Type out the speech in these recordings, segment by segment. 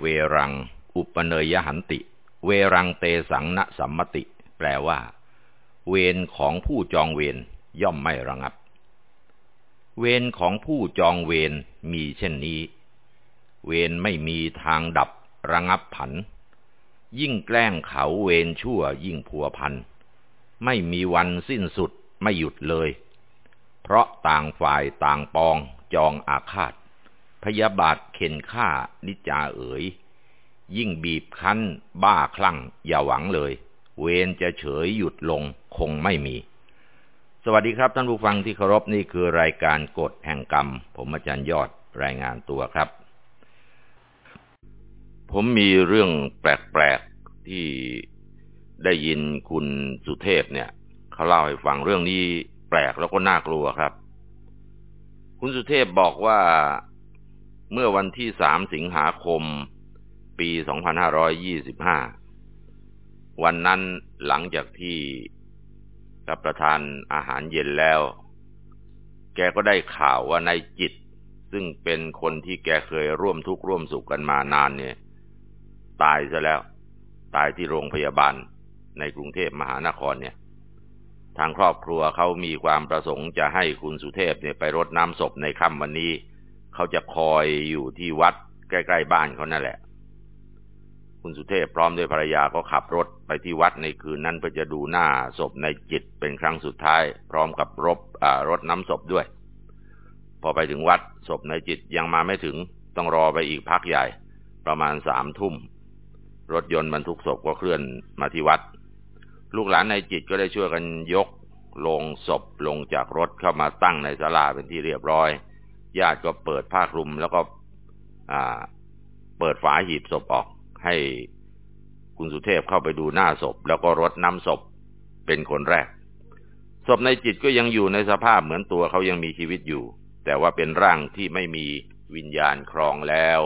เวรัง อุปเนยหันติ เวรังเตสังนสัมมติ แปลว่า เวรของผู้จองเวรย่อมไม่ระงับ เวรของผู้จองเวรมีเช่นนี้ เวรไม่มีทางดับระงับผัน ยิ่งแกล้งเขาเวรชั่วยิ่งผัวพัน ไม่มีวันสิ้นสุดไม่หยุดเลย เพราะต่างฝ่ายต่างปองจองอาฆาต พยาบาท เข็นฆ่านิจาเอ๋ย ยิ่งบีบคั้น บ้าคลั่ง อย่าหวังเลย เวรจะเฉยหยุดลงคงไม่มี สวัสดีครับท่านผู้ฟังที่เคารพนี่คือรายการกฎแห่งกรรม ผมอาจารย์ยอดรายงานตัวครับ ผมมีเรื่องแปลกๆที่ได้ยินคุณสุเทพเนี่ยเขาเล่าให้ฟังเรื่องนี้แปลกแล้วก็น่ากลัวครับ คุณสุเทพบอกว่า เมื่อวันที่สามสิงหาคม ปี 2525 วันนั้นหลังจากที่รับประทานอาหารเย็นแล้ว แกก็ได้ข่าวว่านายจิต ซึ่งเป็นคนที่แกเคยร่วมทุกข์ร่วมสุขกันมานานเนี่ย ตายซะแล้ว ตายที่โรงพยาบาลในกรุงเทพมหานครเนี่ย ทางครอบครัวเขามีความประสงค์จะให้คุณสุเทพเนี่ยไปรดน้ำศพในค่ำวันนี้ เขาจะคอยอยู่ที่วัดใกล้ๆบ้านเขานั่นแหละ คุณสุเทพพร้อมด้วยภรรยาก็ขับรถไปที่วัดในคืนนั้นเพื่อจะดูหน้าศพในจิตเป็นครั้งสุดท้าย พร้อมกับรบรถน้ำศพด้วย พอไปถึงวัดศพในจิตยังมาไม่ถึงต้องรอไปอีกพักใหญ่ ประมาณสามทุ่ม รถยนต์บรรทุกศพก็เคลื่อนมาที่วัด ลูกหลานในจิตก็ได้ช่วยกันยกลงศพลงจากรถเข้ามาตั้งในศาลาเป็นที่เรียบร้อย ญาติก็เปิดผ้าคลุม แล้วก็เปิดฝาหีบศพออกให้คุณสุเทพเข้าไปดูหน้าศพ แล้วก็รดน้ำศพเป็นคนแรก ศพในจิตก็ยังอยู่ในสภาพเหมือนตัวเขายังมีชีวิตอยู่ แต่ว่าเป็นร่างที่ไม่มีวิญญาณครองแล้ว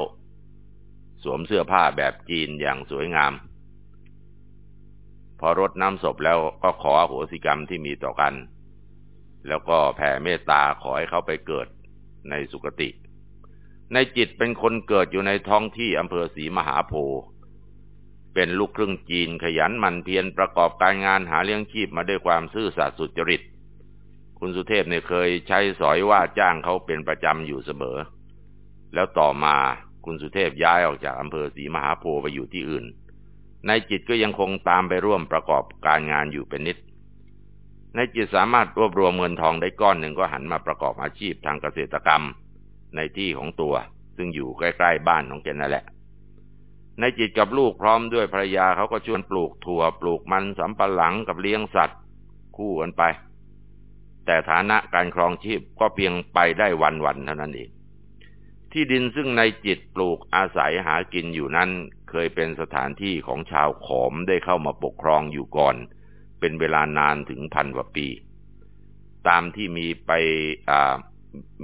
สวมเสื้อผ้าแบบจีนอย่างสวยงาม พอรดน้ำศพแล้วก็ขอโหสิกรรมที่มีต่อกัน แล้วก็แผ่เมตตาขอให้เขาไปเกิด ในสุคติ ในจิตเป็นคนเกิดอยู่ในท้องที่อำเภอศรีมหาโพธิ์เป็นลูกครึ่งจีนขยันมันเพียรประกอบการงานหาเลี้ยงชีพมาด้วยความซื่อสัตย์สุจริต คุณสุเทพเนี่ยเคยใช้สอยว่าจ้างเขาเป็นประจำอยู่เสมอ แล้วต่อมาคุณสุเทพย้ายออกจากอำเภอศรีมหาโพธิ์ไปอยู่ที่อื่น ในจิตก็ยังคงตามไปร่วมประกอบการงานอยู่เป็นนิด ในจิตสามารถรวบรวมเงินทองได้ก้อนหนึ่งก็หันมาประกอบอาชีพทางเกษตรกรรม ในที่ของตัว ซึ่งอยู่ใกล้ๆบ้านของแกนั่นแหละในจิตกับลูกพร้อมด้วยภรรยาเขาก็ชวนปลูกถั่วปลูกมันสำปะหลังกับเลี้ยงสัตว์ คู่กันไป แต่ฐานะการครองชีพก็เพียงไปได้วันๆเท่านั้นเองที่ดินซึ่งในจิตปลูกอาศัยหากินอยู่นั้น เคยเป็นสถานที่ของชาวขอมได้เข้ามาปกครองอยู่ก่อน เป็นเวลานานถึงพันกว่าปี ตามที่มีไป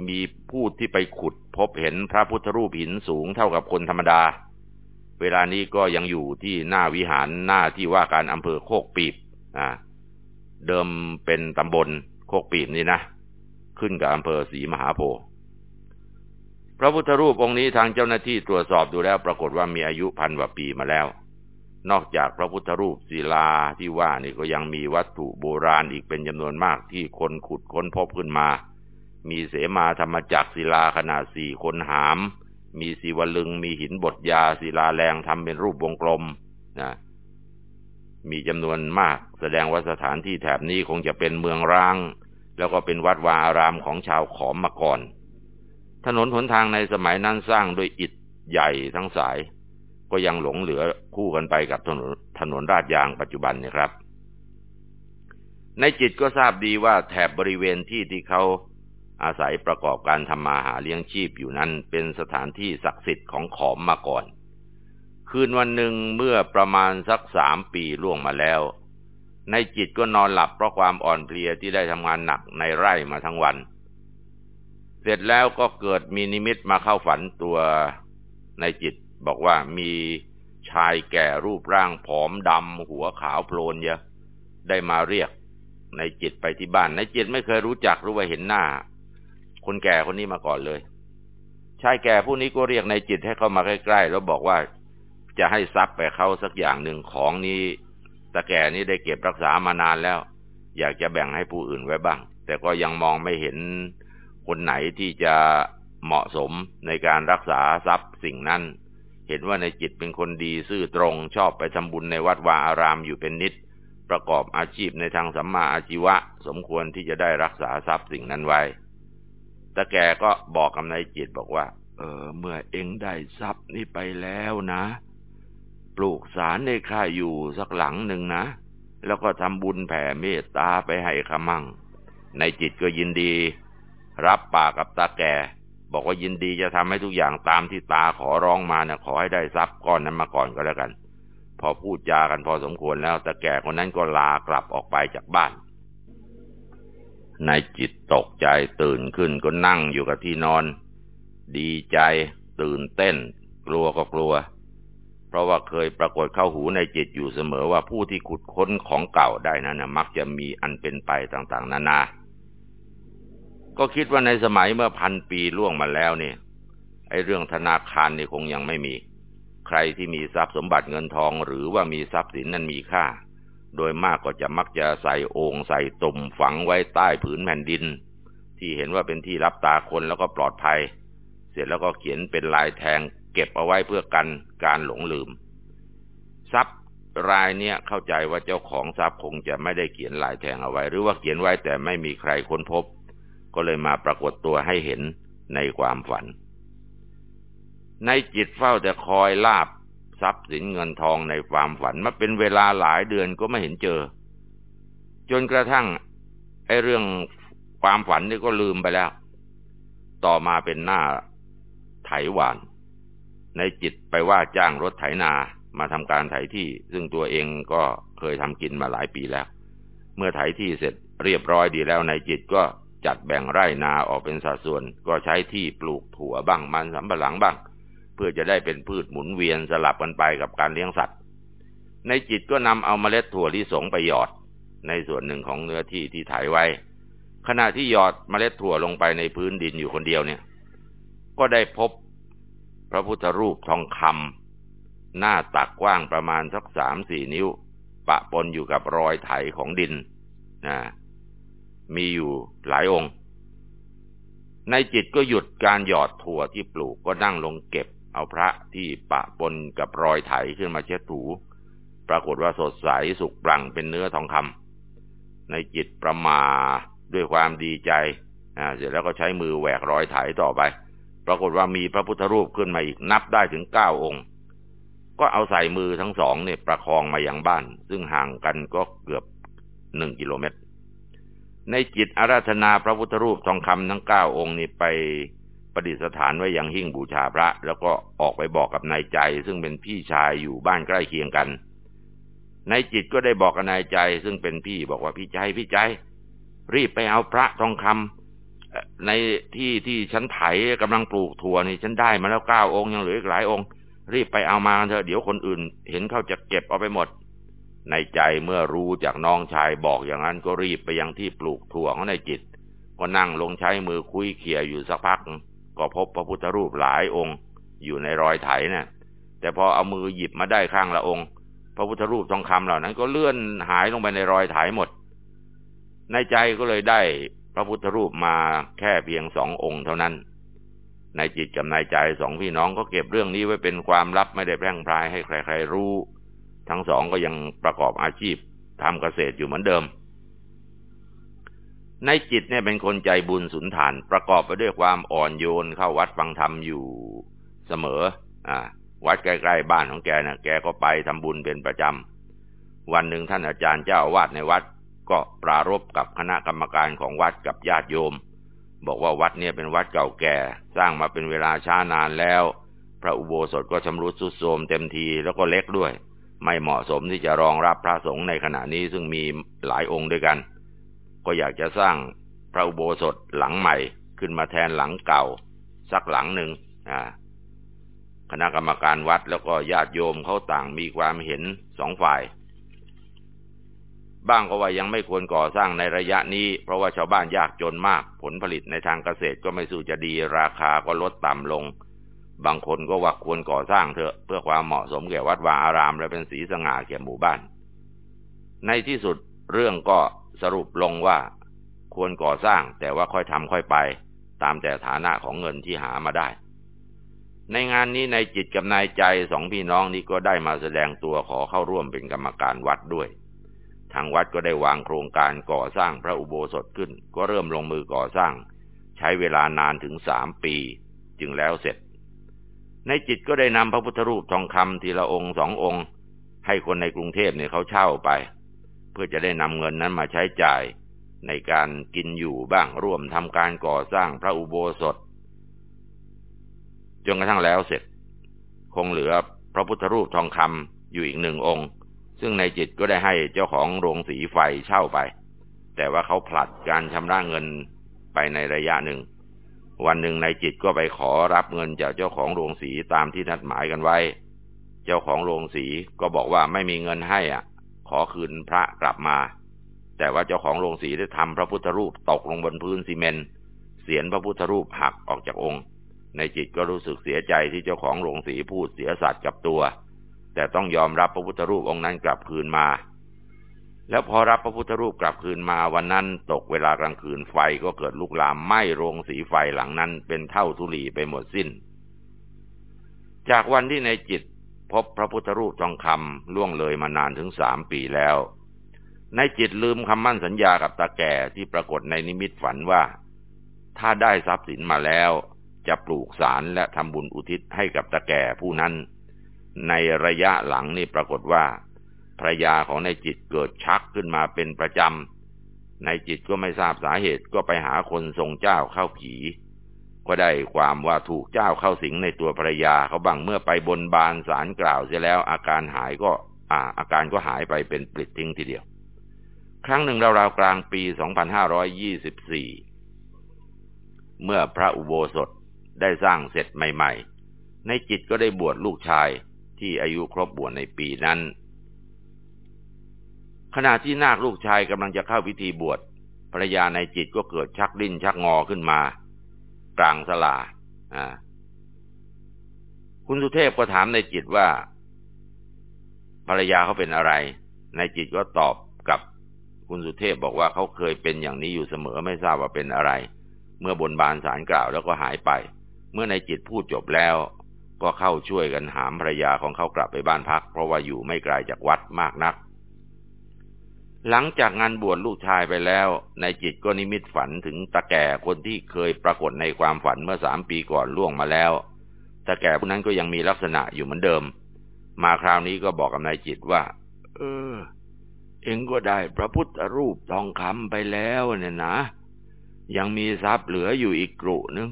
มีผู้ที่ไปขุดพบเห็นพระพุทธรูปหินสูงเท่ากับคนธรรมดา เวลานี้ก็ยังอยู่ที่หน้าวิหารหน้าที่ว่าการอำเภอโคกปีบเดิมเป็นตำบลโคกปีบนี่นะ ขึ้นกับอำเภอศรีมหาโพธิ์พระพุทธรูปองค์นี้ทางเจ้าหน้าที่ตรวจสอบดูแล้ว ปรากฏว่ามีอายุพันกว่าปีมาแล้ว นอกจากพระพุทธรูปศิลาที่ว่านี่ก็ยังมีวัตถุโบราณอีกเป็นจำนวนมากที่คนขุดค้นพบขึ้นมา มีเสมาธรรมจักศิลาขนาดสี่คนหาม มีศิวลึง มีหินบทยาศิลาแรงทำเป็นรูปวงกลมนะมีจำนวนมาก แสดงว่าสถานที่แถบนี้คงจะเป็นเมืองร้าง แล้วก็เป็นวัดวาอารามของชาวขอมมาก่อน ถนนหนทางในสมัยนั้นสร้างด้วยอิฐใหญ่ทั้งสาย ก็ยังหลงเหลือคู่กันไปกับถนนถนนราดยางปัจจุบันนี่ครับ ในจิตก็ทราบดีว่าแถบบริเวณที่ที่เขาอาศัยประกอบการทำมาหาเลี้ยงชีพอยู่นั้นเป็นสถานที่ศักดิ์สิทธิ์ของขอมมาก่อน คืนวันหนึ่งเมื่อประมาณสักสามปีล่วงมาแล้ว ในจิตก็นอนหลับเพราะความอ่อนเพลียที่ได้ทำงานหนักในไร่มาทั้งวัน เสร็จแล้วก็เกิดมีนิมิตมาเข้าฝันตัวในจิต บอกว่ามีชายแก่รูปร่างผอมดำหัวขาวโพลนเยอะได้มาเรียกในจิตไปที่บ้านในจิตไม่เคยรู้จักรู้ว่าเห็นหน้า คนแก่คนนี้มาก่อนเลย ชายแก่ผู้นี้ก็เรียกนายจิตให้เข้ามาใกล้ๆแล้วบอกว่าจะให้ทรัพย์ไปเขาสักอย่างหนึ่งของนี้ตาแก่นี้ได้เก็บรักษามานานแล้ว อยากจะแบ่งให้ผู้อื่นไว้บ้าง แต่ก็ยังมองไม่เห็นคนไหนที่จะเหมาะสมในการรักษาทรัพย์สิ่งนั้น เห็นว่าในจิตเป็นคนดีซื่อตรงชอบไปทำบุญในวัดวาอารามอยู่เป็นนิด ประกอบอาชีพในทางสัมมาอาชีวะ สมควรที่จะได้รักษาทรัพย์สิ่งนั้นไว้ตาแกก็บอกกับนายจิตบอกว่า เออ เมื่อเองได้ทรัพย์นี้ไปแล้วนะ ปลูกสารในข้าอยู่สักหลังหนึ่งนะ แล้วก็ทำบุญแผ่เมตตาไปให้ขมั่งในจิตก็ยินดี รับปากกับตาแก บอกว่ายินดีจะทำให้ทุกอย่างตามที่ตาขอร้องมานะขอให้ได้ทรัพย์ก้อนนั้นมาก่อนก็แล้วกัน พอพูดจากันพอสมควรแล้วตาแก่คนนั้นก็ลากลับออกไปจากบ้านนายจิตตกใจตื่นขึ้นก็นั่งอยู่กับที่นอน ดีใจตื่นเต้น กลัวก็กลัว เพราะว่าเคยปรากฏเข้าหูในจิตอยู่เสมอว่าผู้ที่ขุดค้นของเก่าได้นั้นนะมักจะมีอันเป็นไปต่างๆ นานา ก็คิดว่าในสมัยเมื่อพันปีล่วงมาแล้วเนี่ยไอ้เรื่องธนาคารนี่คงยังไม่มี ใครที่มีทรัพย์สมบัติเงินทอง หรือว่ามีทรัพย์สินนั้นมีค่า โดยมากก็จะมักจะใส่โองใส่ตุ่มฝังไว้ใต้ผืนแผ่นดิน ที่เห็นว่าเป็นที่รับตาคนแล้วก็ปลอดภัย เสร็จแล้วก็เขียนเป็นลายแทง เก็บเอาไว้เพื่อกันการหลงลืม ทรัพย์รายเนี้ยเข้าใจว่าเจ้าของทรัพย์คงจะไม่ได้เขียนลายแทงเอาไว้ หรือว่าเขียนไว้แต่ไม่มีใครค้นพบ ก็เลยมาปรากฏตัวให้เห็นในความฝัน ในจิตเฝ้าแต่คอยลาบทรัพย์สินเงินทองในความฝันมาเป็นเวลาหลายเดือนก็ไม่เห็นเจอ จนกระทั่งไอ้เรื่องความฝันนี่ก็ลืมไปแล้ว ต่อมาเป็นหน้าไถหวาน ในจิตไปว่าจ้างรถไถนามาทำการไถที่ ซึ่งตัวเองก็เคยทำกินมาหลายปีแล้ว เมื่อไถที่เสร็จเรียบร้อยดีแล้วในจิตก็ จัดแบ่งไร่นาออกเป็นสัดส่วน ก็ใช้ที่ปลูกถั่วบ้างมันสำปะหลังบ้าง เพื่อจะได้เป็นพืชหมุนเวียนสลับกันไปกับการเลี้ยงสัตว์ ในจิตก็นำเอาเมล็ดถั่วลิสงไปหยอด ในส่วนหนึ่งของเนื้อที่ที่ถ่ายไว้ ขณะที่หยอดเมล็ดถั่วลงไปในพื้นดินอยู่คนเดียวเนี่ย ก็ได้พบพระพุทธรูปทองคำหน้าตักกว้างประมาณสักสามสี่นิ้ว ปะปนอยู่กับรอยไถของดินนะ มีอยู่หลายองค์ ในจิตก็หยุดการหยอดถั่วที่ปลูกก็นั่งลงเก็บ เอาพระที่ปะปนกับรอยไถขึ้นมาเช็ดถู ปรากฏว่าสดใสสุกปรั่งเป็นเนื้อทองคำในจิตประมาด้วยความดีใจอ่าเสร็จแล้วก็ใช้มือแหวกรอยไถต่อไป ปรากฏว่ามีพระพุทธรูปขึ้นมาอีกนับได้ถึงเก้าองค์ ก็เอาใส่มือทั้งสองเนี่ยประคองมาอย่างบ้าน ซึ่งห่างกันก็เกือบหนึ่งกิโลเมตร ในจิตอาราธนาพระพุทธรูปทองคำทั้งเก้าองค์นี่ไปประดิษฐานไว้ยังหิ้งบูชาพระ แล้วก็ออกไปบอกกับนายใจ ซึ่งเป็นพี่ชายอยู่บ้านใกล้เคียงกันนายจิตก็ได้บอกกับนายใจ ซึ่งเป็นพี่บอกว่าพี่ใจพี่ใจ รีบไปเอาพระทองคำในที่ที่ฉันไถกำลังปลูกถั่วนี่ฉันได้มาแล้วเก้าองค์ยังเหลืออีกหลายองค์ รีบไปเอามาเถอะเดี๋ยวคนอื่น เห็นเขาจะเก็บเอาไปหมด ในใจเมื่อรู้จากน้องชายบอกอย่างนั้นก็รีบไปยังที่ปลูกถั่วของนายจิต ก็นั่งลงใช้มือคุยเขี่ยอยู่สักพัก ก็พบพระพุทธรูปหลายองค์ อยู่ในรอยไถนะ่ะ แต่พอเอามือหยิบมาได้ข้างละองค์ พระพุทธรูปทองคำเหล่านั้นก็เลื่อนหายลงไปในรอยไถหมด ในใจก็เลยได้พระพุทธรูปมาแค่เพียงสององค์เท่านั้นในจิตกับในใจสองพี่น้องก็เก็บเรื่องนี้ไว้เป็นความลับไม่ได้แพร่งพรายให้ใคร ๆ รู้ ทั้งสองก็ยังประกอบอาชีพทำเกษตรอยู่เหมือนเดิม ในจิตเนี่ยเป็นคนใจบุญสุนทาน ประกอบไปด้วยความอ่อนโยนเข้าวัดฟังธรรมอยู่เสมอ อ่า วัดใกล้ๆบ้านของแกนะ่ะ แกก็ไปทำบุญเป็นประจำ วันหนึ่งท่านอาจารย์เจ้าวาดในวัดก็ปรารบกับคณะกรรมการของวัดกับญาติโยม บอกว่าวัดเนี่ยเป็นวัดเก่าแก่ สร้างมาเป็นเวลาช้านานแล้ว พระอุโบสถก็ชำรุดทรุดโทรมเต็มทีแล้วก็เล็กด้วย ไม่เหมาะสมที่จะรองรับพระสงฆ์ในขณะนี้ซึ่งมีหลายองค์ด้วยกัน ก็อยากจะสร้างพระอุโบสถหลังใหม่ขึ้นมาแทนหลังเก่า สักหลังหนึ่งคณะกรรมการวัดแล้วก็ญาติโยมเขาต่างมีความเห็นสองฝ่าย บ้างก็ว่ายังไม่ควรก่อสร้างในระยะนี้ เพราะว่าชาวบ้านยากจนมาก ผลผลิตในทางเกษตรก็ไม่สู้จะดีราคาก็ลดต่ำลง บางคนก็ว่าควรก่อสร้างเถอะเพื่อความเหมาะสมแก่วัดวาอาราม และเป็นสีสง่าแก่หมู่บ้าน ในที่สุดเรื่องก็สรุปลงว่า ควรก่อสร้างแต่ว่าค่อยทำค่อยไป ตามแต่ฐานะของเงินที่หามาได้ ในงานนี้ในจิตกับนายใจสองพี่น้องนี้ก็ได้มาแสดงตัวขอเข้าร่วมเป็นกรรมการวัดด้วย ทางวัดก็ได้วางโครงการก่อสร้างพระอุโบสถขึ้น ก็เริ่มลงมือก่อสร้าง ใช้เวลานานถึงสามปี จึงแล้วเสร็จ ในจิตก็ได้นำพระพุทธรูปทองคำทีละองค์สององค์ ให้คนในกรุงเทพเนี่ยเขาเช่าไป เพื่อจะได้นำเงินนั้นมาใช้จ่ายในการกินอยู่บ้างร่วมทำการก่อสร้างพระอุโบสถจนกระทั่งแล้วเสร็จ คงเหลือพระพุทธรูปทองคำอยู่อีกหนึ่งองค์ ซึ่งในจิตก็ได้ให้เจ้าของโรงสีไฟเช่าไป แต่ว่าเขาผลัดการชำระเงินไปในระยะหนึ่ง วันหนึ่งนายจิตก็ไปขอรับเงินจากเจ้าของโรงสีตามที่นัดหมายกันไว้ เจ้าของโรงสีก็บอกว่าไม่มีเงินให้อะ ขอคืนพระกลับมา แต่ว่าเจ้าของโรงสีได้ทำพระพุทธรูปตกลงบนพื้นซีเมนต์เสียนพระพุทธรูปหักออกจากองค์ ในจิตก็รู้สึกเสียใจที่เจ้าของโรงสีพูดเสียสัตว์กับตัว แต่ต้องยอมรับพระพุทธรูปองค์นั้นกลับคืนมา แล้วพอรับพระพุทธรูปกลับคืนมาวันนั้นตกเวลากลางคืนไฟก็เกิดลุกลามไหม้โรงสีไฟหลังนั้นเป็นเท่าทุลีไปหมดสิ้น จากวันที่ในจิตพบพระพุทธรูปทองคำล่วงเลยมานานถึงสามปีแล้ว ในจิตลืมคำมั่นสัญญากับตาแก่ที่ปรากฏในนิมิตฝันว่า ถ้าได้ทรัพย์สินมาแล้ว จะปลูกสารและทำบุญอุทิศให้กับตาแก่ผู้นั้น ในระยะหลังนี่ปรากฏว่า ภรยาของนายจิตเกิดชักขึ้นมาเป็นประจำนายจิตก็ไม่ทราบสาเหตุก็ไปหาคนทรงเจ้าเข้าผี ก็ได้ความว่าถูกเจ้าเข้าสิงในตัวภรรยาเขาบังเมื่อไปบนบานสารกล่าวเสียแล้ว อาการหายก็อ่าอาการก็หายไปเป็นปลิดทิ้งทีเดียว ครั้งหนึ่งราวๆกลางปี 2524 เมื่อพระอุโบสถได้สร้างเสร็จใหม่ ๆ ในจิตก็ได้บวชลูกชายที่อายุครบบวชในปีนั้น ขณะที่นาคลูกชายกำลังจะเข้าพิธีบวชภรรยาในจิตก็เกิดชักดิ้นชักงอขึ้นมา กลางสลาอ่าคุณสุเทพก็ถามในจิตว่า ภรรยาเขาเป็นอะไร ในจิตก็ตอบกับคุณสุเทพบอกว่าเขาเคยเป็นอย่างนี้อยู่เสมอไม่ทราบว่าเป็นอะไร เมื่อบนบานสารกล่าวแล้วก็หายไป เมื่อในจิตพูดจบแล้ว ก็เข้าช่วยกันหามภรรยาของเขากลับไปบ้านพัก เพราะว่าอยู่ไม่ไกลจากวัดมากนัก หลังจากงานบวชลูกชายไปแล้วในจิตก็นิมิตฝันถึงตาแก่คนที่เคยปรากฏในความฝันเมื่อสามปีก่อนล่วงมาแล้วตาแก่ผู้นั้นก็ยังมีลักษณะอยู่เหมือนเดิม มาคราวนี้ก็บอกกับนายจิตว่า เออ เองก็ได้พระพุทธรูปทองคำไปแล้วเนี่ยนะ ยังมีทรัพย์เหลืออยู่อีกกรุนึง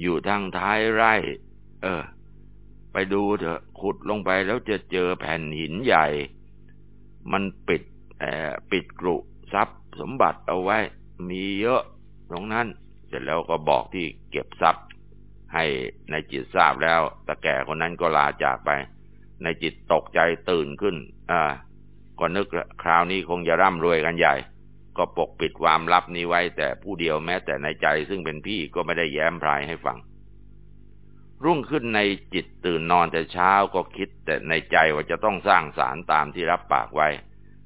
อยู่ทางท้ายไร่ เออ ไปดูเถอะขุดลงไปแล้วจะเจอแผ่นหินใหญ่ มันปิด ปิดกรุทรัพย์สมบัติเอาไว้ มีเยอะตรงนั้น เสร็จแล้วก็บอกที่เก็บทรัพย์ ให้ในจิตทราบแล้วตะแก่คนนั้นก็ลาจากไป ในจิตตกใจตื่นขึ้น อ่า ก็นึกคราวนี้คงจะร่ำรวยกันใหญ่ ก็ปกปิดความลับนี้ไว้ แต่ผู้เดียวแม้แต่ในใจซึ่งเป็นพี่ก็ไม่ได้แย้มพรายให้ฟังรุ่งขึ้นในจิตตื่นนอนแต่เช้าก็คิดแต่ในใจว่าจะต้องสร้างสารตามที่รับปากไว้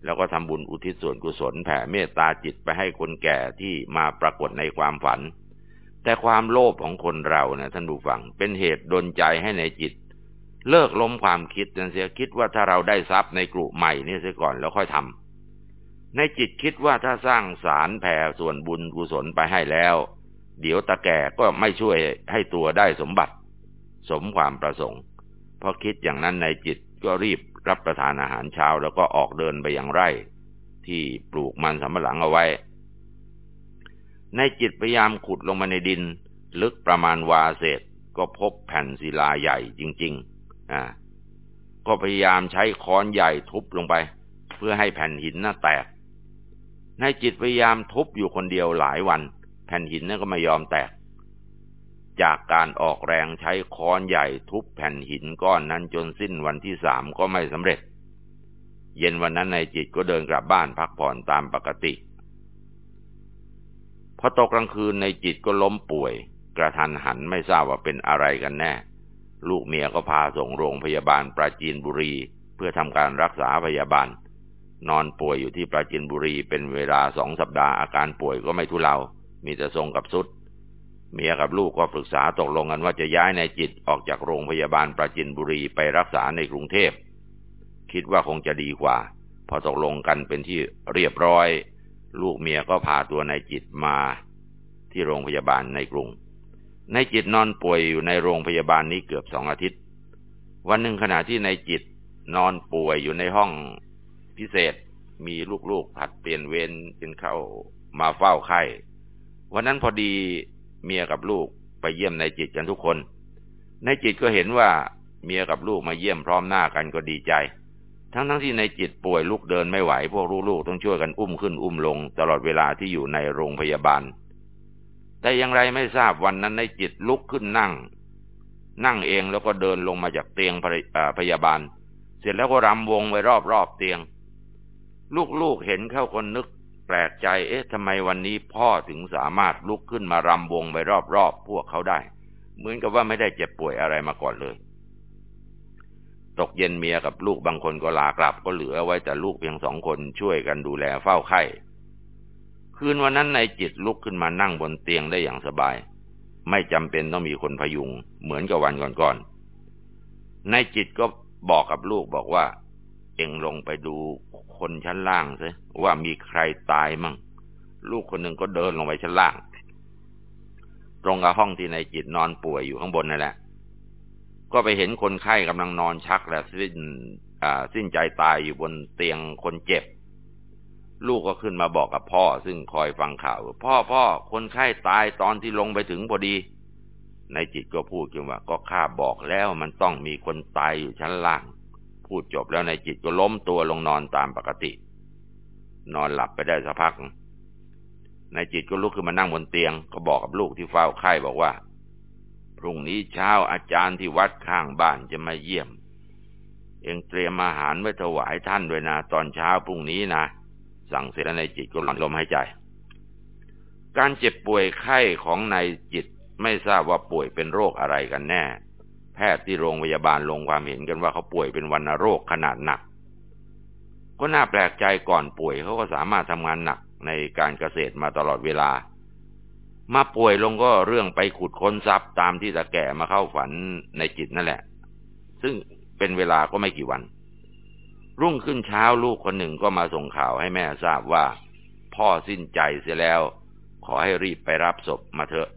แล้วก็ทำบุญอุทิศส่วนกุศลแผ่เมตตาจิตไปให้คนแก่ที่มาปรากฏในความฝัน แต่ความโลภของคนเราเนะท่านผู้ฟังเป็นเหตุดนใจให้ในจิต เลิกล้มความคิดจนเสียคิดว่าถ้าเราได้ทรัพย์ในกลุ่มใหม่นี่เสียก่อนแล้วค่อยทำในจิตคิดว่าถ้าสร้างสารแผ่ส่วนบุญกุศลไปให้แล้ว เดี๋ยวตาแก่ก็ไม่ช่วยให้ตัวได้สมบัติ สมความประสงค์พอคิดอย่างนั้นในจิตก็รีบ รับประทานอาหารเช้าแล้วก็ออกเดินไปยังไร่ ที่ปลูกมันสำปะหลังเอาไว้ ในจิตพยายามขุดลงมาในดิน ลึกประมาณวาเศษก็พบแผ่นศิลาใหญ่จริง ๆ อ่า ก็พยายามใช้ค้อนใหญ่ทุบลงไป เพื่อให้แผ่นหินน่าแตกในจิตพยายามทุบอยู่คนเดียวหลายวัน แผ่นหินนั่นก็ไม่ยอมแตก จากการออกแรงใช้ค้อนใหญ่ทุบแผ่นหินก้อนนั้นจนสิ้นวันที่สามก็ไม่สำเร็จ เย็นวันนั้นนายจิตก็เดินกลับบ้านพักผ่อนตามปกติพอตกกลางคืนในจิตก็ล้มป่วย กระทันหันไม่ทราบว่าเป็นอะไรกันแน่ ลูกเมียก็พาส่งโรงพยาบาลปราจีนบุรี เพื่อทำการรักษาพยาบาล นอนป่วยอยู่ที่ปราจีนบุรีเป็นเวลาสองสัปดาห์อาการป่วยก็ไม่ทุเลามีแต่ทรงกับสุด เมียกับลูกก็ปรึกษาตกลงกันว่าจะย้ายนายจิตออกจากโรงพยาบาลปราจีนบุรีไปรักษาในกรุงเทพ คิดว่าคงจะดีกว่า พอตกลงกันเป็นที่เรียบร้อย ลูกเมียก็พาตัวนายจิตมาที่โรงพยาบาลในกรุงนายจิตนอนป่วยอยู่ในโรงพยาบาลนี้เกือบสองอาทิตย์ วันหนึ่งขณะที่นายจิตนอนป่วยอยู่ในห้องพิเศษมีลูกๆผัดเปลี่ยนเวรเป็นเข้ามาเฝ้าไข้วันนั้นพอดี เมียกับลูกไปเยี่ยมในจิตกันทุกคน ในจิตก็เห็นว่าเมียกับลูกมาเยี่ยมพร้อมหน้ากันก็ดีใจ ทั้งทั้งที่ในจิตป่วยลุกเดินไม่ไหว พวกลูกๆต้องช่วยกันอุ้มขึ้นอุ้มลง ตลอดเวลาที่อยู่ในโรงพยาบาล แต่อย่างไรไม่ทราบวันนั้นในจิตลุกขึ้นนั่ง นั่งเองแล้วก็เดินลงมาจากเตียงพยาบาล เสร็จแล้วก็รำวงไว้รอบๆเตียง ลูกๆเห็นเข้าคนนึก ปลกใจ เอ๊ะทำไมวันนี้พ่อถึงสามารถลุกขึ้นมารำวงไว้รอบๆพวกเขาได้ เหมือนกับว่าไม่ได้เจ็บป่วยอะไรมาก่อนเลย ตกเย็นเมียกับลูกบางคนก็ลากลับก็เหลือไว้แต่ลูกเพียงสองคนช่วยกันดูแลเฝ้าไข้คืนวันนั้นนายจิตลุกขึ้นมานั่งบนเตียงได้อย่างสบาย ไม่จำเป็นต้องมีคนพยุง เหมือนกับวันก่อนๆนายจิตก็บอกกับลูกบอกว่า เอ็งลงไปดู คนชั้นล่างซิว่ามีใครตายมั่ง ลูกคนหนึ่งก็เดินลงไปชั้นล่าง ตรงกับห้องที่นายจิตนอนป่วยอยู่ข้างบนนั่นแหละ ก็ไปเห็นคนไข้กำลังนอนชักและสิ้นสิ้นใจตายอยู่บนเตียงคนเจ็บ ลูกก็ขึ้นมาบอกกับพ่อ ซึ่งคอยฟังข่าว พ่อพ่อคนไข้ตายตอนที่ลงไปถึงพอดีนายจิตก็พูดขึ้นว่า ก็ข้าบอกแล้วมันต้องมีคนตายอยู่ชั้นล่าง พูดจบแล้วในจิตก็ล้มตัวลงนอนตามปกติ นอนหลับไปได้สักพักนายจิตก็ลุกขึ้นมานั่งบนเตียง ก็บอกกับลูกที่เฝ้าไข้บอกว่า พรุ่งนี้เช้าอาจารย์ที่วัดข้างบ้านจะมาเยี่ยม เองเตรียมอาหารไว้ถวายท่านด้วยนะตอนเช้าพรุ่งนี้นะ สั่งเสร็จในจิตก็หลั่นลมหายใจ การเจ็บป่วยไข้ของนายจิตไม่ทราบว่าป่วยเป็นโรคอะไรกันแน่ ทย์ที่โรงพยาบาลลงความเห็นกันว่าเขาป่วยเป็นวัณโรคขนาดหนัก ก็น่าแปลกใจก่อนป่วยเขาก็สามารถทำงานหนักในการเกษตรมาตลอดเวลา มาป่วยลงก็เรื่องไปขุดค้นทรัพย์ตามที่ตาแก่มาเข้าฝันในจิตนั่นแหละ ซึ่งเป็นเวลาก็ไม่กี่วัน รุ่งขึ้นเช้าลูกคนหนึ่งก็มาส่งข่าวให้แม่ทราบว่า พ่อสิ้นใจเสียแล้ว ขอให้รีบไปรับศพมาเถอะ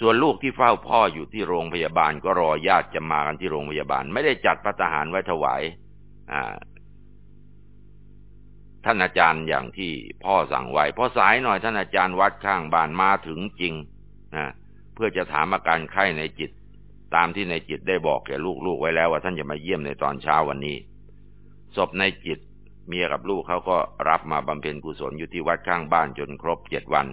ส่วนลูกที่เฝ้าพ่ออยู่ที่โรงพยาบาลก็รอญาติจะมากันที่โรงพยาบาล ไม่ได้จัดพระทหารไว้ถวายท่านอาจารย์อย่างที่พ่อสั่งไว้พอสายหน่อยท่านอาจารย์วัดข้างบ้านมาถึงจริงนะเพื่อจะถามอาการไข้ในจิต ตามที่ในจิตได้บอกแก่ลูกๆไว้แล้ว ว่าท่านจะมาเยี่ยมในตอนเช้าวันนี้ศพในจิตเมียกับลูกเขาก็รับมาบำเพ็ญกุศลอยู่ที่วัดข้างบ้านจนครบเจ็ดวัน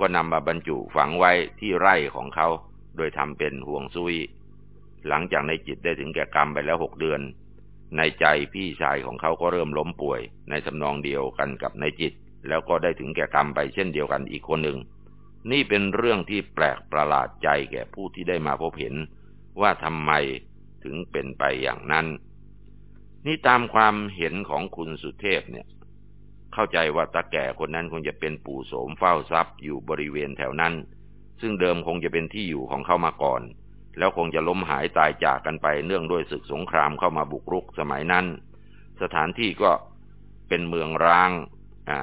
ก็นำมาบรรจุฝังไว้ที่ไร่ของเขา โดยทำเป็นห่วงซุย หลังจากในจิตได้ถึงแก่กรรมไปแล้วหกเดือน ในใจพี่ชายของเขาก็เริ่มล้มป่วย ในสำนองเดียวกันกับในจิต แล้วก็ได้ถึงแก่กรรมไปเช่นเดียวกันอีกคนหนึ่ง นี่เป็นเรื่องที่แปลกประหลาดใจแก่ผู้ที่ได้มาพบเห็น ว่าทำไมถึงเป็นไปอย่างนั้น นี่ตามความเห็นของคุณสุเทพเนี่ย เข้าใจว่าตาแก่คนนั้นคงจะเป็นปู่โสมเฝ้าทรัพย์อยู่บริเวณแถวนั้น ซึ่งเดิมคงจะเป็นที่อยู่ของเขามาก่อน แล้วคงจะล้มหายตายจากกันไปเนื่องด้วยศึกสงครามเข้ามาบุกรุกสมัยนั้น สถานที่ก็เป็นเมืองร้างอ่า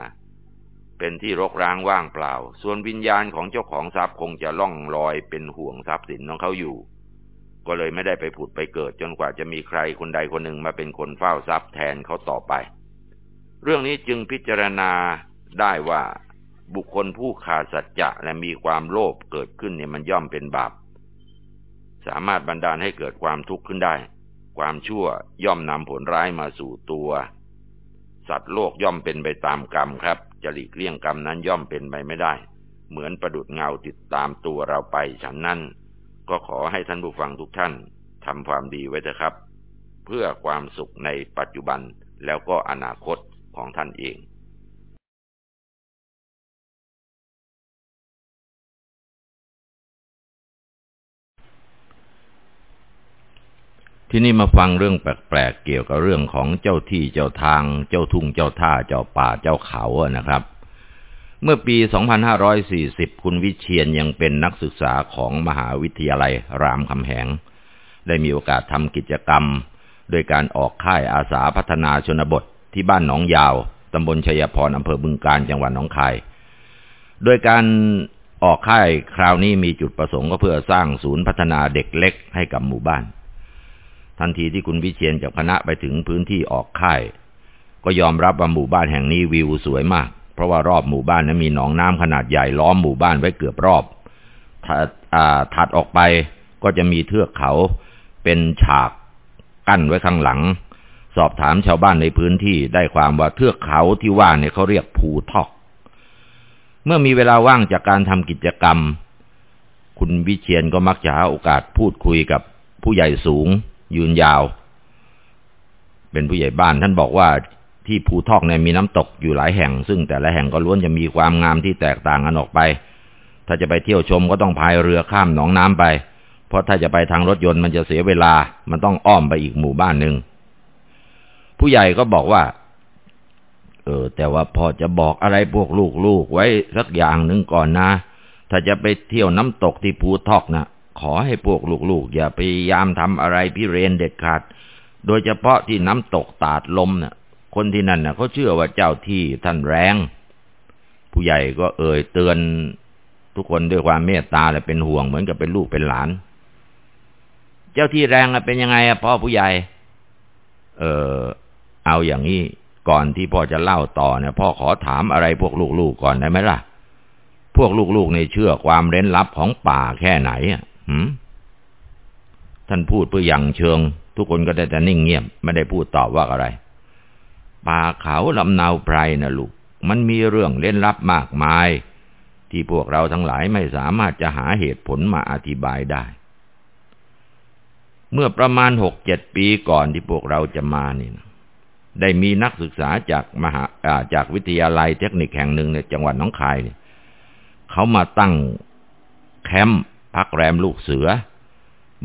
เป็นที่รกร้างว่างเปล่า ส่วนวิญญาณของเจ้าของทรัพย์คงจะล่องลอยเป็นห่วงทรัพย์สินของเขาอยู่ ก็เลยไม่ได้ไปผุดไปเกิดจนกว่าจะมีใครคนใดคนหนึ่งมาเป็นคนเฝ้าทรัพย์แทนเขาต่อไป เรื่องนี้จึงพิจารณาได้ว่าบุคคลผู้ขาดสัจจะและมีความโลภเกิดขึ้นเนี่ยมันย่อมเป็นบาป สามารถบันดาลให้เกิดความทุกข์ขึ้นได้ ความชั่วย่อมนำผลร้ายมาสู่ตัว สัตว์โลกย่อมเป็นไปตามกรรมครับ จะหลีกเลี่ยงกรรมนั้นย่อมเป็นไปไม่ได้ เหมือนประดุดเงาติดตามตัวเราไปฉันนั้น ก็ขอให้ท่านผู้ฟังทุกท่านทำความดีไว้เถอะครับ เพื่อความสุขในปัจจุบันแล้วก็อนาคต ของท่านเองที่นี่มาฟังเรื่องแปลกๆเกี่ยวกับเรื่องของเจ้าที่เจ้าทาง เจ้าทุ่งเจ้าท่าเจ้าป่าเจ้าเขาอะนะครับ เมื่อปี 2540 คุณวิเชียนยังเป็นนักศึกษาของมหาวิทยาลัยรามคำแหง ได้มีโอกาสทำกิจกรรม โดยการออกค่ายอาสาพัฒนาชนบท ที่บ้านหนองยาวตำบลชัยพรอำเภอบึงการจังหวัดหนองคาย โดยการออกค่ายคราวนี้มีจุดประสงค์ก็เพื่อสร้างศูนย์พัฒนาเด็กเล็กให้กับหมู่บ้าน ทันทีที่คุณวิเชียนกับคณะไปถึงพื้นที่ออกค่าย ก็ยอมรับว่าหมู่บ้านแห่งนี้วิวสวยมาก เพราะว่ารอบหมู่บ้านนั้นมีหนองน้ำขนาดใหญ่ล้อมหมู่บ้านไว้เกือบรอบถัดออกไปก็จะมีเทือกเขาเป็นฉากกั้นไว้ข้างหลัง สอบถามชาวบ้านในพื้นที่ได้ความว่าเทือกเขาที่ว่าเนี่ยเขาเรียกภูทอก เมื่อมีเวลาว่างจากการทำกิจกรรม คุณวิเชียนก็มักจะหาโอกาสพูดคุยกับผู้ใหญ่สูง ยืนยาว เป็นผู้ใหญ่บ้านท่านบอกว่าที่ภูทอกเนี่ยมีน้ำตกอยู่หลายแห่ง ซึ่งแต่ละแห่งก็ล้วนจะมีความงามที่แตกต่างกันออกไป ถ้าจะไปเที่ยวชมก็ต้องพายเรือข้ามหนองน้ำไป เพราะถ้าจะไปทางรถยนต์มันจะเสียเวลา มันต้องอ้อมไปอีกหมู่บ้านหนึ่ง ผู้ใหญ่ก็บอกว่า เออ แต่ว่าพอจะบอกอะไรพวกลูกๆไว้สักอย่างหนึ่งก่อนนะ ถ้าจะไปเที่ยวน้ำตกที่ภูทอกนะขอให้พวกลูกๆอย่าพยายามทำอะไรพิเรนเด็ดขาด โดยเฉพาะที่น้ำตกตาดลมนะ่ะ คนที่นั่นนะ่ะเขาเชื่อว่าเจ้าที่ท่านแรง ผู้ใหญ่ก็เอ่ยเตือนทุกคนด้วยความเมตตาและเป็นห่วงเหมือนกับเป็นลูกเป็นหลาน เจ้าที่แรงเป็นยังไงอะพ่อผู้ใหญ่ เออ เอาอย่างนี้ก่อนที่พ่อจะเล่าต่อเนี่ยพ่อขอถามอะไรพวกลูกๆก่อนได้ไหมล่ะ พวกลูกๆในเชื่อความเร้นลับของป่าแค่ไหนอะหืมท่านพูดเพื่ออย่างเชิง ทุกคนก็ได้แต่นิ่งเงียบ ไม่ได้พูดตอบว่าอะไร ป่าเขาลำนาวไพรนะลูก มันมีเรื่องเล่นลับมากมาย ที่พวกเราทั้งหลายไม่สามารถจะหาเหตุผลมาอธิบายได้ เมื่อประมาณหกเจ็ดปีก่อนที่พวกเราจะมานี่นะ ได้มีนักศึกษาจากมหาจากวิทยาลัยเทคนิคแห่งหนึ่งในจังหวัดน้องคายเนี่ยเขามาตั้งแคมป์พักแรมลูกเสือ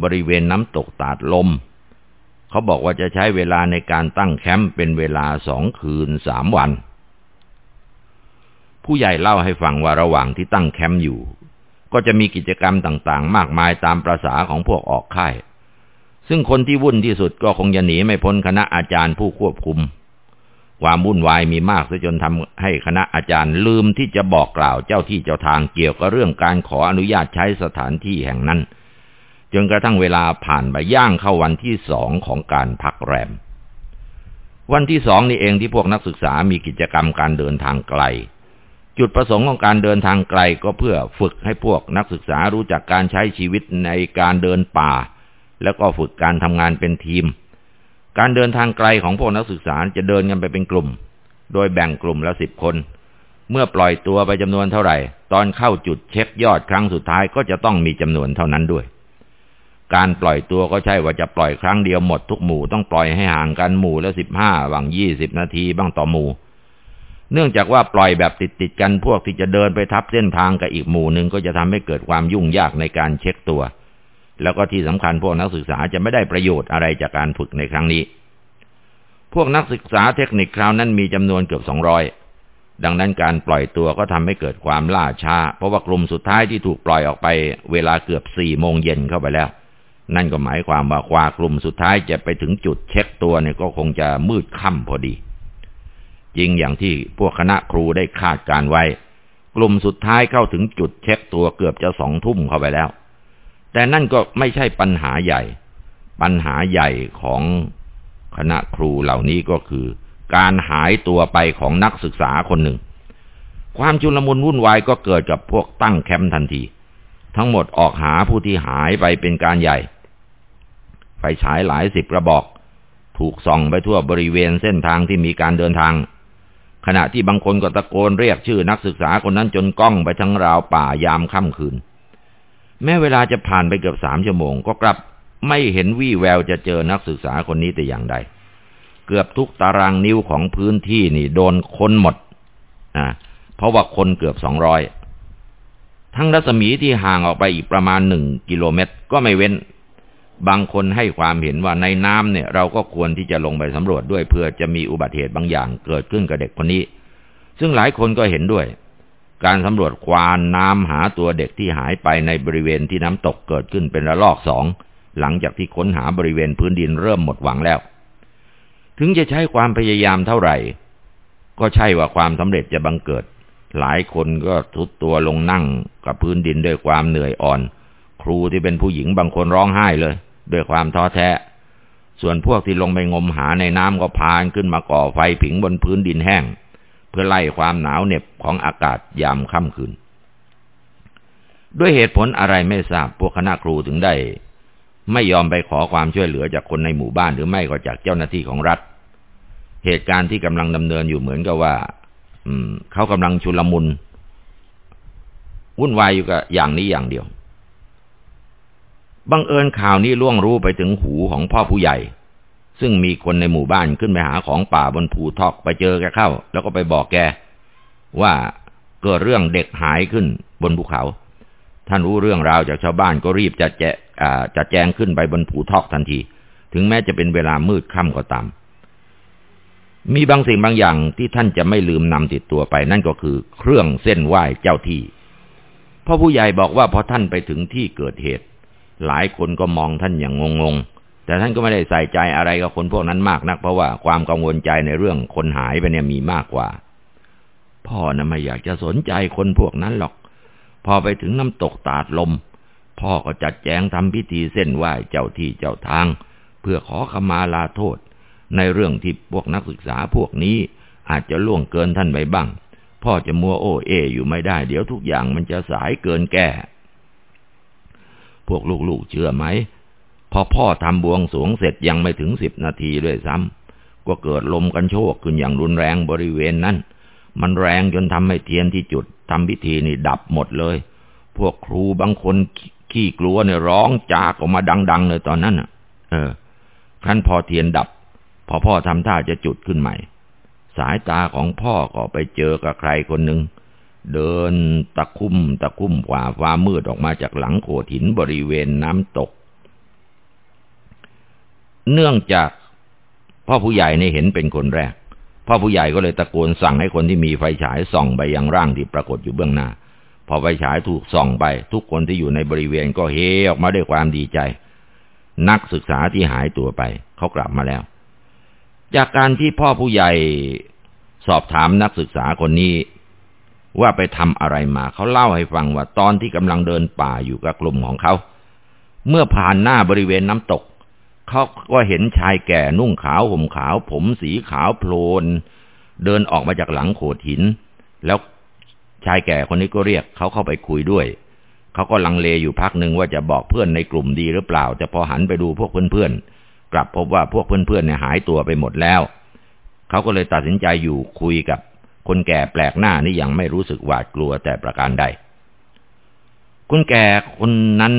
บริเวณน้ำตกตาดลม เขาบอกว่าจะใช้เวลาในการตั้งแคมป์เป็นเวลาสองคืนสามวัน ผู้ใหญ่เล่าให้ฟังว่าระหว่างที่ตั้งแคมป์อยู่ ก็จะมีกิจกรรมต่างๆ มากมายตามประษาของพวกออกค่าย ซึ่งคนที่วุ่นที่สุดก็คงจะหนีไม่พ้นคณะอาจารย์ผู้ควบคุม ความวุ่นวายมีมากซะจนทำให้คณะอาจารย์ลืมที่จะบอกกล่าวเจ้าที่เจ้าทางเกี่ยวกับเรื่องการขออนุญาตใช้สถานที่แห่งนั้น จนกระทั่งเวลาผ่านไปย่างเข้าวันที่สองของการพักแรม วันที่สองนี่เองที่พวกนักศึกษามีกิจกรรมการเดินทางไกลจุดประสงค์ของการเดินทางไกลก็เพื่อฝึกให้พวกนักศึกษารู้จักการใช้ชีวิตในการเดินป่า แล้วก็ฝึกการทำงานเป็นทีม การเดินทางไกลของพวกนักศึกษาจะเดินกันไปเป็นกลุ่ม โดยแบ่งกลุ่มละสิบคน เมื่อปล่อยตัวไปจำนวนเท่าไหร่ ตอนเข้าจุดเช็คยอดครั้งสุดท้ายก็จะต้องมีจำนวนเท่านั้นด้วย การปล่อยตัวก็ใช่ว่าจะปล่อยครั้งเดียวหมดทุกหมู่ต้องปล่อยให้ห่างกันหมู่ละสิบห้าบางยี่สิบนาทีบ้างต่อหมู่เนื่องจากว่าปล่อยแบบติดติดกันพวกที่จะเดินไปทับเส้นทางกับอีกหมู่หนึ่งก็จะทำให้เกิดความยุ่งยากในการเช็คตัว แล้วก็ที่สำคัญพวกนักศึกษาจะไม่ได้ประโยชน์อะไรจากการฝึกในครั้งนี้ พวกนักศึกษาเทคนิคคราวนั้นมีจำนวนเกือบสองร้อยดังนั้นการปล่อยตัวก็ทำให้เกิดความล่าช้า เพราะว่ากลุ่มสุดท้ายที่ถูกปล่อยออกไป เวลาเกือบสี่โมงเย็นเข้าไปแล้ว นั่นก็หมายความว่ากว่ากลุ่มสุดท้ายจะไปถึงจุดเช็คตัวเนี่ยก็คงจะมืดค่ำพอดี จริงอย่างที่พวกคณะครูได้คาดการไว้ กลุ่มสุดท้ายเข้าถึงจุดเช็คตัวเกือบจะสองทุ่มเข้าไปแล้ว แต่นั่นก็ไม่ใช่ปัญหาใหญ่ ปัญหาใหญ่ของคณะครูเหล่านี้ก็คือ การหายตัวไปของนักศึกษาคนหนึ่ง ความชุลมุนวุ่นวายก็เกิดกับพวกตั้งแคมป์ทันที ทั้งหมดออกหาผู้ที่หายไปเป็นการใหญ่ ไฟฉายหลายสิบกระบอก ถูกส่องไปทั่วบริเวณเส้นทางที่มีการเดินทาง ขณะที่บางคนก็ตะโกนเรียกชื่อนักศึกษาคนนั้นจนก้องไปทั้งราวป่ายามค่ำคืน แม้เวลาจะผ่านไปเกือบสามชั่วโมง ก็กลับไม่เห็นวี่แววจะเจอนักศึกษาคนนี้แต่อย่างใด เกือบทุกตารางนิ้วของพื้นที่นี่โดนคนหมดนะเพราะว่าคนเกือบสองร้อยทั้งรัศมีที่ห่างออกไปอีกประมาณหนึ่งกิโลเมตร ก็ไม่เว้น บางคนให้ความเห็นว่าในน้ำเนี่ย เราก็ควรที่จะลงไปสำรวจด้วยเพื่อจะมีอุบัติเหตุบางอย่างเกิดขึ้นกับเด็กคนนี้ ซึ่งหลายคนก็เห็นด้วย การสำรวจควานน้ำหาตัวเด็กที่หายไปในบริเวณที่น้ำตกเกิดขึ้นเป็นระลอกสองหลังจากที่ค้นหาบริเวณพื้นดินเริ่มหมดหวังแล้ว ถึงจะใช้ความพยายามเท่าไหร่ ก็ใช่ว่าความสำเร็จจะบังเกิด หลายคนก็ทุดตัวลงนั่งกับพื้นดินด้วยความเหนื่อยอ่อน ครูที่เป็นผู้หญิงบางคนร้องไห้เลยด้วยความท้อแท้ ส่วนพวกที่ลงไปงมหาในน้ำก็พานขึ้นมาก่อไฟผิงบนพื้นดินแห้ง เพื่อไล่ความหนาวเหน็บของอากาศยามค่ำคืน ด้วยเหตุผลอะไรไม่ทราบพวกคณะครูถึงได้ ไม่ยอมไปขอความช่วยเหลือจากคนในหมู่บ้านหรือไม่ก็จากเจ้าหน้าที่ของรัฐ เหตุการณ์ที่กำลังดำเนินอยู่เหมือนกับว่า อืม เขากำลังชุลมุนวุ่นวายอยู่กับอย่างนี้อย่างเดียวบังเอิญข่าวนี้ล่วงรู้ไปถึงหูของพ่อผู้ใหญ่ ซึ่งมีคนในหมู่บ้านขึ้นไปหาของป่าบนภูทอกไปเจอแกเข้า แล้วก็ไปบอกแก ว่าเกิดเรื่องเด็กหายขึ้นบนภูเขา ท่านรู้เรื่องราวจากชาวบ้านก็รีบจัดแจจัดแจงขึ้นไปบนภูทอกทันที ถึงแม้จะเป็นเวลามืดค่ำก็ตามมีบางสิ่งบางอย่างที่ท่านจะไม่ลืมนำติดตัวไป นั่นก็คือเครื่องเส้นไหว้เจ้าที่พ่อผู้ใหญ่บอกว่าพอท่านไปถึงที่เกิดเหตุ หลายคนก็มองท่านอย่างงง แต่ท่านก็ไม่ได้ใส่ใจอะไรกับคนพวกนั้นมากนัก เพราะว่าความกังวลใจในเรื่องคนหายไปเนี่ยมีมากกว่า พ่อนะไม่อยากจะสนใจคนพวกนั้นหรอก พอไปถึงน้ำตกตาดลม พ่อก็จัดแจงทำพิธีเส้นไหว้เจ้าที่เจ้าทาง เพื่อขอขมาลาโทษ ในเรื่องที่พวกนักศึกษาพวกนี้อาจจะล่วงเกินท่านไปบ้าง พ่อจะมัวโอเอ อยู่ไม่ได้ เดี๋ยวทุกอย่างมันจะสายเกินแก้พวกลูกๆเชื่อไหม พอพ่อทำบวงสวงเสร็จยังไม่ถึงสิบนาทีด้วยซ้ำก็เกิดลมกันโชกขึ้นอย่างรุนแรงบริเวณนั้น มันแรงจนทำให้เทียนที่จุดทำพิธีนี่ดับหมดเลย พวกครูบางคนขี้กลัวเนี่ยร้องจากออกมาดัง ๆ เลยตอนนั้นอะ เออขั้นพอเทียนดับ พอพ่อทำท่าจะจุดขึ้นใหม่ สายตาของพ่อก็ไปเจอกับใครคนหนึ่งเดินตะคุ่มตะคุ่มฝ่าฟ้ามืดออกมาจากหลังโขดหินบริเวณน้ำตก เนื่องจากพ่อผู้ใหญ่ในเห็นเป็นคนแรก พ่อผู้ใหญ่ก็เลยตะโกนสั่งให้คนที่มีไฟฉายส่องไปยังร่างที่ปรากฏอยู่เบื้องหน้า พอไฟฉายถูกส่องไป ทุกคนที่อยู่ในบริเวณก็เฮออกมาด้วยความดีใจ นักศึกษาที่หายตัวไป เขากลับมาแล้ว จากการที่พ่อผู้ใหญ่สอบถามนักศึกษาคนนี้ว่าไปทำอะไรมา เขาเล่าให้ฟังว่าตอนที่กำลังเดินป่าอยู่กับกลุ่มของเขา เมื่อผ่านหน้าบริเวณน้ำตก เขาก็เห็นชายแก่นุ่งขาวห่มขาว ผมสีขาวโพลน เดินออกมาจากหลังโขดหิน แล้วชายแก่คนนี้ก็เรียกเขาเข้าไปคุยด้วย เขาก็ลังเลอยู่พักหนึ่งว่าจะบอกเพื่อนในกลุ่มดีหรือเปล่า แต่พอหันไปดูพวกเพื่อนๆ กลับพบว่าพวกเพื่อนๆเนี่ยหายตัวไปหมดแล้ว เขาก็เลยตัดสินใจอยู่คุยกับคนแก่แปลกหน้านี่ยังไม่รู้สึกหวาดกลัวแต่ประการใดคนแก่คนนั้น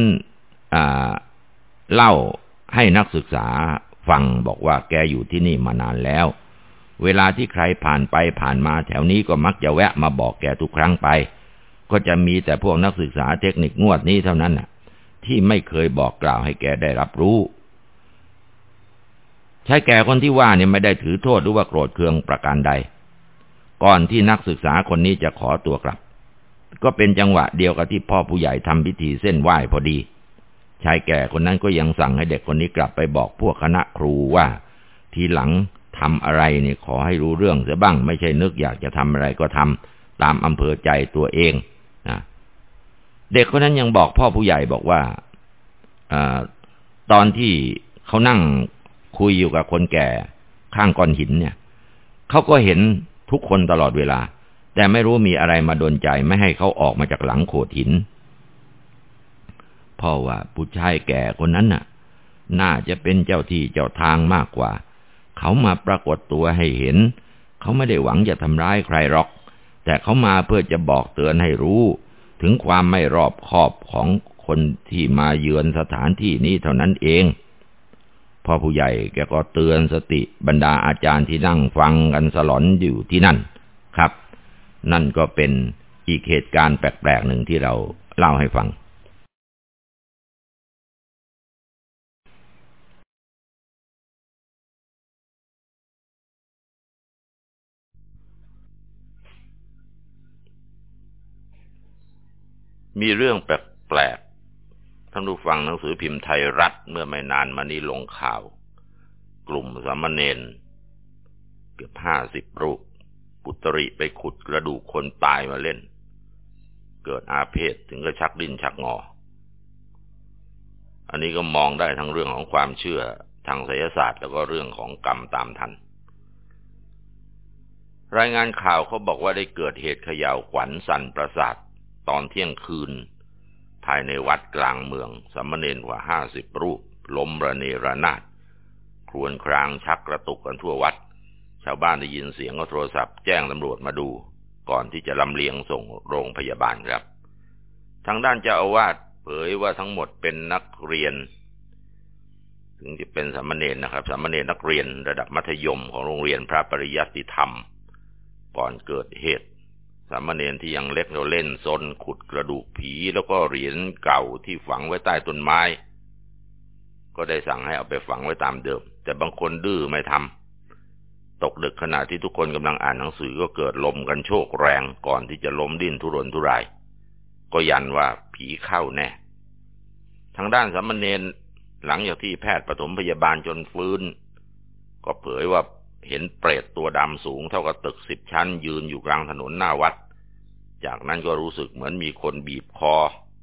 เล่า ให้นักศึกษาฟังบอกว่าแกอยู่ที่นี่มานานแล้ว เวลาที่ใครผ่านไปผ่านมาแถวนี้ก็มักจะแวะมาบอกแกทุกครั้งไป ก็จะมีแต่พวกนักศึกษาเทคนิคงวดนี้เท่านั้นน่ะ ที่ไม่เคยบอกกล่าวให้แกได้รับรู้ใช้แก่คนที่ว่าเนี่ยไม่ได้ถือโทษหรือว่าโกรธเคืองประการใด ก่อนที่นักศึกษาคนนี้จะขอตัวกลับ ก็เป็นจังหวะเดียวกับที่พ่อผู้ใหญ่ทำพิธีเส้นไหว้พอดี ชายแก่คนนั้นก็ยังสั่งให้เด็กคนนี้กลับไปบอกพวกคณะครูว่า ทีหลังทำอะไรเนี่ยขอให้รู้เรื่องเสียบ้าง ไม่ใช่นึกอยากจะทำอะไรก็ทำตามอำเภอใจตัวเองนะเด็กคนนั้นยังบอกพ่อผู้ใหญ่บอกว่าอตอนที่เขานั่งคุยอยู่กับคนแก่ข้างก้อนหินเนี่ยเขาก็เห็นทุกคนตลอดเวลา แต่ไม่รู้มีอะไรมาดนใจไม่ให้เขาออกมาจากหลังโขดหิน พ่อว่าผู้ชายแก่คนนั้นน่ะ น่าจะเป็นเจ้าที่เจ้าทางมากกว่า เขามาปรากฏตัวให้เห็น เขาไม่ได้หวังจะทำร้ายใครหรอก แต่เขามาเพื่อจะบอกเตือนให้รู้ ถึงความไม่รอบคอบของคนที่มาเยือนสถานที่นี้เท่านั้นเองพ่อผู้ใหญ่แกก็เตือนสติบรรดาอาจารย์ที่นั่งฟังกันสลอนอยู่ที่นั่นครับ นั่นก็เป็นอีกเหตุการณ์แปลกๆหนึ่งที่เราเล่าให้ฟัง มีเรื่องแปลกๆท่านผู้ฟังหนังสือพิมพ์ไทยรัฐเมื่อไม่นานมานี้ลงข่าว กลุ่มสามเณรเกือบห้าสิบรูป ปุตริไปขุดกระดูกคนตายมาเล่น เกิดอาเพศถึงก็ชักดิ้นชักงอ อันนี้ก็มองได้ทั้งเรื่องของความเชื่อทางไสยศาสตร์แล้วก็เรื่องของกรรมตามทัน รายงานข่าวเขาบอกว่าได้เกิดเหตุขย่าวขวัญสั่นประสาท ตอนเที่ยงคืน ภายในวัดกลางเมืองสมณเณรกว่าห้าสิบรูป ล้มระเนระนาดครวนครางชักกระตุกกันทั่ววัด ชาวบ้านได้ยินเสียงก็โทรศัพท์แจ้งตำรวจมาดู ก่อนที่จะลำเลียงส่งโรงพยาบาลครับ ทางด้านเจ้าอาวาสเผยว่าทั้งหมดเป็นนักเรียน ถึงจะเป็นสามเณรนะครับ สามเณรนักเรียนระดับมัธยมของโรงเรียนพระปริยัติธรรม ก่อนเกิดเหตุามเณรที่ยังเล็กเราเล่นซนขุดกระดูกผีแล้วก็เหรียญเก่าที่ฝังไว้ใต้ต้นไม้ ก็ได้สั่งให้เอาไปฝังไว้ตามเดิม แต่บางคนดื้อไม่ทำตกดึกขณะที่ทุกคนกำลังอ่านหนังสือก็เกิดลมกันโชกแรงก่อนที่จะล้มดิ้นทุรนทุราย ก็ยันว่าผีเข้าแน่ ทางด้านสามเณรหลังจากที่แพทย์ปฐมพยาบาลจนฟื้น ก็เผยว่า เห็นเปรตตัวดำสูงเท่ากับตึกสิบชั้น ยืนอยู่กลางถนนหน้าวัด จากนั้นก็รู้สึกเหมือนมีคนบีบคอ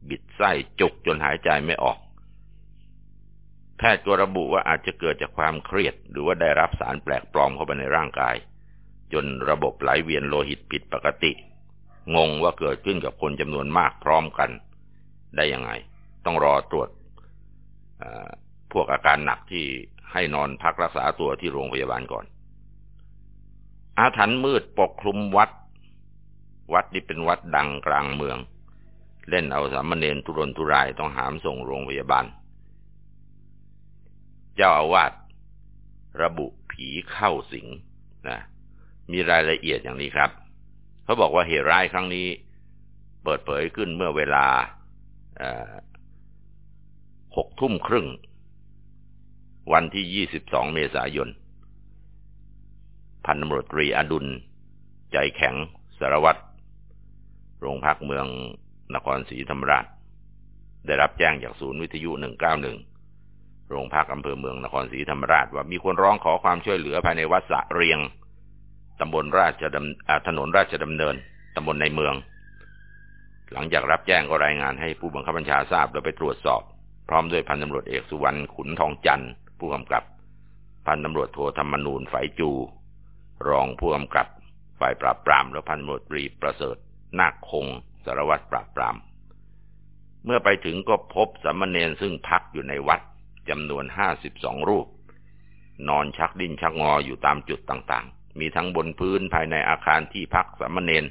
บิดไส้จุกจนหายใจไม่ออก แพทย์ก็ระบุว่าอาจจะเกิดจากความเครียด หรือว่าได้รับสารแปลกปลอมเข้าไปในร่างกาย จนระบบไหลเวียนโลหิตผิดปกติ งงว่าเกิดขึ้นกับคนจำนวนมากพร้อมกัน ได้ยังไง ต้องรอตรวจพวกอาการหนักที่ให้นอนพักรักษาตัวที่โรงพยาบาลก่อน อาถรรพ์มืดปกคลุมวัด วัดนี้เป็นวัดดังกลางเมือง เล่นเอาสามเณรทุรนทุรายต้องหามส่งโรงพยาบาล เจ้าอาวาสระบุผีเข้าสิงนะมีรายละเอียดอย่างนี้ครับ เขาบอกว่าเหตุร้ายครั้งนี้ เปิดเผยขึ้นเมื่อเวลาหกทุ่มครึ่ง วันที่ยี่สิบสองเมษายน พันตำรวจตรีอดุล ใจแข็งสารวัตรโรงพักเมืองนครศรีธรรมราช ได้รับแจ้งจากศูนย์วิทยุหนึ่งเก้าหนึ่งโรงพักอำเภอเมืองนครศรีธรรมราช ว่ามีคนร้องขอความช่วยเหลือภายในวัดสะเรียงตำบลราชดำถนนราชดำเนินตำบลในเมือง หลังจากรับแจ้งก็รายงานให้ผู้บังคับบัญชาทราบแล้วไปตรวจสอบ พร้อมด้วยพันตำรวจเอกสุวรรณขุนทองจันทร์ผู้กำกับ พันตำรวจโทธรรมนูญฝ่ายจู รองผู้กำกับฝ่ายปราบปรามและพันตำรวจตรีประเสริฐนาคคงสารวัตรปราบปราม เมื่อไปถึงก็พบสามเณรซึ่งพักอยู่ในวัดจำนวนห้าสิบสองรูป นอนชักดิ้นชักงออยู่ตามจุดต่างๆ มีทั้งบนพื้นภายในอาคารที่พักสามเณร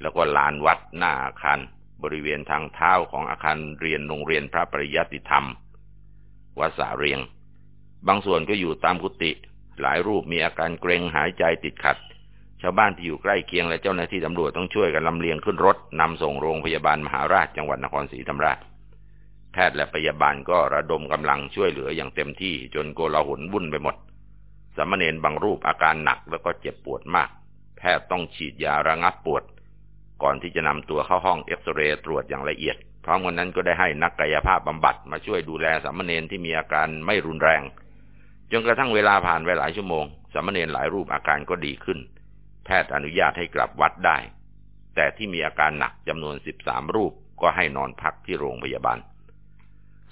แล้วก็ลานวัดหน้าอาคารบริเวณทางเท้าของอาคารเรียนโรงเรียนพระปริยัติธรรมวัดสาเรียง บางส่วนก็อยู่ตามกุฏิ หลายรูปมีอาการเกรงหายใจติดขัด ชาวบ้านที่อยู่ใกล้เคียงและเจ้าหน้าที่ตำรวจต้องช่วยกันลำเลียงขึ้นรถนำส่งโรงพยาบาลมหาราชจังหวัดนครศรีธรรมราช แพทย์และพยาบาลก็ระดมกำลังช่วยเหลืออย่างเต็มที่จนโกลาหลวุ่นไปหมดสมเณรบางรูปอาการหนักแล้วก็เจ็บปวดมาก แพทย์ต้องฉีดยาระงับปวด ก่อนที่จะนำตัวเข้าห้องเอ็กซเรย์ตรวจอย่างละเอียดพร้อมกันนั้นก็ได้ให้นักกายภาพบำบัดมาช่วยดูแลสามเณรที่มีอาการไม่รุนแรง จนกระทั่งเวลาผ่านไปหลายชั่วโมง สามเณรหลายรูปอาการก็ดีขึ้น แพทย์อนุญาตให้กลับวัดได้ แต่ที่มีอาการหนักจำนวนสิบสามรูปก็ให้นอนพักที่โรงพยาบาล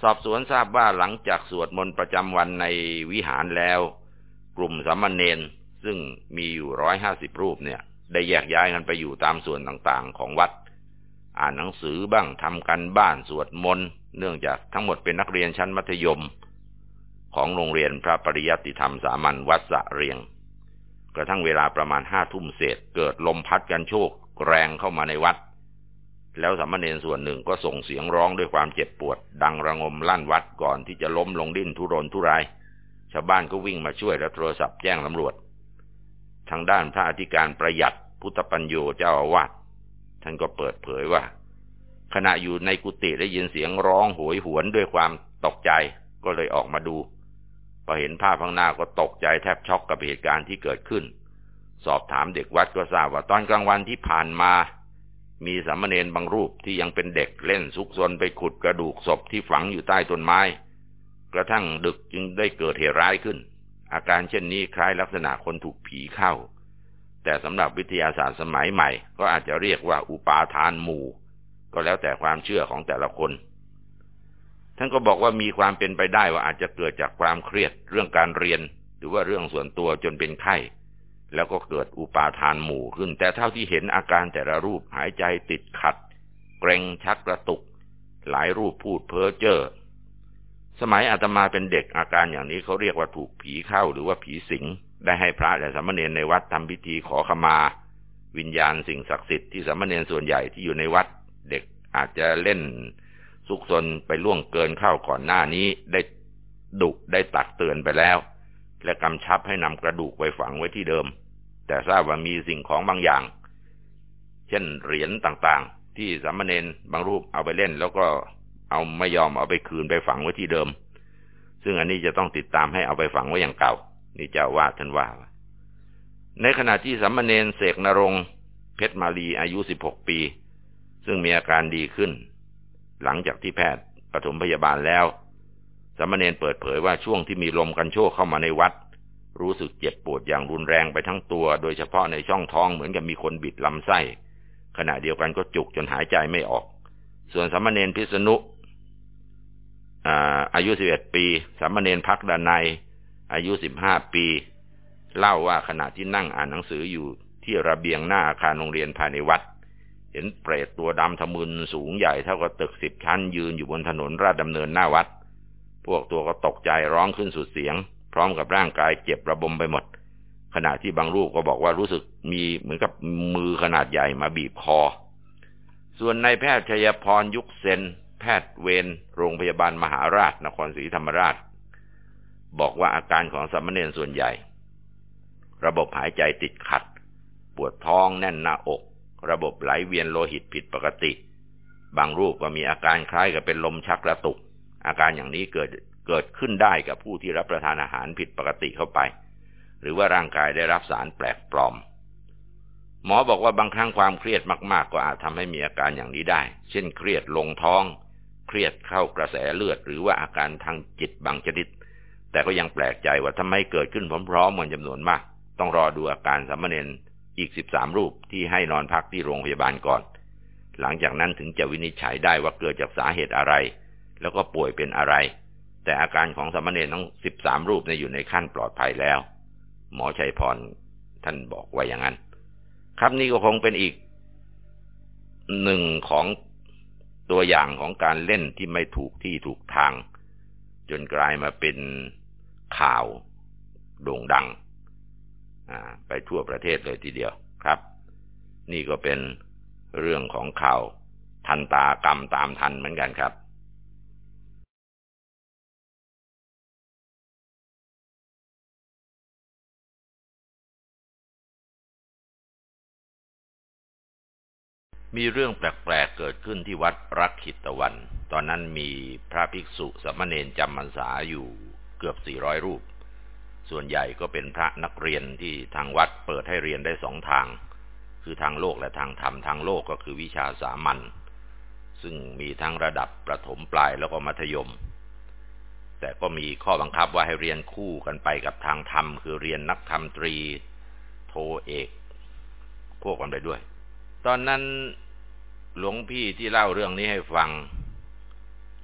สอบสวนทราบว่าหลังจากสวดมนต์ประจำวันในวิหารแล้ว กลุ่มสามเณรซึ่งมีอยู่ร้อยห้าสิบรูปเนี่ย ได้แยกย้ายกันไปอยู่ตามส่วนต่างๆ ของวัด อ่านหนังสือบ้างทำกันบ้านสวดมนต์เนื่องจากทั้งหมดเป็นนักเรียนชั้นมัธยม ของโรงเรียนพระปริยัติธรรมสามัญวัดสะเรียง กระทั่งเวลาประมาณห้าทุ่มเศษเกิดลมพัดกันโชกแรงเข้ามาในวัด แล้วสามเณรส่วนหนึ่งก็ส่งเสียงร้องด้วยความเจ็บปวด ดังระงมลั่นวัดก่อนที่จะล้มลงดิ้นทุรนทุราย ชาวบ้านก็วิ่งมาช่วยและโทรศัพท์แจ้งตำรวจ ทางด้านพระอธิการประหยัดพุทธปัญโยเจ้าอาวาสท่านก็เปิดเผยว่า ขณะอยู่ในกุฏิได้ยินเสียงร้องโหยหวนด้วยความตกใจก็เลยออกมาดู พอเห็นภาพข้างหน้าก็ตกใจแทบช็อกกับเหตุการณ์ที่เกิดขึ้น สอบถามเด็กวัดก็ทราบว่าตอนกลางวันที่ผ่านมา มีสามเณรบางรูปที่ยังเป็นเด็กเล่นซุกซนไปขุดกระดูกศพที่ฝังอยู่ใต้ต้นไม้ กระทั่งดึกจึงได้เกิดเหตุร้ายขึ้น อาการเช่นนี้คล้ายลักษณะคนถูกผีเข้า แต่สำหรับวิทยาศาสตร์สมัยใหม่ ก็อาจจะเรียกว่าอุปาทานหมู่ ก็แล้วแต่ความเชื่อของแต่ละคน ท่านก็บอกว่ามีความเป็นไปได้ว่าอาจจะเกิดจากความเครียดเรื่องการเรียน หรือว่าเรื่องส่วนตัวจนเป็นไข้ แล้วก็เกิดอุปาทานหมู่ขึ้น แต่เท่าที่เห็นอาการแต่ละรูปหายใจติดขัด เกรงชักกระตุก หลายรูปพูดเพ้อเจ้อสมัยอาตมาเป็นเด็กอาการอย่างนี้เขาเรียกว่าถูกผีเข้าหรือว่าผีสิง ได้ให้พระและสามเณรในวัดทำพิธีขอขมา วิญญาณสิ่งศักดิ์สิทธิ์ที่สามเณรส่วนใหญ่ที่อยู่ในวัด เด็กอาจจะเล่น ซุกซนไปล่วงเกินเข้าก่อนหน้านี้ได้ดุได้ตักเตือนไปแล้ว และกำชับให้นำกระดูกไปฝังไว้ที่เดิม แต่ทราบว่ามีสิ่งของบางอย่าง เช่นเหรียญต่างๆ ที่สามเณรบางรูปเอาไปเล่น แล้วก็เอาไม่ยอมเอาไปคืนไปฝังไว้ที่เดิม ซึ่งอันนี้จะต้องติดตามให้เอาไปฝังไว้อย่างเก่า นี่เจ้าว่าท่านว่า ในขณะที่สามเณรเสกนรงเพชรมาลีอายุสิบหกปี ซึ่งมีอาการดีขึ้น หลังจากที่แพทย์ปฐมพยาบาลแล้ว สมณเณรเปิดเผยว่าช่วงที่มีลมกันโชกเข้ามาในวัด รู้สึกเจ็บปวดอย่างรุนแรงไปทั้งตัว โดยเฉพาะในช่องท้องเหมือนกับมีคนบิดลำไส้ ขณะเดียวกันก็จุกจนหายใจไม่ออก ส่วนสมณเณรพิษณุอายุ 11 ปีสมณเณรพักดานในอายุ 15 ปี เล่าว่าขณะที่นั่งอ่านหนังสืออยู่ที่ระเบียงหน้าอาคารโรงเรียนภายในวัด เห็นเปรตตัวดำทะมึนสูงใหญ่เท่ากับตึกสิบชั้นยืนอยู่บนถนนราชดำเนินหน้าวัด พวกตัวก็ตกใจร้องขึ้นสุดเสียง พร้อมกับร่างกายเจ็บระบมไปหมด ขณะที่บางรูปก็บอกว่ารู้สึกมีเหมือนกับมือขนาดใหญ่มาบีบคอ ส่วนนายแพทย์ชัยพรยุคเซนแพทย์เวรโรงพยาบาลมหาราชนครศรีธรรมราช บอกว่าอาการของสามเณรส่วนใหญ่ ระบบหายใจติดขัด ปวดท้องแน่นหน้าอก ระบบไหลเวียนโลหิตผิดปกติ บางรูปก็มีอาการคล้ายกับเป็นลมชักกระตุก อาการอย่างนี้เกิดเกิดขึ้นได้กับผู้ที่รับประทานอาหารผิดปกติเข้าไป หรือว่าร่างกายได้รับสารแปลกปลอม หมอบอกว่าบางครั้งความเครียดมากๆ ก็อาจทำให้มีอาการอย่างนี้ได้ เช่น เครียดลงท้อง เครียดเข้ากระแสเลือด หรือว่าอาการทางจิตบางชนิด แต่ก็ยังแปลกใจว่าทำไมเกิดขึ้นพร้อมๆกันจำนวนมาก ต้องรอดูอาการสามเณร อีกสิบสามรูปที่ให้นอนพักที่โรงพยาบาลก่อน หลังจากนั้นถึงจะวินิจฉัยได้ว่าเกิดจากสาเหตุอะไร แล้วก็ป่วยเป็นอะไร แต่อาการของสมณเณรทั้งสิบสามรูปเนี่ยอยู่ในขั้นปลอดภัยแล้ว หมอชัยพรท่านบอกไว้อย่างนั้น ครับนี่ก็คงเป็นอีกหนึ่งของตัวอย่างของการเล่นที่ไม่ถูกที่ถูกทาง จนกลายมาเป็นข่าวโด่งดัง ไปทั่วประเทศเลยทีเดียวครับ นี่ก็เป็นเรื่องของข่าวทันตากรรมตามทันเหมือนกันครับมีเรื่องแปลกๆเกิดขึ้นที่วัดรักขิตวัน ตอนนั้นมีพระภิกษุสมณเณรจำพรรษาอยู่เกือบสี่ร้อยรูป ส่วนใหญ่ก็เป็นพระนักเรียนที่ทางวัดเปิดให้เรียนได้สองทาง คือทางโลกและทางธรรม ทางโลกก็คือวิชาสามัญ ซึ่งมีทั้งระดับประถมปลายแล้วก็มัธยม แต่ก็มีข้อบังคับว่าให้เรียนคู่กันไปกับทางธรรม คือเรียนนักธรรมตรี โทเอกพวกกันไปด้วย ตอนนั้นหลวงพี่ที่เล่าเรื่องนี้ให้ฟัง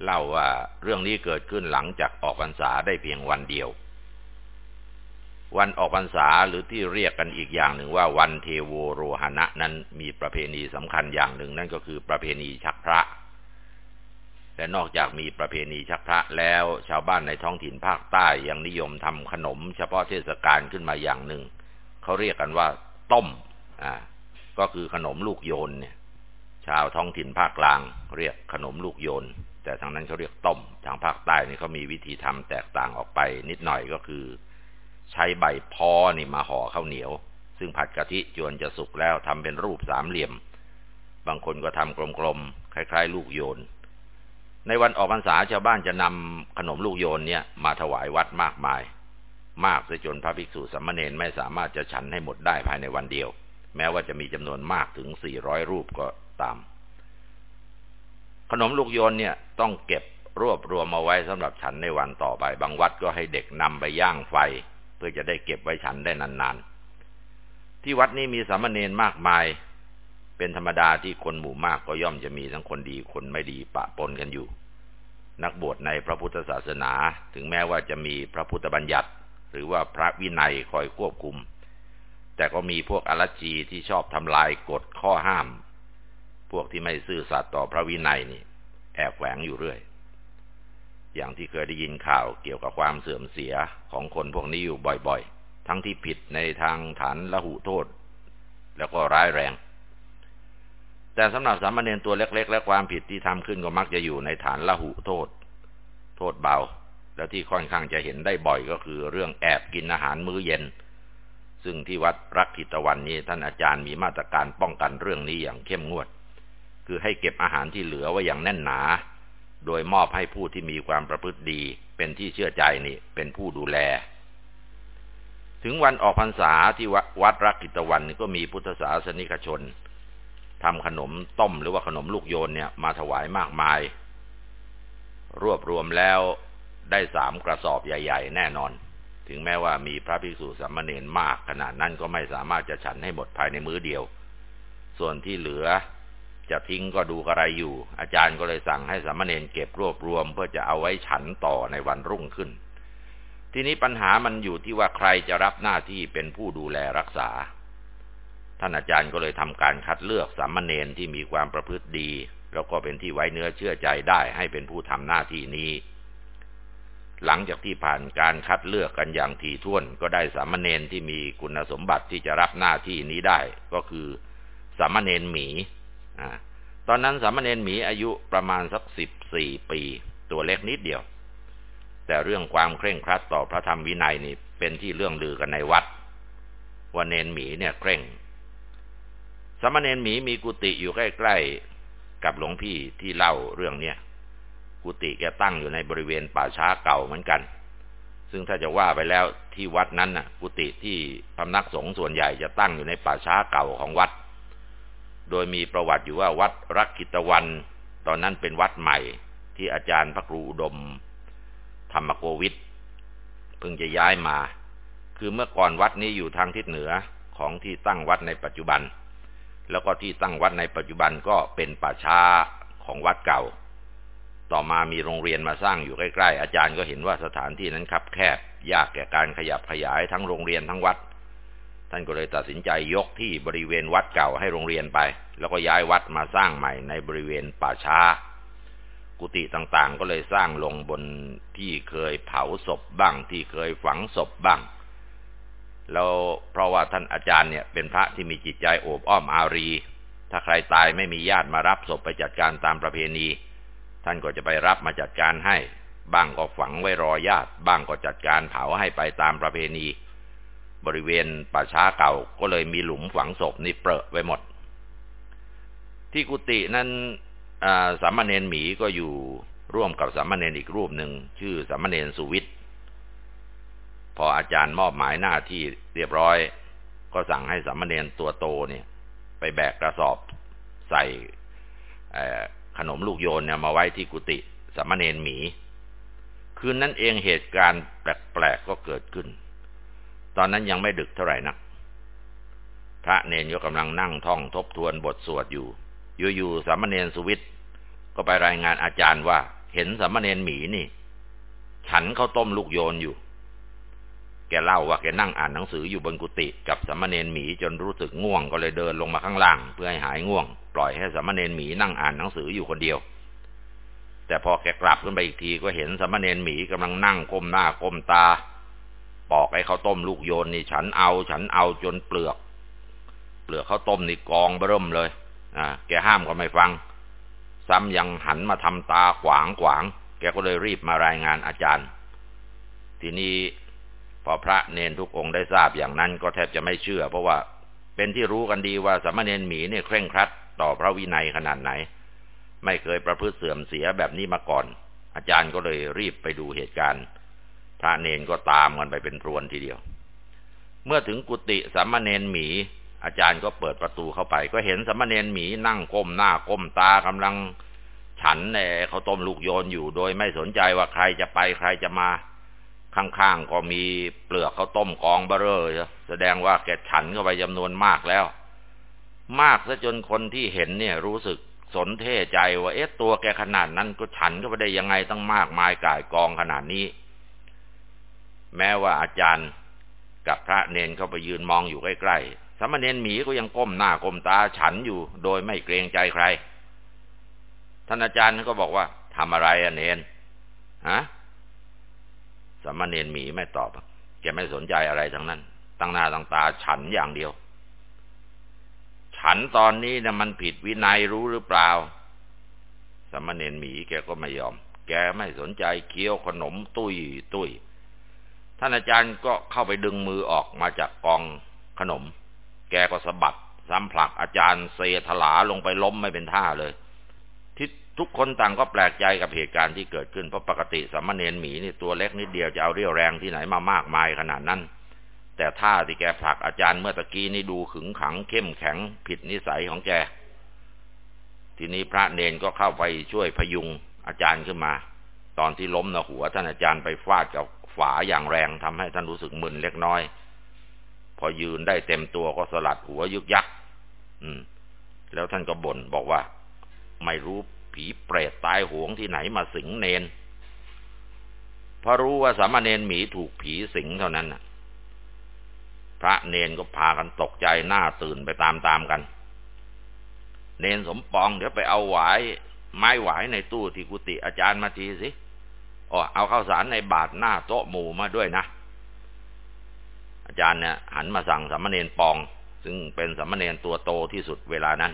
เล่าว่าเรื่องนี้เกิดขึ้นหลังจากออกพรรษาได้เพียงวันเดียว วันออกพรรษาหรือที่เรียกกันอีกอย่างหนึ่งว่าวันเทโวโรหณะนั้นมีประเพณีสำคัญอย่างหนึ่ง นั่นก็คือประเพณีชักพระแต่นอกจากมีประเพณีชักพระแล้วชาวบ้านในท้องถิ่นภาคใต้ยังนิยมทำขนม เฉพาะเทศกาลขึ้นมาอย่างหนึ่ง เขาเรียกกันว่าต้มอ่าก็คือขนมลูกโยนเนี่ยชชาวท้องถิ่นภาคกลางเรียกขนมลูกโยนแต่ทางนั้นเขาเรียกต้ม ทางภาคใต้นี่เขามีวิธีทำแตกต่างออกไปนิดหน่อยก็คือ ใช้ใบพอนี่มาห่อข้าวเหนียว ซึ่งผัดกะทิจวนจะสุกแล้วทำเป็นรูปสามเหลี่ยม บางคนก็ทำกลมๆ คล้ายๆ ลูกโยน ในวันออกพรรษาชาวบ้านจะนำขนมลูกโยนเนี่ยมาถวายวัดมากมาย มากจนพระภิกษุสามเณรไม่สามารถจะฉันให้หมดได้ภายในวันเดียว แม้ว่าจะมีจำนวนมากถึงสี่ร้อยรูปก็ตาม ขนมลูกโยนเนี่ยต้องเก็บรวบรวมมาไว้สำหรับฉันในวันต่อไป บางวัดก็ให้เด็กนำไปย่างไฟ เพื่อจะได้เก็บไว้ฉันได้นานๆ ที่วัดนี้มีสามเณรมากมาย เป็นธรรมดาที่คนหมู่มากก็ย่อมจะมีทั้งคนดีคนไม่ดีปะปนกันอยู่ นักบวชในพระพุทธศาสนาถึงแม้ว่าจะมีพระพุทธบัญญัติ หรือว่าพระวินัยคอยควบคุม แต่ก็มีพวกอรจีที่ชอบทำลายกฎข้อห้าม พวกที่ไม่ซื่อสัตย์ต่อพระวินัยนี่ แอบแฝงอยู่เรื่อย อย่างที่เคยได้ยินข่าวเกี่ยวกับความเสื่อมเสียของคนพวกนี้อยู่บ่อยๆ ทั้งที่ผิดในทางฐานละหุโทษ แล้วก็ร้ายแรง แต่สำหรับสามเณรตัวเล็ก ๆ และความผิดที่ทำขึ้นก็มักจะอยู่ในฐานละหุโทษ โทษเบา แล้วที่ค่อนข้างจะเห็นได้บ่อยก็คือ เรื่องแอบกินอาหารมื้อเย็น ซึ่งที่วัดรักขิตวันนี้ท่านอาจารย์มีมาตรการป้องกันเรื่องนี้อย่างเข้มงวด คือให้เก็บอาหารที่เหลือไว้อย่างแน่นหนา โดยมอบให้ผู้ที่มีความประพฤติดี เป็นที่เชื่อใจนี่ เป็นผู้ดูแล ถึงวันออกพรรษาที่วัดรักกิตวันก็มีพุทธศาสนิกชนทำขนมต้มหรือว่าขนมลูกโยนเนี่ยมาถวายมากมาย รวบรวมแล้วได้สามกระสอบใหญ่ ๆ แน่นอน ถึงแม้ว่ามีพระภิกษุสามเณรมากขนาดนั้นก็ไม่สามารถจะฉันให้หมดภายในมื้อเดียว ส่วนที่เหลือ จะทิ้งก็ดูกระไรอยู่ อาจารย์ก็เลยสั่งให้สามเณรเก็บรวบรวม เพื่อจะเอาไว้ฉันต่อในวันรุ่งขึ้น ทีนี้ปัญหามันอยู่ที่ว่าใครจะรับหน้าที่เป็นผู้ดูแลรักษา ท่านอาจารย์ก็เลยทำการคัดเลือกสามเณรที่มีความประพฤติดี แล้วก็เป็นที่ไว้เนื้อเชื่อใจได้ให้เป็นผู้ทำหน้าที่นี้หลังจากที่ผ่านการคัดเลือกกันอย่างถี่ถ้วน ก็ได้สามเณรที่มีคุณสมบัติที่จะรับหน้าที่นี้ได้ ก็คือสามเณรหมี ตอนนั้นสามเณรหมีอายุประมาณสักสิบสี่ปี ตัวเล็กนิดเดียว แต่เรื่องความเคร่งครัดต่อพระธรรมวินัยนี่เป็นที่เรื่องลือกันในวัดว่าเนนหมีเนี่ยเคร่ง สามเณรหมีมีกุฏิอยู่ใกล้ๆกับหลวงพี่ที่เล่าเรื่องเนี้ยกุฏิแกตั้งอยู่ในบริเวณป่าช้าเก่าเหมือนกัน ซึ่งถ้าจะว่าไปแล้วที่วัดนั้นน่ะ กุฏิที่พำนักสงฆ์ส่วนใหญ่จะตั้งอยู่ในป่าช้าเก่าของวัด โดยมีประวัติอยู่ว่าวัดรักกิตวัน ตอนนั้นเป็นวัดใหม่ ที่อาจารย์พระครูอุดม ธรรมโกวิทเพิ่งจะย้ายมา คือเมื่อก่อนวัดนี้อยู่ทางทิศเหนือของที่ตั้งวัดในปัจจุบัน แล้วก็ที่ตั้งวัดในปัจจุบันก็เป็นป่าช้าของวัดเก่า ต่อมามีโรงเรียนมาสร้างอยู่ใกล้ๆ อาจารย์ก็เห็นว่าสถานที่นั้นคับแคบ ยากแก่การขยับขยายทั้งโรงเรียนทั้งวัด ท่านก็เลยตัดสินใจยกที่บริเวณวัดเก่าให้โรงเรียนไป แล้วก็ย้ายวัดมาสร้างใหม่ในบริเวณป่าช้า กุฏิต่างๆ ก็เลยสร้างลงบนที่เคยเผาศพบ้าง ที่เคยฝังศพบ้าง แล้วเพราะว่าท่านอาจารย์เนี่ยเป็นพระที่มีจิตใจโอบอ้อมอารี ถ้าใครตายไม่มีญาติมารับศพไปจัดการตามประเพณี ท่านก็จะไปรับมาจัดการให้ บ้างก็ฝังไว้รอญาติ บ้างก็จัดการเผาให้ไปตามประเพณี บริเวณป่าช้าเก่าก็เลยมีหลุมฝังศพนี่เปรอะไว้หมด ที่กุฏินั้นสามเณรหมีก็อยู่ร่วมกับสามเณรอีกรูปหนึ่งชื่อสามเณรสุวิทย์พออาจารย์มอบหมายหน้าที่เรียบร้อย ก็สั่งให้สามเณรตัวโตเนี่ย ไปแบกกระสอบใส่ขนมลูกโยนเนี่ยมาไว้ที่กุฏิสามเณรหมี คืนนั้นเองเหตุการณ์แปลกๆก็เกิดขึ้น ตอนนั้นยังไม่ดึกเท่าไหร่นัก พระเนนก็กำลังนั่งท่องทบทวนบทสวดอยู่ อยู่ๆสามเณรสุวิทย์ก็ไปรายงานอาจารย์ว่า เห็นสามเณรหมีนี่ ฉันเขาต้มลูกโยนอยู่ แกเล่าว่าแกนั่งอ่านหนังสืออยู่บนกุฏิกับสามเณรหมีจนรู้สึกง่วงก็เลยเดินลงมาข้างล่าง เพื่อให้หายง่วง ปล่อยให้สามเณรหมีนั่งอ่านหนังสืออยู่คนเดียวแต่พอแกกลับขึ้นไปอีกทีก็เห็นสามเณรหมีกำลังนั่งก้มหน้าก้มตา ปอกไอ้ข้าวต้มลูกโยนนี่ฉันเอา ฉันเอาจนเปลือก เปลือกข้าวต้มนี่กองเบิ่มเลยอ่าแกห้ามก็ไม่ฟัง ซ้ำยังหันมาทำตาขวางขวาง แกก็เลยรีบมารายงานอาจารย์ ทีนี้พอพระเนนทุกองค์ได้ทราบอย่างนั้นก็แทบจะไม่เชื่อ เพราะว่าเป็นที่รู้กันดีว่าสมณเณรหมีเนี่ยเคร่งครัด ต่อพระวินัยขนาดไหน ไม่เคยประพฤติเสื่อมเสียแบบนี้มาก่อน อาจารย์ก็เลยรีบไปดูเหตุการณ์ พระเนนก็ตามกันไปเป็นพรวนทีเดียว เมื่อถึงกุฏิสมณเณรหมี อาจารย์ก็เปิดประตูเข้าไป ก็เห็นสมณเณรหมีนั่งก้มหน้าก้มตากำลังฉันในเขาต้มลูกโยนอยู่โดยไม่สนใจว่าใครจะไปใครจะมาข้างๆก็มีเปลือกเขาต้มกองเบอเรอแสดงว่าแกฉันเข้าไปจำนวนมากแล้ว มากซะจนคนที่เห็นเนี่ยรู้สึกสนเท่ใจว่าเอ๊ะตัวแกขนาดนั้นก็ฉันเข้าไปได้ยังไงตั้งมากมายก่ายกองขนาดนี้ แม้ว่าอาจารย์กับพระเนนเข้าไปยืนมองอยู่ใกล้ๆสมณเณรหมีก็ยังก้มหน้าก้มตาฉันอยู่โดยไม่เกรงใจใคร ท่านอาจารย์ก็บอกว่าทำอะไรอะเนนฮะสมณเณรหมีไม่ตอบแกไม่สนใจอะไรทั้งนั้น ตั้งหน้าตั้งตาฉันอย่างเดียว ฉันตอนนี้นะมันผิดวินัยรู้หรือเปล่า สมณเณรหมีแกก็ไม่ยอม แกไม่สนใจเคี้ยวขนมตุ้ยตุ้ย ท่านอาจารย์ก็เข้าไปดึงมือออกมาจากกองขนม แกก็สะบัดซ้ำผลักอาจารย์เซถลาลงไปล้มไม่เป็นท่าเลยทุกคนต่างก็แปลกใจกับเหตุการณ์ที่เกิดขึ้นเพราะปกติสมณเณรหมีนี่ตัวเล็กนิดเดียวจะเอาเรี่ยวแรงที่ไหนมามากมายขนาดนั้น แต่ท่าที่แกผลักอาจารย์เมื่อตะกี้นี่ดูขึงขังเข้มแข็งผิดนิสัยของแก ทีนี้พระเนนก็เข้าไปช่วยพยุงอาจารย์ขึ้นมา ตอนที่ล้มนะหัวท่านอาจารย์ไปฟาดกับ ฝาอย่างแรงทำให้ท่านรู้สึกมึนเล็กน้อย พอยืนได้เต็มตัวก็สลัดหัวยึกยักอืม แล้วท่านก็บ่นบอกว่า ไม่รู้ผีเปรตตายหวงที่ไหนมาสิงเนนพอรู้ว่าสามเณรหมีถูกผีสิงเท่านั้นน่ะพระเนนก็พากันตกใจหน้าตื่นไปตามๆกัน เนนสมปองเดี๋ยวไปเอาหวาย ไม้หวายในตู้ที่กุฏิอาจารย์มาทีสิ อ๋อเอาข้าวสารในบาทหน้าโต๊ะหมู่มาด้วยนะ อาจารย์เนี่ยหันมาสั่งสามเณรปอง ซึ่งเป็นสามเณรตัวโตที่สุดเวลานั้น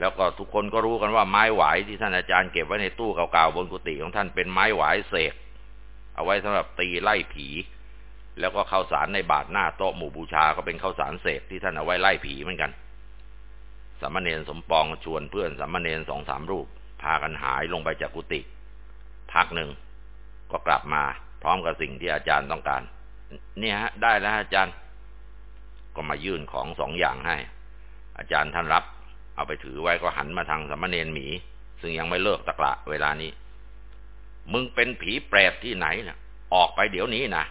แล้วก็ทุกคนก็รู้กันว่าไม้หวายที่ท่านอาจารย์เก็บไว้ในตู้เก่าๆบนกุฏิของท่านเป็นไม้หวายเสกเอาไว้สำหรับตีไล่ผี แล้วก็ข้าวสารในบาทหน้าโต๊ะหมู่บูชาก็เป็นข้าวสารเสกที่ท่านเอาไว้ไล่ผีเหมือนกันสามเณรสมปองชวนเพื่อนสามเณรสองสามรูป พากันหายลงไปจากกุฏิ พักหนึ่งก็กลับมาพร้อมกับสิ่งที่อาจารย์ต้องการ เนี่ยฮะ ได้แล้วอาจารย์ ก็มายื่นของสองอย่างให้ อาจารย์ท่านรับ เอาไปถือไว้ก็หันมาทางสมณเณรหมี ซึ่งยังไม่เลิกตะกละเวลานี้ มึงเป็นผีเปรตที่ไหนนะออกไปเดี๋ยวนี้นะ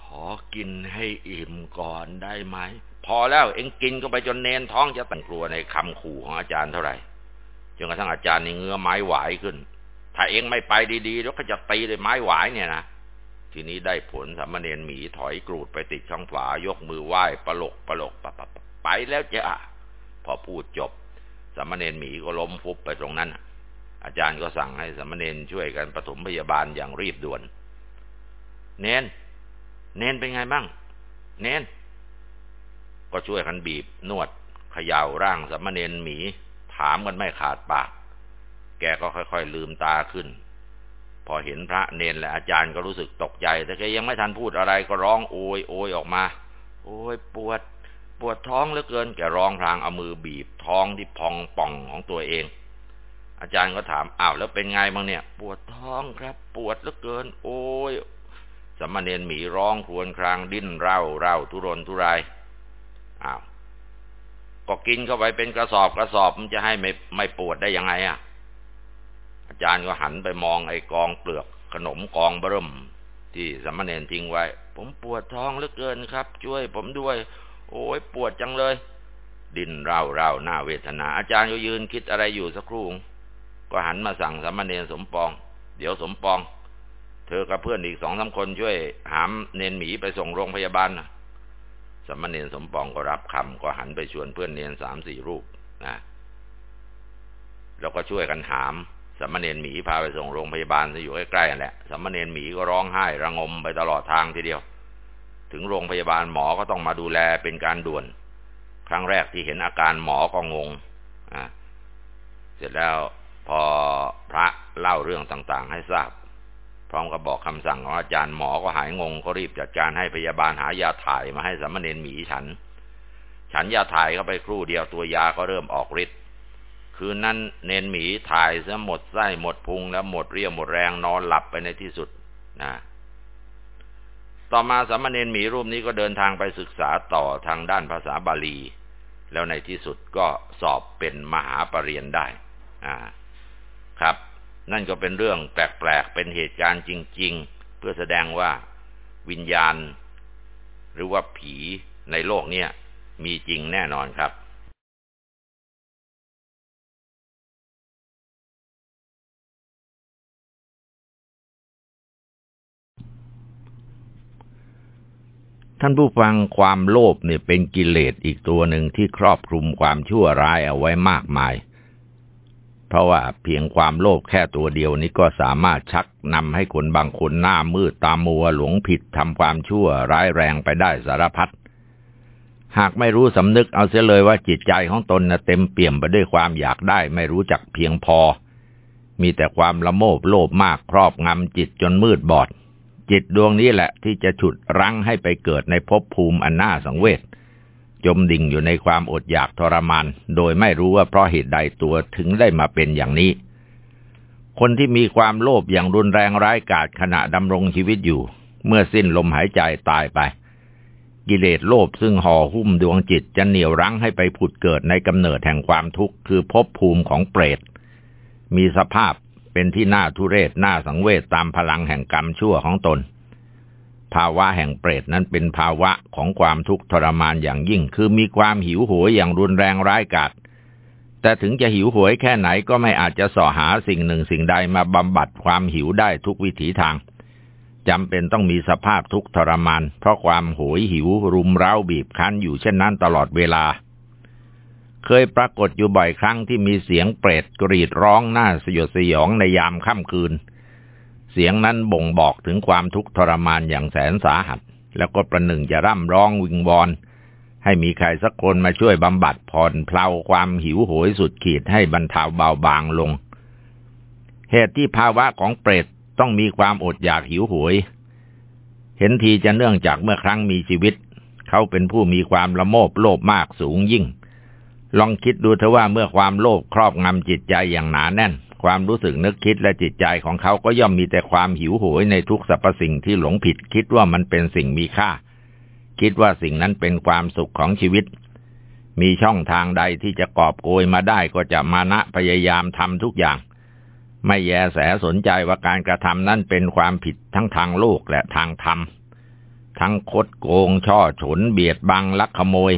ขอกินให้อิ่มก่อนได้ไหมพอแล้วเอ็งกินก็ไปจนเนนท้องจะตั้งกลัวในคำขู่ของอาจารย์เท่าไหร่จนกระทั่งอาจารย์นี่เงื้อไม้หวายขึ้น ถ้าเองไม่ไปดีๆแล้วก็จะตีด้วยไม้หวายเนี่ยนะทีนี้ได้ผลสามเณรหมีถอยกรูดไปติดช่องฝายกมือไหว้ปลกปลกปะปะไปแล้วจ้ะพอพูดจบสมณเณรหมีก็ล้มฟุบไปตรงนั้นอาจารย์ก็สั่งให้สมณเณรช่วยกันปฐมพยาบาลอย่างรีบด่วน เนนเนนเป็นไงบ้าง เนนก็ช่วยกันบีบนวดเขย่าร่างสมณเณรหมี ถามกันไม่ขาดปาก แกก็ค่อยๆลืมตาขึ้น พอเห็นพระเนนและอาจารย์ก็รู้สึกตกใจ แต่แกยังไม่ทันพูดอะไรก็ร้องโอยโอยออกมา โอยปวด ปวดท้องเหลือเกิน แกร้องพรางเอามือบีบท้องที่พองป่องของตัวเอง อาจารย์ก็ถามอ้าวแล้วเป็นไงบ้างเนี่ย ปวดท้องครับ ปวดเหลือเกิน โอ้ยสมณเณรหมีร้องครวญครางดิ้นเร่าเร่าทุรนทุรายอ้าวก็กินเข้าไปเป็นกระสอบกระสอบมันจะให้ไม่ไม่ปวดได้ยังไงอะ อาจารย์ก็หันไปมองไอ้กองเปลือกขนมกองเบิ่มที่สมณเณรทิ้งไว้ ผมปวดท้องเหลือเกินครับ ช่วยผมด้วย โอ้ยปวดจังเลย ดินเร่าเร่าหน้าเวทนา อาจารย์ก็ยืนคิดอะไรอยู่สักครู่ ก็หันมาสั่งสมณเณรสมปอง เดี๋ยวสมปอง เธอกับเพื่อนอีกสองสาคนช่วย หามเนนหมีไปส่งโรงพยาบาลนะสมณเณรสมปองก็รับคำก็หันไปชวนเพื่อนเนนสามสี่รูปนะแล้วก็ช่วยกันหาม สมณเณรหมีพาไปส่งโรงพยาบาลที่อยู่ใกล้ๆนั่นแหละสมณเณรหมีก็ร้องไห้ระงมไปตลอดทางทีเดียว ถึงโรงพยาบาลหมอก็ต้องมาดูแลเป็นการด่วน ครั้งแรกที่เห็นอาการหมอก็งงอ่าเสร็จแล้วพอพระเล่าเรื่องต่างๆ ให้ทราบ พร้อมกับบอกคำสั่งของอาจารย์หมอก็หายงงก็รีบจัดการให้พยาบาลหายาถ่ายมาให้สมณเณรหมีฉัน ฉันยาถ่ายเข้าไปครู่เดียวตัวยาก็เริ่มออกฤทธิ์ คืนนั้นเนนหมีถ่ายซะหมดไส้หมดพุงแล้วหมดเรี่ยวหมดแรงนอนหลับไปในที่สุดนะต่อมาสามเณรหมีรูปนี้ก็เดินทางไปศึกษาต่อทางด้านภาษาบาลี แล้วในที่สุดก็สอบเป็นมหาปรริญญาได้อ่าครับ นั่นก็เป็นเรื่องแปลกๆเป็นเหตุการณ์จริง ๆ เพื่อแสดงว่าวิญญาณ หรือว่าผีในโลกเนี้ยมีจริงแน่นอนครับ ท่านผู้ฟังความโลภเนี่ยเป็นกิเลสอีกตัวหนึ่งที่ครอบคลุมความชั่วร้ายเอาไว้มากมาย เพราะว่าเพียงความโลภแค่ตัวเดียวนี้ก็สามารถชักนำให้คนบางคนหน้ามืดตามัวหลงผิดทำความชั่วร้ายแรงไปได้สารพัดหากไม่รู้สำนึกเอาเสียเลยว่าจิตใจของตนนะเต็มเปี่ยมไปด้วยความอยากได้ ไม่รู้จักเพียงพอ มีแต่ความละโมบโลภมากครอบงำจิตจนมืดบอด จิตดวงนี้แหละ ที่จะฉุดรั้งให้ไปเกิดในภพภูมิอันน่าสังเวชจมดิ่งอยู่ในความอดอยากทรมาน โดยไม่รู้ว่าเพราะเหตุใดตัวถึงได้มาเป็นอย่างนี้ คนที่มีความโลภอย่างรุนแรงร้ายกาจขณะดำรงชีวิตอยู่ เมื่อสิ้นลมหายใจตายไป กิเลสโลภซึ่งห่อหุ้มดวงจิตจะเหนี่ยวรั้งให้ไปผุดเกิดในกำเนิดแห่งความทุกข์คือภพภูมิของเปรตมีสภาพ เป็นที่น่าทุเรศน่าสังเวชตามพลังแห่งกรรมชั่วของตน ภาวะแห่งเปรตนั้นเป็นภาวะของความทุกข์ทรมานอย่างยิ่ง คือมีความหิวโหยอย่างรุนแรงร้ายกาจแต่ถึงจะหิวโหยแค่ไหนก็ไม่อาจจะส่อหาสิ่งหนึ่งสิ่งใดมาบำบัดความหิวได้ทุกวิถีทางจำเป็นต้องมีสภาพทุกข์ทรมาน เพราะความโหยหิวรุมเร้าบีบคั้นอยู่เช่นนั้นตลอดเวลา เคยปรากฏอยู่บ่อยครั้งที่มีเสียงเปรตกรีดร้องหน้าสยดสยองในยามค่ำคืน เสียงนั้นบ่งบอกถึงความทุกข์ทรมานอย่างแสนสาหัส แล้วก็ประหนึ่งจะร่ำร้องวิงวอน ให้มีใครสักคนมาช่วยบำบัดผ่อนเพลาความหิวโหยสุดขีดให้บรรเทาเบาบางลง เหตุที่ภาวะของเปรตต้องมีความอดอยากหิวโหย เห็นทีจะเนื่องจากเมื่อครั้งมีชีวิต เขาเป็นผู้มีความละโมบโลภมากสูงยิ่ง ลองคิดดูเถอะว่าเมื่อความโลภครอบงำจิตใจอย่างหนาแน่น ความรู้สึกนึกคิดและจิตใจของเขาก็ย่อมมีแต่ความหิวโหยในทุกสรรพสิ่งที่หลงผิด คิดว่ามันเป็นสิ่งมีค่า คิดว่าสิ่งนั้นเป็นความสุขของชีวิต มีช่องทางใดที่จะกอบโกยมาได้ก็จะมานะพยายามทำทุกอย่าง ไม่แยแสสนใจว่าการกระทำนั้นเป็นความผิดทั้งทางโลกและทางธรรม ทั้งคดโกงช่อฉนเบียดบังลักขโมย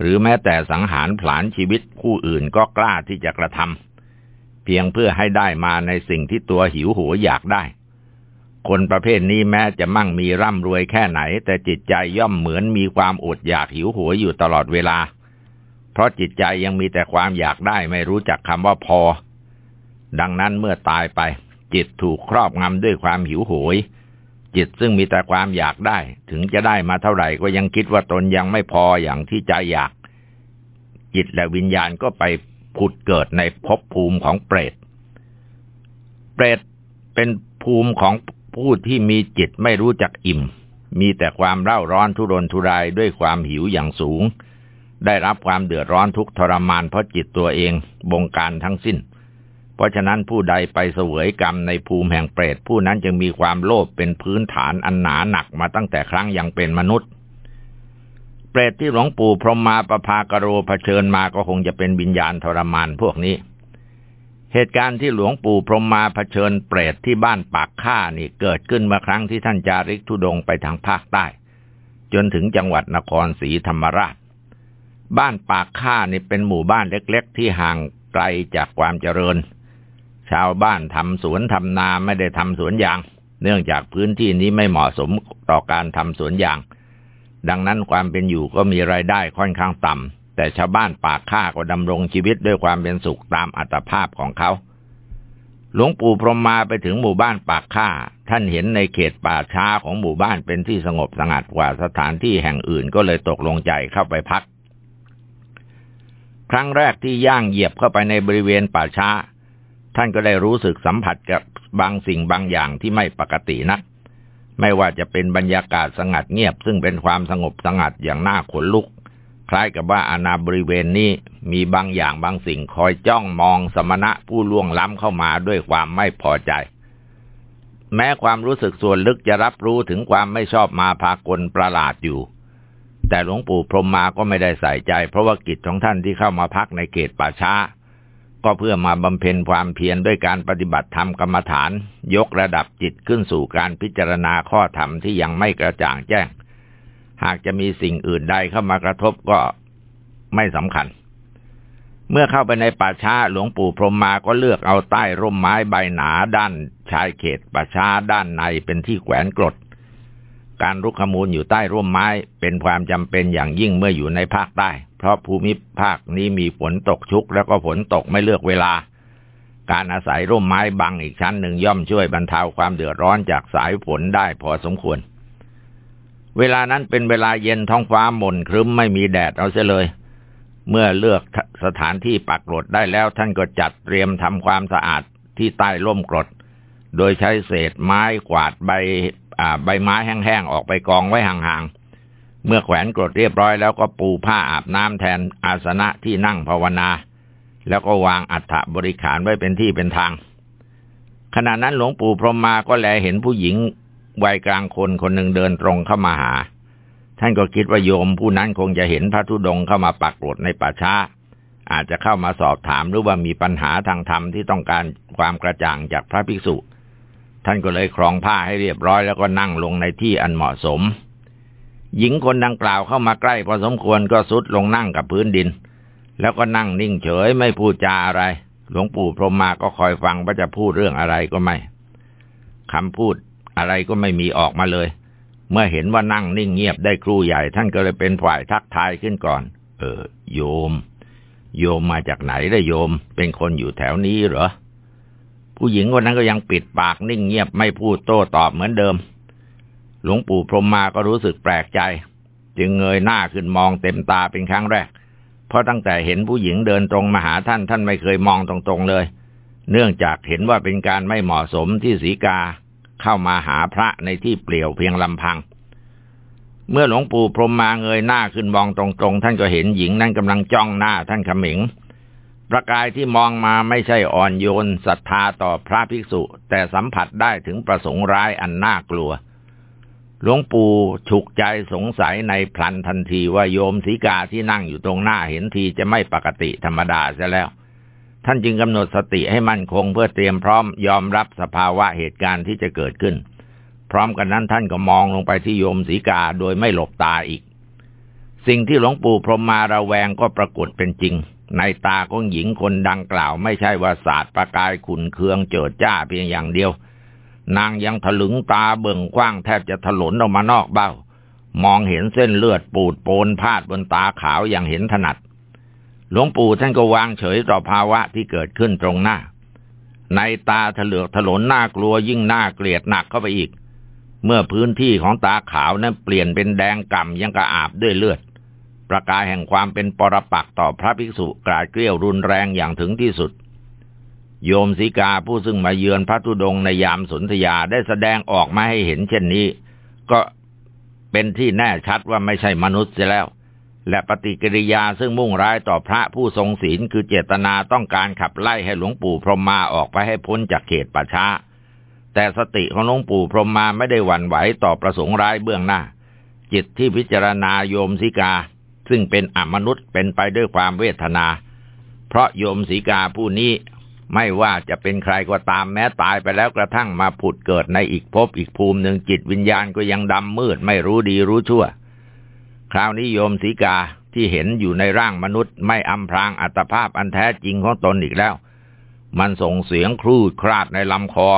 หรือแม้แต่สังหารผลาญชีวิตผู้อื่นก็กล้าที่จะกระทำเพียงเพื่อให้ได้มาในสิ่งที่ตัวหิวโหยอยากได้ คนประเภทนี้แม้จะมั่งมีร่ำรวยแค่ไหน แต่จิตใจย่อมเหมือนมีความอดอยากหิวโหยอยู่ตลอดเวลา เพราะจิตใจยังมีแต่ความอยากได้ไม่รู้จักคำว่าพอ ดังนั้นเมื่อตายไป จิตถูกครอบงำด้วยความหิวโหย จิตซึ่งมีแต่ความอยากได้ ถึงจะได้มาเท่าไหร่ก็ยังคิดว่าตนยังไม่พออย่างที่ใจอยาก จิตและวิญญาณก็ไปผุดเกิดในภพภูมิของเปรต เปรตเป็นภูมิของผู้ที่มีจิตไม่รู้จักอิ่ม มีแต่ความเร่าร้อนทุรนทุรายด้วยความหิวอย่างสูง ได้รับความเดือดร้อนทุกทรมานเพราะจิตตัวเองบงการทั้งสิ้น เพราะฉะนั้นผู้ใดไปเสวยกรรมในภูมิแห่งเปรตผู้นั้นจึงมีความโลภเป็นพื้นฐานอันหนาหนักมาตั้งแต่ครั้งยังเป็นมนุษย์ เปรตที่หลวงปู่พรหมมาประภากโรเผชิญมาก็คงจะเป็นวิญญาณทรมานพวกนี้ เหตุการณ์ที่หลวงปู่พรหมมาเผชิญเปรตที่บ้านปากค่านี่เกิดขึ้นเมื่อครั้งที่ท่านจาริกทุดงไปทางภาคใต้ จนถึงจังหวัดนครศรีธรรมราช บ้านปากค่านี่เป็นหมู่บ้านเล็ก ๆ ที่ห่างไกลจากความเจริญ ชาวบ้านทำสวนทำนาไม่ได้ทำสวนยาง เนื่องจากพื้นที่นี้ไม่เหมาะสมต่อการทำสวนยาง ดังนั้นความเป็นอยู่ก็มีรายได้ค่อนข้างต่ำแต่ชาวบ้านปากข้าก็ดำรงชีวิตด้วยความเป็นสุขตามอัตภาพของเขาหลวงปู่พรหมมาไปถึงหมู่บ้านปากข้าท่านเห็นในเขตป่าช้าของหมู่บ้านเป็นที่สงบสงัดกว่าสถานที่แห่งอื่นก็เลยตกลงใจเข้าไปพัก ครั้งแรกที่ย่างเหยียบเข้าไปในบริเวณป่าช้า ท่านก็ได้รู้สึกสัมผัสกับบางสิ่งบางอย่างที่ไม่ปกตินักไม่ว่าจะเป็นบรรยากาศสงัดเงียบ ซึ่งเป็นความสงบสงัดอย่างน่าขนลุก คล้ายกับว่าอาณาบริเวณนี้มีบางอย่างบางสิ่งคอยจ้องมองสมณะผู้ล่วงล้ำเข้ามาด้วยความไม่พอใจ แม้ความรู้สึกส่วนลึกจะรับรู้ถึงความไม่ชอบมาพากลประหลาดอยู่แต่หลวงปู่พรหมมาก็ไม่ได้ใส่ใจ เพราะว่ากิจของท่านที่เข้ามาพักในเขตป่าช้า ก็เพื่อมาบำเพ็ญความเพียรด้วยการปฏิบัติธรรมกรรมฐาน ยกระดับจิตขึ้นสู่การพิจารณาข้อธรรมที่ยังไม่กระจ่างแจ้ง หากจะมีสิ่งอื่นใดเข้ามากระทบก็ไม่สำคัญ เมื่อเข้าไปในป่าช้าหลวงปู่พรหมมาก็เลือกเอาใต้ร่มไม้ใบหนาด้านชายเขตป่าช้าด้านในเป็นที่แขวนกรด การรุกขมูลอยู่ใต้ร่มไม้ เป็นความจำเป็นอย่างยิ่งเมื่ออยู่ในภาคใต้ เพราะภูมิภาคนี้มีฝนตกชุก แล้วก็ฝนตกไม่เลือกเวลา การอาศัยร่มไม้บังอีกชั้นหนึ่งย่อมช่วยบรรเทาความเดือดร้อนจากสายฝนได้พอสมควร เวลานั้นเป็นเวลาเย็นท้องฟ้าหม่นครึ้มไม่มีแดดเอาเสียเลย เมื่อเลือกสถานที่ปักกรดได้แล้วท่านก็จัดเตรียมทำความสะอาดที่ใต้ร่มกรดโดยใช้เศษไม้กวาดใบ ใบไม้แห้งๆออกไปกองไว้ห่างๆ เมื่อแขวนกรดเรียบร้อยแล้วก็ปูผ้าอาบน้ำแทนอาสนะที่นั่งภาวนา แล้วก็วางอัฐบริขารไว้เป็นที่เป็นทาง ขณะนั้นหลวงปู่พรหมมาก็แลเห็นผู้หญิงวัยกลางคนคนหนึ่งเดินตรงเข้ามาหา ท่านก็คิดว่าโยมผู้นั้นคงจะเห็นพระธุดงเข้ามาปักกรดในป่าช้า อาจจะเข้ามาสอบถามหรือว่ามีปัญหาทางธรรมที่ต้องการความกระจ่างจากพระภิกษุ ท่านก็เลยครองผ้าให้เรียบร้อยแล้วก็นั่งลงในที่อันเหมาะสม หญิงคนดังกล่าวเข้ามาใกล้พอสมควรก็สุดลงนั่งกับพื้นดิน แล้วก็นั่งนิ่งเฉยไม่พูดจาอะไร หลวงปู่พรหมมาก็คอยฟังว่าจะพูดเรื่องอะไรก็ไม่คำพูดอะไรก็ไม่มีออกมาเลย เมื่อเห็นว่านั่งนิ่งเงียบได้ครู่ใหญ่ ท่านก็เลยเป็นฝ่ายทักทายขึ้นก่อน เออ โยม โยมมาจากไหนได้โยม เป็นคนอยู่แถวนี้เหรอ ผู้หญิงคนนั้นก็ยังปิดปากนิ่งเงียบไม่พูดโต้ตอบเหมือนเดิม หลวงปู่พรหมมาก็รู้สึกแปลกใจ จึงเงยหน้าขึ้นมองเต็มตาเป็นครั้งแรก เพราะตั้งแต่เห็นผู้หญิงเดินตรงมาหาท่านท่านไม่เคยมองตรงๆเลย เนื่องจากเห็นว่าเป็นการไม่เหมาะสมที่สีกาเข้ามาหาพระในที่เปลี่ยวเพียงลำพัง เมื่อหลวงปู่พรหมมาเงยหน้าขึ้นมองตรงๆ ท่านก็เห็นหญิงนั้นกำลังจ้องหน้าท่านขมิง ประกายที่มองมาไม่ใช่อ่อนโยนศรัทธาต่อพระภิกษุ แต่สัมผัสได้ถึงประสงค์ร้ายอันน่ากลัว หลวงปู่ฉุกใจสงสัยในพลันทันทีว่าโยมสีกาที่นั่งอยู่ตรงหน้าเห็นทีจะไม่ปกติธรรมดาซะแล้ว ท่านจึงกำหนดสติให้มั่นคงเพื่อเตรียมพร้อมยอมรับสภาวะเหตุการณ์ที่จะเกิดขึ้น พร้อมกันนั้นท่านก็มองลงไปที่โยมสีกาโดยไม่หลบตาอีก สิ่งที่หลวงปู่พรหมมาระแวงก็ปรากฏเป็นจริง ในตาของหญิงคนดังกล่าวไม่ใช่ว่าศาสตร์ประกายขุนเคืองเจิดจ้าเพียงอย่างเดียว นางยังถลึงตาเบิ่งกว้างแทบจะถลนออกมานอกเบ้า มองเห็นเส้นเลือดปูดโปนพาดบนตาขาวอย่างเห็นถนัด หลวงปู่ท่านก็วางเฉยต่อภาวะที่เกิดขึ้นตรงหน้า ในตาถลือกถลนน่ากลัวยิ่งน่าเกลียดหนักเข้าไปอีก เมื่อพื้นที่ของตาขาวนั้นเปลี่ยนเป็นแดงก่ำยังกระอาบด้วยเลือด ประกายแห่งความเป็นปรปักต่อพระภิกษุกราดเกลี้ยวรุนแรงอย่างถึงที่สุด โยมสีกาผู้ซึ่งมาเยือนพระธุดงในยามสนธยาได้แสดงออกมาให้เห็นเช่นนี้ ก็เป็นที่แน่ชัดว่าไม่ใช่มนุษย์เสียแล้ว และปฏิกิริยาซึ่งมุ่งร้ายต่อพระผู้ทรงศีลคือเจตนาต้องการขับไล่ให้หลวงปู่พรหมมาออกไปให้พ้นจากเขตป่าช้า แต่สติของหลวงปู่พรหมมาไม่ได้หวั่นไหวต่อประสงค์ร้ายเบื้องหน้า จิตที่พิจารณาโยมสีกา ซึ่งเป็นอมนุษย์เป็นไปด้วยความเวทนา เพราะโยมสีกาผู้นี้ไม่ว่าจะเป็นใครก็ตามแม้ตายไปแล้วกระทั่งมาผุดเกิดในอีกภพอีกภูมิหนึ่งจิตวิญญาณก็ยังดำมืดไม่รู้ดีรู้ชั่ว คราวนี้โยมสีกาที่เห็นอยู่ในร่างมนุษย์ ไม่อำพรางอัตภาพอันแท้จริงของตนอีกแล้ว มันส่งเสียงครูดคราดในลำคอ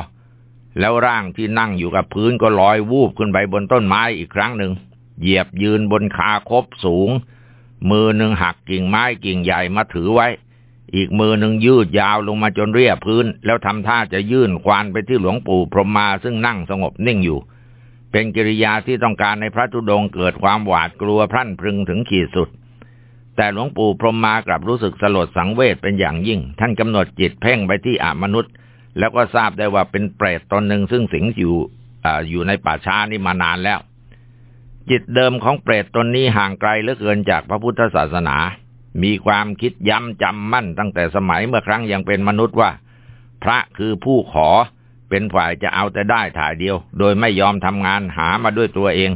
แล้วร่างที่นั่งอยู่กับพื้นก็ลอยวูบขึ้นไปบนต้นไม้อีกครั้งหนึ่งเหยียบยืนบนคาคบสูง มือหนึ่งหักกิ่งไม้กิ่งใหญ่มาถือไว้ อีกมือหนึ่งยืดยาวลงมาจนเรียบพื้น แล้วทำท่าจะยื่นควานไปที่หลวงปู่พรหมมาซึ่งนั่งสงบนิ่งอยู่ เป็นกิริยาที่ต้องการในพระธุดงเกิดความหวาดกลัวพรั่นพรึงถึงขีดสุด แต่หลวงปู่พรหมมากลับรู้สึกสลดสังเวชเป็นอย่างยิ่ง ท่านกำหนดจิตเพ่งไปที่อามนุษย์ แล้วก็ทราบได้ว่าเป็นเปรตตนหนึ่งซึ่งสิงอยู่ออยู่ในป่าช้านี่มานานแล้ว จิตเดิมของเปรตตนนี้ห่างไกลเหลือเกินจากพระพุทธศาสนา มีความคิดย้ำจำมั่นตั้งแต่สมัยเมื่อครั้งยังเป็นมนุษย์ว่า พระคือผู้ขอเป็นฝ่ายจะเอาแต่ได้ถ่ายเดียว โดยไม่ยอมทำงานหามาด้วยตัวเอง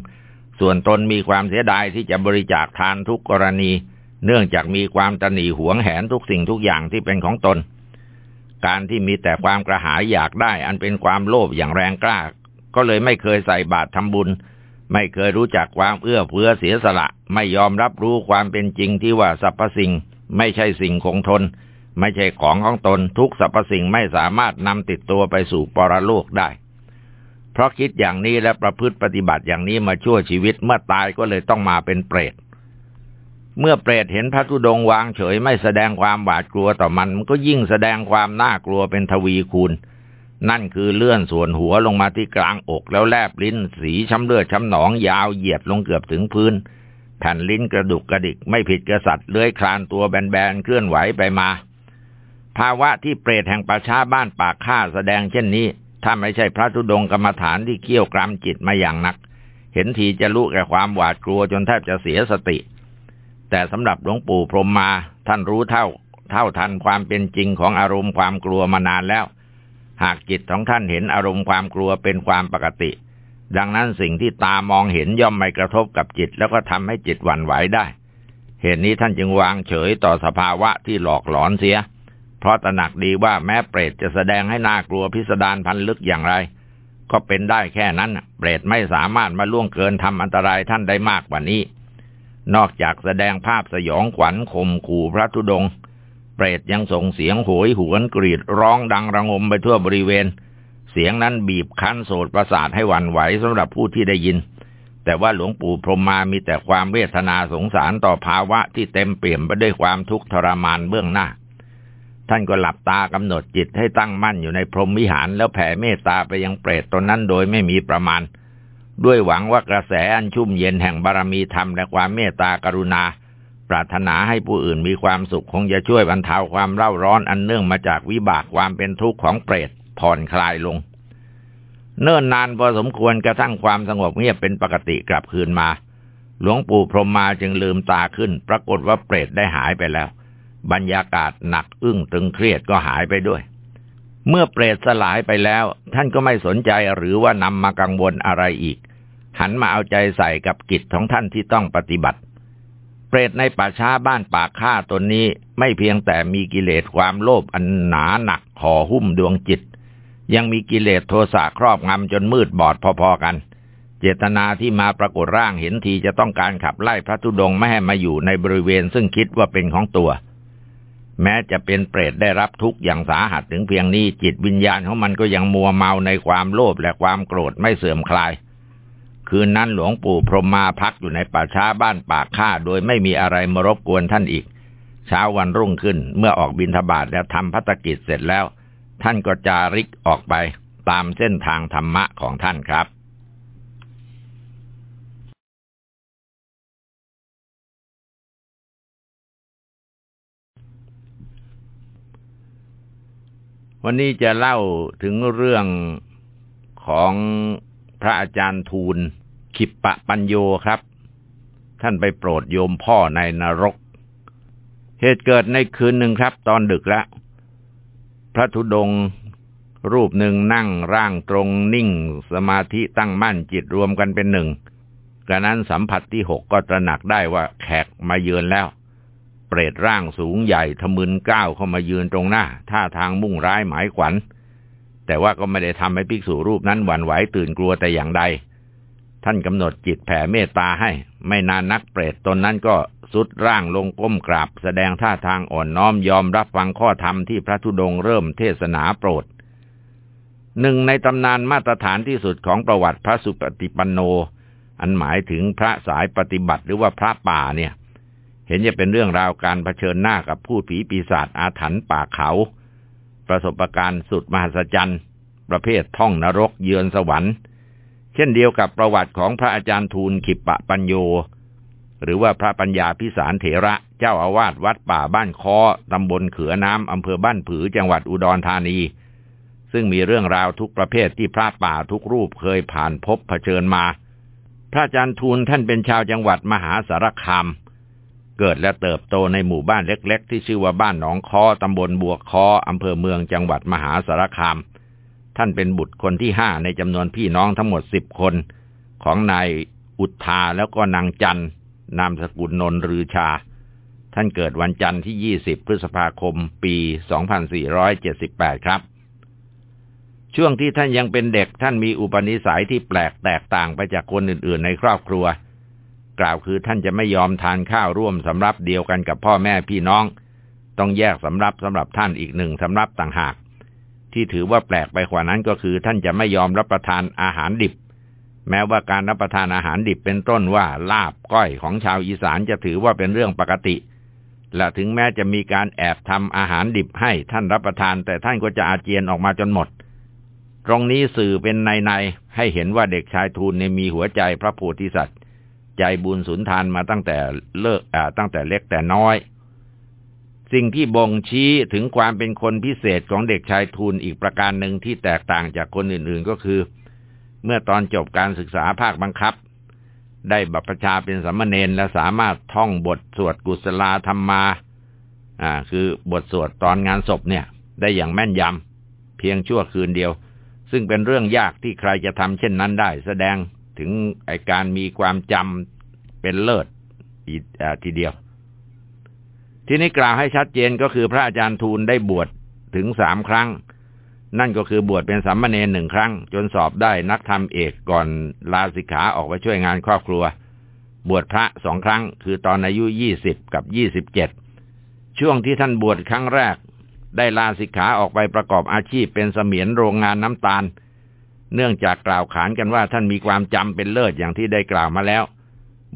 ส่วนตนมีความเสียดายที่จะบริจาคทานทุกกรณี เนื่องจากมีความตนีหวงแหนทุกสิ่งทุกอย่างที่เป็นของตน การที่มีแต่ความกระหายอยากได้ อันเป็นความโลภอย่างแรงกล้า ก็เลยไม่เคยใส่บาตรทำบุญ ไม่เคยรู้จักความเอื้อเฟื้อเสียสละ ไม่ยอมรับรู้ความเป็นจริงที่ว่าสรรพสิ่ง ไม่ใช่สิ่งคงทน ไม่ใช่ของของตนทุกสรรพสิ่งไม่สามารถนำติดตัวไปสู่ปรโลกได้ เพราะคิดอย่างนี้และประพฤติปฏิบัติอย่างนี้มาชั่วชีวิตเมื่อตายก็เลยต้องมาเป็นเปรตเมื่อเปรตเห็นพระธุดงวางเฉยไม่แสดงความหวาดกลัวต่อมันมันก็ยิ่งแสดงความน่ากลัวเป็นทวีคูณ นั่นคือเลื่อนส่วนหัวลงมาที่กลางอกแล้วแลบลิ้นสีช้ำเลือดช้ำหนองยาวเหยียดลงเกือบถึงพื้น แผ่นลิ้นกระดุกกระดิกไม่ผิดกระสัตว์เลื้อยคลานตัวแบนๆเคลื่อนไหวไปมา ภาวะที่เปรตแห่งป่าช้าบ้านปากข้าแสดงเช่นนี้ ถ้าไม่ใช่พระธุดงกรรมฐานที่เคี่ยวกรามจิตมาอย่างนัก เห็นทีจะลุกแก่ความหวาดกลัวจนแทบจะเสียสติ แต่สำหรับหลวงปู่พรมมาท่านรู้เท่า เท่าทันความเป็นจริงของอารมณ์ความกลัวมานานแล้ว หากจิตของท่านเห็นอารมณ์ความกลัวเป็นความปกติ ดังนั้นสิ่งที่ตามองเห็นย่อมไม่กระทบกับจิต แล้วก็ทำให้จิตหวั่นไหวได้ เหตุนี้ท่านจึงวางเฉยต่อสภาวะที่หลอกหลอนเสีย เพราะตระหนักดีว่าแม้เปรตจะแสดงให้น่ากลัวพิสดารพันลึกอย่างไร ก็เป็นได้แค่นั้น เปรตไม่สามารถมาล่วงเกินทำอันตรายท่านได้มากกว่านี้ นอกจากแสดงภาพสยองขวัญข่มขู่พระธุดง เปรตยังส่งเสียงโหยหวนกรีดร้องดังระงมไปทั่วบริเวณ เสียงนั้นบีบคั้นโสดประสาทให้หวั่นไหวสำหรับผู้ที่ได้ยิน แต่ว่าหลวงปู่พรหมมามีแต่ความเวทนาสงสารต่อภาวะที่เต็มเปี่ยมไปด้วยความทุกข์ทรมานเบื้องหน้า ท่านก็หลับตากำหนดจิตให้ตั้งมั่นอยู่ในพรหมวิหารแล้วแผ่เมตตาไปยังเปรตตนนั้นโดยไม่มีประมาณ ด้วยหวังว่ากระแสอันชุ่มเย็นแห่งบารมีธรรมและความเมตตากรุณา ปรารถนาให้ผู้อื่นมีความสุขคงจะช่วยบรรเทาความเร่าร้อนอันเนื่องมาจากวิบากความเป็นทุกข์ของเปรตผ่อนคลายลง เนิ่นนานพอสมควรกระทั่งความสงบเงียบเป็นปกติกลับคืนมา หลวงปู่พรหมมาจึงลืมตาขึ้น ปรากฏว่าเปรตได้หายไปแล้ว บรรยากาศหนักอึ้งตึงเครียดก็หายไปด้วย เมื่อเปรตสลายไปแล้ว ท่านก็ไม่สนใจหรือว่านำมากังวลอะไรอีก หันมาเอาใจใส่กับกิจของท่านที่ต้องปฏิบัติ รตในป่าช้าบ้านป่ากฆ่าตนนี้ไม่เพียงแต่มีกิเลสความโลภอันหนาหนักห่อหุ้มดวงจิต ยังมีกิเลสโทสะครอบงำจนมืดบอดพอๆกัน เจตนาที่มาปรากฏร่างเห็นทีจะต้องการขับไล่พระธุดงไม่ให้มาอยู่ในบริเวณซึ่งคิดว่าเป็นของตัว แม้จะเป็นเปรตได้รับทุกข์อย่างสาหัสถึงเพียงนี้จิตวิญญาณของมันก็ยังมัวเมาในความโลภและความโกรธไม่เสื่อมคลาย คืนนั้นหลวงปู่พรหมมาพักอยู่ในป่าช้าบ้านปากข้าโดยไม่มีอะไรมารบกวนท่านอีก เช้าวันรุ่งขึ้นเมื่อออกบินทบาทและทำพัฒกิจเสร็จแล้ว ท่านก็จาริกออกไปตามเส้นทางธรรมะของท่านครับ วันนี้จะเล่าถึงเรื่องของ พระอาจารย์ทูล ขิปปะปัญโยครับ ท่านไปโปรดโยมพ่อในนรก เหตุเกิดในคืนหนึ่งครับ ตอนดึกแล้ว พระธุดงรูปหนึ่งนั่งร่างตรงนิ่ง สมาธิตั้งมั่นจิตรวมกันเป็นหนึ่งกระนั้นสัมผัสที่หกก็ตระหนักได้ว่าแขกมาเยือนแล้ว เปรตร่างสูงใหญ่ทะมึนก้าวเข้ามายืนตรงหน้าท่าทางมุ่งร้ายหมายขวัญ แต่ว่าก็ไม่ได้ทำให้ภิกษุรูปนั้นหวั่นไหวตื่นกลัวแต่อย่างใด ท่านกำหนดจิตแผ่เมตตาให้ ไม่นานนักเปรตตนนั้นก็สุดร่างลงก้มกราบ แสดงท่าทางอ่อนน้อมยอมรับฟังข้อธรรมที่พระธุดงเริ่มเทศนาโปรด หนึ่งในตำนานมาตรฐานที่สุดของประวัติพระสุปฏิปันโน อันหมายถึงพระสายปฏิบัติหรือว่าพระป่าเนี่ย เห็นจะเป็นเรื่องราวการเผชิญหน้ากับผู้ผีปีศาจอาถรรพ์ป่าเขา ประสบการณ์สุดมหัศจรรย์ ประเภทท่องนรกเยือนสวรรค์ เช่นเดียวกับประวัติของพระอาจารย์ทูลขิปปะปัญโย หรือว่าพระปัญญาพิสารเถระเจ้าอาวาสวัดป่าบ้านคอตำบลเขือน้ำอำเภอบ้านผือจังหวัดอุดรธานี ซึ่งมีเรื่องราวทุกประเภทที่พระป่าทุกรูปเคยผ่านพบเผชิญมา พระอาจารย์ทูลท่านเป็นชาวจังหวัดมหาสารคาม เกิดและเติบโตในหมู่บ้านเล็ก ๆ ที่ชื่อว่าบ้านหนองคอตำบลบัวคออำเภอเมืองจังหวัดมหาสารคาม ท่านเป็นบุตรคนที่ห้าในจำนวนพี่น้องทั้งหมดสิบคน ของนายอุทาแล้วก็นางจันนามสกุลนนรือชา ท่านเกิดวันจันทร์ที่ 20 พฤษภาคม ปี 2478 ครับ ช่วงที่ท่านยังเป็นเด็กท่านมีอุปนิสัยที่แปลกแตกต่างไปจากคนอื่น ๆ ในครอบครัว กล่าวคือท่านจะไม่ยอมทานข้าวร่วมสำรับเดียวกันกับพ่อแม่พี่น้อง ต้องแยกสำรับสำหรับท่านอีกหนึ่งสำรับต่างหาก ที่ถือว่าแปลกไปกว่านั้นก็คือ ท่านจะไม่ยอมรับประทานอาหารดิบ แม้ว่าการรับประทานอาหารดิบเป็นต้นว่าลาบก้อยของชาวอีสานจะถือว่าเป็นเรื่องปกติ และถึงแม้จะมีการแอบทำอาหารดิบให้ท่านรับประทาน แต่ท่านก็จะอาเจียนออกมาจนหมดตรงนี้สื่อเป็นในในให้เห็นว่าเด็กชายทูลในมีหัวใจพระโพธิสัตว์ ใจบุญสุนทานมาตั้งแต่เลิกตั้งแต่เล็กแต่น้อย สิ่งที่บ่งชี้ถึงความเป็นคนพิเศษของเด็กชายทูลอีกประการหนึ่งที่แตกต่างจากคนอื่นๆก็คือ เมื่อตอนจบการศึกษาภาคบังคับ ได้บัพปชาเป็นสัมเนนและสามารถท่องบทสวดกุศลาธรรมมาอ่า คือบทสวดตอนงานศพเนี่ย ได้อย่างแม่นยำเพียงชั่วคืนเดียว ซึ่งเป็นเรื่องยากที่ใครจะทำเช่นนั้นได้ แสดง ถึงไอการมีความจำเป็นเลิศทีเดียว ที่นี้กล่าวให้ชัดเจนก็คือพระอาจารย์ทูลได้บวชถึงสามครั้ง นั่นก็คือบวชเป็นสามเณรหนึ่งครั้ง จนสอบได้นักธรรมเอกก่อนลาสิกขาออกไปช่วยงานครอบครัว บวชพระสองครั้ง คือตอนอายุยี่สิบกับยี่สิบเจ็ดช่วงที่ท่านบวชครั้งแรก ได้ลาสิกขาออกไปประกอบอาชีพเป็นเสมียนโรงงานน้ำตาล เนื่องจากกล่าวขานกันว่าท่านมีความจำเป็นเลิศอย่างที่ได้กล่าวมาแล้ว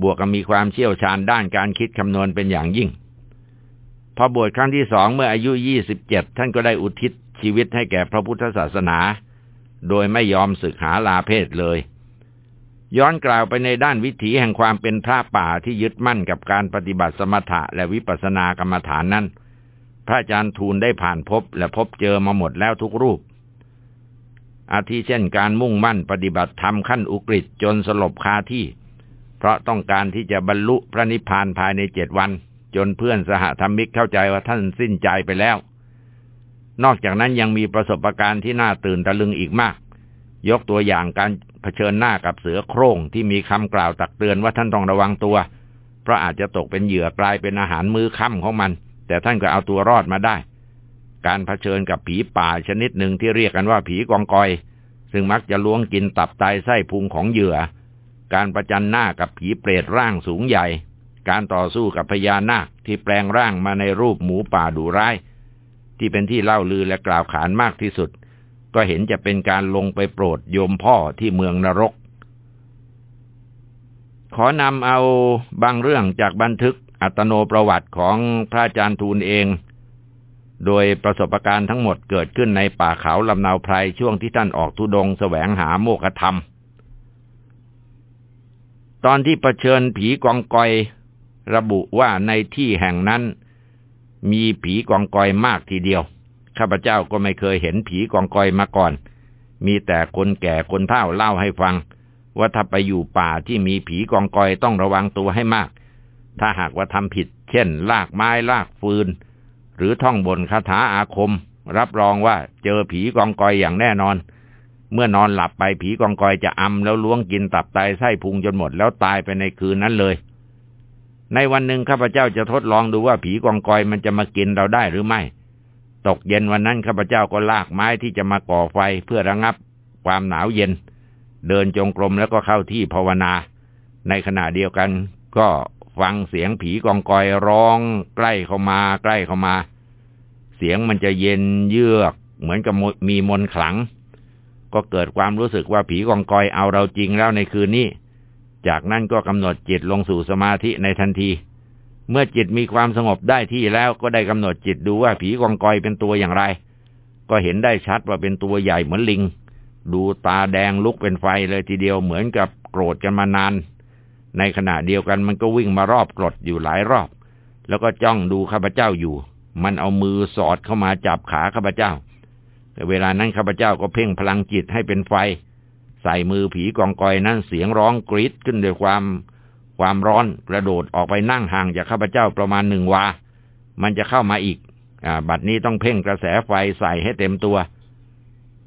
บวกกับมีความเชี่ยวชาญด้านการคิดคำนวณเป็นอย่างยิ่ง พอบวชครั้งที่สองเมื่ออายุยี่สิบเจ็ดท่านก็ได้อุทิศชีวิตให้แก่พระพุทธศาสนา โดยไม่ยอมศึกหาลาเพศเลย ย้อนกล่าวไปในด้านวิถีแห่งความเป็นพระป่าที่ยึดมั่นกับการปฏิบัติสมถะและวิปัสสนากรรมฐานนั้น พระอาจารย์ทูลได้ผ่านพบและพบเจอมาหมดแล้วทุกรูป อาทิเช่นการมุ่งมั่นปฏิบัติธรรมขั้นอุกฤษจนสลบคาที่ เพราะต้องการที่จะบรรลุพระนิพพานภายในเจ็ดวัน จนเพื่อนสหธรรมิกเข้าใจว่าท่านสิ้นใจไปแล้ว นอกจากนั้นยังมีประสบการณ์ที่น่าตื่นตะลึงอีกมาก ยกตัวอย่างการเผชิญหน้ากับเสือโคร่งที่มีคำกล่าวตักเตือนว่าท่านต้องระวังตัว เพราะอาจจะตกเป็นเหยื่อกลายเป็นอาหารมือค่ำของมัน แต่ท่านก็เอาตัวรอดมาได้ การเผชิญกับผีป่าชนิดหนึ่งที่เรียกกันว่าผีกองกอย ซึ่งมักจะล้วงกินตับไตไส้พุงของเหยื่อ การประจันหน้ากับผีเปรตร่างสูงใหญ่ การต่อสู้กับพญานาคที่แปลงร่างมาในรูปหมูป่าดุร้าย ที่เป็นที่เล่าลือและกล่าวขานมากที่สุด ก็เห็นจะเป็นการลงไปโปรดโยมพ่อที่เมืองนรก ขอนำเอาบางเรื่องจากบันทึกอัตโนประวัติของพระอาจารย์ทูลเอง โดยประสบการณ์ทั้งหมดเกิดขึ้นในป่าเขาลำนาวไพรช่วงที่ท่านออกทุดงแสวงหาโมกธรรม ตอนที่ประเชิญผีกองกอย ระบุว่าในที่แห่งนั้น มีผีกองกอยมากทีเดียว ข้าพเจ้าก็ไม่เคยเห็นผีกองกอยมาก่อน มีแต่คนแก่คนเฒ่าเล่าให้ฟัง ว่าถ้าไปอยู่ป่าที่มีผีกองกอยต้องระวังตัวให้มาก ถ้าหากว่าทำผิด เช่น ลากไม้ลากฟืน หรือท่องบนคาถาอาคม รับรองว่าเจอผีกองกอยอย่างแน่นอน เมื่อนอนหลับไปผีกองกอยจะอำแล้วล้วงกินตับไตไส้พุงจนหมดแล้วตายไปในคืนนั้นเลย ในวันหนึ่งข้าพเจ้าจะทดลองดูว่าผีกองกอยมันจะมากินเราได้หรือไม่ ตกเย็นวันนั้นข้าพเจ้าก็ลากไม้ที่จะมาก่อไฟเพื่อระงับ ความหนาวเย็น เดินจงกรมแล้วก็เข้าที่ภาวนา ในขณะเดียวกันก็ ฟังเสียงผีกองกอยร้อง ใกล้เข้ามา ใกล้เข้ามา เสียงมันจะเย็นเยือก เหมือนกับมีมนขลัง ก็เกิดความรู้สึกว่าผีกองกอยเอาเราจริงแล้วในคืนนี้ จากนั้นก็กำหนดจิตลงสู่สมาธิในทันที เมื่อจิตมีความสงบได้ที่แล้วก็ได้กำหนดจิตดูว่าผีกองกอยเป็นตัวอย่างไร ก็เห็นได้ชัดว่าเป็นตัวใหญ่เหมือนลิง ดูตาแดงลุกเป็นไฟเลยทีเดียวเหมือนกับโกรธกันมานาน ในขณะเดียวกันมันก็วิ่งมารอบกรดอยู่หลายรอบ แล้วก็จ้องดูข้าพเจ้าอยู่ มันเอามือสอดเข้ามาจับขาข้าพเจ้า แต่เวลานั้นข้าพเจ้าก็เพ่งพลังจิตให้เป็นไฟ ใส่มือผีกองกอยนั่นเสียงร้องกรีดขึ้นด้วยความความร้อนกระโดดออกไปนั่งห่างจากข้าพเจ้าประมาณหนึ่งวา มันจะเข้ามาอีกอบัดนี้ต้องเพ่งกระแสไฟใส่ให้เต็มตัว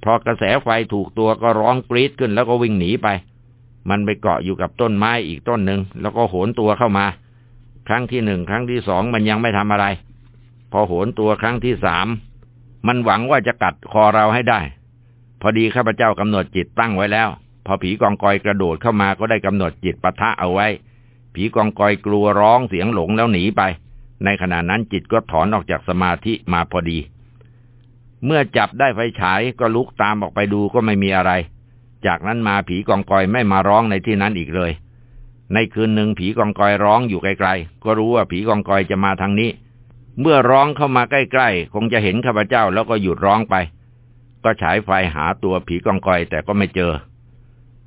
พอกระแสไฟถูกตัวก็ร้องกรีดขึ้นแล้วก็วิ่งหนีไป มันไปเกาะอยู่กับต้นไม้อีกต้นหนึ่งแล้วก็โหนตัวเข้ามา ครั้งที่หนึ่งครั้งที่สองมันยังไม่ทำอะไร พอโหนตัวครั้งที่สามมันหวังว่าจะกัดคอเราให้ได้ พอดีข้าพเจ้ากำหนดจิตตั้งไว้แล้ว พอผีกองกอยกระโดดเข้ามาก็ได้กำหนดจิตปะทะเอาไว้ ผีกองกอยกลัวร้องเสียงหลงแล้วหนีไป ในขณะนั้นจิตก็ถอนออกจากสมาธิมาพอดี เมื่อจับได้ไฟฉายก็ลุกตามออกไปดูก็ไม่มีอะไร จากนั้นมาผีกองกอยไม่มาร้องในที่นั้นอีกเลย ในคืนหนึ่งผีกองกอยร้องอยู่ไกลๆ ก็รู้ว่าผีกองกอยจะมาทางนี้ เมื่อร้องเข้ามาใกล้ๆ คงจะเห็นข้าพเจ้าแล้วก็หยุดร้องไป ก็ฉายไฟหาตัวผีกองกอยแต่ก็ไม่เจอ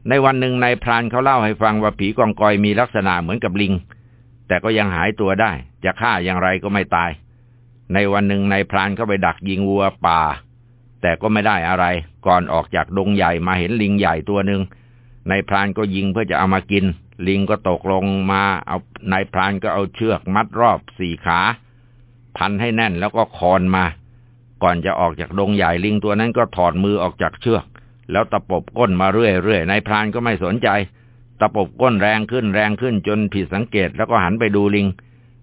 ในวันหนึ่งนายพรานเขาเล่าให้ฟังว่าผีกองกอยมีลักษณะเหมือนกับลิง แต่ก็ยังหายตัวได้ จะฆ่าอย่างไรก็ไม่ตาย ในวันหนึ่งนายพรานเข้าไปดักยิงวัวป่า แต่ก็ไม่ได้อะไร ก่อนออกจากดงใหญ่มาเห็นลิงใหญ่ตัวหนึ่งนายพรานก็ยิงเพื่อจะเอามากิน ลิงก็ตกลงมา เอานายพรานก็เอาเชือกมัดรอบสี่ขา พันให้แน่นแล้วก็คอนมา ก่อนจะออกจากดงใหญ่ลิงตัวนั้นก็ถอดมือออกจากเชือก แล้วตะปบก้นมาเรื่อยๆนายพรานก็ไม่สนใจ ตะปบก้นแรงขึ้นแรงขึ้นจนผิดสังเกตแล้วก็หันไปดูลิง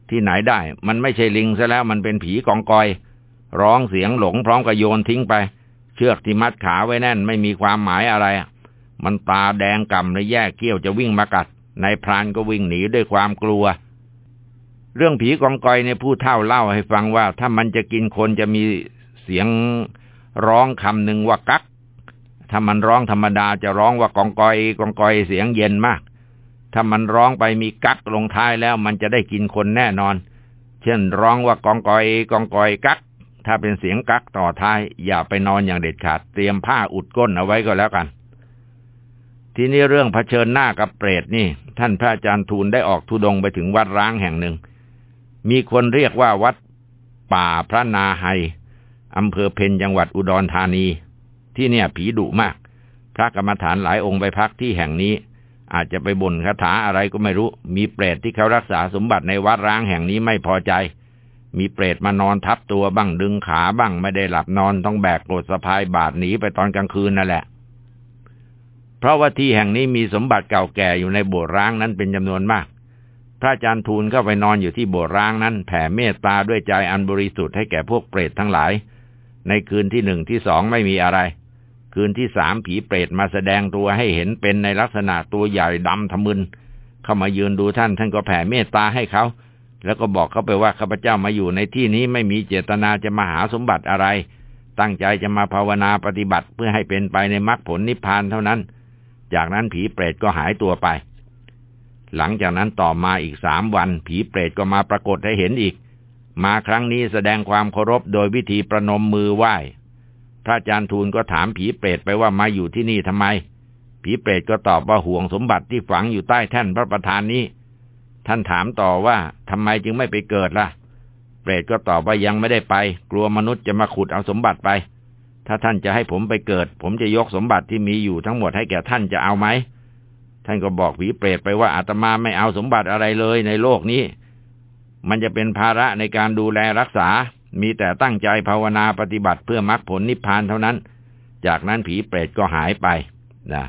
ที่ไหนได้ มันไม่ใช่ลิงซะแล้วมันเป็นผีกองกอย ร้องเสียงหลงพร้อมกับโยนทิ้งไป เชือกที่มัดขาไว้แน่นไม่มีความหมายอะไร มันตาแดงกำเลยแยกเกี้ยวจะวิ่งมากัดนายพรานก็วิ่งหนีด้วยความกลัว เรื่องผีกองกอยในผู้เท่าเล่าให้ฟังว่า ถ้ามันจะกินคนจะมีเสียงร้องคำหนึ่งว่ากัก ถ้ามันร้องธรรมดาจะร้องว่ากองกอยกองกอยเสียงเย็นมาก ถ้ามันร้องไปมีกักลงท้ายแล้วมันจะได้กินคนแน่นอน เช่นร้องว่ากองกอยกองกอยกัก ถ้าเป็นเสียงกักต่อท้าย อย่าไปนอนอย่างเด็ดขาด เตรียมผ้าอุดก้นเอาไว้ก็แล้วกัน ทีนี้เรื่องเผชิญหน้ากับเปรตนี่ ท่านพระอาจารย์ทูลได้ออกทุดงไปถึงวัดร้างแห่งหนึ่ง มีคนเรียกว่าวัดป่าพระนาไฮอำเภอเพนจังหวัดอุดรธานี ที่เนี่ยผีดุมาก พระกรรมฐานหลายองค์ไปพักที่แห่งนี้ อาจจะไปบ่นคาถาอะไรก็ไม่รู้ มีเปรตที่เขารักษาสมบัติในวัดร้างแห่งนี้ไม่พอใจ มีเปรตมานอนทับตัวบ้างดึงขาบ้างไม่ได้หลับนอนต้องแบกกรดสะพายบาดหนีไปตอนกลางคืนนั่นแหละ เพราะว่าที่แห่งนี้มีสมบัติเก่าแก่อยู่ในโบสถ์ร้างนั้นเป็นจำนวนมาก พระอาจารย์ทูลเข้าไปนอนอยู่ที่โบสถ์ร้างนั้น แผ่เมตตาด้วยใจอันบริสุทธิ์ให้แก่พวกเปรตทั้งหลาย ในคืนที่หนึ่งที่สองไม่มีอะไร คืนที่สามผีเปรตมาแสดงตัวให้เห็นเป็นในลักษณะตัวใหญ่ดำทะมึนเข้ามายืนดูท่านท่านก็แผ่เมตตาให้เขา แล้วก็บอกเขาไปว่าข้าพเจ้ามาอยู่ในที่นี้ไม่มีเจตนาจะมาหาสมบัติอะไร ตั้งใจจะมาภาวนาปฏิบัติเพื่อให้เป็นไปในมรรคผลนิพพานเท่านั้น จากนั้นผีเปรตก็หายตัวไป หลังจากนั้นต่อมาอีกสามวัน ผีเปรตก็มาปรากฏให้เห็นอีก มาครั้งนี้แสดงความเคารพโดยวิธีประนมมือไหว้ พระอาจารย์ทูลก็ถามผีเปรตไปว่ามาอยู่ที่นี่ทำไม ผีเปรตก็ตอบว่าห่วงสมบัติที่ฝังอยู่ใต้แท่นพระประธานนี้ ท่านถามต่อว่าทำไมจึงไม่ไปเกิดล่ะ เปรตก็ตอบว่ายังไม่ได้ไป กลัวมนุษย์จะมาขุดเอาสมบัติไป ถ้าท่านจะให้ผมไปเกิด ผมจะยกสมบัติที่มีอยู่ทั้งหมดให้แก่ท่านจะเอาไหม ท่านก็บอกผีเปรตไปว่าอาตมาไม่เอาสมบัติอะไรเลยในโลกนี้ มันจะเป็นภาระในการดูแลรักษา มีแต่ตั้งใจภาวนาปฏิบัติเพื่อมรรคผลนิพพานเท่านั้น จากนั้นผีเปรตก็หายไปนะ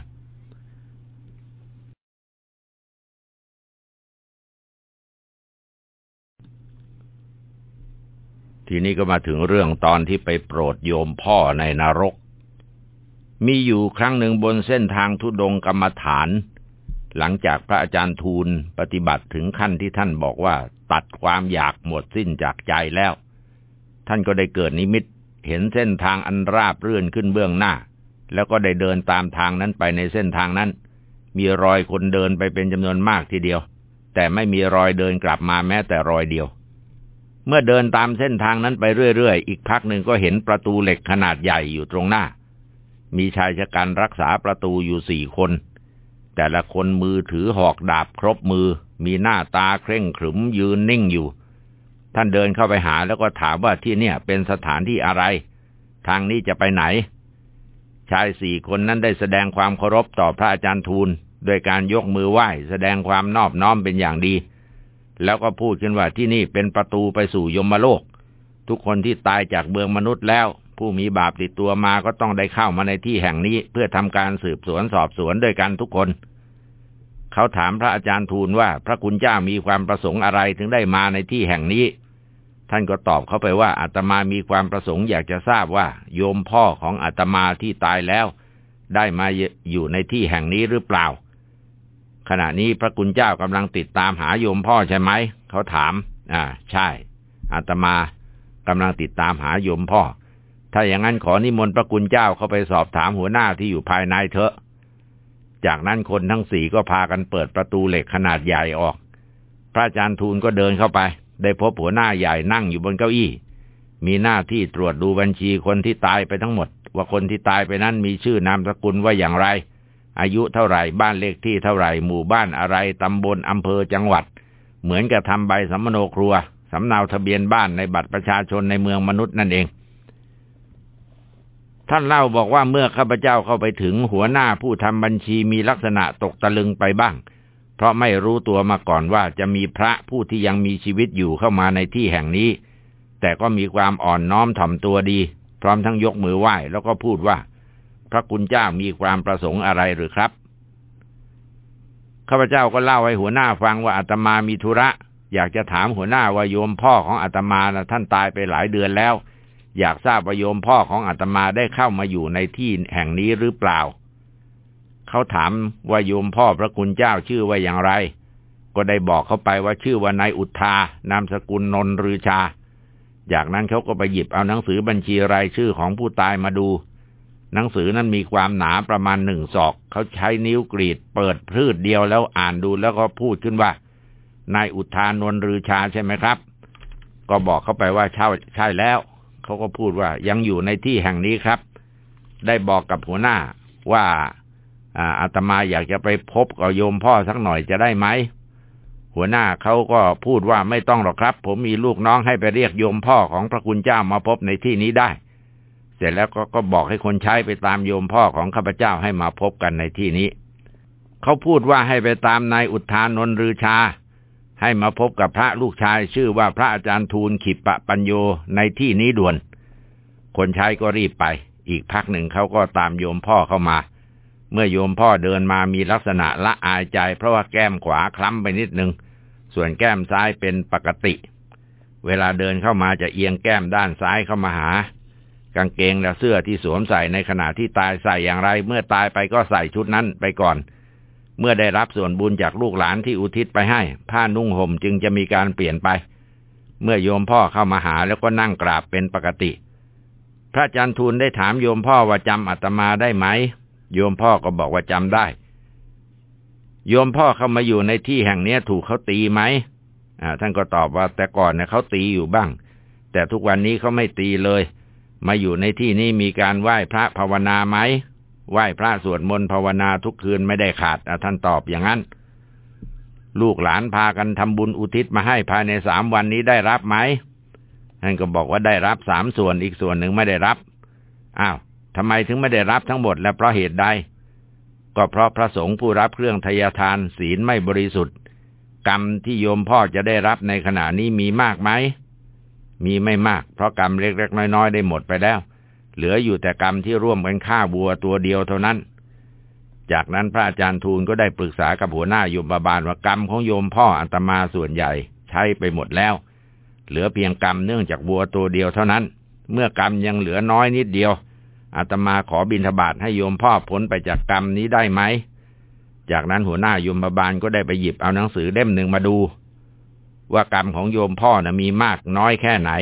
ทีนี้ก็มาถึงเรื่องตอนที่ไปโปรดโยมพ่อในนรก มีอยู่ครั้งหนึ่งบนเส้นทางทุดงกรรมฐาน หลังจากพระอาจารย์ทูลปฏิบัติถึงขั้นที่ท่านบอกว่า ตัดความอยากหมดสิ้นจากใจแล้ว ท่านก็ได้เกิดนิมิตเห็นเส้นทางอันราบเรื่อนขึ้นเบื้องหน้า แล้วก็ได้เดินตามทางนั้นไปในเส้นทางนั้น มีรอยคนเดินไปเป็นจำนวนมากทีเดียว แต่ไม่มีรอยเดินกลับมาแม้แต่รอยเดียว เมื่อเดินตามเส้นทางนั้นไปเรื่อยๆ อีกพักหนึ่งก็เห็นประตูเหล็กขนาดใหญ่อยู่ตรงหน้า มีชายชะกันรักษาประตูอยู่สี่คน แต่ละคนมือถือหอกดาบครบมือ มีหน้าตาเคร่งขรึมยืนนิ่งอยู่ ท่านเดินเข้าไปหาแล้วก็ถามว่าที่เนี่ยเป็นสถานที่อะไร ทางนี้จะไปไหน ชายสี่คนนั้นได้แสดงความเคารพต่อพระอาจารย์ทูลโดยการยกมือไหว้แสดงความนอบน้อมเป็นอย่างดี แล้วก็พูดขึ้นว่าที่นี่เป็นประตูไปสู่ยมโลก ทุกคนที่ตายจากเบืองมนุษย์แล้ว ผู้มีบาปติดตัวมาก็ต้องได้เข้ามาในที่แห่งนี้ เพื่อทำการสืบสวนสอบสวนด้วยกันทุกคน เขาถามพระอาจารย์ทูลว่าพระคุณเจ้ามีความประสงค์อะไรถึงได้มาในที่แห่งนี้ ท่านก็ตอบเขาไปว่าอาตมามีความประสงค์อยากจะทราบว่า โยมพ่อของอาตมาที่ตายแล้ว ได้มาอยู่ในที่แห่งนี้หรือเปล่า ขณะนี้พระคุณเจ้ากำลังติดตามหาโยมพ่อใช่ไหม เขาถาม อ่า ใช่ อาตมากำลังติดตามหาโยมพ่อ ถ้าอย่างนั้นขอนิมนต์พระคุณเจ้าเข้าไปสอบถามหัวหน้าที่อยู่ภายในเถอะ จากนั้นคนทั้งสี่ก็พากันเปิดประตูเหล็กขนาดใหญ่ออก พระอาจารย์ทูลก็เดินเข้าไป ได้พบหัวหน้าใหญ่นั่งอยู่บนเก้าอี้ มีหน้าที่ตรวจดูบัญชีคนที่ตายไปทั้งหมด ว่าคนที่ตายไปนั้นมีชื่อนามสกุลว่าอย่างไร อายุเท่าไหร่บ้านเลขที่เท่าไหร่หมู่บ้านอะไรตำบลอำเภอจังหวัด เหมือนกับทำใบสัมมโนครัวสำเนาทะเบียนบ้านในบัตรประชาชนในเมืองมนุษย์นั่นเอง ท่านเล่าบอกว่าเมื่อข้าพเจ้าเข้าไปถึงหัวหน้าผู้ทำบัญชีมีลักษณะตกตะลึงไปบ้าง เพราะไม่รู้ตัวมาก่อนว่าจะมีพระผู้ที่ยังมีชีวิตอยู่เข้ามาในที่แห่งนี้ แต่ก็มีความอ่อนน้อมถ่อมตัวดี พร้อมทั้งยกมือไหว้แล้วก็พูดว่า พระคุณเจ้ามีความประสงค์อะไรหรือครับข้าพเจ้าก็เล่าให้หัวหน้าฟังว่าอาตมามีธุระ อยากจะถามหัวหน้าว่าโยมพ่อของอาตมานะท่านตายไปหลายเดือนแล้ว อยากทราบว่าโยมพ่อของอาตมาได้เข้ามาอยู่ในที่แห่งนี้หรือเปล่า เขาถามว่าโยมพ่อพระคุณเจ้าชื่อว่าอย่างไร ก็ได้บอกเขาไปว่าชื่อว่านายอุทานามสกุลนนรือชา จากนั้นเขาก็ไปหยิบเอาหนังสือบัญชีรายชื่อของผู้ตายมาดู หนังสือนั้นมีความหนาประมาณหนึ่งศอก เขาใช้นิ้วกรีด เปิดพืชเดียวแล้วอ่านดูแล้วก็พูดขึ้นว่านายอุทานนรือชาใช่ไหมครับ ก็บอกเขาไปว่าใช่ใช่แล้ว เขาก็พูดว่ายังอยู่ในที่แห่งนี้ครับ ได้บอกกับหัวหน้าว่าอาตมาอยากจะไปพบกับโยมพ่อสักหน่อยจะได้ไหม หัวหน้าเขาก็พูดว่าไม่ต้องหรอกครับ ผมมีลูกน้องให้ไปเรียกโยมพ่อของพระคุณเจ้ามาพบในที่นี้ได้ สร็จแล้วก็ก็บอกให้คนใช้ไปตามโยมพ่อของข้าพเจ้าให้มาพบกันในที่นี้ เขาพูดว่าให้ไปตามนายอุทานนรือชา ให้มาพบกับพระลูกชาย ชื่อว่าพระอาจารย์ทูลขิปปะปัญโยในที่นี้ด่วน คนใช้ก็รีบไป อีกพักหนึ่งเขาก็ตามโยมพ่อเข้ามา เมื่อโยมพ่อเดินมามีลักษณะละอายใจ เพราะว่าแก้มขวาคล้ำไปนิดนึง ส่วนแก้มซ้ายเป็นปกติ เวลาเดินเข้ามาจะเอียงแก้มด้านซ้ายเข้ามาหา กางเกงและเสื้อที่สวมใส่ในขณะที่ตายใส่อย่างไร เมื่อตายไปก็ใส่ชุดนั้นไปก่อน เมื่อได้รับส่วนบุญจากลูกหลานที่อุทิศไปให้ ผ้านุ่งห่มจึงจะมีการเปลี่ยนไป เมื่อโยมพ่อเข้ามาหาแล้วก็นั่งกราบเป็นปกติ พระจันทูลได้ถามโยมพ่อว่าจำอาตมาได้ไหม โยมพ่อก็บอกว่าจำได้ โยมพ่อเข้ามาอยู่ในที่แห่งนี้ถูกเขาตีไหมท่านก็ตอบว่าแต่ก่อนเนี่ยเขาตีอยู่บ้าง แต่ทุกวันนี้เขาไม่ตีเลย มาอยู่ในที่นี้มีการไหว้พระภาวนาไหมไหว้พระสวดมนต์ภาวนาทุกคืนไม่ได้ขาดท่านตอบอย่างนั้น ลูกหลานพากันทำบุญอุทิศมาให้ภายในสามวันนี้ได้รับไหมท่านก็บอกว่าได้รับสามส่วนอีกส่วนหนึ่งไม่ได้รับ อ้าวทำไมถึงไม่ได้รับทั้งหมดและเพราะเหตุใด ก็เพราะพระสงฆ์ผู้รับเครื่องทยทานศีลไม่บริสุทธิ์ กรรมที่โยมพ่อจะได้รับในขณะนี้มีมากไหม มีไม่มาก เพราะกรรมเล็กๆน้อยๆได้หมดไปแล้ว เหลืออยู่แต่กรรมที่ร่วมกันฆ่าบัวตัวเดียวเท่านั้น จากนั้นพระอาจารย์ทูลก็ได้ปรึกษากับหัวหน้าโยมบาบาลว่ากรรมของโยมพ่ออัตมาส่วนใหญ่ ใช้ไปหมดแล้ว เหลือเพียงกรรมเนื่องจากบัวตัวเดียวเท่านั้น เมื่อกรรมยังเหลือน้อยนิดเดียวอาตมาขอบิณฑบาตให้โยมพ่อพ้นไปจากกรรมนี้ได้ไหม จากนั้นหัวหน้าโยมบาลก็ได้ไปหยิบเอาหนังสือเล่มหนึ่งมาดู ว่ากรรมของโยมพ่อนะ่ะมีมากน้อยแค่ไหน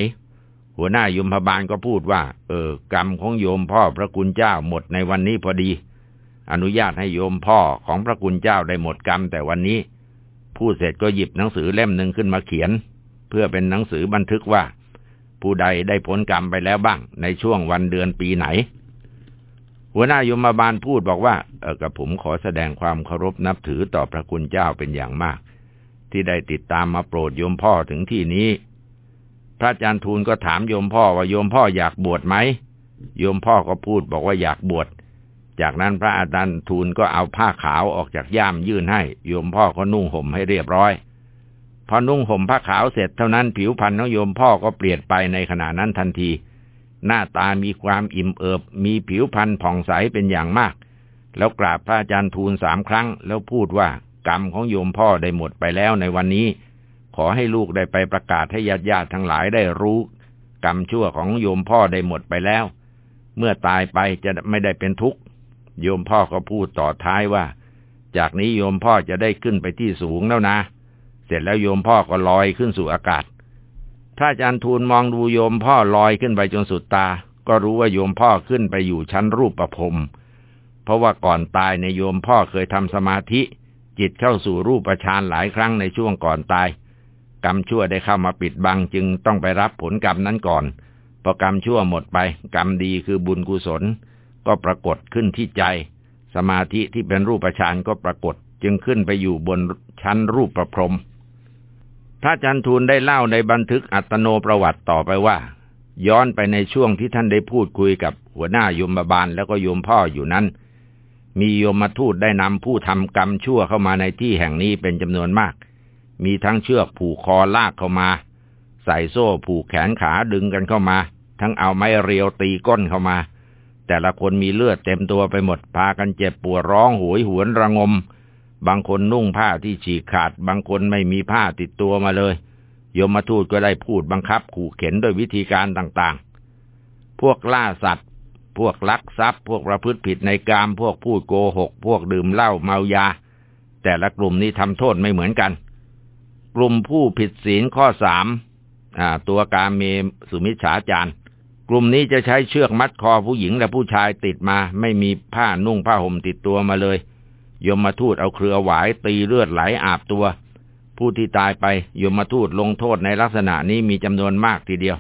หัวหน้าโยมพบาลก็พูดว่า เออ กรรมของโยมพ่อพระคุณเจ้าหมดในวันนี้พอดี อนุญาตให้โยมพ่อของพระคุณเจ้าได้หมดกรรมแต่วันนี้ ผู้เสร็จก็หยิบหนังสือเล่มหนึ่งขึ้นมาเขียน เพื่อเป็นหนังสือบันทึกว่า ผู้ใดได้ผลกรรมไปแล้วบ้าง ในช่วงวันเดือนปีไหนหัวหน้ายมบาลพูดบอกว่า เออกับผมขอแสดงความเคารพนับถือต่อพระคุณเจ้าเป็นอย่างมาก ที่ได้ติดตามมาโปรดโยมพ่อถึงที่นี้ พระอาจารย์ทูลก็ถามโยมพ่อว่าโยมพ่ออยากบวชไหมโยมพ่อก็พูดบอกว่าอยากบวชจากนั้นพระอาจารย์ทูลก็เอาผ้าขาวออกจากย่ามยื่นให้โยมพ่อก็นุ่งห่มให้เรียบร้อย พอนุ่งห่มผ้าขาวเสร็จเท่านั้นผิวพรรณของโยมพ่อก็เปลี่ยนไปในขณะนั้นทันที หน้าตามีความอิ่มเอิบ มีผิวพรรณผ่องใสเป็นอย่างมาก แล้วกราบพระอาจารย์ทูลสามครั้งแล้วพูดว่า กรรมของโยมพ่อได้หมดไปแล้วในวันนี้ ขอให้ลูกได้ไปประกาศให้ญาติญาติทั้งหลายได้รู้ กรรมชั่วของโยมพ่อได้หมดไปแล้ว เมื่อตายไปจะไม่ได้เป็นทุกข์โยมพ่อก็พูดต่อท้ายว่า จากนี้โยมพ่อจะได้ขึ้นไปที่สูงแล้วนะ เสร็จแล้วโยมพ่อก็ลอยขึ้นสู่อากาศพระอาจารย์ทูลมองดูโยมพ่อลอยขึ้นไปจนสุดตา ก็รู้ว่าโยมพ่อขึ้นไปอยู่ชั้นรูปประพรมเพราะว่าก่อนตายในโยมพ่อเคยทำสมาธิ จิตเข้าสู่รูปฌานหลายครั้งในช่วงก่อนตาย กรรมชั่วได้เข้ามาปิดบังจึงต้องไปรับผลกรรมนั้นก่อน พอกรรมชั่วหมดไป กรรมดีคือบุญกุศล ก็ปรากฏขึ้นที่ใจ สมาธิที่เป็นรูปฌานก็ปรากฏจึงขึ้นไปอยู่บนชั้นรูปประพรมพระจันทูลได้เล่าในบันทึกอัตโนประวัติต่อไปว่า ย้อนไปในช่วงที่ท่านได้พูดคุยกับหัวหน้ายมบาลแล้วก็โยมพ่ออยู่นั้น มีโยมทูตได้นำผู้ทำกรรมชั่วเข้ามาในที่แห่งนี้เป็นจำนวนมาก มีทั้งเชือกผูกคอลากเข้ามา ใส่โซ่ผูกแขนขาดึงกันเข้ามา ทั้งเอาไม้เรียวตีก้นเข้ามา แต่ละคนมีเลือดเต็มตัวไปหมด พากันเจ็บปวดร้องหวยหวนระงม บางคนนุ่งผ้าที่ฉีกขาด บางคนไม่มีผ้าติดตัวมาเลย ยมทูตก็ได้พูดบังคับขู่เข็นด้วยวิธีการต่างๆ พวกล่าสัตว์ พวกลักทรัพย์ พวกประพฤติผิดในกาม พวกพูดโกหก พวกดื่มเหล้าเมายา แต่ละกลุ่มนี้ทำโทษไม่เหมือนกัน กลุ่มผู้ผิดศีลข้อสามตัวกาเมสุมิชฉาจารกลุ่มนี้จะใช้เชือกมัดคอผู้หญิงและผู้ชายติดมา ไม่มีผ้านุ่งผ้าห่มติดตัวมาเลย ยมมาทูตเอาเครือหวายตีเลือดไหลอาบตัว ผู้ที่ตายไปยมมาทูตลงโทษในลักษณะนี้มีจำนวนมากทีเดียว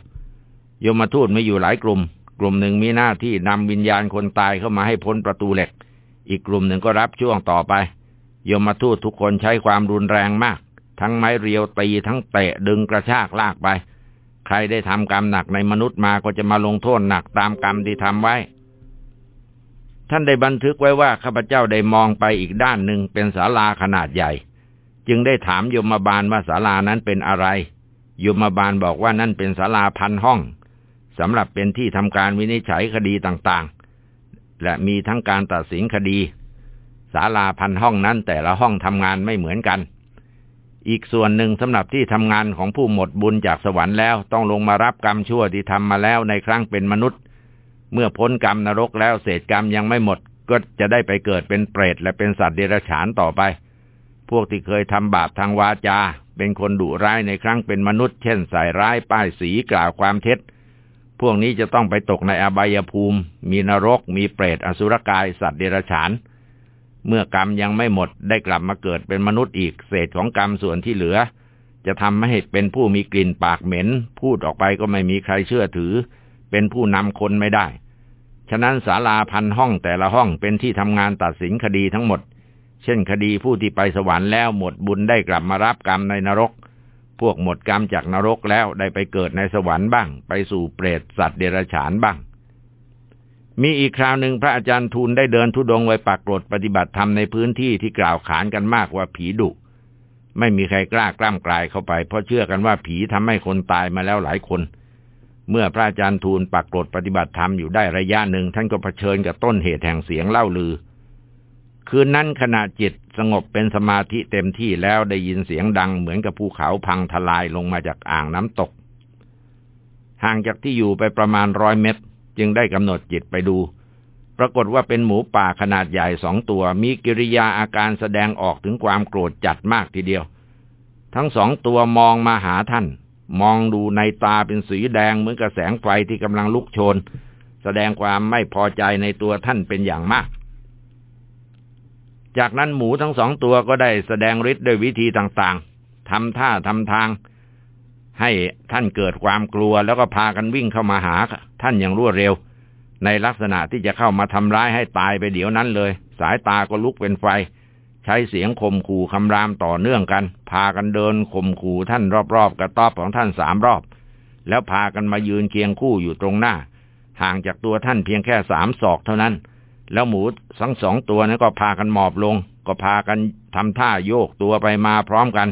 ยมมาทูตไม่อยู่หลายกลุ่ม กลุ่มหนึ่งมีหน้าที่นำวิญญาณคนตายเข้ามาให้พ้นประตูเหล็ก อีกกลุ่มหนึ่งก็รับช่วงต่อไป ยมมาทูตทุกคนใช้ความรุนแรงมาก ทั้งไม้เรียวตีทั้งเตะดึงกระชากลากไป ใครได้ทำกรรมหนักในมนุษย์มาก็จะมาลงโทษหนักตามกรรมที่ทำไว้ท่านได้บันทึกไว้ว่าข้าพเจ้าได้มองไปอีกด้านหนึ่งเป็นศาลาขนาดใหญ่ จึงได้ถามยมบาลว่าศาลานั้นเป็นอะไรยมบาลบอกว่านั่นเป็นศาลาพันห้อง สำหรับเป็นที่ทำการวินิจฉัยคดีต่างๆ และมีทั้งการตัดสินคดีศาลาพันห้องนั้นแต่ละห้องทำงานไม่เหมือนกัน อีกส่วนหนึ่งสำหรับที่ทำงานของผู้หมดบุญจากสวรรค์แล้วต้องลงมารับกรรมชั่วที่ทำมาแล้วในครั้งเป็นมนุษย์ เมื่อพ้นกรรมนรกแล้วเศษกรรมยังไม่หมด ก็จะได้ไปเกิดเป็นเปรตและเป็นสัตว์เดรัจฉานต่อไป พวกที่เคยทำบาปทางวาจา เป็นคนดุร้ายในครั้งเป็นมนุษย์ เช่นใส่ร้ายป้ายสีกล่าวความเท็จ พวกนี้จะต้องไปตกในอบายภูมิ มีนรก มีเปรต อสุรกาย สัตว์เดรัจฉาน เมื่อกรรมยังไม่หมด ได้กลับมาเกิดเป็นมนุษย์อีก เศษของกรรมส่วนที่เหลือ จะทำให้เป็นผู้มีกลิ่นปากเหม็น พูดออกไปก็ไม่มีใครเชื่อถือ เป็นผู้นำคนไม่ได้ ฉะนั้นศาลาพันห้องแต่ละห้องเป็นที่ทำงานตัดสินคดีทั้งหมด เช่นคดีผู้ที่ไปสวรรค์แล้วหมดบุญได้กลับมารับกรรมในนรก พวกหมดกรรมจากนรกแล้วได้ไปเกิดในสวรรค์บ้าง ไปสู่เปรตสัตว์เดรัจฉานบ้าง มีอีกคราวหนึ่งพระอาจารย์ทูลได้เดินทุดงไว้ปากกรดปฏิบัติธรรมในพื้นที่ที่กล่าวขานกันมากว่าผีดุ ไม่มีใครกล้ากล้ามกลายเข้าไป เพราะเชื่อกันว่าผีทำให้คนตายมาแล้วหลายคน เมื่อพระอาจารย์ทูลปากรดปฏิบัติธรรมอยู่ได้ระยะหนึ่งท่านก็เผชิญกับต้นเหตุแห่งเสียงเล่าลือ คืนนั้นขณะจิตสงบเป็นสมาธิเต็มที่แล้วได้ยินเสียงดังเหมือนกับภูเขาพังทลายลงมาจากอ่างน้ำตก ห่างจากที่อยู่ไปประมาณร้อยเมตร จึงได้กำหนดจิตไปดู ปรากฏว่าเป็นหมูป่าขนาดใหญ่สองตัว มีกิริยาอาการแสดงออกถึงความโกรธจัดมากทีเดียว ทั้งสองตัวมองมาหาท่าน มองดูในตาเป็นสีแดงเหมือนกับแสงไฟที่กำลังลุกโชน แสดงความไม่พอใจในตัวท่านเป็นอย่างมาก จากนั้นหมูทั้งสองตัวก็ได้แสดงฤทธิ์ด้วยวิธีต่างๆทำท่าทำทาง ให้ท่านเกิดความกลัวแล้วก็พากันวิ่งเข้ามาหา ท่านอย่างรวดเร็ว ในลักษณะที่จะเข้ามาทำร้ายให้ตายไปเดี๋ยวนั้นเลย สายตาก็ลุกเป็นไฟ ใช้เสียงข่มขู่คำรามต่อเนื่องกัน พากันเดินข่มขู่ท่านรอบๆกระต๊อบของท่านสามรอบ แล้วพากันมายืนเคียงคู่อยู่ตรงหน้า ห่างจากตัวท่านเพียงแค่สามศอกเท่านั้น แล้วหมูทั้งสองตัวนั้นก็พากันหมอบลง ก็พากันทำท่าโยกตัวไปมาพร้อมกัน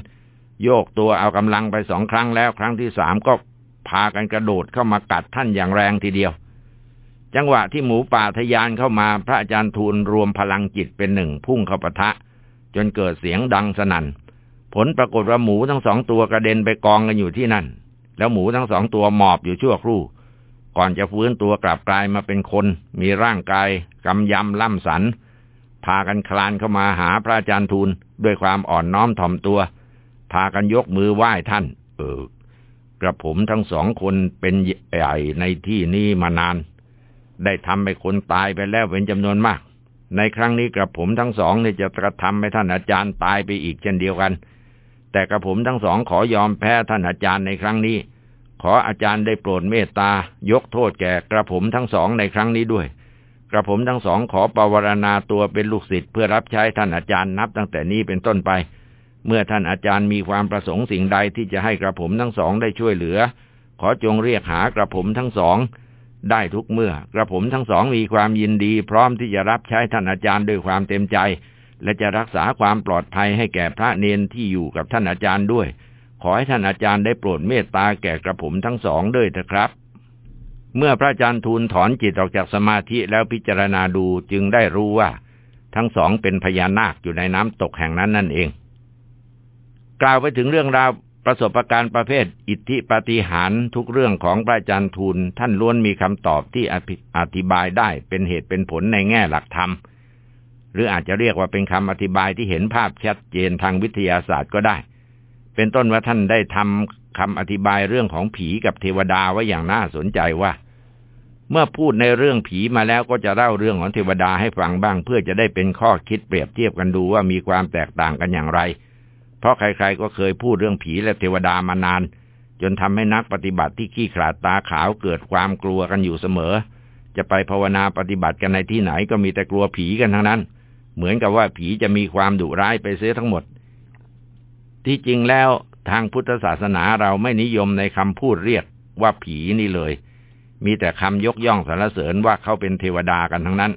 โยกตัวเอากำลังไปสองครั้งแล้ว ครั้งที่สามก็พากันกระโดดเข้ามากัดท่านอย่างแรงทีเดียว จังหวะที่หมูป่าทยานเข้ามาพระอาจารย์ทูลรวมพลังจิตเป็นหนึ่งพุ่งเข้าปะทะ จนเกิดเสียงดังสนั่น ผลปรากฏว่าหมูทั้งสองตัวกระเด็นไปกองกันอยู่ที่นั่น แล้วหมูทั้งสองตัวหมอบอยู่ชั่วครู่ ก่อนจะฟื้นตัวกลับกลายมาเป็นคน มีร่างกายกำยำล่ำสัน พากันคลานเข้ามาหาพระอาจารย์ทูลด้วยความอ่อนน้อมถ่อมตัว พากันยกมือไหว้ท่าน เออกระผมทั้งสองคนเป็นใหญ่ในที่นี้มานาน ได้ทำให้คนตายไปแล้วเป็นจำนวนมาก ในครั้งนี้กระผมทั้งสองเนี่ยจะกระทำให้ท่านอาจารย์ตายไปอีกเช่นเดียวกัน แต่กระผมทั้งสองขอยอมแพ้ท่านอาจารย์ในครั้งนี้ ขออาจารย์ได้โปรดเมตตายกโทษแก่กระผมทั้งสองในครั้งนี้ด้วย กระผมทั้งสองขอปวารณาตัวเป็นลูกศิษย์เพื่อรับใช้ท่านอาจารย์นับตั้งแต่นี้เป็นต้นไป เมื่อท่านอาจารย์มีความประสงค์สิ่งใดที่จะให้กระผมทั้งสองได้ช่วยเหลือ ขอจงเรียกหากระผมทั้งสอง ได้ทุกเมื่อกระผมทั้งสองมีความยินดี พร้อมที่จะรับใช้ท่านอาจารย์ด้วยความเต็มใจ และจะรักษาความปลอดภัยให้แก่พระเนนที่อยู่กับท่านอาจารย์ด้วย ขอให้ท่านอาจารย์ได้โปรดเมตตาแก่กระผมทั้งสองด้วยเถอะครับ เมื่อพระอาจารย์ทูลถอนจิตออกจากสมาธิแล้วพิจารณาดูจึงได้รู้ว่า ทั้งสองเป็นพญานาคอยู่ในน้ำตกแห่งนั้นนั่นเอง กล่าวไปถึงเรื่องราวประสบการณ์ประเภท อิทธิปาฏิหาริย์ทุกเรื่องของพระอาจารย์ทูลท่านล้วนมีคำตอบที่อธิบายได้เป็นเหตุเป็นผลในแง่หลักธรรม หรืออาจจะเรียกว่าเป็นคำอธิบายที่เห็นภาพชัดเจนทางวิทยาศาสตร์ก็ได้ เป็นต้นว่าท่านได้ทำคำอธิบายเรื่องของผีกับเทวดาไว้อย่างน่าสนใจว่า เมื่อพูดในเรื่องผีมาแล้วก็จะเล่าเรื่องของเทวดาให้ฟังบ้าง เพื่อจะได้เป็นข้อคิดเปรียบเทียบกันดูว่ามีความแตกต่างกันอย่างไร เพราะใครๆก็เคยพูดเรื่องผีและเทวดามานาน จนทำให้นักปฏิบัติที่ขี้ขลาดตาขาวเกิดความกลัวกันอยู่เสมอ จะไปภาวนาปฏิบัติกันในที่ไหนก็มีแต่กลัวผีกันทั้งนั้น เหมือนกับว่าผีจะมีความดุร้ายไปเสียทั้งหมด ที่จริงแล้วทางพุทธศาสนาเราไม่นิยมในคำพูดเรียกว่าผีนี่เลย มีแต่คำยกย่องสรรเสริญว่าเขาเป็นเทวดากันทั้งนั้น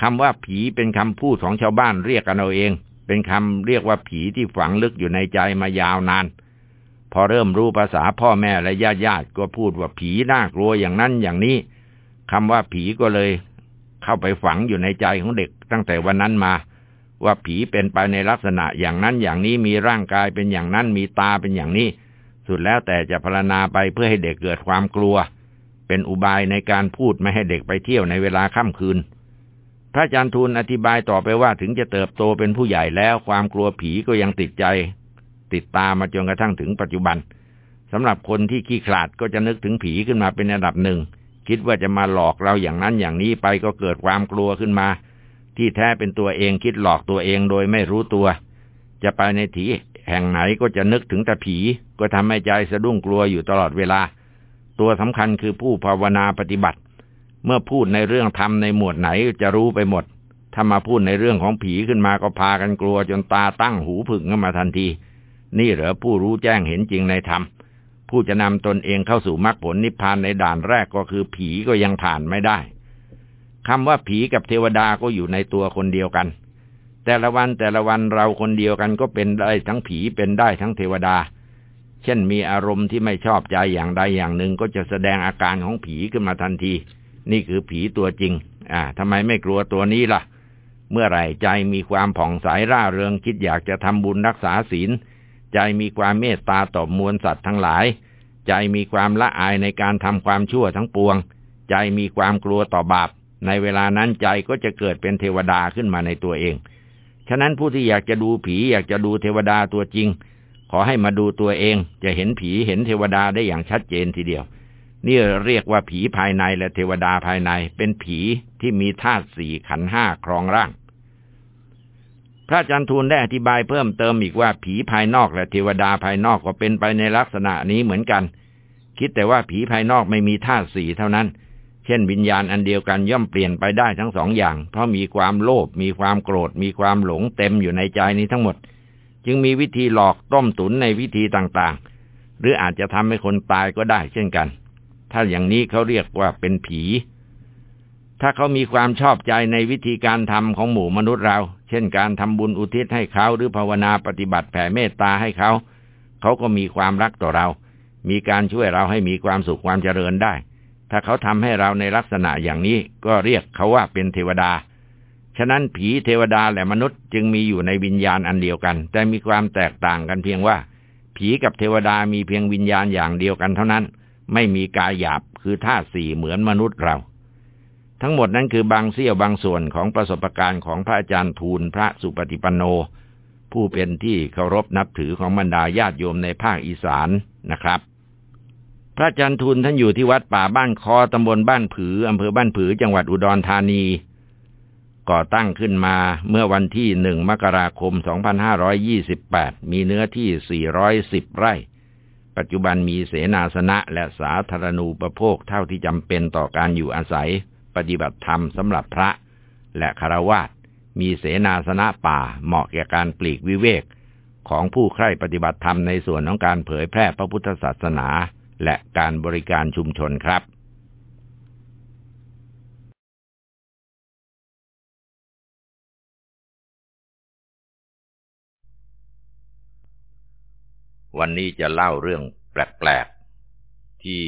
คำว่าผีเป็นคำพูดของชาวบ้านเรียกกันเอาเอง เป็นคำเรียกว่าผีที่ฝังลึกอยู่ในใจมายาวนาน พอเริ่มรู้ภาษาพ่อแม่และญาติญาติก็พูดว่าผีน่ากลัวอย่างนั้นอย่างนี้คำว่าผีก็เลย เข้าไปฝังอยู่ในใจของเด็กตั้งแต่วันนั้นมา ว่าผีเป็นไปในลักษณะอย่างนั้นอย่างนี้มีร่างกายเป็นอย่างนั้นมีตาเป็นอย่างนี้ สุดแล้วแต่จะพรณนาไปเพื่อให้เด็กเกิดความกลัว เป็นอุบายในการพูดไม่ให้เด็กไปเที่ยวในเวลาค่ำคืน พระอาจารย์ทูลอธิบายต่อไปว่าถึงจะเติบโตเป็นผู้ใหญ่แล้วความกลัวผีก็ยังติดใจ ติดตามมาจนกระทั่งถึงปัจจุบันสำหรับคนที่ขี้ขลาดก็จะนึกถึงผีขึ้นมาเป็นอันดับหนึ่งคิดว่าจะมาหลอกเราอย่างนั้นอย่างนี้ไปก็เกิดความกลัวขึ้นมา ที่แท้เป็นตัวเองคิดหลอกตัวเองโดยไม่รู้ตัว จะไปในที่แห่งไหนก็จะนึกถึงแต่ผี ก็ทำให้ใจสะดุ้งกลัวอยู่ตลอดเวลา ตัวสำคัญคือผู้ภาวนาปฏิบัติ เมื่อพูดในเรื่องธรรมในหมวดไหนจะรู้ไปหมด ถ้ามาพูดในเรื่องของผีขึ้นมาก็พากันกลัวจนตาตั้งหูผึ่งขึ้นมาทันที นี่เหรอผู้รู้แจ้งเห็นจริงในธรรม ผู้จะนำตนเองเข้าสู่มรรคผลนิพพานในด่านแรกก็คือผีก็ยังผ่านไม่ได้ คำว่าผีกับเทวดาก็อยู่ในตัวคนเดียวกัน แต่ละวันแต่ละวันเราคนเดียวกันก็เป็นได้ทั้งผีเป็นได้ทั้งเทวดา เช่นมีอารมณ์ที่ไม่ชอบใจอย่างใดอย่างหนึ่งก็จะแสดงอาการของผีขึ้นมาทันที นี่คือผีตัวจริง อ่าทำไมไม่กลัวตัวนี้ล่ะ เมื่อไหร่ใจมีความผ่องใสร่าเริงคิดอยากจะทำบุญรักษาศีล ใจมีความเมตตาต่อมวลสัตว์ทั้งหลาย ใจมีความละอายในการทำความชั่วทั้งปวง ใจมีความกลัวต่อบาป ในเวลานั้นใจก็จะเกิดเป็นเทวดาขึ้นมาในตัวเอง ฉะนั้นผู้ที่อยากจะดูผีอยากจะดูเทวดาตัวจริง ขอให้มาดูตัวเอง จะเห็นผีเห็นเทวดาได้อย่างชัดเจนทีเดียว นี่เรียกว่าผีภายในและเทวดาภายในเป็นผีที่มีธาตุสี่ขันห้าครองร่าง พระจันทูลได้อธิบายเพิ่มเติมอีกว่าผีภายนอกและเทวดาภายนอกก็เป็นไปในลักษณะนี้เหมือนกัน คิดแต่ว่าผีภายนอกไม่มีธาตุสี่เท่านั้น เช่นวิญญาณอันเดียวกันย่อมเปลี่ยนไปได้ทั้งสองอย่าง เพราะมีความโลภมีความโกรธ มีความหลงเต็มอยู่ในใจนี้ทั้งหมด จึงมีวิธีหลอกต้มตุนในวิธีต่างๆ หรืออาจจะทำให้คนตายก็ได้เช่นกัน ถ้าอย่างนี้เขาเรียกว่าเป็นผี ถ้าเขามีความชอบใจในวิธีการทำของหมู่มนุษย์เรา เช่นการทำบุญอุทิศให้เขาหรือภาวนาปฏิบัติแผ่เมตตาให้เขา เขาก็มีความรักต่อเรา มีการช่วยเราให้มีความสุขความเจริญได้ ถ้าเขาทำให้เราในลักษณะอย่างนี้ก็เรียกเขาว่าเป็นเทวดา ฉะนั้นผีเทวดาและมนุษย์จึงมีอยู่ในวิญญาณอันเดียวกัน แต่มีความแตกต่างกันเพียงว่า ผีกับเทวดามีเพียงวิญญาณอย่างเดียวกันเท่านั้น ไม่มีกายหยาบคือธาตุสี่เหมือนมนุษย์เรา ทั้งหมดนั้นคือบางเสี้ยวบางส่วนของประสบการณ์ของพระอาจารย์ทูลพระสุปฏิปันโน ผู้เป็นที่เคารพนับถือของบรรดาญาติโยมในภาคอีสานนะครับ พระจันทุนท่านอยู่ที่วัดป่าบ้านคอตำบลบ้านผืออำเภอบ้านผือจังหวัดอุดรธานี ก่อตั้งขึ้นมาเมื่อวันที่หนึ่งมกราคม 2528 มีเนื้อที่ 410 ไร่ ปัจจุบันมีเสนาสนะและสาธารณูปโภคเท่าที่จำเป็นต่อการอยู่อาศัย ปฏิบัติธรรมสำหรับพระและคารวาสมีเสนาสนะป่าเหมาะแก่การปลีกวิเวก ของผู้ใคร่ปฏิบัติธรรมในส่วนของการเผยแพร่พระพุทธศาสนา และการบริการชุมชนครับวันนี้จะเล่าเรื่องแปลกๆ ที่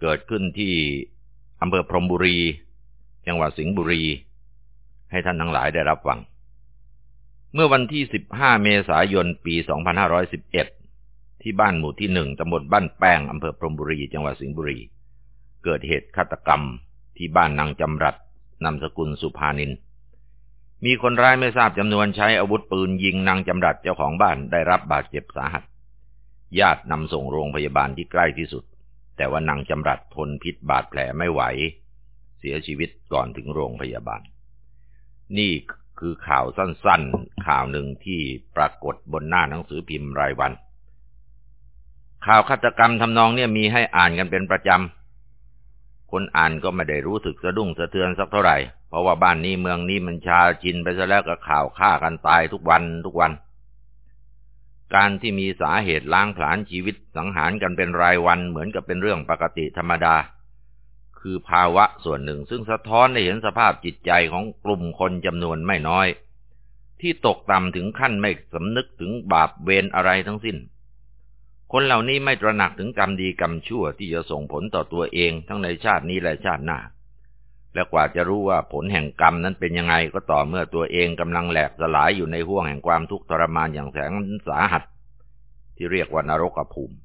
เกิดขึ้นที่อำเภอพรมบุรี จังหวัดสิงห์บุรี ให้ท่านทั้งหลายได้รับฟัง เมื่อวันที่ 15 เมษายน ปี 2511 ที่บ้านหมู่ที่หนึ่งตำบลบ้านแป้งอำเภอพรมบุรีจังหวัดสิงห์บุรี เกิดเหตุฆาตกรรมที่บ้านนางจำรัดนามสกุลสุภานิน มีคนร้ายไม่ทราบจำนวนใช้อาวุธปืนยิงนางจำรัดเจ้าของบ้านได้รับบาดเจ็บสาหัส ญาตินำส่งโรงพยาบาลที่ใกล้ที่สุด แต่ว่านางจำรัดทนพิษบาดแผลไม่ไหว เสียชีวิตก่อนถึงโรงพยาบาล นี่คือข่าวสั้นๆ ข่าวหนึ่งที่ปรากฏบนหน้าหนังสือพิมพ์รายวัน ข่าวฆาตกรรมทำนองเนี่ยมีให้อ่านกันเป็นประจำ คนอ่านก็ไม่ได้รู้สึกสะดุ้งสะเทือนสักเท่าไหร่ เพราะว่าบ้านนี้เมืองนี้มันชาชินไปซะแล้วกับข่าวฆ่ากันตายทุกวันทุกวัน การที่มีสาเหตุล้างผลาญชีวิตสังหารกันเป็นรายวันเหมือนกับเป็นเรื่องปกติธรรมดา คือภาวะส่วนหนึ่งซึ่งสะท้อนให้เห็นสภาพจิตใจของกลุ่มคนจำนวนไม่น้อย ที่ตกต่ำถึงขั้นไม่สำนึกถึงบาปเวรอะไรทั้งสิ้น คนเหล่านี้ไม่ตระหนักถึงกรรมดีกรรมชั่วที่จะส่งผลต่อตัวเองทั้งในชาตินี้และชาติหน้า และกว่าจะรู้ว่าผลแห่งกรรมนั้นเป็นยังไงก็ต่อเมื่อตัวเองกำลังแหลกสลายอยู่ในห่วงแห่งความทุกข์ทรมานอย่างแสนสาหัส ที่เรียกว่านรกภูมิ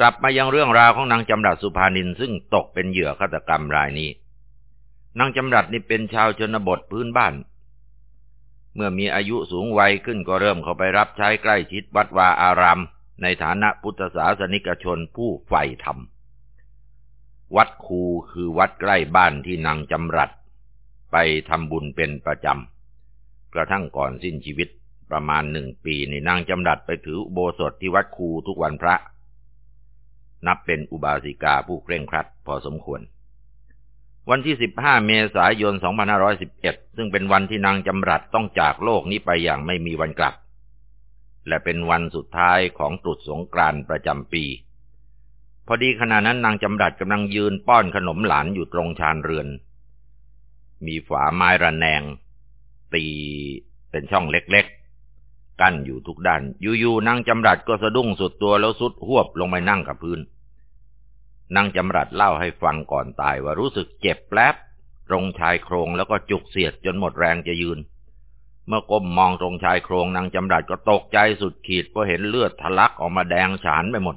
กลับมายังเรื่องราวของนางจำรัดสุภานินซึ่งตกเป็นเหยื่อฆาตกรรมรายนี้นางจำรัดนี่เป็นชาวชนบทพื้นบ้าน เมื่อมีอายุสูงวัยขึ้นก็เริ่มเข้าไปรับใช้ใกล้ชิดวัดวาอาราม ในฐานะพุทธศาสนิกชนผู้ใฝ่ธรรม วัดคูคือวัดใกล้บ้านที่นางจำรัด ไปทำบุญเป็นประจำ กระทั่งก่อนสิ้นชีวิตประมาณหนึ่งปีในนางจำรัดไปถืออุโบสถที่วัดคูทุกวันพระ นับเป็นอุบาสิกาผู้เคร่งครัดพอสมควร วันที่ 15 เมษายน 2511 ซึ่งเป็นวันที่นางจำรัดต้องจากโลกนี้ไปอย่างไม่มีวันกลับ และเป็นวันสุดท้ายของตรุษสงกรานต์ประจำปี พอดีขณะนั้นนางจำรัดกำลังยืนป้อนขนมหลานอยู่ตรงชานเรือน มีฝาไม้ระแนง ตีเป็นช่องเล็กๆ กั้นอยู่ทุกด้าน อยู่ๆนางจำรัดก็สะดุ้งสุดตัวแล้วสุดหวบลงไปนั่งกับพื้น นางจำรัดเล่าให้ฟังก่อนตายว่ารู้สึกเจ็บแป๊บตรงชายโครงแล้วก็จุกเสียดจนหมดแรงจะยืน เมื่อก้มมองตรงชายโครงนางจำรัดก็ตกใจสุดขีดเพราะเห็นเลือดทะลักออกมาแดงฉานไปหมด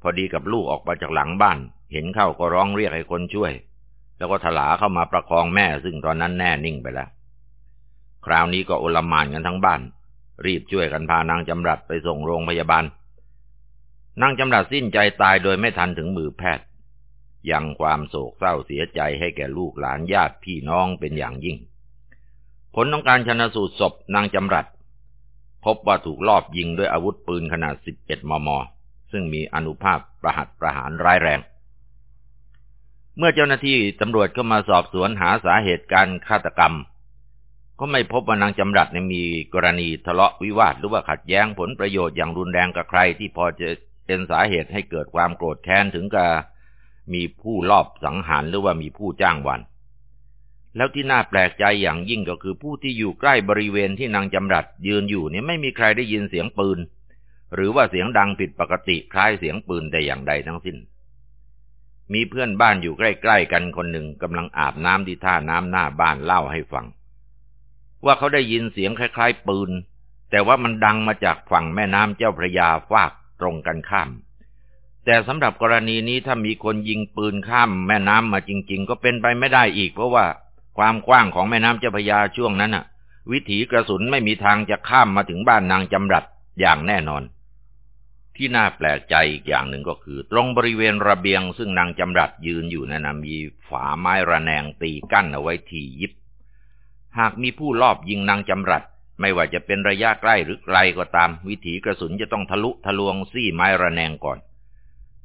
พอดีกับลูกออกมาจากหลังบ้าน เห็นเข้าก็ร้องเรียกให้คนช่วย แล้วก็ถลาเข้ามาประคองแม่ซึ่งตอนนั้นแน่นิ่งไปแล้ว คราวนี้ก็โอลมานกันทั้งบ้าน รีบช่วยกันพานางจำรัดไปส่งโรงพยาบาล นางจำรัดสิ้นใจตายโดยไม่ทันถึงมือแพทย์ ยังความโศกเศร้าเสียใจให้แก่ลูกหลานญาติพี่น้องเป็นอย่างยิ่ง ผลของการชนะสูตรศพนางจำรัด พบว่าถูกลอบยิงด้วยอาวุธปืนขนาด 11 มม ซึ่งมีอนุภาพประหัตประหารร้ายแรง เมื่อเจ้าหน้าที่ตำรวจเข้ามาสอบสวนหาสาเหตุการฆาตกรรม ก็ไม่พบว่านางจำรัดมีกรณีทะเลาะวิวาทหรือว่าขัดแย้งผลประโยชน์อย่างรุนแรงกับใครที่พอจะ เป็นสาเหตุให้เกิดความโกรธแค้นถึงกับมีผู้ลอบสังหารหรือว่ามีผู้จ้างวัน แล้วที่น่าแปลกใจอย่างยิ่งก็คือผู้ที่อยู่ใกล้บริเวณที่นางจำรัดยืนอยู่เนี่ยไม่มีใครได้ยินเสียงปืน หรือว่าเสียงดังผิดปกติคล้ายเสียงปืนแต่อย่างใดทั้งสิ้น มีเพื่อนบ้านอยู่ใกล้ๆกันคนหนึ่งกำลังอาบน้ำที่ท่าน้ำหน้าบ้านเล่าให้ฟัง ว่าเขาได้ยินเสียงคล้าย ๆ ปืน แต่ว่ามันดังมาจากฝั่งแม่น้ำเจ้าพระยาฟาก ตรงกันข้าม แต่สำหรับกรณีนี้ถ้ามีคนยิงปืนข้ามแม่น้ำมาจริง ๆ ก็เป็นไปไม่ได้อีก เพราะว่าความกว้างของแม่น้ำเจ้าพยาช่วงนั้นน่ะ วิถีกระสุนไม่มีทางจะข้ามมาถึงบ้านนางจำรัดอย่างแน่นอน ที่น่าแปลกใจอีกอย่างหนึ่งก็คือ ตรงบริเวณระเบียง ซึ่งนางจำรัดยืนอยู่นั้นมีฝาไม้ระแนงตีกั้นเอาไว้ทียิบ หากมีผู้ลอบยิงนางจำรัด ไม่ว่าจะเป็นระยะใกล้หรือไกลก็ตาม วิถีกระสุนจะต้องทะลุทะลวงซี่ไม้ระแนงก่อน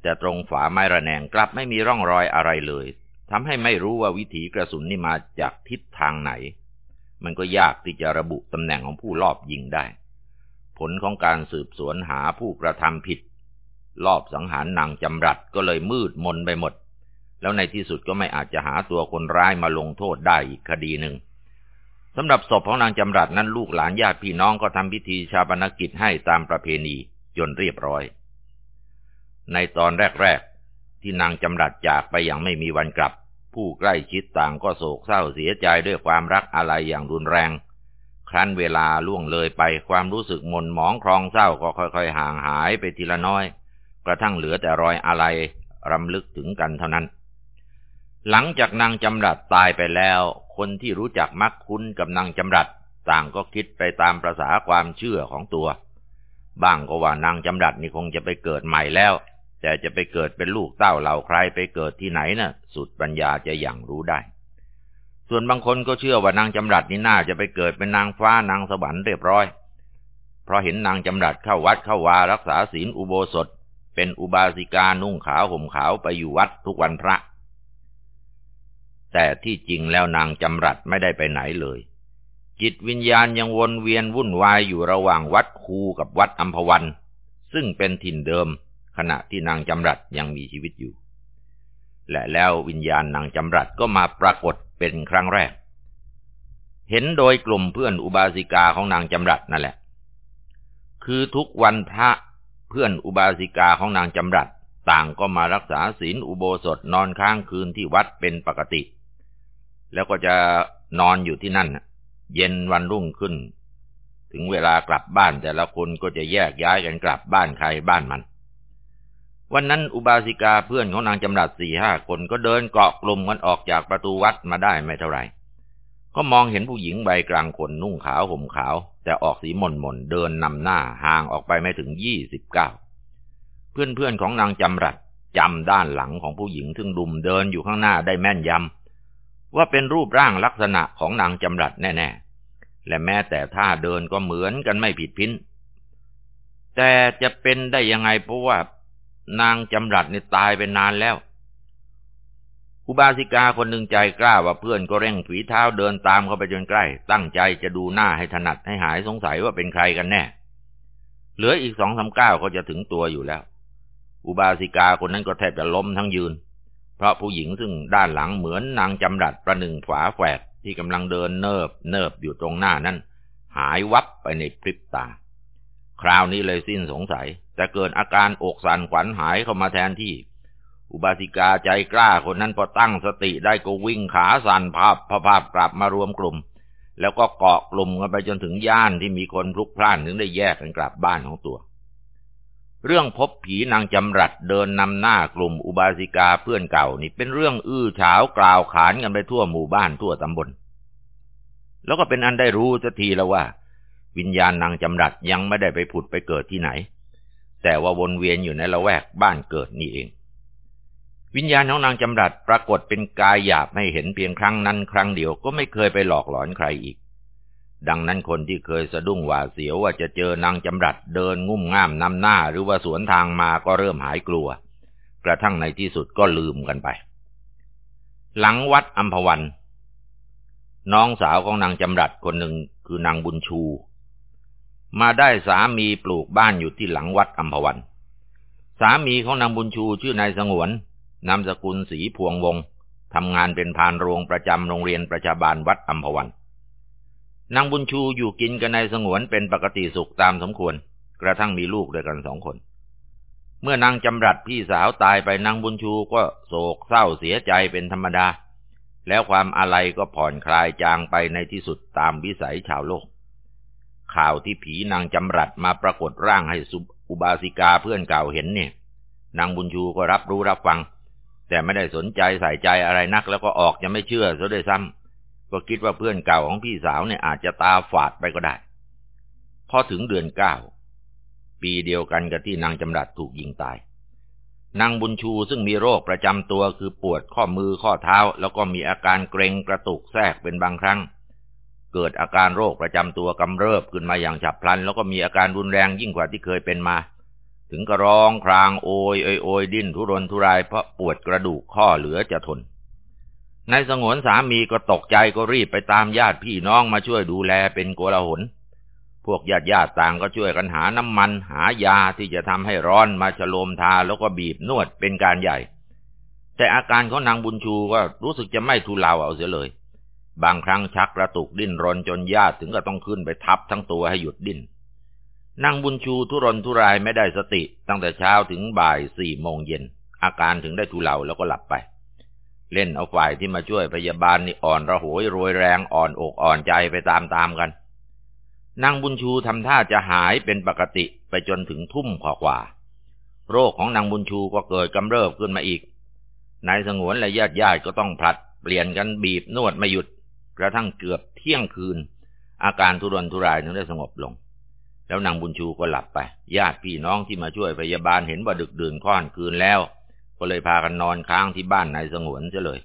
แต่ตรงฝาไม้ระแนงกลับไม่มีร่องรอยอะไรเลยทำให้ไม่รู้ว่าวิถีกระสุนนี่มาจากทิศทางไหน มันก็ยากที่จะระบุตำแหน่งของผู้ลอบยิงได้ ผลของการสืบสวนหาผู้กระทำผิด ลอบสังหารนางจำรัดก็เลยมืดมนไปหมด แล้วในที่สุดก็ไม่อาจจะหาตัวคนร้ายมาลงโทษได้อีกคดีหนึ่ง สำหรับศพของนางจำรัดนั้นลูกหลานญาติพี่น้องก็ทำพิธีชาปนกิจให้ตามประเพณีจนเรียบร้อย ในตอนแรกๆ ที่นางจำรัดจากไปอย่างไม่มีวันกลับ ผู้ใกล้ชิดต่างก็โศกเศร้าเสียใจด้วยความรักอะไรอย่างรุนแรง ครั้นเวลาล่วงเลยไปความรู้สึกหม่นหมองคลองเศร้าก็ค่อยๆ ห่างหายไปทีละน้อย กระทั่งเหลือแต่รอยอะไรรำลึกถึงกันเท่านั้น หลังจากนางจำรัดตายไปแล้ว คนที่รู้จักมักคุ้นกับนางจำรัดต่างก็คิดไปตามประษาความเชื่อของตัว บ้างก็ว่านางจำรัดนี่คงจะไปเกิดใหม่แล้ว แต่จะไปเกิดเป็นลูกเต้าเหล่าใครไปเกิดที่ไหนนะ่ะ สุดปัญญาจะอย่างรู้ได้ ส่วนบางคนก็เชื่อว่านางจำรัดนี่น่าจะไปเกิดเป็นนางฟ้านางสวรรค์เรียบร้อย เพราะเห็นนางจำรัดเข้าวัดเข้าวารักษาศีลอุโบสถ เป็นอุบาสิกานุ่งขาวห่มขาวไปอยู่วัดทุกวันพระ แต่ที่จริงแล้วนางจำรัดไม่ได้ไปไหนเลย จิตวิญญาณยังวนเวียนวุ่นวายอยู่ระหว่างวัดคูกับวัดอัมพวัน ซึ่งเป็นถิ่นเดิม ขณะที่นางจำรัดยังมีชีวิตอยู่ และแล้ววิญญาณนางจำรัดก็มาปรากฏเป็นครั้งแรก เห็นโดยกลุ่มเพื่อนอุบาสิกาของนางจำรัดนั่นแหละ คือทุกวันพระเพื่อนอุบาสิกาของนางจำรัดต่างก็มารักษาศีลอุโบสถนอนค้างคืนที่วัดเป็นปกติ แล้วก็จะนอนอยู่ที่นั่นเย็นวันรุ่งขึ้น ถึงเวลากลับบ้านแต่ละคนก็จะแยกย้ายกันกลับบ้านใครบ้านมัน วันนั้นอุบาสิกาเพื่อนของนางจำรัดสี่ห้าคนก็เดินเกาะกลุ่มกันออกจากประตูวัดมาได้ไม่เท่าไหร่ ก็มองเห็นผู้หญิงใบกลางคนนุ่งขาวห่มขาว แต่ออกสีหม่นหม่นเดินนำหน้าห่างออกไปไม่ถึงยี่สิบเก้าเพื่อนเพื่อนของนางจำรัดจำด้านหลังของผู้หญิงทึ่งดุมเดินอยู่ข้างหน้าได้แม่นยำ ว่าเป็นรูปร่างลักษณะของนางจำรัดแน่ ๆ และแม้แต่ท่าเดินก็เหมือนกันไม่ผิดพิ้น แต่จะเป็นได้ยังไงเพราะว่านางจำรัดนี่ตายไปนานแล้ว อุบาสิกาคนหนึ่งใจกล้าว่าเพื่อนก็เร่งฝีเท้าเดินตามเข้าไปจนใกล้ ตั้งใจจะดูหน้าให้ถนัดให้หายสงสัยว่าเป็นใครกันแน่ เหลืออีกสองสาก้าวก็จะถึงตัวอยู่แล้ว อุบาสิกาคนนั้นก็แทบจะล้มทั้งยืน เพราะผู้หญิงซึ่งด้านหลังเหมือนนางจำรัดประหนึ่งฝาแฝดที่กำลังเดินเนิบเนิบอยู่ตรงหน้านั้น หายวับไปในพริบตา คราวนี้เลยสิ้นสงสัย แต่เกิดอาการอกสั่นขวัญหายเข้ามาแทนที่ อุบาสิกาใจกล้าคนนั้นพอตั้งสติได้ก็วิ่งขาสั่นภาพภาพกลับมารวมกลุ่ม แล้วก็เกาะกลุ่มกันไปจนถึงย่านที่มีคนพลุกพล่านถึงได้แยกกันกลับบ้านของตัว เรื่องพบผีนางจำรัดเดินนำหน้ากลุ่มอุบาสิกาเพื่อนเก่านี่เป็นเรื่องอื้อฉาวกล่าวขานกันไปทั่วหมู่บ้านทั่วตำบล แล้วก็เป็นอันได้รู้สักทีแล้วว่า วิญญาณนางจำรัดยังไม่ได้ไปผุดไปเกิดที่ไหน แต่ว่าวนเวียนอยู่ในละแวกบ้านเกิดนี่เอง วิญญาณของนางจำรัดปรากฏเป็นกายหยาบให้เห็นเพียงครั้งนั้นครั้งเดียวก็ไม่เคยไปหลอกหลอนใครอีก ดังนั้นคนที่เคยสะดุ้งหวาดเสียวว่าจะเจอนางจำรัดเดินงุ่มง่ามนำหน้าหรือว่าสวนทางมาก็เริ่มหายกลัว กระทั่งในที่สุดก็ลืมกันไป หลังวัดอัมพวัน น้องสาวของนางจำรัดคนหนึ่งคือนางบุญชู มาได้สามีปลูกบ้านอยู่ที่หลังวัดอัมพวัน สามีของนางบุญชูชื่อนายสงวนนามสกุลศรีพวงวงทำงานเป็นพานโรงประจำโรงเรียนประชาบาลวัดอัมพวัน นางบุญชูอยู่กินกับนายสงวนเป็นปกติสุขตามสมควร กระทั่งมีลูกด้วยกันสองคน เมื่อนางจำรัดพี่สาวตายไปนางบุญชูก็โศกเศร้าเสียใจเป็นธรรมดา แล้วความอะไรก็ผ่อนคลายจางไปในที่สุดตามวิสัยชาวโลก ข่าวที่ผีนางจำรัดมาปรากฏร่างให้สุอุบาสิกาเพื่อนเก่าเห็นเนี่ย นางบุญชูก็รับรู้รับฟัง แต่ไม่ได้สนใจใส่ใจอะไรนักแล้วก็ออกจะไม่เชื่อซะด้วยซ้ำ ก็คิดว่าเพื่อนเก่าของพี่สาวเนี่ยอาจจะตาฝาดไปก็ได้ พอถึงเดือนเก้า ปีเดียวกันกับที่นางจำรัดถูกยิงตาย นางบุญชูซึ่งมีโรคประจำตัวคือปวดข้อมือข้อเท้า แล้วก็มีอาการเกรงกระตุกแทรกเป็นบางครั้ง เกิดอาการโรคประจำตัวกำเริบขึ้นมาอย่างฉับพลัน แล้วก็มีอาการรุนแรงยิ่งกว่าที่เคยเป็นมา ถึงกระร้องครางโอยเอยโอยดิ้นทุรนทุรายเพราะปวดกระดูกข้อเหลือจะทน นายสงวนสามีก็ตกใจก็รีบไปตามญาติพี่น้องมาช่วยดูแลเป็นโกลาหล พวกญาติญาติต่างก็ช่วยกันหาน้ำมัน หายาที่จะทำให้ร้อนมาฉโลมทาแล้วก็บีบนวดเป็นการใหญ่ แต่อาการของนางบุญชูก็รู้สึกจะไม่ทุเลาเอาเสียเลย บางครั้งชักกระตุกดิ้นรนจนญาติถึงก็ต้องขึ้นไปทับทั้งตัวให้หยุดดิ้นนางบุญชูทุรนทุรายไม่ได้สติตั้งแต่เช้าถึงบ่ายสี่โมงเย็นอาการถึงได้ทุเลาแล้วก็หลับไป เล่นเอาฝ่ายที่มาช่วยพยาบาลนี่อ่อนระหวยรวยแรงอ่อนอกอ่อนใจไปตามๆกัน นางบุญชูทำท่าจะหายเป็นปกติไปจนถึงทุ่มขวาโรคของนางบุญชูก็เกิดกำเริบขึ้นมาอีก นายสงวนและญาติญาติก็ต้องผลัดเปลี่ยนกันบีบนวดไม่หยุด กระทั่งเกือบเที่ยงคืน อาการทุรนทุรายถึงได้สงบลง แล้วนางบุญชูก็หลับไป ญาติพี่น้องที่มาช่วยพยาบาลเห็นว่าดึกดื่นค่อนคืนแล้ว ก็เลยพากันนอนค้างที่บ้านนายสงวนเสียเลย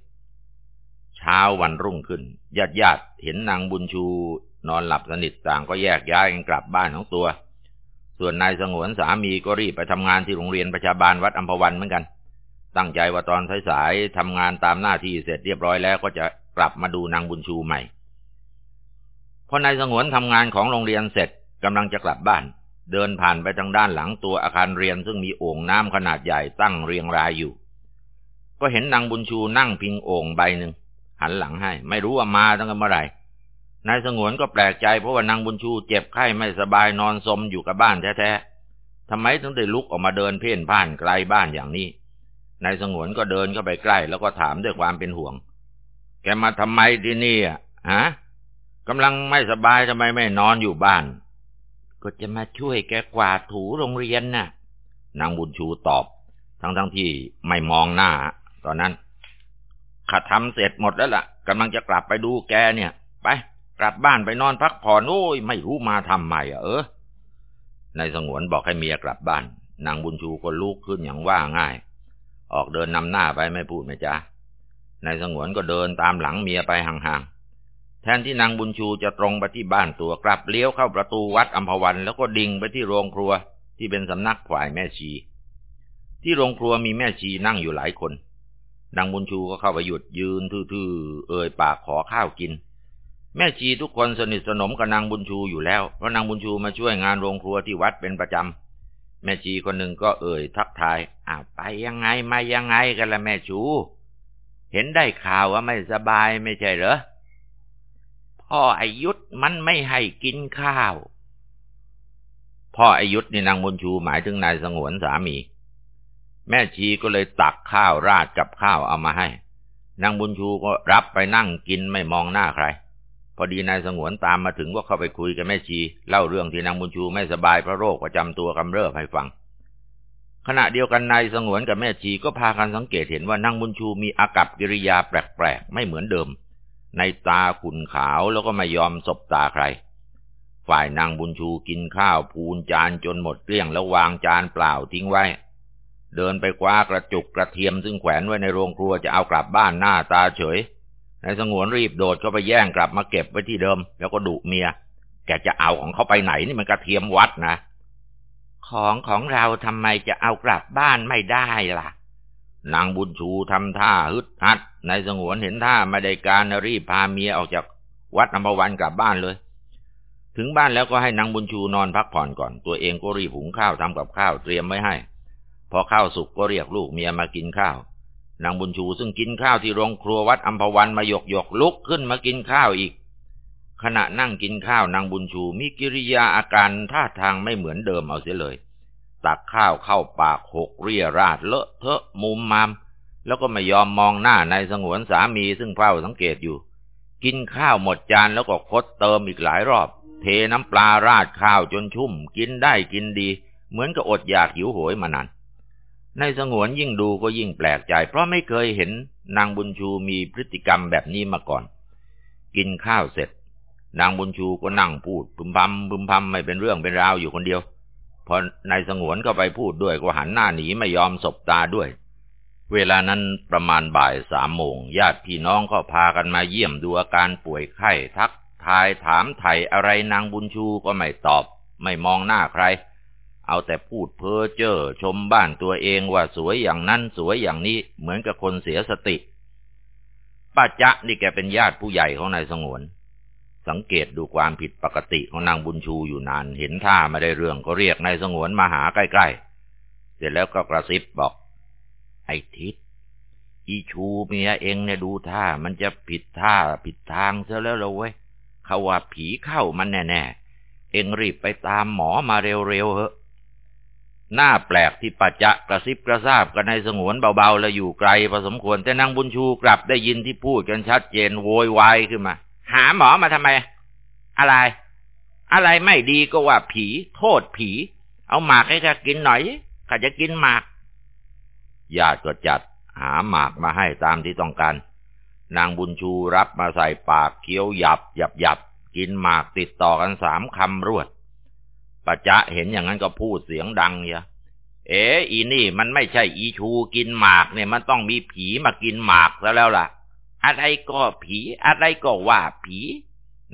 เช้าวันรุ่งขึ้นญาติญาติเห็นนางบุญชู นอนหลับสนิทต่างก็แยกย้ายกันกลับบ้านของตัว ส่วนนายสงวนสามีก็รีบไปทำงานที่โรงเรียนประชาบาลวัดอัมพวันเหมือนกัน ตั้งใจว่าตอนสายๆทำงานตามหน้าที่เสร็จเรียบร้อยแล้วก็จะกลับมาดูนางบุญชูใหม่พอนายสงวนทำงานของโรงเรียนเสร็จกำลังจะกลับบ้าน เดินผ่านไปทางด้านหลังตัวอาคารเรียนซึ่งมีโอ่งน้ำขนาดใหญ่ตั้งเรียงรายอยู่ ก็เห็นนางบุญชูนั่งพิงโอ่งใบหนึ่งหันหลังให้ ไม่รู้ว่ามาตั้งแต่เมื่อไหร่นายสงวนก็แปลกใจเพราะว่านางบุญชูเจ็บไข้ไม่สบายนอนสมอยู่กับบ้านแท้ๆทำไมถึงได้ลุกออกมาเดินเพ่นพ่านไกลบ้านอย่างนี้นายสงวนก็เดินเข้าไปใกล้ แล้วก็ถามด้วยความเป็นห่วง แกมาทำไมที่นี่อะฮะกำลังไม่สบายทำไมไม่นอนอยู่บ้าน ก็จะมาช่วยแกกวาดถูโรงเรียนน่ะ นางบุญชูตอบ ทั้งๆทที่ไม่มองหน้า ตอนนั้นข้าทำเสร็จหมดแล้วล่ะกำลังจะกลับไปดูแกเนี่ย ไป กลับบ้านไปนอนพักผ่อนโอ้ยไม่รู้มาทำใหม่เออนายสงวนบอกให้เมียกลับบ้าน นางบุญชูก็ลุกขึ้นอย่างว่าง่าย ออกเดินนำหน้าไปไม่พูดไม่จ้านายสงวนก็เดินตามหลังเมียไปห่าง แทนที่นางบุญชูจะตรงไปที่บ้านตัวกลับเลี้ยวเข้าประตูวัดอัมพวันแล้วก็ดิ่งไปที่โรงครัวที่เป็นสำนักฝ่ายแม่ชี ที่โรงครัวมีแม่ชีนั่งอยู่หลายคน นางบุญชูก็เข้าไปหยุดยืนทื่อๆเอ่ยปากขอข้าวกิน แม่ชีทุกคนสนิทสนมกับนางบุญชูอยู่แล้วเพราะนางบุญชูมาช่วยงานโรงครัวที่วัดเป็นประจำแม่ชีคนหนึ่งก็เอ่ยทักทายอ้าวไปยังไงมายังไงกันละแม่ชู เห็นได้ข่าวว่าไม่สบายไม่ใช่เหรอ พ่ออายุธมันไม่ให้กินข้าว พ่ออายุธนี่นางบุญชูหมายถึงนายสงวนสามี แม่ชีก็เลยตักข้าวราดกับข้าวเอามาให้ นางบุญชูก็รับไปนั่งกินไม่มองหน้าใคร พอดีนายสงวนตามมาถึงว่าเข้าไปคุยกับแม่ชี เล่าเรื่องที่นางบุญชูไม่สบายเพราะโรคประจำตัวกำเริบให้ฟัง ขณะเดียวกันนายสงวนกับแม่ชีก็พากันสังเกตเห็นว่านางบุญชูมีอากับกิริยาแปลกๆไม่เหมือนเดิม ในตาขุนขาวแล้วก็ไม่ยอมสบตาใคร ฝ่ายนางบุญชูกินข้าวพูนจานจนหมดเกลี้ยงแล้ววางจานเปล่าทิ้งไว้ เดินไปคว้ากระจุกกระเทียมซึ่งแขวนไว้ในโรงครัวจะเอากลับบ้านหน้าตาเฉยนายสงวนรีบโดดเข้าไปแย่งกลับมาเก็บไว้ที่เดิม แล้วก็ดุเมีย แกจะเอาของเขาไปไหนนี่มันกระเทียมวัดนะ ของของเราทำไมจะเอากลับบ้านไม่ได้ล่ะ นางบุญชูทำท่าฮึดฮัด นายสงวนเห็นท่าไม่ได้การรีบพาเมียออกจากวัดอัมพวันกลับบ้านเลย ถึงบ้านแล้วก็ให้นางบุญชูนอนพักผ่อนก่อน ตัวเองก็รีบหุงข้าวทำกับข้าวเตรียมไว้ให้ พอข้าวสุกก็เรียกลูกเมียมากินข้าวนางบุญชูซึ่งกินข้าวที่โรงครัววัดอัมพวันมาหยกหยกลุกขึ้นมากินข้าวอีก ขณะนั่งกินข้าวนางบุญชูมีกิริยาอาการท่าทางไม่เหมือนเดิมเอาเสียเลย ตักข้าวเข้าปากหกเรียราดเลอะเทอะมุมมาม แล้วก็ไม่ยอมมองหน้านายสงวนสามีซึ่งเฝ้าสังเกตอยู่ กินข้าวหมดจานแล้วก็คดเติมอีกหลายรอบ เทน้ำปลาราดข้าวจนชุ่ม กินได้กินดี เหมือนกับอดอยากหิวโหยมานานนายสงวนยิ่งดูก็ยิ่งแปลกใจ เพราะไม่เคยเห็นนางบุญชูมีพฤติกรรมแบบนี้มาก่อน กินข้าวเสร็จ นางบุญชูก็นั่งพูดพึมพำพึมพำไม่เป็นเรื่องเป็นราวอยู่คนเดียว พอนายสงวนก็ไปพูดด้วยก็หันหน้าหนีไม่ยอมสบตาด้วย เวลานั้นประมาณบ่ายสามโมงญาติพี่น้องก็พากันมาเยี่ยมดูอาการป่วยไข้ทักทายถามไถ่อะไรนางบุญชูก็ไม่ตอบ ไม่มองหน้าใคร เอาแต่พูดเพ้อเจ้อชมบ้านตัวเองว่าสวยอย่างนั้นสวยอย่างนี้เหมือนกับคนเสียสติป้าจ๊ะนี่แกเป็นญาติผู้ใหญ่ของนายสงวน สังเกตดูความผิดปกติของนางบุญชูอยู่นาน เห็นท่าไม่ได้เรื่องก็เรียกนายสงวนมาหาใกล้ๆ เสร็จแล้วก็กระซิบบอก ทิศอีชูเมียเองเนี่ยดูท่ามันจะผิดท่าผิดทางซะแล้วเลยเว้ยเขาว่าผีเข้ามันแน่ๆ เองรีบไปตามหมอมาเร็วๆเหอะ หน้าแปลกที่ปัจจะกระซิบกระซาบกันในสงวนเบาๆ แล้วอยู่ไกลพอสมควร แต่นางบุญชูกลับได้ยินที่พูดกันชัดเจนโวยวายขึ้นมา หาหมอมาทำไม อะไร อะไรไม่ดีก็ว่าผี โทษผี เอาหมากให้ข้ากินหน่อยข้าจะกินหมาก ญาติก็จัดหาหมากมาให้ตามที่ต้องการ นางบุญชูรับมาใส่ปากเคี้ยวหยับหยับหยับกินหมากติดต่อกันสามคำรวดปัจจะเห็นอย่างนั้นก็พูดเสียงดังเยะเอ๋อีนี่มันไม่ใช่อีชูกินหมากเนี่ยมันต้องมีผีมากินหมากซะแล้วล่ะ อะไรก็ผีอะไรก็ว่าผี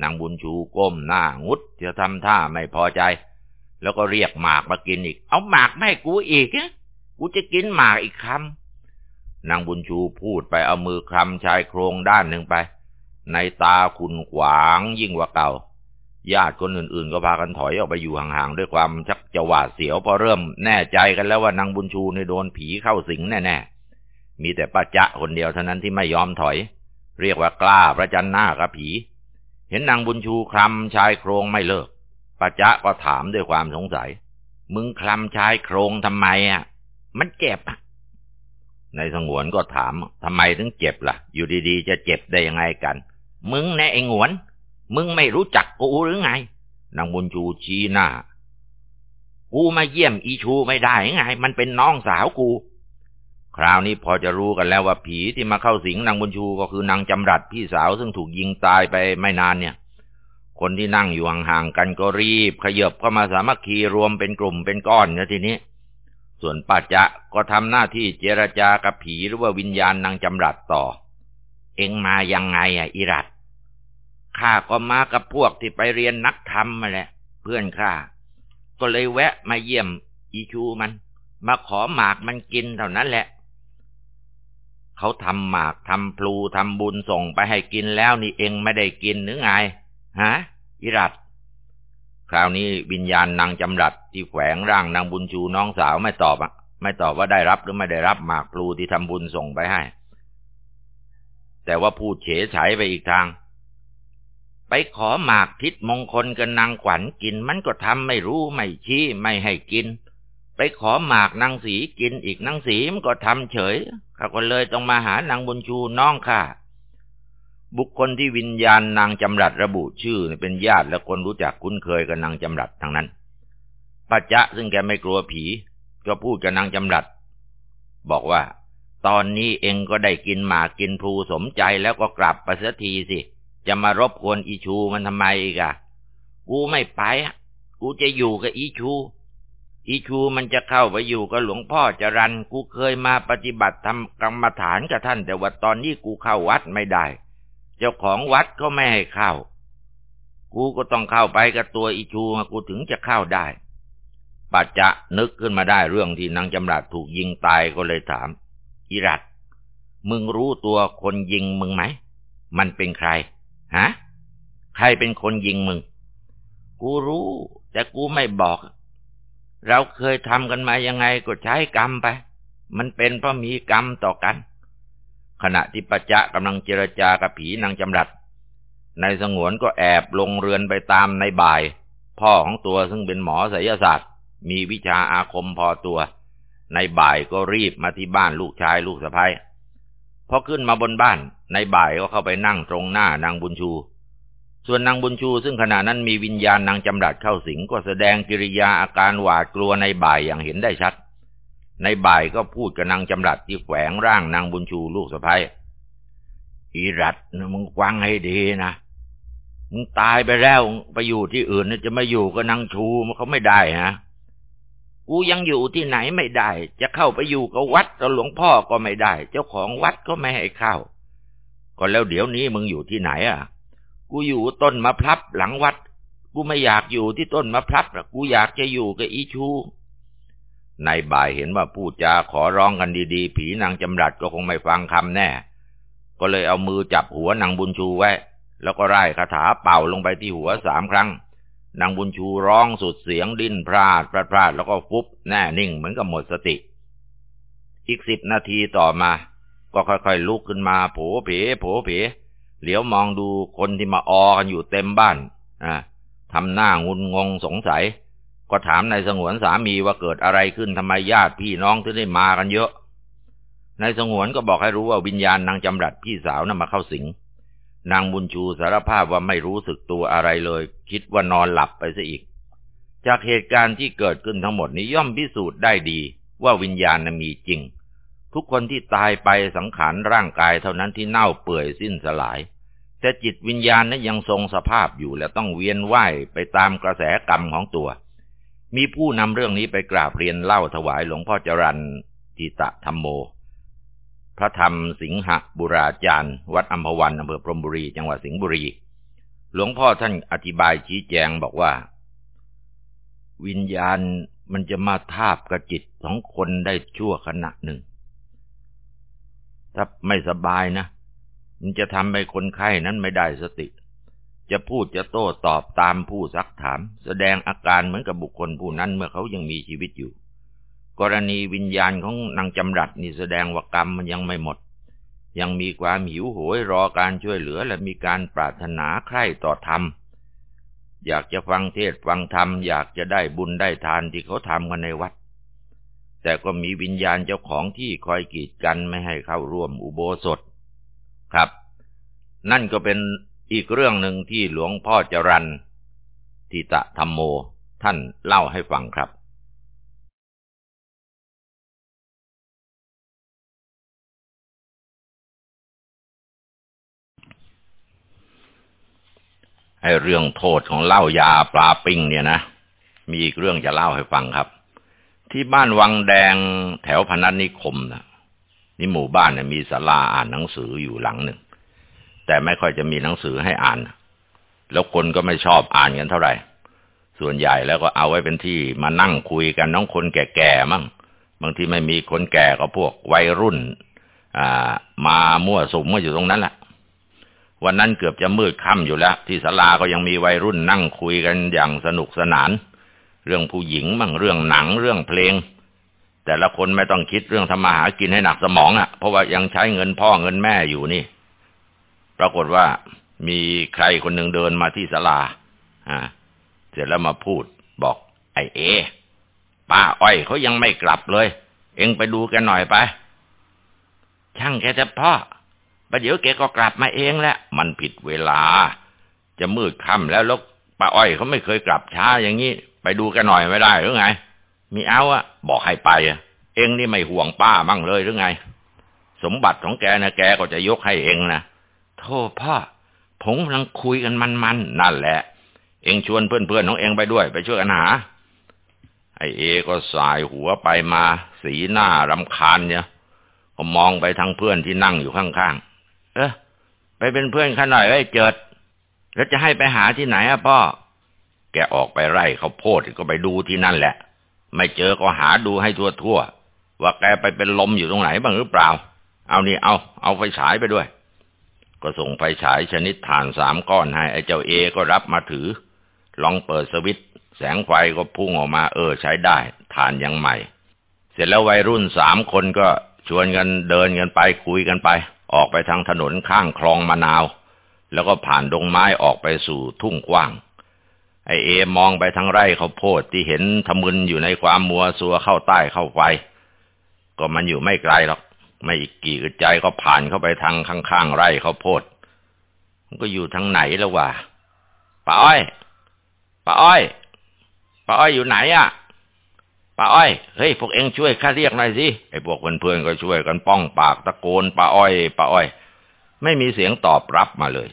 นางบุญชูก้มหน้างุดจะทำท่าไม่พอใจ แล้วก็เรียกหมากมากินอีก เอาหมากไม่กูอีกนะ กูจะกินหมากอีกคำนางบุญชูพูดไปเอามือคลำชายโครงด้านหนึ่งไป ในตาขุนขวางยิ่งกว่าเก่า ญาติคนอื่นๆ ก็พากันถอยออกไปอยู่ห่างๆ ด้วยความชักจะหวาดเสียวพอเริ่มแน่ใจกันแล้วว่านางบุญชูในโดนผีเข้าสิงแน่ๆ มีแต่ป้าจะคนเดียวเท่านั้นที่ไม่ยอมถอย เรียกว่ากล้าประจันหน้ากับผี เห็นนางบุญชูคลำชายโครงไม่เลิกป้าจะก็ถามด้วยความสงสัย มึงคลำชายโครงทำไมอะ มันเจ็บในสงวนก็ถามทำไมถึงเจ็บละ่ะ อยู่ดีๆ จะเจ็บได้ยังไงกัน มึงแน่ไอ้งวน มึงไม่รู้จักกูหรือไง นางบุญชูชี้หน้า กูมาเยี่ยมอีชูไม่ได้ไง มันเป็นน้องสาวกู คราวนี้พอจะรู้กันแล้วว่าผีที่มาเข้าสิงนางบุญชูก็คือนางจำรัดพี่สาวซึ่งถูกยิงตายไปไม่นานเนี่ยคนที่นั่งอยู่ห่างๆกันก็รีบ ขยบเข้ามาสามัคคีรวมเป็นกลุ่มเป็นก้อนนะทีนี้ ส่วนปัจจะก็ทำหน้าที่เจรจากับผีหรือว่าวิญญาณนางจำรัดต่อ เอ็งมายังไงอะอิรัตข้าก็มากับพวกที่ไปเรียนนักธรรมมาแหละ เพื่อนข้าก็เลยแวะมาเยี่ยมอีชูมัน มาขอหมากมันกินเท่านั้นแหละ เขาทำหมากทำพลูทำบุญส่งไปให้กินแล้วนี่เองไม่ได้กินหรือไงฮะอิรัต คราวนี้วิญญาณนางจำรัดที่แฝงร่างนางบุญชูน้องสาวไม่ตอบอะไม่ตอบว่าได้รับหรือไม่ได้รับหมากพลูที่ทำบุญส่งไปให้ แต่ว่าพูดเฉยฉายไปอีกทาง ไปขอหมากทิศมงคลกับนางขวัญกิน มันก็ทำไม่รู้ไม่ชี้ไม่ให้กิน ไปขอหมากนางสีกินอีกนางสีมันก็ทำเฉยข้าก็เลยต้องมาหานางบุญชูน้องข้า บุคคลที่วิญญาณนางจำรัดระบุชื่อเป็นญาติและคนรู้จักคุ้นเคยกับนางจำรัดทั้งนั้นปัจจะซึ่งแกไม่กลัวผี ก็พูดกับนางจำรัด บอกว่า ตอนนี้เองก็ได้กินหมากกินพลูสมใจแล้วก็กลับไปเสียทีสิ จะมารบกวนอีชูมันทำไมอีกอะกูไม่ไปอะกูจะอยู่กับอีชู อีชูมันจะเข้าไปอยู่กับหลวงพ่อจรันกูเคยมาปฏิบัติทำกรรมฐานกับท่าน แต่ว่าตอนนี้กูเข้าวัดไม่ได้ เจ้าของวัดก็ไม่ให้เข้า กูก็ต้องเข้าไปกับตัวอิชูกูถึงจะเข้าได้ ปัจจะนึกขึ้นมาได้เรื่องที่นางจำรัดถูกยิงตายก็เลยถาม อิรัตมึงรู้ตัวคนยิงมึงไหม มันเป็นใคร ฮะ ใครเป็นคนยิงมึง กูรู้ แต่กูไม่บอก เราเคยทำกันมายังไงก็ใช้กรรมไป มันเป็นเพราะมีกรรมต่อกัน ขณะที่ปัจจะกำลังเจรจากับผีนางจำรัดนายสงวนก็แอบลงเรือนไปตามในบ่าย พ่อของตัวซึ่งเป็นหมอไสยศาสตร์ มีวิชาอาคมพอตัว ในบ่ายก็รีบมาที่บ้านลูกชายลูกสะพ้ายพอขึ้นมาบนบ้านในบ่ายก็เข้าไปนั่งตรงหน้านางบุญชู ส่วนนางบุญชูซึ่งขณะนั้นมีวิญญาณนางจำรัดเข้าสิงก็แสดงกิริยาอาการหวาดกลัวในบ่ายอย่างเห็นได้ชัด ในบ่ายก็พูดกับนางจำรัดที่แฝงร่างนางบุญชูลูกสะพ้ายอีรัตนะมึงฟังให้ดีนะมึงตายไปแล้วไปอยู่ที่อื่นจะมาอยู่กับนางชูมันเขาไม่ได้ฮะกูยังอยู่ที่ไหนไม่ได้ จะเข้าไปอยู่กับวัดกับหลวงพ่อก็ไม่ได้ เจ้าของวัดก็ไม่ให้เข้า ก็แล้วเดี๋ยวนี้มึงอยู่ที่ไหนอะ กูอยู่ต้นมะพร้าวหลังวัด กูไม่อยากอยู่ที่ต้นมะพร้าวกูอยากจะอยู่กับอีชู นายบ่ายเห็นว่าพูดจาขอร้องกันดีๆ ผีนางจำรัดก็คงไม่ฟังคำแน่ ก็เลยเอามือจับหัวนางบุญชูไว้ แล้วก็ไล่คาถาเป่าลงไปที่หัวสามครั้ง นางบุญชูร้องสุดเสียงดิ้นพลาดพลาดพลาดแล้วก็ฟุบแน่นิ่งเหมือนกับหมดสติ อีกสิบนาทีต่อมา ก็ค่อยๆลุกขึ้นมาโผเผโผเผเหลียวมองดูคนที่มาออกันอยู่เต็มบ้าน อ่าทำหน้างุนงงสงสัย ก็ถามนายสงวนสามีว่าเกิดอะไรขึ้นทำไมญาติพี่น้องถึงได้มากันเยอะนายสงวนก็บอกให้รู้ว่าวิญญาณนางจำรัดพี่สาวน่ะมาเข้าสิงนางบุญชูสารภาพว่าไม่รู้สึกตัวอะไรเลย คิดว่านอนหลับไปซะอีก จากเหตุการณ์ที่เกิดขึ้นทั้งหมดนี้ย่อมพิสูจน์ได้ดี ว่าวิญญาณนมีจริง ทุกคนที่ตายไปสังขารร่างกายเท่านั้นที่เน่าเปื่อยสิ้นสลาย แต่จิตวิญญาณนั้นยังทรงสภาพอยู่และต้องเวียนว่ายไปตามกระแสกรรมของตัว มีผู้นำเรื่องนี้ไปกราบเรียนเล่าถวายหลวงพ่อจรันทิตะธรรมโม พระธรรมสิงหบุราจารย์ วัดอัมพวันอำเภอพรมบุรี จังหวัดสิงห์บุรี หลวงพ่อท่านอธิบายชี้แจงบอกว่า วิญญาณมันจะมาทาบกระจิตของคนได้ชั่วขณะหนึ่ง ถ้าไม่สบายนะ มันจะทำให้คนไข้นั้นไม่ได้สติ จะพูดจะโต้ตอบตามผู้ซักถาม แสดงอาการเหมือนกับบุคคลผู้นั้นเมื่อเขายังมีชีวิตอยู่ กรณีวิญญาณของนางจำรัดนี่แสดงว่ากรรมมันยังไม่หมด ยังมีความหิวโหยรอการช่วยเหลือและมีการปรารถนาใคร่ต่อธรรม อยากจะฟังเทศฟังธรรมอยากจะได้บุญได้ทานที่เขาทำกันในวัด แต่ก็มีวิญญาณเจ้าของที่คอยกีดกันไม่ให้เข้าร่วมอุโบสถครับ นั่นก็เป็น อีกเรื่องหนึ่งที่หลวงพ่อจรันทิตะธรรมโมท่านเล่าให้ฟังครับ ไอเรื่องโทษของเหล้ายาปลาปิ้งเนี่ยนะ มีอีกเรื่องจะเล่าให้ฟังครับ ที่บ้านวังแดงแถวพนัสนิคมนะนี่หมู่บ้านเนี่ยมีศาลาอ่านหนังสืออยู่หลังหนึ่ง แต่ไม่ค่อยจะมีหนังสือให้อ่าน แล้วคนก็ไม่ชอบอ่านกันเท่าไหร่ ส่วนใหญ่แล้วก็เอาไว้เป็นที่มานั่งคุยกันน้องคนแก่ๆมั่งบางทีไม่มีคนแก่ก็พวกวัยรุ่น อ่า มามั่วสุมมาอยู่ตรงนั้นแหละวันนั้นเกือบจะมืดค่ำอยู่แล้ว ที่ศาลาก็ยังมีวัยรุ่นนั่งคุยกันอย่างสนุกสนาน เรื่องผู้หญิงบ้างเรื่องหนังเรื่องเพลง แต่ละคนไม่ต้องคิดเรื่องทำมาหากินให้หนักสมองอะ่ะ เพราะว่ายังใช้เงินพ่อเงินแม่อยู่นี่ ปรากฏว่ามีใครคนหนึ่งเดินมาที่ศาลาอ่า เสร็จแล้วมาพูดบอก ไอเอป้าอ้อยเขายังไม่กลับเลย เองไปดูแกหน่อยไป ช่างแค่จะพ่อประเดี๋ยวแกก็กลับมาเองแหละ มันผิดเวลา จะมืดค่ำแล้วแล้วป้าอ้อยเขาไม่เคยกลับช้าอย่างนี้ ไปดูแกหน่อยไม่ได้หรือไง มีเอาอะบอกให้ไปอะเองนี่ไม่ห่วงป้ามั่งเลยหรือไง สมบัติของแกนะแกก็จะยกให้เองนะ โทษพ่อผมกำลังคุยกันมันๆนั่นแหละ เองชวนเพื่อนๆของเองไปด้วย ไปช่วยกันหา ไอเอก็สายหัวไปมา สีหน้ารำคาญเนี่ยก็มองไปทางเพื่อนที่นั่งอยู่ข้างๆ เออไปเป็นเพื่อนข้าหน่อยไอ้เจิด แล้วจะให้ไปหาที่ไหนอะพ่อ แกออกไปไร่เขาโพดก็ไปดูที่นั่นแหละ ไม่เจอก็หาดูให้ทั่วทั่วว่าแกไปเป็นลมอยู่ตรงไหนบ้างหรือเปล่า เอานี่เอา เอาไฟฉายไปด้วย ก็ส่งไฟฉายชนิดถ่านสามก้อนให้ไอ้เจ้าเอก็รับมาถือ ลองเปิดสวิตแสงไฟก็พุ่งออกมาเออใช้ได้ถ่านยังใหม่ เสร็จแล้ววัยรุ่นสามคนก็ชวนกันเดินกันไปคุยกันไป ออกไปทางถนนข้างคลองมะนาว แล้วก็ผ่านดงไม้ออกไปสู่ทุ่งกว้าง ไอเอมองไปทางไร่ข้าวโพดที่เห็นทมึนอยู่ในความมัวซัวเข้าใต้เข้าไฟก็มันอยู่ไม่ไกลหรอก ไม่อีกกี่อึดใจก็ผ่านเข้าไปทางข้างๆไร่ข้าวโพด มันก็อยู่ทางไหนแล้ววะป้าอ้อยป้าอ้อยป้าอ้อยอยู่ไหนอะป้าอ้อยเฮ้ยพวกเอ็งช่วยข้าเรียกหน่อยสิไอ้พวกเพื่อนๆก็ช่วยกันป้องปากตะโกนป้าอ้อยป้าอ้อย ไม่มีเสียงตอบรับมาเลย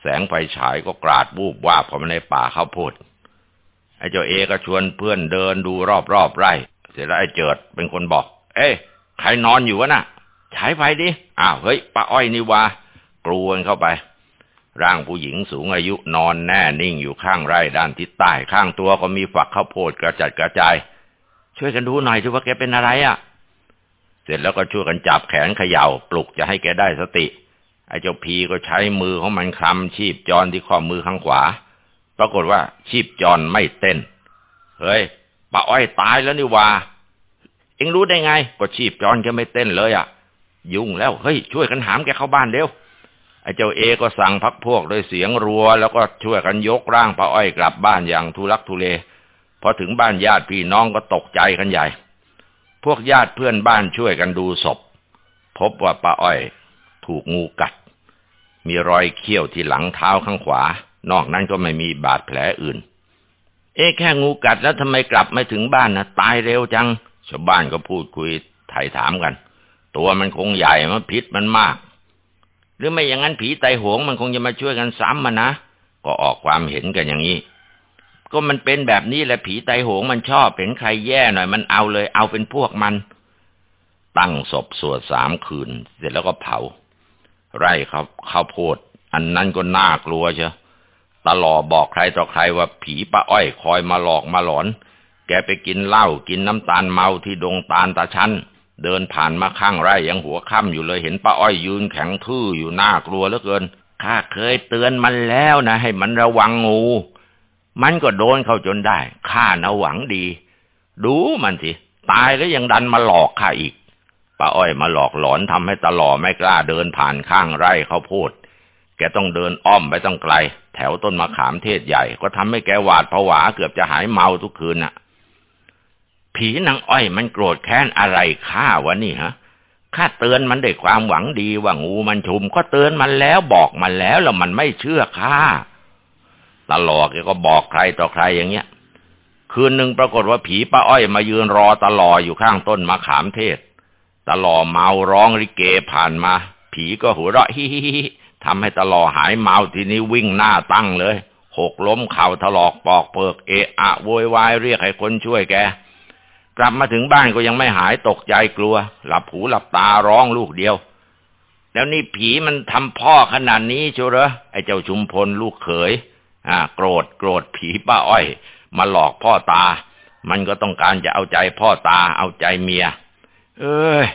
แสงไฟฉายก็กราดบูบวาบเข้ามาในป่าข้าวโพดไอ้เจ้าเอก็ชวนเพื่อนเดินดูรอบๆไร่ เสร็จแล้วไอ้เจิดเป็นคนบอก เอ้ ใครนอนอยู่วะน่ะฉายไฟดิ อ้าวเฮ้ยป้าอ้อยนี่วะกลัวเข้าไป ร่างผู้หญิงสูงอายุนอนแน่นิ่งอยู่ข้างไร่ด้านทิศใต้ข้างตัวก็มีฝักข้าวโพดกระจัดกระจาย ช่วยกันดูหน่อยสิว่าแกเป็นอะไรอะ่ะ เสร็จแล้วก็ช่วยกันจับแขนเขย่าปลุกจะให้แกได้สติไอ้เจ้าพีก็ใช้มือของมันคลำชีพจรที่ข้อมือข้างขวา ปรากฏว่าชีพจรไม่เต้น เฮ้ยป้าอ้อยตายแล้วนี่วา เอ็งรู้ได้ไงก็ชีพจรแกไม่เต้นเลยอะ ยุ่งแล้วเฮ้ยช่วยกันหามแกเข้าบ้านเร็วไอ้เจ้าเอก็สั่งพักพวกด้วยเสียงรัว แล้วก็ช่วยกันยกร่างป้าอ้อยกลับบ้านอย่างทุลักทุเลพอถึงบ้านญาติพี่น้องก็ตกใจกันใหญ่ พวกญาติเพื่อนบ้านช่วยกันดูศพ พบว่าป้าอ้อย ถูกงูกัด มีรอยเขี้ยวที่หลังเท้าข้างขวา นอกนั้นก็ไม่มีบาดแผลอื่น เอ๊แค่งูกัดแล้วทำไมกลับไม่ถึงบ้านนะตายเร็วจัง ชาวบ้านก็พูดคุยไถ่ถามกัน ตัวมันคงใหญ่มันพิษมันมาก หรือไม่อย่างนั้นผีไตหงมันคงจะมาช่วยกันซ้ำมันนะก็ออกความเห็นกันอย่างนี้ก็มันเป็นแบบนี้แหละผีไตหงมันชอบเห็นใครแย่หน่อย มันเอาเลย เอาเป็นพวกมัน ตั้งศพสวดสามคืน เสร็จแล้วก็เผา ไร่ครับข้าวโพด อันนั้นก็น่ากลัวเชียวตลอบอกใครต่อใครว่าผีป้าอ้อยคอยมาหลอกมาหลอน ไปกินเหล้ากินน้ำตาลเมาที่ดงตาลตาชันเดินผ่านมาข้างไร่ยังหัวค่ำอยู่เลยเห็นป้าอ้อยยืนแข็งทื่ออยู่น่ากลัวเหลือเกินข้าเคยเตือนมันแล้วนะ ให้มันระวังงู มันก็โดนเข้าจนได้ข้านะหวังดี ดูมันสิตายแล้วยังดันมาหลอกข้าอีกป้าอ้อยมาหลอกหลอนทำให้ตลอไม่กล้าเดินผ่านข้างไร่ข้าวโพดแกต้องเดินอ้อมไปต้องไกล แถวต้นมะขามเทศใหญ่ ก็ทำให้แกหวาดผวาเกือบจะหายเมาทุกคืนน่ะ ผีนางอ้อยมันโกรธแค้นอะไรข้าวะนี่ฮะข้าเตือนมันด้วยความหวังดีว่างูมันชุม ก็เตือนมันแล้วบอกมันแล้วแล้วมันไม่เชื่อข้าตลอดแกก็บอกใครต่อใครอย่างเงี้ย คืนหนึ่งปรากฏว่าผีป้าอ้อยมายืนรอตลออยู่ข้างต้นมะขามเทศ ตลอเมาร้องริเกผ่านมา ผีก็หัวเราะฮิฮิฮิทำให้ตลอหายเมาทีนี้วิ่งหน้าตั้งเลยหกล้มเข่าถลอกปอกเปิกเอะอะโวยวายเรียกให้คนช่วยแก กลับมาถึงบ้านก็ยังไม่หายตกใจกลัว หลับหูหลับตาร้องลูกเดียว แล้วนี่ผีมันทำพ่อขนาดนี้ชัวเหรอไอ้เจ้าชุมพลลูกเขย อ่า โกรธโกรธผีป้าอ้อย มาหลอกพ่อตา มันก็ต้องการจะเอาใจพ่อตาเอาใจเมีย เอ้ย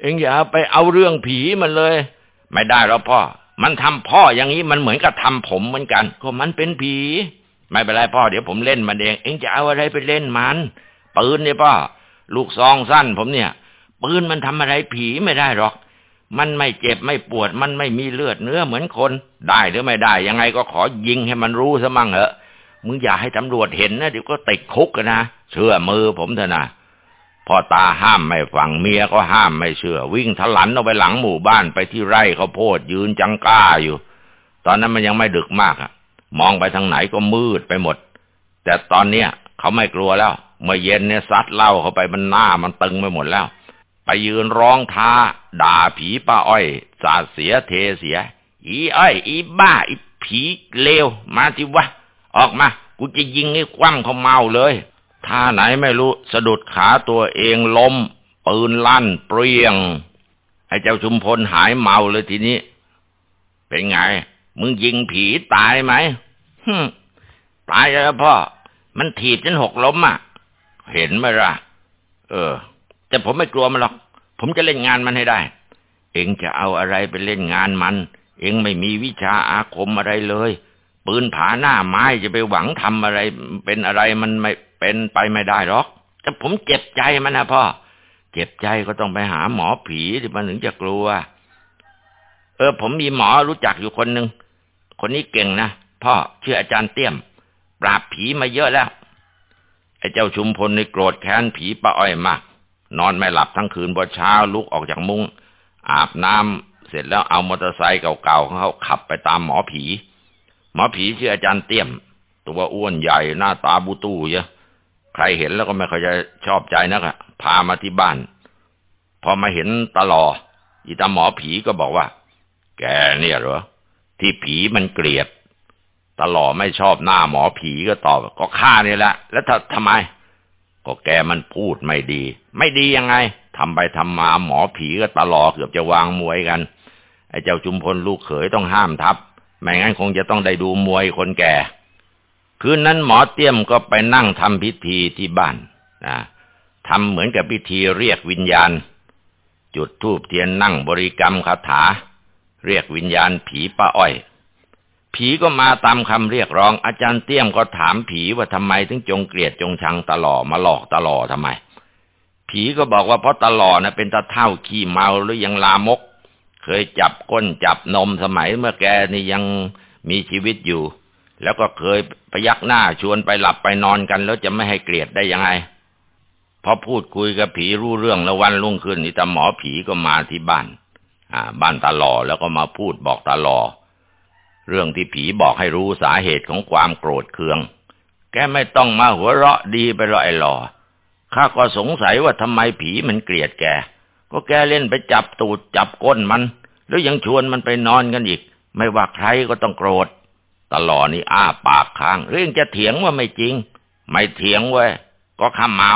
เอ็งอย่าไปเอาเรื่องผีมันเลย ไม่ได้แล้วพ่อ มันทำพ่ออย่างนี้มันเหมือนกับทำผมเหมือนกัน ก็มันเป็นผี ไม่เป็นไรพ่อเดี๋ยวผมเล่นมันเอง เอ็งจะเอาอะไรไปเล่นมัน ปืนเนี่ยพ่อลูกซองสั้น ผมเนี่ย ปืนมันทำอะไรผีไม่ได้หรอก มันไม่เจ็บไม่ปวด มันไม่มีเลือดเนื้อเหมือนคน ได้หรือไม่ได้ ยังไงก็ขอยิงให้มันรู้ซะมั่งเหอะมึงอย่าให้ตำรวจเห็นนะเดี๋ยวก็ติดคุกนนะเชื่อมือผมเถอะนะพ่อตาห้ามไม่ฟังเมียก็ห้ามไม่เชื่อ วิ่งทะลันออกไปหลังหมู่บ้านไปที่ไร่ข้าวโพดยืนจังก้าอยู่ ตอนนั้นมันยังไม่ดึกมากอะมองไปทางไหนก็มืดไปหมด แต่ตอนเนี้ยเขาไม่กลัวแล้ว เมื่อเย็นเนี่ยซัดเหล้าเข้าไปมันหน้ามันตึงไปหมดแล้ว ไปยืนร้องท้า ด่าผีป้าอ้อย สาเสียเทเสีย อีอ้อย อีบ้า อีผีเลวมาสิวะ ออกมา กูจะยิงให้คว่ำเขาเมาเลยท่าไหนไม่รู้สะดุดขาตัวเองล้มปืนลั่นเปรี้ยงไอ้เจ้าชุมพลหายเมาเลยทีนี้ เป็นไง มึงยิงผีตายไหมฮึตายแล้วพ่อ มันถีบจนหกล้มอะ เห็นไหมล่ะ เออ แต่ผมไม่กลัวมันหรอก ผมจะเล่นงานมันให้ได้ เองจะเอาอะไรไปเล่นงานมัน เองไม่มีวิชาอาคมอะไรเลย ปืนผาหน้าไม้จะไปหวังทำอะไร เป็นอะไรมันไม่เป็นไปไม่ได้หรอก แต่ผมเจ็บใจมันนะพ่อ เจ็บใจก็ต้องไปหาหมอผีที่มันถึงจะกลัว เออ ผมมีหมอรู้จักอยู่คนหนึ่ง คนนี้เก่งนะพ่อชื่ออาจารย์เตี้ยม ปราบผีมาเยอะแล้ว ไอ้เจ้าชุมพลในโกรธแค้นผีป้าอ้อยมาก นอนไม่หลับทั้งคืนพอเช้าลุกออกจากมุง้งอาบน้ำเสร็จแล้วเอามอเตอร์ไซค์เก่าๆของเขาขับไปตามหมอผี หมอผีชื่ออาจารย์เตี้ยม ตัวอ้วนใหญ่หน้าตาบูตู้เยอะใครเห็นแล้วก็ไม่ค่อยจะชอบใจนักอะพามาที่บ้าน พอมาเห็นตลออีตาหมอผีก็บอกว่า แกเนี่ยเหรอ ที่ผีมันเกลียด ตลอไม่ชอบหน้าหมอผีก็ตอบก็ข้านี่แหละ แล้วทำไม ก็แกมันพูดไม่ดี ไม่ดียังไงทำไปทำมาหมอผีก็ตลอเกือบจะวางมวยกัน ไอ้เจ้าจุมพลลูกเขยต้องห้ามทับ ไม่งั้นคงจะต้องได้ดูมวยคนแก่ คืนนั้นหมอเตี้ยมก็ไปนั่งทำพิธีที่บ้านนะทำเหมือนกับพิธีเรียกวิญญาณ จุดธูปเทียนนั่งบริกรรมคาถา เรียกวิญญาณผีป้าอ้อย ผีก็มาตามคำเรียกร้อง อาจารย์เตี้ยมก็ถามผีว่าทำไมถึงจงเกลียดจงชังตลอมาหลอกตลอทำไม ผีก็บอกว่าเพราะตลอดนะเป็นตาเท่าขี้เมาหรือยังลามก เคยจับก้นจับนมสมัยเมื่อแกนี่ยังมีชีวิตอยู่ แล้วก็เคยพยักหน้าชวนไปหลับไปนอนกัน แล้วจะไม่ให้เกลียดได้ยังไงพอพูดคุยกับผีรู้เรื่องแล้ววันรุ่งขึ้นนี่ตาหมอผีก็มาที่บ้าน อ่า บ้านตาหล่อแล้วก็มาพูดบอกตาหล่อ เรื่องที่ผีบอกให้รู้สาเหตุของความโกรธเคือง แกไม่ต้องมาหัวเราะดีไปรอไอ้หล่อข้าก็สงสัยว่าทำไมผีมันเกลียดแก ก็แกเล่นไปจับตูดจับก้นมัน แล้วยังชวนมันไปนอนกันอีก ไม่ว่าใครก็ต้องโกรธ ตลอดนี่อ้าปากค้าง เรื่องจะเถียงว่าไม่จริง ไม่เถียงเว้ย ก็ข้าเมา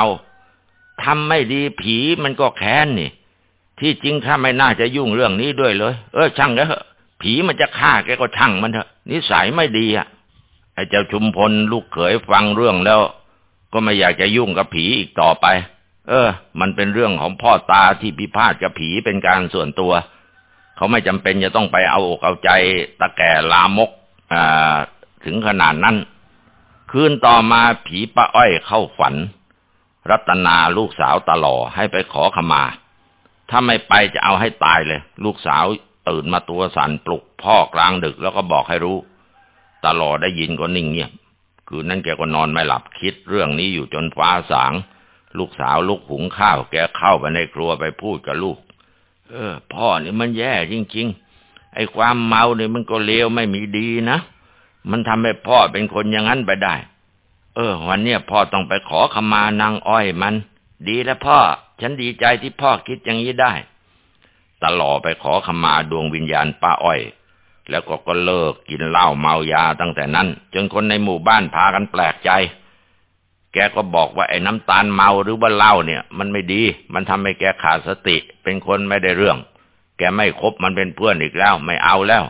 ทำไม่ดีผีมันก็แค้นนี่ ที่จริงข้าไม่น่าจะยุ่งเรื่องนี้ด้วยเลย เออช่างเถอะ ผีมันจะฆ่าแกก็ช่างมันเถอะนิสัยไม่ดีอะไอ้เจ้าชุมพลลูกเขยฟังเรื่องแล้ว ก็ไม่อยากจะยุ่งกับผีอีกต่อไป เออ มันเป็นเรื่องของพ่อตาที่พิพาทกับผีเป็นการส่วนตัว เขาไม่จำเป็นจะต้องไปเอาอกเอาใจตะแก่ลามกอ่าถึงขนาดนั้น คืนต่อมาผีป้าอ้อยเข้าฝัน รัตนาลูกสาวตลอให้ไปขอขมา ถ้าไม่ไปจะเอาให้ตายเลย ลูกสาว ตื่นมาตัวสั่นปลุกพ่อกลางดึกแล้วก็บอกให้รู้ ตลอดได้ยินก็นิ่งเงียบ คืนนั้นแกก็นอนไม่หลับคิดเรื่องนี้อยู่จนฟ้าสาง ลูกสาวลุกหุงข้าว แกเข้าไปในครัวไปพูดกับลูก เออ พ่อนี่มันแย่จริง ๆ ไอ้ความเมาเนี่ยมันก็เลวไม่มีดีนะ มันทำให้พ่อเป็นคนอย่างนั้นไปได้ เออ วันเนี้ยพ่อต้องไปขอขมานางอ้อยมัน ดีแล้วพ่อ ฉันดีใจที่พ่อคิดอย่างนี้ได้ ตลอดไปขอขมาดวงวิญญาณป้าอ้อย แล้วก็ก็เลิกกินเหล้าเมายาตั้งแต่นั้น จนคนในหมู่บ้านพากันแปลกใจ แกก็บอกว่าไอ้น้ำตาลเมาหรือว่าเหล้าเนี่ย มันไม่ดี มันทำให้แกขาดสติ เป็นคนไม่ได้เรื่อง แกไม่คบมันเป็นเพื่อนอีกแล้ว ไม่เอาแล้ว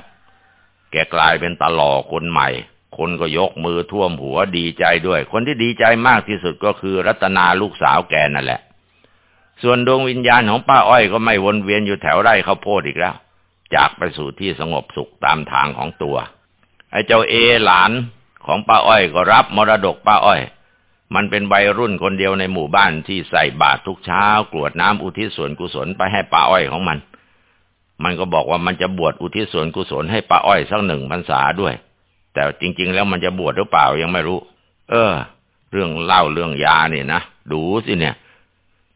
แกกลายเป็นตลอคนใหม่ คนก็ยกมือท่วมหัวดีใจด้วย คนที่ดีใจมากที่สุดก็คือรัตนาลูกสาวแกนั่นแหละ ส่วนดวงวิญญาณของป้าอ้อยก็ไม่วนเวียนอยู่แถวไร่ข้าวโพดอีกแล้ว จากไปสู่ที่สงบสุขตามทางของตัว ไอ้เจ้าเอหลานของป้าอ้อยก็รับมรดกป้าอ้อย มันเป็นวัยรุ่นคนเดียวในหมู่บ้านที่ใส่บาตรทุกเช้ากรวดน้ำอุทิศส่วนกุศลไปให้ป้าอ้อยของมัน มันก็บอกว่ามันจะบวชอุทิศส่วนกุศลให้ป้าอ้อยสักหนึ่งพรรษาด้วย แต่จริง ๆ แล้วมันจะบวชหรือเปล่ายังไม่รู้ เออ เรื่องเล่าเรื่องยาเนี่ยนะดูสิเนี่ย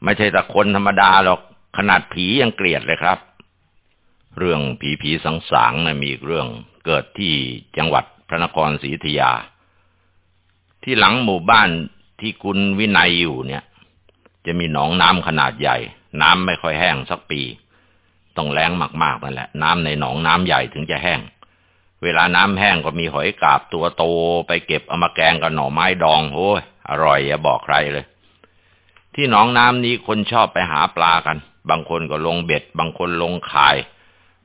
ไม่ใช่แต่คนธรรมดาหรอกขนาดผียังเกลียดเลยครับ เรื่องผีผีสังสางนะมีเรื่องเกิดที่จังหวัดพระนครศรีอยุธยา ที่หลังหมู่บ้านที่คุณวินัยอยู่เนี่ย จะมีหนองน้ำขนาดใหญ่ น้ำไม่ค่อยแห้งสักปี ต้องแรงมากๆนั่นแหละ น้ำในหนองน้ำใหญ่ถึงจะแห้ง เวลาน้ำแห้งก็มีหอยกาบตัวโตไปเก็บเอามาแกงกับหน่อไม้ดองโอ้ยอร่อยอย่าบอกใครเลย ที่หนองน้ำนี้คนชอบไปหาปลากัน บางคนก็ลงเบ็ด บางคนลงข่าย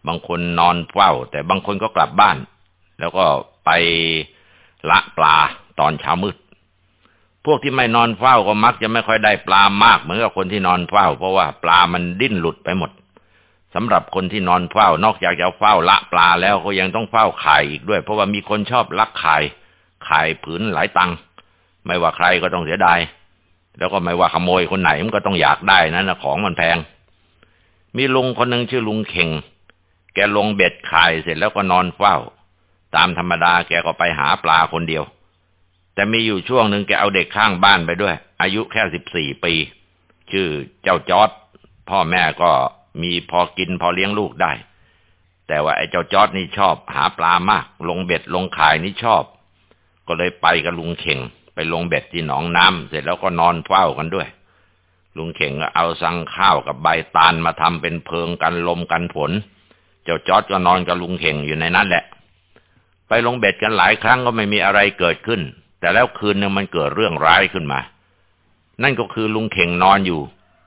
บางคนนอนเฝ้า แต่บางคนก็กลับบ้าน แล้วก็ไปละปลาตอนเช้ามืด พวกที่ไม่นอนเฝ้าก็มักจะไม่ค่อยได้ปลามากเหมือนกับคนที่นอนเฝ้า เพราะว่าปลามันดิ้นหลุดไปหมดสำหรับคนที่นอนเฝ้านอกจากจะเฝ้าละปลาแล้วก็ยังต้องเฝ้าไข่อีกด้วย เพราะว่ามีคนชอบลักไข่ไข่ผืนหลายตังไม่ว่าใครก็ต้องเสียดาย แล้วก็ไม่ว่าขโมยคนไหนมันก็ต้องอยากได้นั่นนะของมันแพง มีลุงคนหนึ่งชื่อลุงเข่ง แกลงเบ็ดไข่เสร็จแล้วก็นอนเฝ้า ตามธรรมดาแกก็ไปหาปลาคนเดียว แต่มีอยู่ช่วงหนึ่งแกเอาเด็กข้างบ้านไปด้วย อายุแค่สิบสี่ปี ชื่อเจ้าจอดพ่อแม่ก็มีพอกินพอเลี้ยงลูกได้ แต่ว่าไอ้เจ้าจอดนี่ชอบ หาปลามาก ลงเบ็ดลงขายนี่ชอบ ก็เลยไปกับลุงเข่ง ไปลงเบ็ดที่หนองน้ำเสร็จแล้วก็นอนเฝ้ากันด้วย ลุงเข่งก็เอาสังข้าวกับใบตาลมาทำเป็นเพิงกันลมกันฝนเจ้าจอดก็นอนกับลุงเข่งอยู่ในนั้นแหละ ไปลงเบ็ดกันหลายครั้งก็ไม่มีอะไรเกิดขึ้น แต่แล้วคืนนึงมันเกิดเรื่องร้ายขึ้นมา นั่นก็คือลุงเข่งนอนอยู่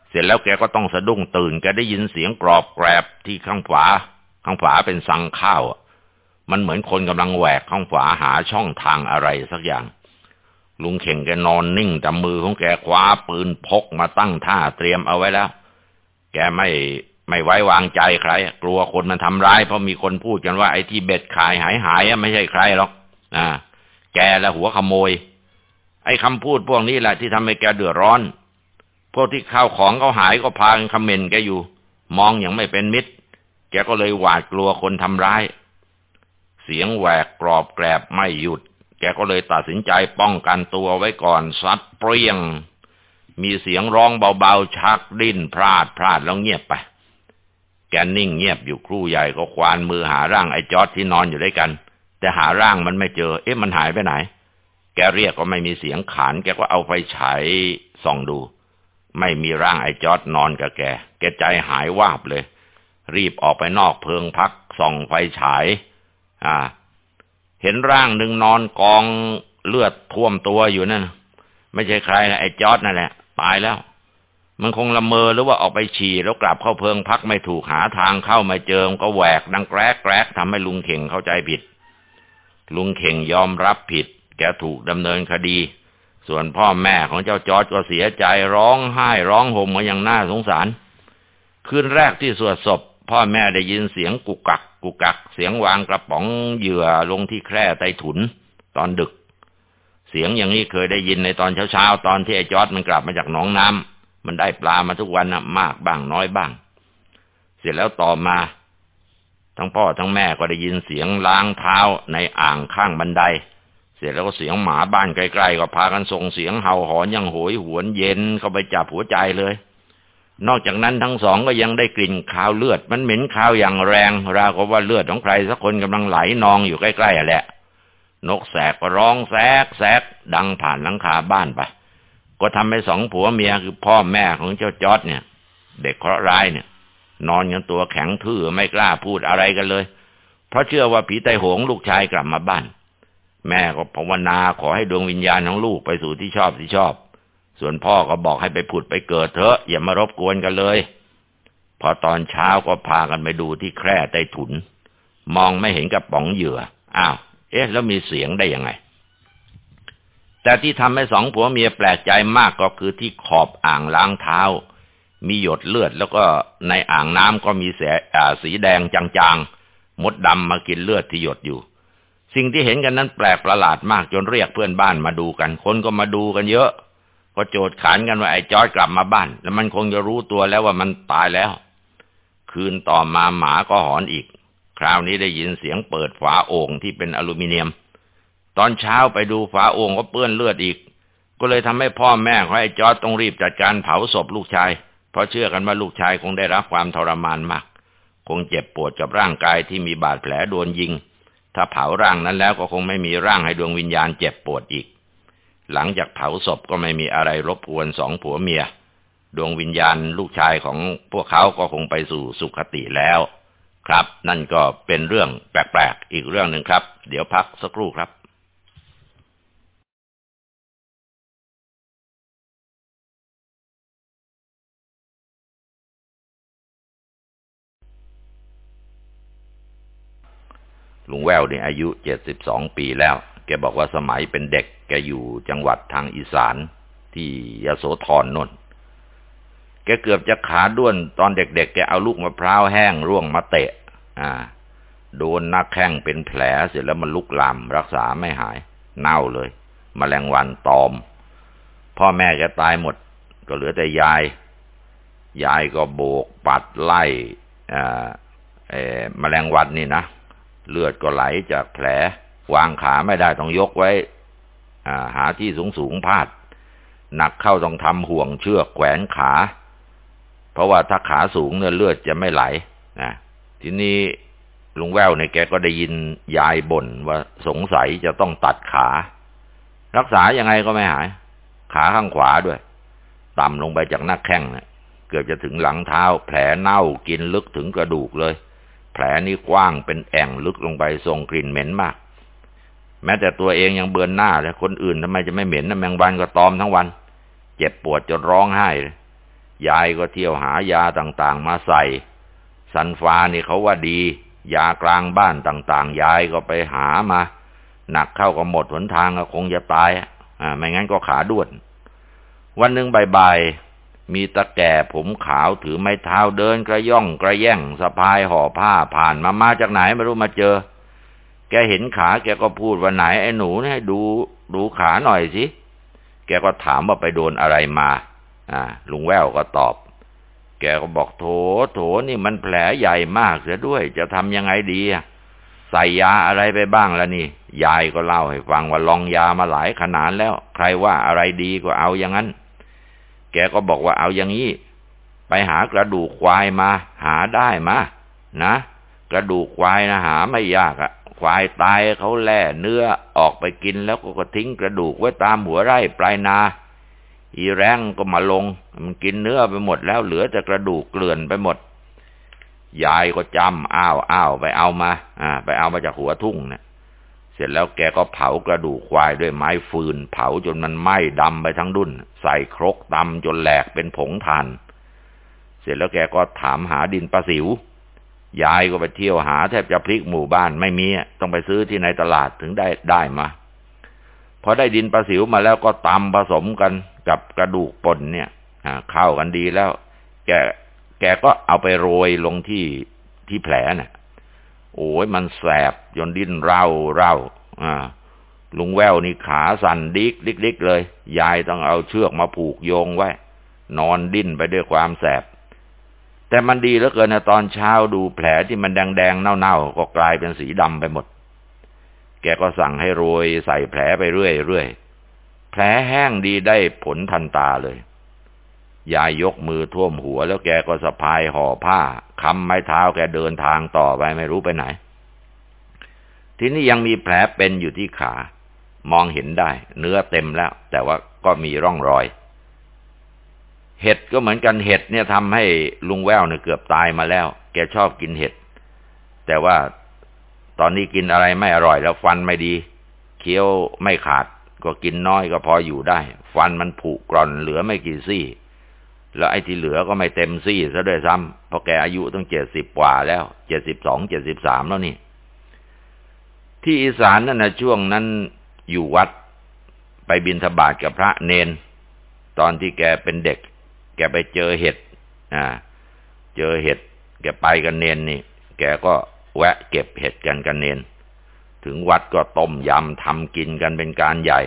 เสร็จแล้วแกก็ต้องสะดุ้งตื่นแกได้ยินเสียงกรอบแกรบที่ข้างฝาข้างฝาเป็นสังข้าวมันเหมือนคนกำลังแหวกข้างฝาหาช่องทางอะไรสักอย่าง ลุงเข่งแกนอนนิ่งแต่มือของแกคว้าปืนพกมาตั้งท่าเตรียมเอาไว้แล้ว แกไม่ไม่ไว้วางใจใคร กลัวคนมันทำร้าย เพราะมีคนพูดกันว่าไอ้ที่เบ็ดขายหายหายไม่ใช่ใครหรอกอ่าแกและหัวขโมย ไอ้คำพูดพวกนี้แหละที่ทำให้แกเดือดร้อน พวกที่ข้าวของเขาหายก็พากันคอมเมนต์แกอยู่ มองอย่างไม่เป็นมิตร แกก็เลยหวาดกลัวคนทำร้าย เสียงแหวกกรอบแกรบไม่หยุด แกก็เลยตัดสินใจป้องกันตัวไว้ก่อนซัดเปรี้ยง มีเสียงร้องเบาๆชักดิ้นพราดพราดแล้วเงียบไป แกนิ่งเงียบอยู่ครู่ใหญ่ก็ควานมือหาร่างไอ้จอร์ดที่นอนอยู่ด้วยกัน แต่หาร่างมันไม่เจอ เอ๊ะมันหายไปไหน แกเรียกก็ไม่มีเสียงขาน แกก็เอาไฟฉายส่องดู ไม่มีร่างไอ้จอร์ดนอนกับแก แกใจหายวาบเลย รีบออกไปนอกเพิงพักส่องไฟฉาย อ่า เห็นร่างหนึ่งนอนกองเลือดท่วมตัวอยู่นั่นไม่ใช่ใครนะไอ้จอดนั่นแหละตายแล้ว มันคงละเมอหรือว่าออกไปฉี่แล้วกลับเข้าเพิงพักไม่ถูกหาทางเข้าไม่เจอก็แหวกดังแกรกแกรกทำให้ลุงเข่งเข้าใจผิด ลุงเข่งยอมรับผิด แกถูกดำเนินคดี ส่วนพ่อแม่ของเจ้าจอร์ดก็เสียใจร้องไห้ร้องห่มมาอย่างน่าสงสาร คืนแรกที่สวดศพพ่อแม่ได้ยินเสียงกุกกัก กุกักเสียงวางกระป๋องเหยื่อลงที่แคร่ใต้ถุน ตอนดึก เสียงอย่างนี้เคยได้ยินในตอนเช้าๆตอนที่ไอ้จอดมันกลับมาจากหนองน้ำมันได้ปลามาทุกวันนะมากบ้างน้อยบ้าง เสร็จแล้วต่อมา ทั้งพ่อทั้งแม่ก็ได้ยินเสียงล้างเท้าในอ่างข้างบันได เสร็จแล้วก็เสียงหมาบ้านใกล้ๆก็พากันส่งเสียงเห่าหอนยังโหยหวนเย็นเข้าไปจับหัวใจเลย นอกจากนั้นทั้งสองก็ยังได้กลิ่นคาวเลือด มันเหม็นคาวอย่างแรง ราวกับว่าเลือดของใครสักคนกำลังไหลนองอยู่ใกล้ๆแหละ นกแสกก็ร้องแซกแซกดังผ่านหลังคาบ้านไป ก็ทำให้สองผัวเมียคือพ่อแม่ของเจ้าจอดเนี่ย เด็กเคราะห์ร้ายเนี่ย นอนกันตัวแข็งทื่อไม่กล้าพูดอะไรกันเลย เพราะเชื่อว่าผีไตโหงลูกชายกลับมาบ้าน แม่ก็ภาวนาขอให้ดวงวิญญาณของลูกไปสู่ที่ชอบที่ชอบ ส่วนพ่อก็บอกให้ไปผุดไปเกิดเถอะ อย่ามารบกวนกันเลย พอตอนเช้าก็พากันไปดูที่แคร่ใต้ถุน มองไม่เห็นกระป๋องเหยื่อ อ้าว เอ๊ะ แล้วมีเสียงได้ยังไง แต่ที่ทำให้สองผัวเมียแปลกใจมากก็คือที่ขอบอ่างล้างเท้า มีหยดเลือดแล้วก็ในอ่างน้ำก็มีแสสีแดงจางๆ มดดำมากินเลือดที่หยดอยู่ สิ่งที่เห็นกันนั้นแปลกประหลาดมากจนเรียกเพื่อนบ้านมาดูกัน คนก็มาดูกันเยอะ ก็โจดขานกันว่าไอ้จอร์ดกลับมาบ้าน แล้วมันคงจะรู้ตัวแล้วว่ามันตายแล้ว คืนต่อมาหมาก็หอนอีก คราวนี้ได้ยินเสียงเปิดฝาโอ่งที่เป็นอลูมิเนียม ตอนเช้าไปดูฝาโอ่งก็เปื้อนเลือดอีก ก็เลยทำให้พ่อแม่ของไอ้จอร์ดต้องรีบจัดการเผาศพลูกชาย เพราะเชื่อกันว่าลูกชายคงได้รับความทรมานมาก คงเจ็บปวดกับร่างกายที่มีบาดแผลโดนยิง ถ้าเผาร่างนั้นแล้วก็คงไม่มีร่างให้ดวงวิญญาณเจ็บปวดอีก หลังจากเผาศพก็ไม่มีอะไรรบกวนสองผัวเมีย ดวงวิญญาณลูกชายของพวกเขาก็คงไปสู่สุคติแล้ว ครับ นั่นก็เป็นเรื่องแปลกๆ อีกเรื่องหนึ่งครับ เดี๋ยวพักสักครู่ครับลุงแววเนี่ยอายุเจ็ดสิบสองปีแล้ว แกบอกว่าสมัยเป็นเด็ก แกอยู่จังหวัดทางอีสานที่ยโสธรนนท์แกเกือบจะขาด้วนตอนเด็กๆ แกเอาลูกมะพร้าวแห้งร่วงมาเตะ อ่า โดนหนักแข้งเป็นแผลเสร็จแล้วมันลุกลามรักษาไม่หาย เน่าเลยมแมลงวันตอม พ่อแม่แกตายหมด ก็เหลือแต่ยาย ยายก็โบกปัดไล่อ่าเอมแมลงวันนี่นะเลือดก็ไหลจากแผล วางขาไม่ได้ต้องยกไว้หาที่สูงสูงพาด หนักเข้าต้องทำห่วงเชือกแขวนขา เพราะว่าถ้าขาสูงเนี่ยเลือดจะไม่ไหลนะทีนี้ลุงแววเนี่ยแกก็ได้ยินยายบ่นว่าสงสัยจะต้องตัดขา รักษายังไงก็ไม่หาย ขาข้างขวาด้วย ต่ำลงไปจากหน้าแข้งเนี่ยเกือบจะถึงหลังเท้า แผลเน่ากินลึกถึงกระดูกเลย แผลนี้กว้างเป็นแอ่งลึกลงไปส่งกลิ่นเหม็นมาก แม้แต่ตัวเองยังเบือนหน้าเลยคนอื่นทำไมจะไม่เหม็นนะแมงวันก็ตอมทั้งวัน เจ็บปวดจนร้องไห้เลยยายก็เที่ยวหายาต่างๆ มาใส่ สันฟ้านี่เขาว่าดี ยากลางบ้านต่างๆ ยายก็ไปหามา หนักเข้าก็หมดหนทางก็คงจะตายอ่าไม่งั้นก็ขาด้วน วันหนึ่งบ่ายๆมีตะแก่ผมขาวถือไม้เท้าเดินกระย่องกระแย่งสะพายห่อผ้าผ่านมามาจากไหนไม่รู้มาเจอ แกเห็นขา แกก็พูดว่าไหนไอ้หนูเนี่ยดูดูขาหน่อยสิแกก็ถามว่าไปโดนอะไรมา อ่า ลุงแววก็ตอบ แกก็บอกโถโถนี่มันแผลใหญ่มากเสียด้วย จะทำยังไงดีใส่ยาอะไรไปบ้างแล้วนี่ ยายก็เล่าให้ฟังว่าลองยามาหลายขนาดแล้ว ใครว่าอะไรดีก็เอาอย่างนั้น แกก็บอกว่าเอาอย่างนี้ ไปหากระดูกควายมา หาได้มา นะ กระดูกควายนะหาไม่ยากอะ ควายตายเขาแล่เนื้อออกไปกินแล้วก็ทิ้งกระดูกไว้ตามหัวไร่ปลายนา อีแรงก็มาลง มันกินเนื้อไปหมดแล้วเหลือแต่กระดูกเกลื่อนไปหมด ยายก็จำอ้าวอ้าวไปเอามา อ่า ไปเอามาจากหัวทุ่งเนะี่ยเสร็จแล้วแกก็เผากระดูกควายด้วยไม้ฟืน เผาจนมันไหม้ดำไปทั้งดุนใส่ครกดำจนแหลกเป็นผงทาน เสร็จแล้วแกก็ถามหาดินประสิว ยายก็ไปเที่ยวหาแทบจะพลิกหมู่บ้านไม่มีต้องไปซื้อที่ในตลาดถึงได้ได้มาพอได้ดินประสิวมาแล้วก็ตำผสมกันกับกระดูกป่นเนี่ยเข้ากันดีแล้ว แกแกก็เอาไปโรยลงที่ที่แผลน่ะ โอ้ยมันแสบจนดิ้นเร่าเร่าอ่าลุงแววนี่ขาสั่นดิกดิกดิกเลย ยายต้องเอาเชือกมาผูกโยงไว้ นอนดิ้นไปด้วยความแสบ แต่มันดีเหลือเกินนะตอนเช้าดูแผลที่มันแดงๆเน่าๆก็กลายเป็นสีดำไปหมด แกก็สั่งให้โรยใส่แผลไปเรื่อยๆแผลแห้งดีได้ผลทันตาเลยยายยกมือท่วมหัว แล้วแกก็สะพายห่อผ้าคำไม้เท้าแกเดินทางต่อไปไม่รู้ไปไหน ทีนี้ยังมีแผลเป็นอยู่ที่ขา มองเห็นได้ เนื้อเต็มแล้ว แต่ว่าก็มีร่องรอย เห็ดก็เหมือนกันเห็ดเนี่ยทำให้ลุงแววเนี่ยเกือบตายมาแล้ว แกชอบกินเห็ด แต่ว่าตอนนี้กินอะไรไม่อร่อยแล้วฟันไม่ดี เคี้ยวไม่ขาด ก็กินน้อยก็พออยู่ได้ ฟันมันผุกร่อนเหลือไม่กี่ซี่ แล้วไอ้ที่เหลือก็ไม่เต็มซี่ซะด้วยซ้ำเพราะแกอายุต้องเจ็ดสิบกว่าแล้วเจ็ดสิบสองเจ็ดสิบสามแล้วนี่ ที่อีสานนั่นนะช่วงนั้นอยู่วัดไปบินทบาทกับพระเนน ตอนที่แกเป็นเด็ก แกไปเจอเห็ด อ่า เจอเห็ด แกไปกันเนนนี่ แกก็แวะเก็บเห็ดกันกันเนน ถึงวัดก็ต้มยำทำกินกันเป็นการใหญ่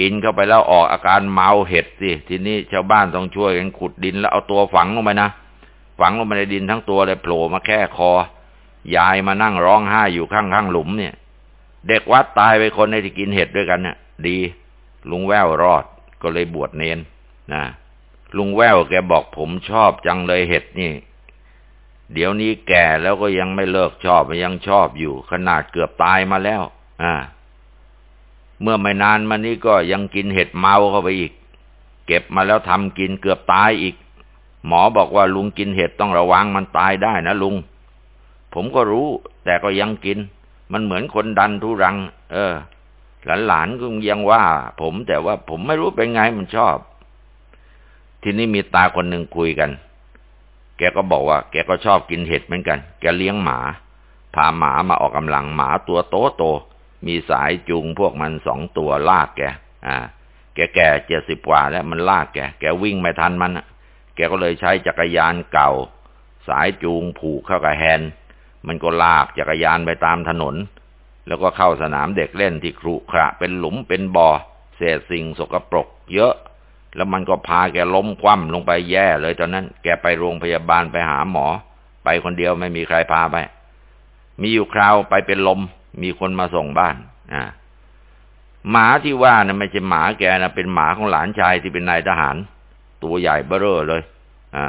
กินเข้าไปแล้วออกอาการเมาเห็ดสิ ทีนี้ชาวบ้านต้องช่วยกันขุดดินแล้วเอาตัวฝังลงไปนะ ฝังลงไปในดินทั้งตัวเลยโผล่มาแค่คอ ยายมานั่งร้องไห้อยู่ข้างๆหลุมเนี่ย เด็กวัดตายไปคนในที่กินเห็ดด้วยกันเนี่ยดี ลุงแววรอดก็เลยบวชเนนนะ ลุงแววแกบอกผมชอบจังเลยเห็ดนี่ เดี๋ยวนี้แก่แล้วก็ยังไม่เลิกชอบยังชอบอยู่ ขนาดเกือบตายมาแล้ว อ่า เมื่อไม่นานมานี้ก็ยังกินเห็ดเมาเข้าไปอีก เก็บมาแล้วทำกินเกือบตายอีก หมอบอกว่าลุงกินเห็ดต้องระวังมันตายได้นะลุง ผมก็รู้ แต่ก็ยังกิน มันเหมือนคนดันทุรัง เออ หลานๆก็ยังว่า ผมแต่ว่าผมไม่รู้เป็นไงมันชอบ ทีนี้มีตาคนหนึ่งคุยกัน แกก็บอกว่า แกก็ชอบกินเห็ดเหมือนกัน แกเลี้ยงหมา พาหมามาออกกำลังหมาตัวโตโต มีสายจูงพวกมันสองตัวลากแก อ่า แกแก่เจ็ดสิบกว่า แล้วมันลากแก แกวิ่งไม่ทันมันแกก็เลยใช้จักรยานเก่า สายจูงผูกเข้ากับแฮน มันก็ลากจักรยานไปตามถนน แล้วก็เข้าสนามเด็กเล่นที่ครุขระเป็นหลุมเป็นบ่อเศษสิ่งสกปรก เยอะ แล้วมันก็พาแกล้มคว่ำลงไปแย่เลยตอนนั้น แกไปโรงพยาบาลไปหาหมอ ไปคนเดียวไม่มีใครพาไป มีอยู่คราวไปเป็นลม มีคนมาส่งบ้านอ่าหมาที่ว่านะไม่ใช่หมาแกนะเป็นหมาของหลานชายที่เป็นนายทหาร ตัวใหญ่เบ้อเร่อเลย อ่า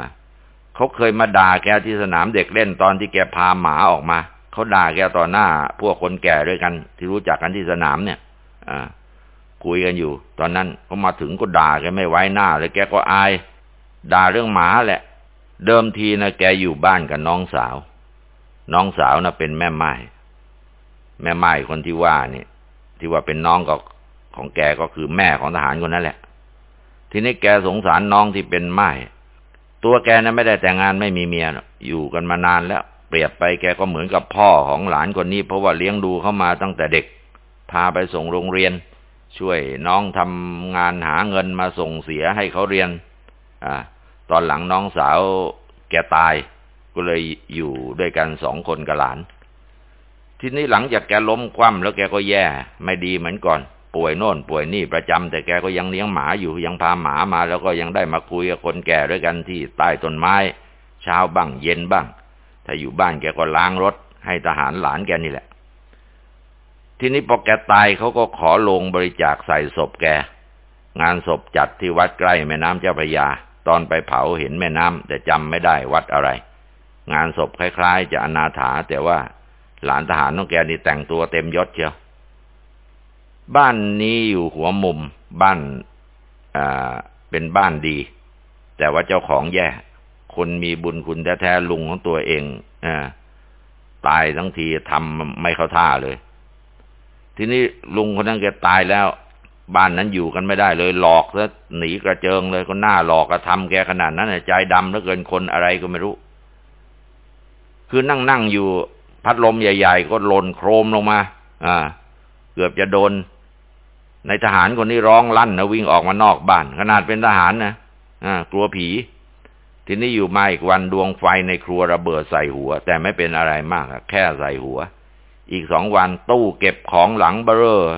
เขาเคยมาด่าแกที่สนามเด็กเล่นตอนที่แกพาหมาออกมาเขาด่าแกต่อหน้า พวกคนแก่ด้วยกัน ที่รู้จักกันที่สนามเนี่ย อ่า คุยกันอยู่ ตอนนั้นเขามาถึงก็ด่าแกไม่ไว้หน้าเลยแกก็อาย ด่าเรื่องหมาแหละ เดิมทีนะแกอยู่บ้านกับน้องสาว น้องสาวนะเป็นแม่ไม้แม่ไม้คนที่ว่าเนี่ยที่ว่าเป็นน้องก็ของแกก็คือแม่ของทหารคนนั้นแหละ ทีนี้แกสงสารน้องที่เป็นไม้ตัวแกนะไม่ได้แต่งงานไม่มีเมียอยู่กันมานานแล้ว เปรียบไปแกก็เหมือนกับพ่อของหลานคนนี้ เพราะว่าเลี้ยงดูเขามาตั้งแต่เด็ก พาไปส่งโรงเรียน ช่วยน้องทำงานหาเงินมาส่งเสียให้เขาเรียน อ่า ตอนหลังน้องสาวแกตาย ก็เลยอยู่ด้วยกันสองคนกับหลาน ทีนี้หลังจากแกล้มคว่ำแล้วแกก็แย่ ไม่ดีเหมือนก่อน ป่วยโน่น ป่วยนี่ประจำแต่แกก็ยังเลี้ยงหมาอยู่ยังพาหมามา แล้วก็ยังได้มาคุยกับคนแก่ด้วยกันที่ใต้ต้นไม้ เช้าบ้างเย็นบ้าง ถ้าอยู่บ้านแกก็ล้างรถให้ทหารหลานแกนี่แหละ ทีนี้พอแกตายเขาก็ขอลงบริจาคใส่ศพแก งานศพจัดที่วัดใกล้แม่น้ำเจ้าพระยา ตอนไปเผาเห็นแม่น้ำแต่จำไม่ได้วัดอะไร งานศพคล้ายๆ จะอนาถาแต่ว่าหลานทหารน้องแกนี่แต่งตัวเต็มยศเชียว บ้านนี้อยู่หัวมุมบ้านอ่าเป็นบ้านดี แต่ว่าเจ้าของแย่ คนมีบุญคุณแท้ๆลุงของตัวเองอตายทั้งทีทำไม่เข้าท่าเลย ทีนี้ลุงคนนั้นแกตายแล้ว บ้านนั้นอยู่กันไม่ได้เลยหลอกแล้วหนีกระเจิงเลยก็หน้าหลอกกระทำแกขนาดนั้นใจดำเหลือเกินคนอะไรก็ไม่รู้ คือนั่งนั่งอยู่พัดลมใหญ่ ๆ ก็หล่นโครมลงมา อ่า เกือบจะโดน ในทหารคนนี้ร้องลั่นนะวิ่งออกมานอกบ้าน ขนาดเป็นทหารนะอ่ากลัวผี ทีนี้อยู่มาอีกวันดวงไฟในครัวระเบิดใส่หัว แต่ไม่เป็นอะไรมากแค่ใส่หัว อีกสองวันตู้เก็บของหลังเบอร์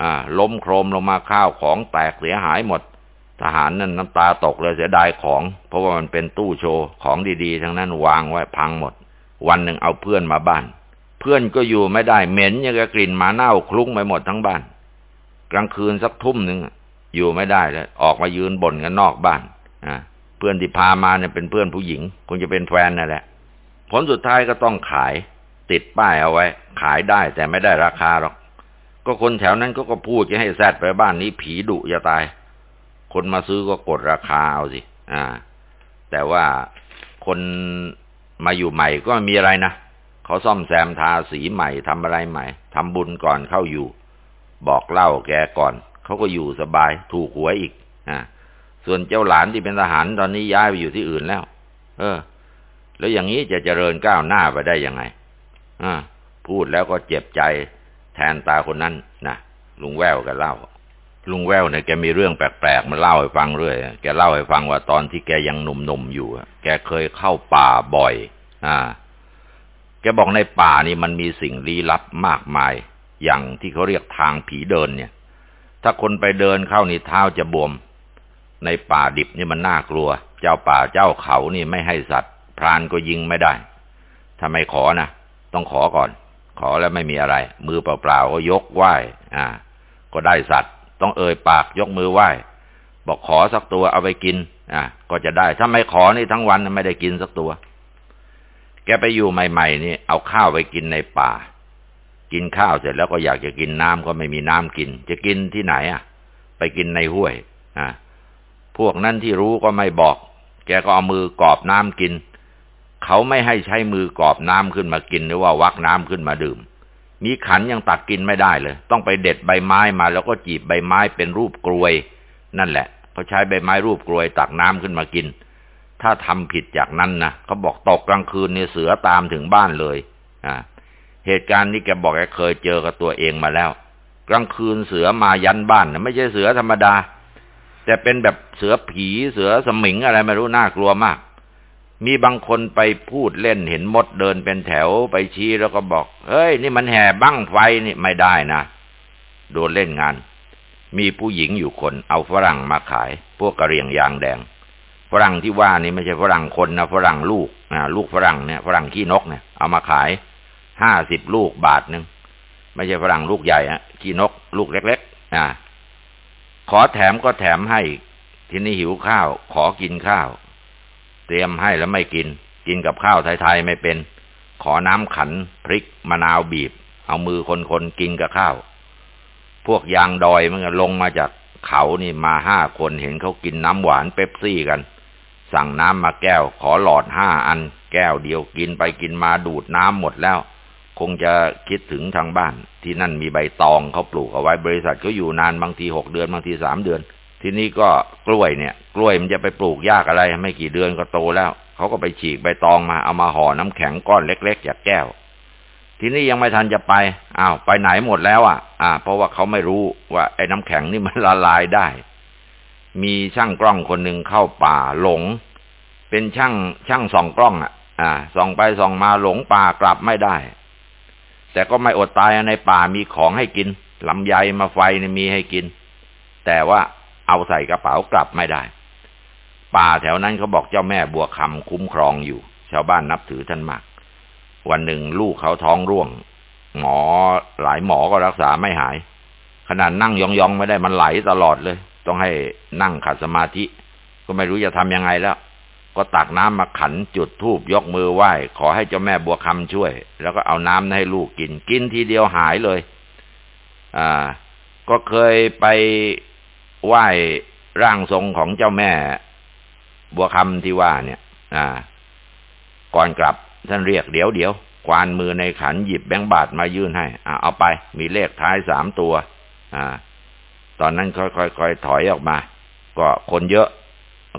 อ่า ล้มโครมลงมาข้าวของแตกเสียหายหมด ทหารนั่นน้ำตาตกเลยเสียดายของ เพราะว่ามันเป็นตู้โชว์ของดีๆ ทั้งนั้นวางไว้พังหมด วันหนึ่งเอาเพื่อนมาบ้าน เพื่อนก็อยู่ไม่ได้เหม็นยังกกลิ่นมาเน่าคลุ้งไปหมดทั้งบ้าน กลางคืนสักทุ่มหนึ่งอยู่ไม่ได้แล้วออกมายืนบ่นกันนอกบ้านอ่าเพื่อนที่พามาเนี่ยเป็นเพื่อนผู้หญิงคงจะเป็นแฟนนั่นแหละผลสุดท้ายก็ต้องขาย ติดป้ายเอาไว้ ขายได้แต่ไม่ได้ราคาหรอก ก็คนแถวนั้นก็ก็พูดจะให้แซดไปบ้านนี้ผีดุจะตาย คนมาซื้อก็กดราคาเอาสิ อ่า แต่ว่าคนมาอยู่ใหม่ก็มีอะไรนะเขาซ่อมแซมทาสีใหม่ทำอะไรใหม่ ทำบุญก่อนเข้าอยู่ บอกเล่าแกก่อน เขาก็อยู่สบาย ถูกหวยอีก อ่า ส่วนเจ้าหลานที่เป็นทหารตอนนี้ย้ายไปอยู่ที่อื่นแล้ว เออ แล้วอย่างนี้จะเจริญก้าวหน้าไปได้ยังไง พูดแล้วก็เจ็บใจแทนตาคนนั้นนะลุงแววแกเล่า ลุงแววเนี่ยแกมีเรื่องแปลกๆมาเล่าให้ฟังเรื่อยแกเล่าให้ฟังว่าตอนที่แกยังหนุ่มๆอยู่แกเคยเข้าป่าบ่อย อ่า แกบอกในป่านี่มันมีสิ่งลี้ลับมากมาย อย่างที่เขาเรียกทางผีเดินเนี่ย ถ้าคนไปเดินเข้านี่เท้าจะบวม ในป่าดิบนี่มันน่ากลัว เจ้าป่าเจ้าเขานี่ไม่ให้สัตว์ พรานก็ยิงไม่ได้ถ้าไมขอนะ ต้องขอก่อน ขอแล้วไม่มีอะไร มือเปล่าๆก็ยกไหว้อ่า ก็ได้สัตว์ ต้องเอ่ยปากยกมือไหว้ บอกขอสักตัวเอาไปกิน อ่าก็จะได้ ถ้าไม่ขอนี่ทั้งวันไม่ได้กินสักตัว แกไปอยู่ใหม่ ๆ นี่เอาข้าวไปกินในป่า กินข้าวเสร็จแล้วก็อยากจะกินน้ำก็ไม่มีน้ำกิน จะกินที่ไหนอะ ไปกินในห้วย อ่าพวกนั้นที่รู้ก็ไม่บอก แกก็เอามือกอบน้ำกิน เขาไม่ให้ใช้มือกอบน้ำขึ้นมากินหรือว่าวักน้ำขึ้นมาดื่ม มีขันยังตักกินไม่ได้เลย ต้องไปเด็ดใบไม้มา แล้วก็จีบใบไม้เป็นรูปกลวย นั่นแหละเขาใช้ใบไม้รูปกลวยตักน้ำขึ้นมากิน ถ้าทำผิดจากนั้นนะเขาบอกตกกลางคืนเนี่ยเสือตามถึงบ้านเลย อ่า เหตุการณ์นี้แกบอกแกเคยเจอกับตัวเองมาแล้ว กลางคืนเสือมายันบ้านนะไม่ใช่เสือธรรมดา แต่เป็นแบบเสือผีเสือสมิงอะไรไม่รู้น่ากลัวมาก มีบางคนไปพูดเล่นเห็นมดเดินเป็นแถวไปชี้แล้วก็บอก เฮ้ย นี่มันแห่บั้งไฟนี่ไม่ได้นะโดนเล่นงาน มีผู้หญิงอยู่คน เอาฝรั่งมาขาย พวกกระเรียงยางแดง ฝรั่งที่ว่านี่ไม่ใช่ฝรั่งคนนะฝรั่งลูกนะลูกฝรั่งเนี่ยฝรั่งขี้นกเนี่ยเอามาขายห้าสิบลูกบาทหนึ่งไม่ใช่ฝรั่งลูกใหญ่ฮะขี้นก ลูกเล็กๆนะขอแถมก็แถมให้ทีนี้หิวข้าว ขอกินข้าว เตรียมให้แล้วไม่กิน กินกับข้าวไทยๆไม่เป็น ขอน้ำขันพริกมะนาวบีบ เอามือคนๆกินกับข้าว พวกยางดอยมันลงมาจากเขานี่มาห้าคนเห็นเขากินน้ำหวานเป๊ปซี่กัน สั่งน้ำมาแก้ว ขอหลอดห้าอัน แก้วเดียวกินไปกินมาดูดน้ำหมดแล้ว คงจะคิดถึงทางบ้าน ที่นั่นมีใบตองเขาปลูกเอาไว้บริษัทก็อยู่นานบางทีหกเดือนบางทีสามเดือน ทีนี้ก็กล้วยเนี่ย กล้วยมันจะไปปลูกยากอะไร ไม่กี่เดือนก็โตแล้ว เขาก็ไปฉีกใบตองมาเอามาห่อน้ำแข็งก้อนเล็กๆจากแก้ว ทีนี้ยังไม่ทันจะไปอ้าวไปไหนหมดแล้วอะ อ่า เพราะว่าเขาไม่รู้ว่าไอ้น้ำแข็งนี่มันละลายได้ มีช่างกล้องคนหนึ่งเข้าป่าหลง เป็นช่างช่างส่องกล้องอะ อ่าส่องไปส่องมาหลงป่ากลับไม่ได้ แต่ก็ไม่อดตายในป่ามีของให้กินลำไยมาไฟนี่มีให้กิน แต่ว่า เอาใส่กระเป๋ากลับไม่ได้ ป่าแถวนั้นเขาบอกเจ้าแม่บัวคำคุ้มครองอยู่ ชาวบ้านนับถือท่านมาก วันหนึ่งลูกเขาท้องร่วง หมอหลายหมอก็รักษาไม่หาย ขนาดนั่งยองๆไม่ได้มันไหลตลอดเลย ต้องให้นั่งขัดสมาธิ ก็ไม่รู้จะทำยังไงแล้วก็ตักน้ำมาขันจุดธูปยกมือไหว้ ขอให้เจ้าแม่บัวคำช่วย แล้วก็เอาน้ำให้ลูกกิน กินทีเดียวหายเลย อ่า ก็เคยไป ไหว้ร่างทรงของเจ้าแม่ บัวคำที่ว่าเนี่ย อ่า ก่อนกลับท่านเรียกเดี๋ยวเดี๋ยวควานมือในขันหยิบแบงค์บาทมายื่นให้ อ่าเอาไป มีเลขท้ายสามตัว อ่า ตอนนั้นค่อยๆถอยออกมา ก็คนเยอะ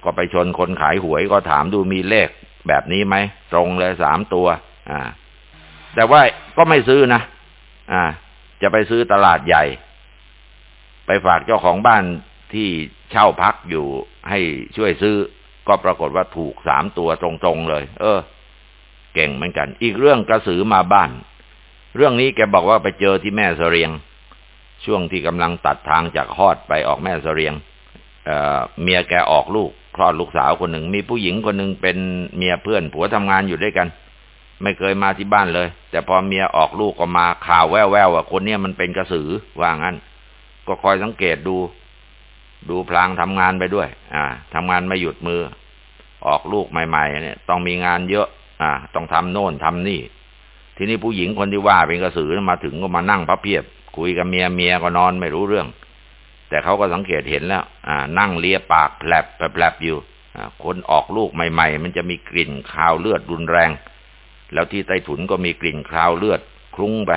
ก็ไปชนคนขายหวยก็ถามดูมีเลขแบบนี้ไหมตรงเลยสามตัว อ่า แต่ว่าก็ไม่ซื้อนะอ่า จะไปซื้อตลาดใหญ่ ไปฝากเจ้าของบ้าน ที่เช่าพักอยู่ให้ช่วยซื้อ ก็ปรากฏว่าถูกสามตัวตรงๆเลย เออ เก่งเหมือนกัน อีกเรื่องกระสือมาบ้าน เรื่องนี้แกบอกว่าไปเจอที่แม่เสรียง ช่วงที่กำลังตัดทางจากฮอดไปออกแม่เสรียงเเมียแกออกลูกคลอดลูกสาวคนหนึ่ง มีผู้หญิงคนหนึ่งเป็นเมียเพื่อนผัวทำงานอยู่ด้วยกัน ไม่เคยมาที่บ้านเลย แต่พอเมียออกลูกก็มาข่าวแว่วๆว่าคนเนี้ยมันเป็นกระสือว่างั้น ก็คอยสังเกตดู ดูพลางทำงานไปด้วย อ่าทำงานไม่หยุดมือ ออกลูกใหม่ ๆ เนี่ย ต้องมีงานเยอะ อ่า ต้องทำโน่นทำนี่ ทีนี้ผู้หญิงคนที่ว่าเป็นกระสือมาถึงก็มานั่งพับเพียบ คุยกับเมียเมียก็นอนไม่รู้เรื่อง แต่เขาก็สังเกตเห็นแล้ว อ่า นั่งเลียปากแผลบแผลบอยู่คนออกลูกใหม่ ๆ มันจะมีกลิ่นคาวเลือดรุนแรง แล้วที่ใต้ถุนก็มีกลิ่นคาวเลือดคลุ้งไป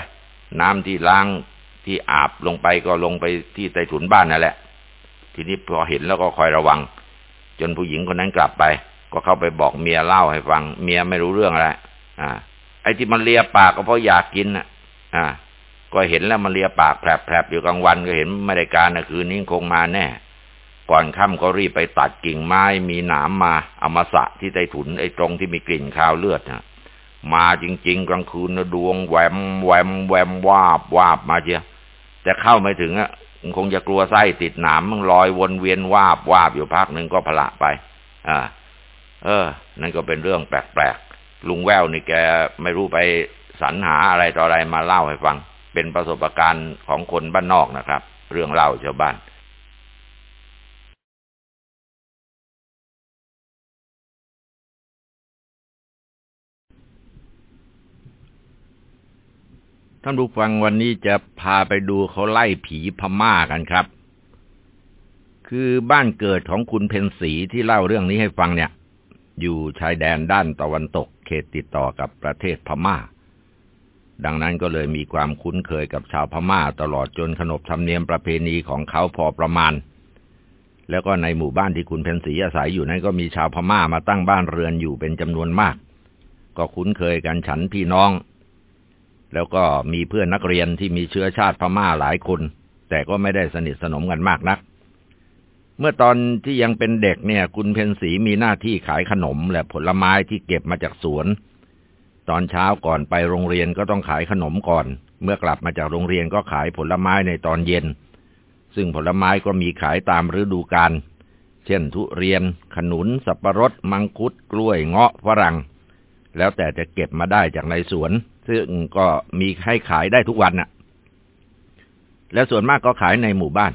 น้ำที่ล้างที่อาบลงไปก็ลงไปที่ใต้ถุนบ้านนั่นแหละ ทีนี้พอเห็นแล้วก็คอยระวัง จนผู้หญิงคนนั้นกลับไป ก็เข้าไปบอกเมียเล่าให้ฟัง เมียไม่รู้เรื่องอะไรอ่า ไอ้ที่มันเลียปากก็เพราะอยากกินอะ อ่า ก็เห็นแล้วมันเลียปากแผลบๆอยู่กลางวันก็เห็นไม่ได้การนะคืนนี้คงมาแน่ก่อนค่ำก็รีบไปตัดกิ่งไม้มีหนามมาเอามาสะที่ใต้ถุนไอ้ตรงที่มีกลิ่นคาวเลือดนะมาจริง ๆ กลางคืนนะดวงแหวมแหวมแหวมวาบวาบมาเชียแต่เข้าไม่ถึงอะันคงจะกลัวไส้ติดหนามมันลอยวนเวียนวาบวาบอยู่พักหนึ่งก็พละไป อ่า เออ นั่นก็เป็นเรื่องแปลกๆลุงแววนี่แกไม่รู้ไปสรรหาอะไรต่ออะไรมาเล่าให้ฟัง เป็นประสบการณ์ของคนบ้านนอกนะครับ เรื่องเล่าชาวบ้าน ท่านผู้ฟังวันนี้จะพาไปดูเขาไล่ผีพม่ากันครับ คือบ้านเกิดของคุณเพนสีที่เล่าเรื่องนี้ให้ฟังเนี่ย อยู่ชายแดนด้านตะวันตกเขตติดต่อกับประเทศพม่า ดังนั้นก็เลยมีความคุ้นเคยกับชาวพม่าตลอดจนขนบธรรมเนียมประเพณีของเขาพอประมาณ แล้วก็ในหมู่บ้านที่คุณเพนสีอาศัยอยู่นั้นก็มีชาวพม่ามาตั้งบ้านเรือนอยู่เป็นจำนวนมาก ก็คุ้นเคยกันฉันพี่น้อง แล้วก็มีเพื่อนนักเรียนที่มีเชื้อชาติพม่าหลายคน แต่ก็ไม่ได้สนิทสนมกันมากนัก เมื่อตอนที่ยังเป็นเด็กเนี่ย คุณเพนสีมีหน้าที่ขายขนมและผลไม้ที่เก็บมาจากสวน ตอนเช้าก่อนไปโรงเรียนก็ต้องขายขนมก่อน เมื่อกลับมาจากโรงเรียนก็ขายผลไม้ในตอนเย็น ซึ่งผลไม้ก็มีขายตามฤดูกาล เช่นทุเรียน ขนุน สับปะรด มังคุด กล้วย เงาะ ฝรั่ง แล้วแต่จะเก็บมาได้จากในสวน ซึ่งก็มีให้ขายได้ทุกวันน่ะ และส่วนมากก็ขายในหมู่บ้าน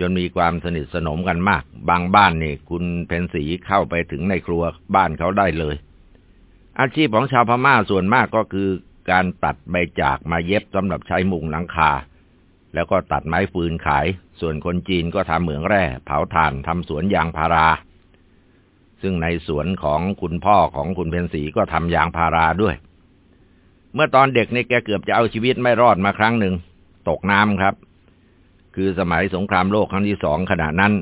จนมีความสนิทสนมกันมาก บางบ้านนี่คุณเพนสีเข้าไปถึงในครัวบ้านเขาได้เลย อาชีพของชาวพม่าส่วนมากก็คือการตัดใบจากมาเย็บสำหรับใช้มุงหลังคา แล้วก็ตัดไม้ฟืนขาย ส่วนคนจีนก็ทำเหมืองแร่ เผาถ่านทำสวนยางพารา ซึ่งในสวนของคุณพ่อของคุณเพนสีก็ทำยางพาราด้วย เมื่อตอนเด็กนี่แกเกือบจะเอาชีวิตไม่รอดมาครั้งหนึ่ง ตกน้ำครับ คือสมัยสงครามโลกครั้งที่สองขณะนั้น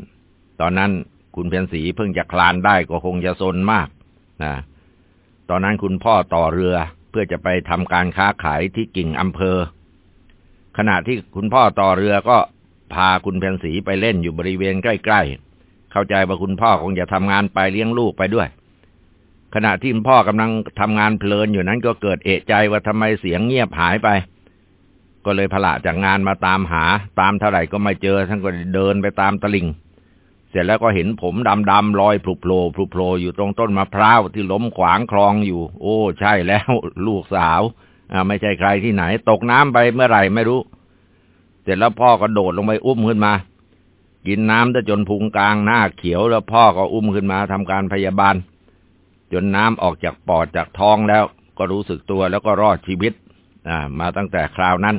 ตอนนั้นคุณเพียนศรีเพิ่งจะคลานได้ก็คงจะซนมากนะตอนนั้นคุณพ่อต่อเรือเพื่อจะไปทำการค้าขายที่กิ่งอำเภอ ขณะที่คุณพ่อต่อเรือก็พาคุณเพียนศรีไปเล่นอยู่บริเวณใกล้ ๆ เข้าใจว่าคุณพ่อคงจะทำงานไปเลี้ยงลูกไปด้วย ขณะที่พ่อกำลังทำงานเพลินอยู่นั้นก็เกิดเอะใจว่าทำไมเสียงเงียบหายไป ก็เลยพละจากงานมาตามหา ตามเท่าไหร่ก็ไม่เจอท่านก็เดินไปตามตลิ่ง เสร็จแล้วก็เห็นผมดำๆลอยพลุโผล่พลุโผล่อยู่ตรงต้นมะพร้าวที่ล้มขวางคลองอยู่ โอ้ ใช่แล้วลูกสาวอ่าไม่ใช่ใครที่ไหน ตกน้ำไปเมื่อไหร่ไม่รู้ เสร็จแล้วพ่อก็โดดลงไปอุ้มขึ้นมา กินน้ำจนพุงกลางหน้าเขียวแล้วพ่อก็อุ้มขึ้นมาทำการพยาบาล จนน้ำออกจากปอดจากท้องแล้วก็รู้สึกตัวแล้วก็รอดชีวิตอ่ามาตั้งแต่คราวนั้น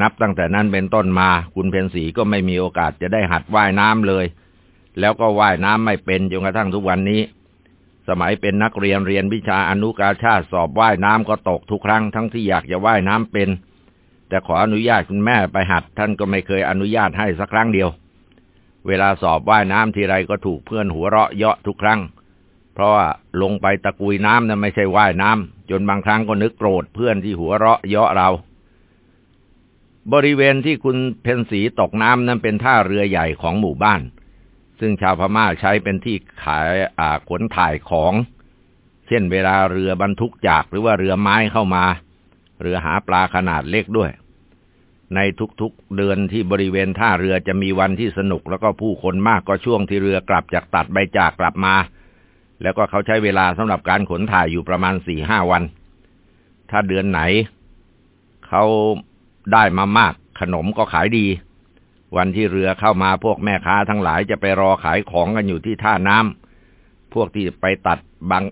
นับตั้งแต่นั้นเป็นต้นมา คุณเพนสีก็ไม่มีโอกาสจะได้หัดว่ายน้ำเลย แล้วก็ว่ายน้ำไม่เป็นจนกระทั่งทุกวันนี้ สมัยเป็นนักเรียนเรียนวิชาอนุกาชาติสอบว่ายน้ำก็ตกทุกครั้งทั้งที่อยากจะว่ายน้ำเป็น แต่ขออนุญาตคุณแม่ไปหัด ท่านก็ไม่เคยอนุญาตให้สักครั้งเดียว เวลาสอบว่ายน้ำทีไรก็ถูกเพื่อนหัวเราะเยาะทุกครั้ง เพราะว่าลงไปตะกุยน้ำนั้นไม่ใช่ว่ายน้ำจนบางครั้งก็นึกโกรธเพื่อนที่หัวเราะเยาะเรา บริเวณที่คุณเพนสีตกน้ำนั้นเป็นท่าเรือใหญ่ของหมู่บ้าน ซึ่งชาวพม่าใช้เป็นที่ขายอาขนถ่ายของ เช่นเวลาเรือบรรทุกจากหรือว่าเรือไม้เข้ามา เรือหาปลาขนาดเล็กด้วย ในทุกๆเดือนที่บริเวณท่าเรือจะมีวันที่สนุกแล้วก็ผู้คนมากก็ช่วงที่เรือกลับจากตัดใบจากกลับมา แล้วก็เขาใช้เวลาสำหรับการขนถ่ายอยู่ประมาณสี่ห้าวัน ถ้าเดือนไหน เขาได้มามาก ขนมก็ขายดี วันที่เรือเข้ามาพวกแม่ค้าทั้งหลายจะไปรอขายของกันอยู่ที่ท่าน้ำพวกที่ไปตัดบาง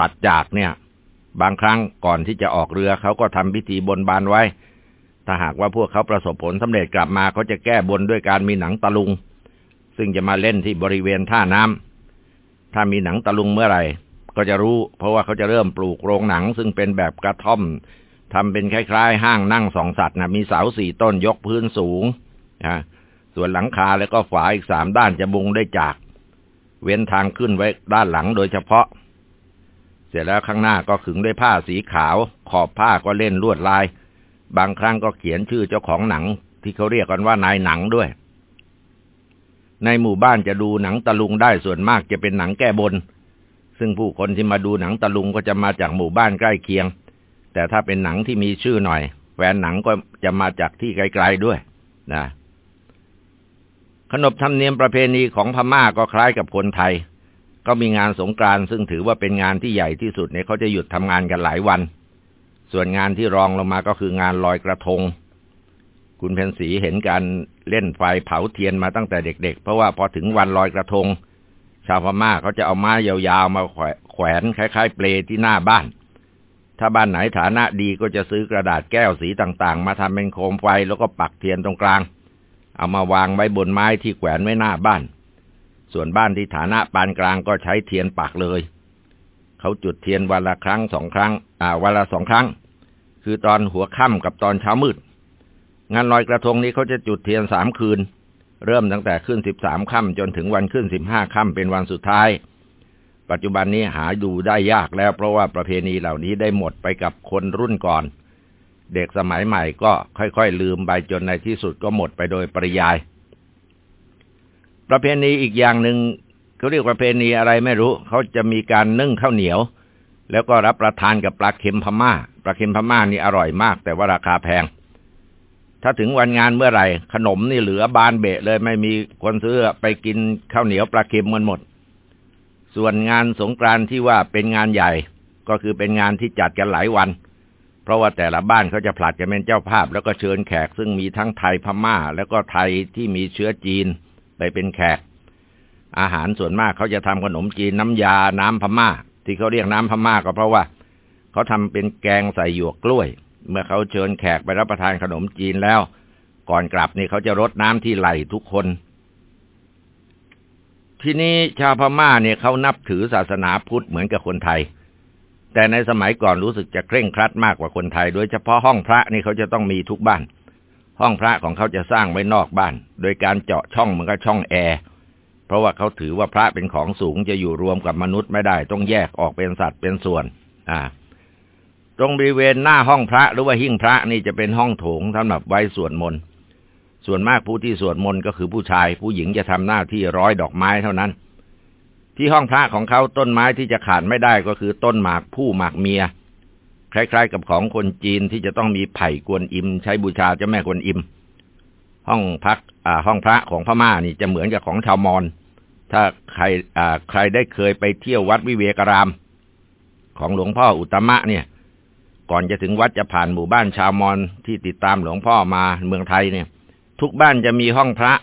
ตัดจากเนี่ย บางครั้งก่อนที่จะออกเรือเขาก็ทำพิธีบนบานไว้ ถ้าหากว่าพวกเขาประสบผลสำเร็จกลับมาเขาจะแก้บนด้วยการมีหนังตะลุง ซึ่งจะมาเล่นที่บริเวณท่าน้ำ ถ้ามีหนังตะลุงเมื่อไหร่ ก็จะรู้ เพราะว่าเขาจะเริ่มปลูกโรงหนัง ซึ่งเป็นแบบกระท่อมทำเป็นคล้ายๆ ห้างนั่งสองสัตว์นะมีเสาสี่ต้นยกพื้นสูงนะส่วนหลังคาแล้วก็ฝาอีกสามด้านจะบุงได้จาก เว้นทางขึ้นไว้ด้านหลังโดยเฉพาะ เสร็จแล้วข้างหน้าก็ขึงด้วยผ้าสีขาว ขอบผ้าก็เล่นลวดลาย บางครั้งก็เขียนชื่อเจ้าของหนัง ที่เขาเรียกกันว่านายหนังด้วย ในหมู่บ้านจะดูหนังตะลุงได้ส่วนมากจะเป็นหนังแก้บน ซึ่งผู้คนที่มาดูหนังตะลุงก็จะมาจากหมู่บ้านใกล้เคียง แต่ถ้าเป็นหนังที่มีชื่อหน่อย แฟนหนังก็จะมาจากที่ไกลๆด้วยนะขนบธรรมเนียมประเพณีของพม่าก็คล้ายกับคนไทย ก็มีงานสงกรานต์ซึ่งถือว่าเป็นงานที่ใหญ่ที่สุดเนี่ยเขาจะหยุดทำงานกันหลายวัน ส่วนงานที่รองลงมาก็คืองานลอยกระทง คุณเพนสีเห็นการ เล่นไฟเผาเทียนมาตั้งแต่เด็ก ๆ เพราะว่าพอถึงวันลอยกระทง ชาวพม่าเขาจะเอาไม้ยาวๆมาแขวนคล้าย ๆ เปลที่หน้าบ้าน ถ้าบ้านไหนฐานะดีก็จะซื้อกระดาษแก้วสีต่างๆ มาทำเป็นโคมไฟแล้วก็ปักเทียนตรงกลาง เอามาวางไว้บนไม้ที่แขวนไว้หน้าบ้าน ส่วนบ้านที่ฐานะปานกลางก็ใช้เทียนปักเลย เขาจุดเทียนวันละครั้งสองครั้ง อ่าวันละสองครั้ง คือตอนหัวค่ำกับตอนเช้ามืด งานลอยกระทงนี้เขาจะจุดเทียนสามคืน เริ่มตั้งแต่ขึ้นสิบสามค่ำจนถึงวันขึ้นสิบห้าค่ำเป็นวันสุดท้าย ปัจจุบันนี้หาดูได้ยากแล้วเพราะว่าประเพณีเหล่านี้ได้หมดไปกับคนรุ่นก่อน เด็กสมัยใหม่ก็ค่อยๆลืมไปจนในที่สุดก็หมดไปโดยปริยาย ประเพณีอีกอย่างหนึ่งเขาเรียกประเพณีอะไรไม่รู้ เขาจะมีการนึ่งข้าวเหนียว แล้วก็รับประทานกับปลาเค็มพม่า ปลาเค็มพม่านี่อร่อยมาก แต่ว่าราคาแพง ถ้าถึงวันงานเมื่อไหร่ ขนมนี่เหลือบานเบะเลยไม่มีคนซื้อไปกินข้าวเหนียวปลาเค็มมันหมด ส่วนงานสงกรานที่ว่าเป็นงานใหญ่ ก็คือเป็นงานที่จัดกันหลายวัน เพราะว่าแต่ละบ้านเขาจะผลัดกันเป็นเจ้าภาพ แล้วก็เชิญแขกซึ่งมีทั้งไทยพม่า แล้วก็ไทยที่มีเชื้อจีนไปเป็นแขก อาหารส่วนมากเขาจะทำขนมจีนน้ำยาน้ำพม่า ที่เขาเรียกน้ำพม่าก็เพราะว่าเขาทำเป็นแกงใส่หยวกกล้วย เมื่อเขาเชิญแขกไปรับประทานขนมจีนแล้ว ก่อนกลับนี่เขาจะรดน้ำที่ไหลทุกคน ที่นี้ชาวพม่าเนี่ยเขานับถือศาสนาพุทธเหมือนกับคนไทย แต่ในสมัยก่อนรู้สึกจะเคร่งครัดมากกว่าคนไทย โดยเฉพาะห้องพระนี่เขาจะต้องมีทุกบ้าน ห้องพระของเขาจะสร้างไว้นอกบ้าน โดยการเจาะช่องเหมือนกับช่องแอร์เพราะว่าเขาถือว่าพระเป็นของสูงจะอยู่รวมกับมนุษย์ไม่ได้ ต้องแยกออกเป็นสัตว์เป็นส่วน อ่า ตรงบริเวณหน้าห้องพระหรือว่าหิ้งพระนี่จะเป็นห้องโถงสำหรับไว้สวดมนต์ส่วนมากผู้ที่สวดมนต์ก็คือผู้ชาย ผู้หญิงจะทำหน้าที่ร้อยดอกไม้เท่านั้น ที่ห้องพระของเขาต้นไม้ที่จะขาดไม่ได้ก็คือต้นหมากผู้หมากเมีย คล้ายๆกับของคนจีนที่จะต้องมีไผ่กวนอิม ใช้บูชาเจ้าแม่กวนอิม ห้องพักอ่าห้องพระของพม่านี่จะเหมือนกับของชาวมอญถ้าใครอ่าใครได้เคยไปเที่ยววัดวิเวกราม ของหลวงพ่ออุตมะเนี่ย ก่อนจะถึงวัดจะผ่านหมู่บ้านชาวมอญที่ติดตามหลวงพ่อมาเมืองไทยเนี่ย ทุกบ้านจะมีห้องพระ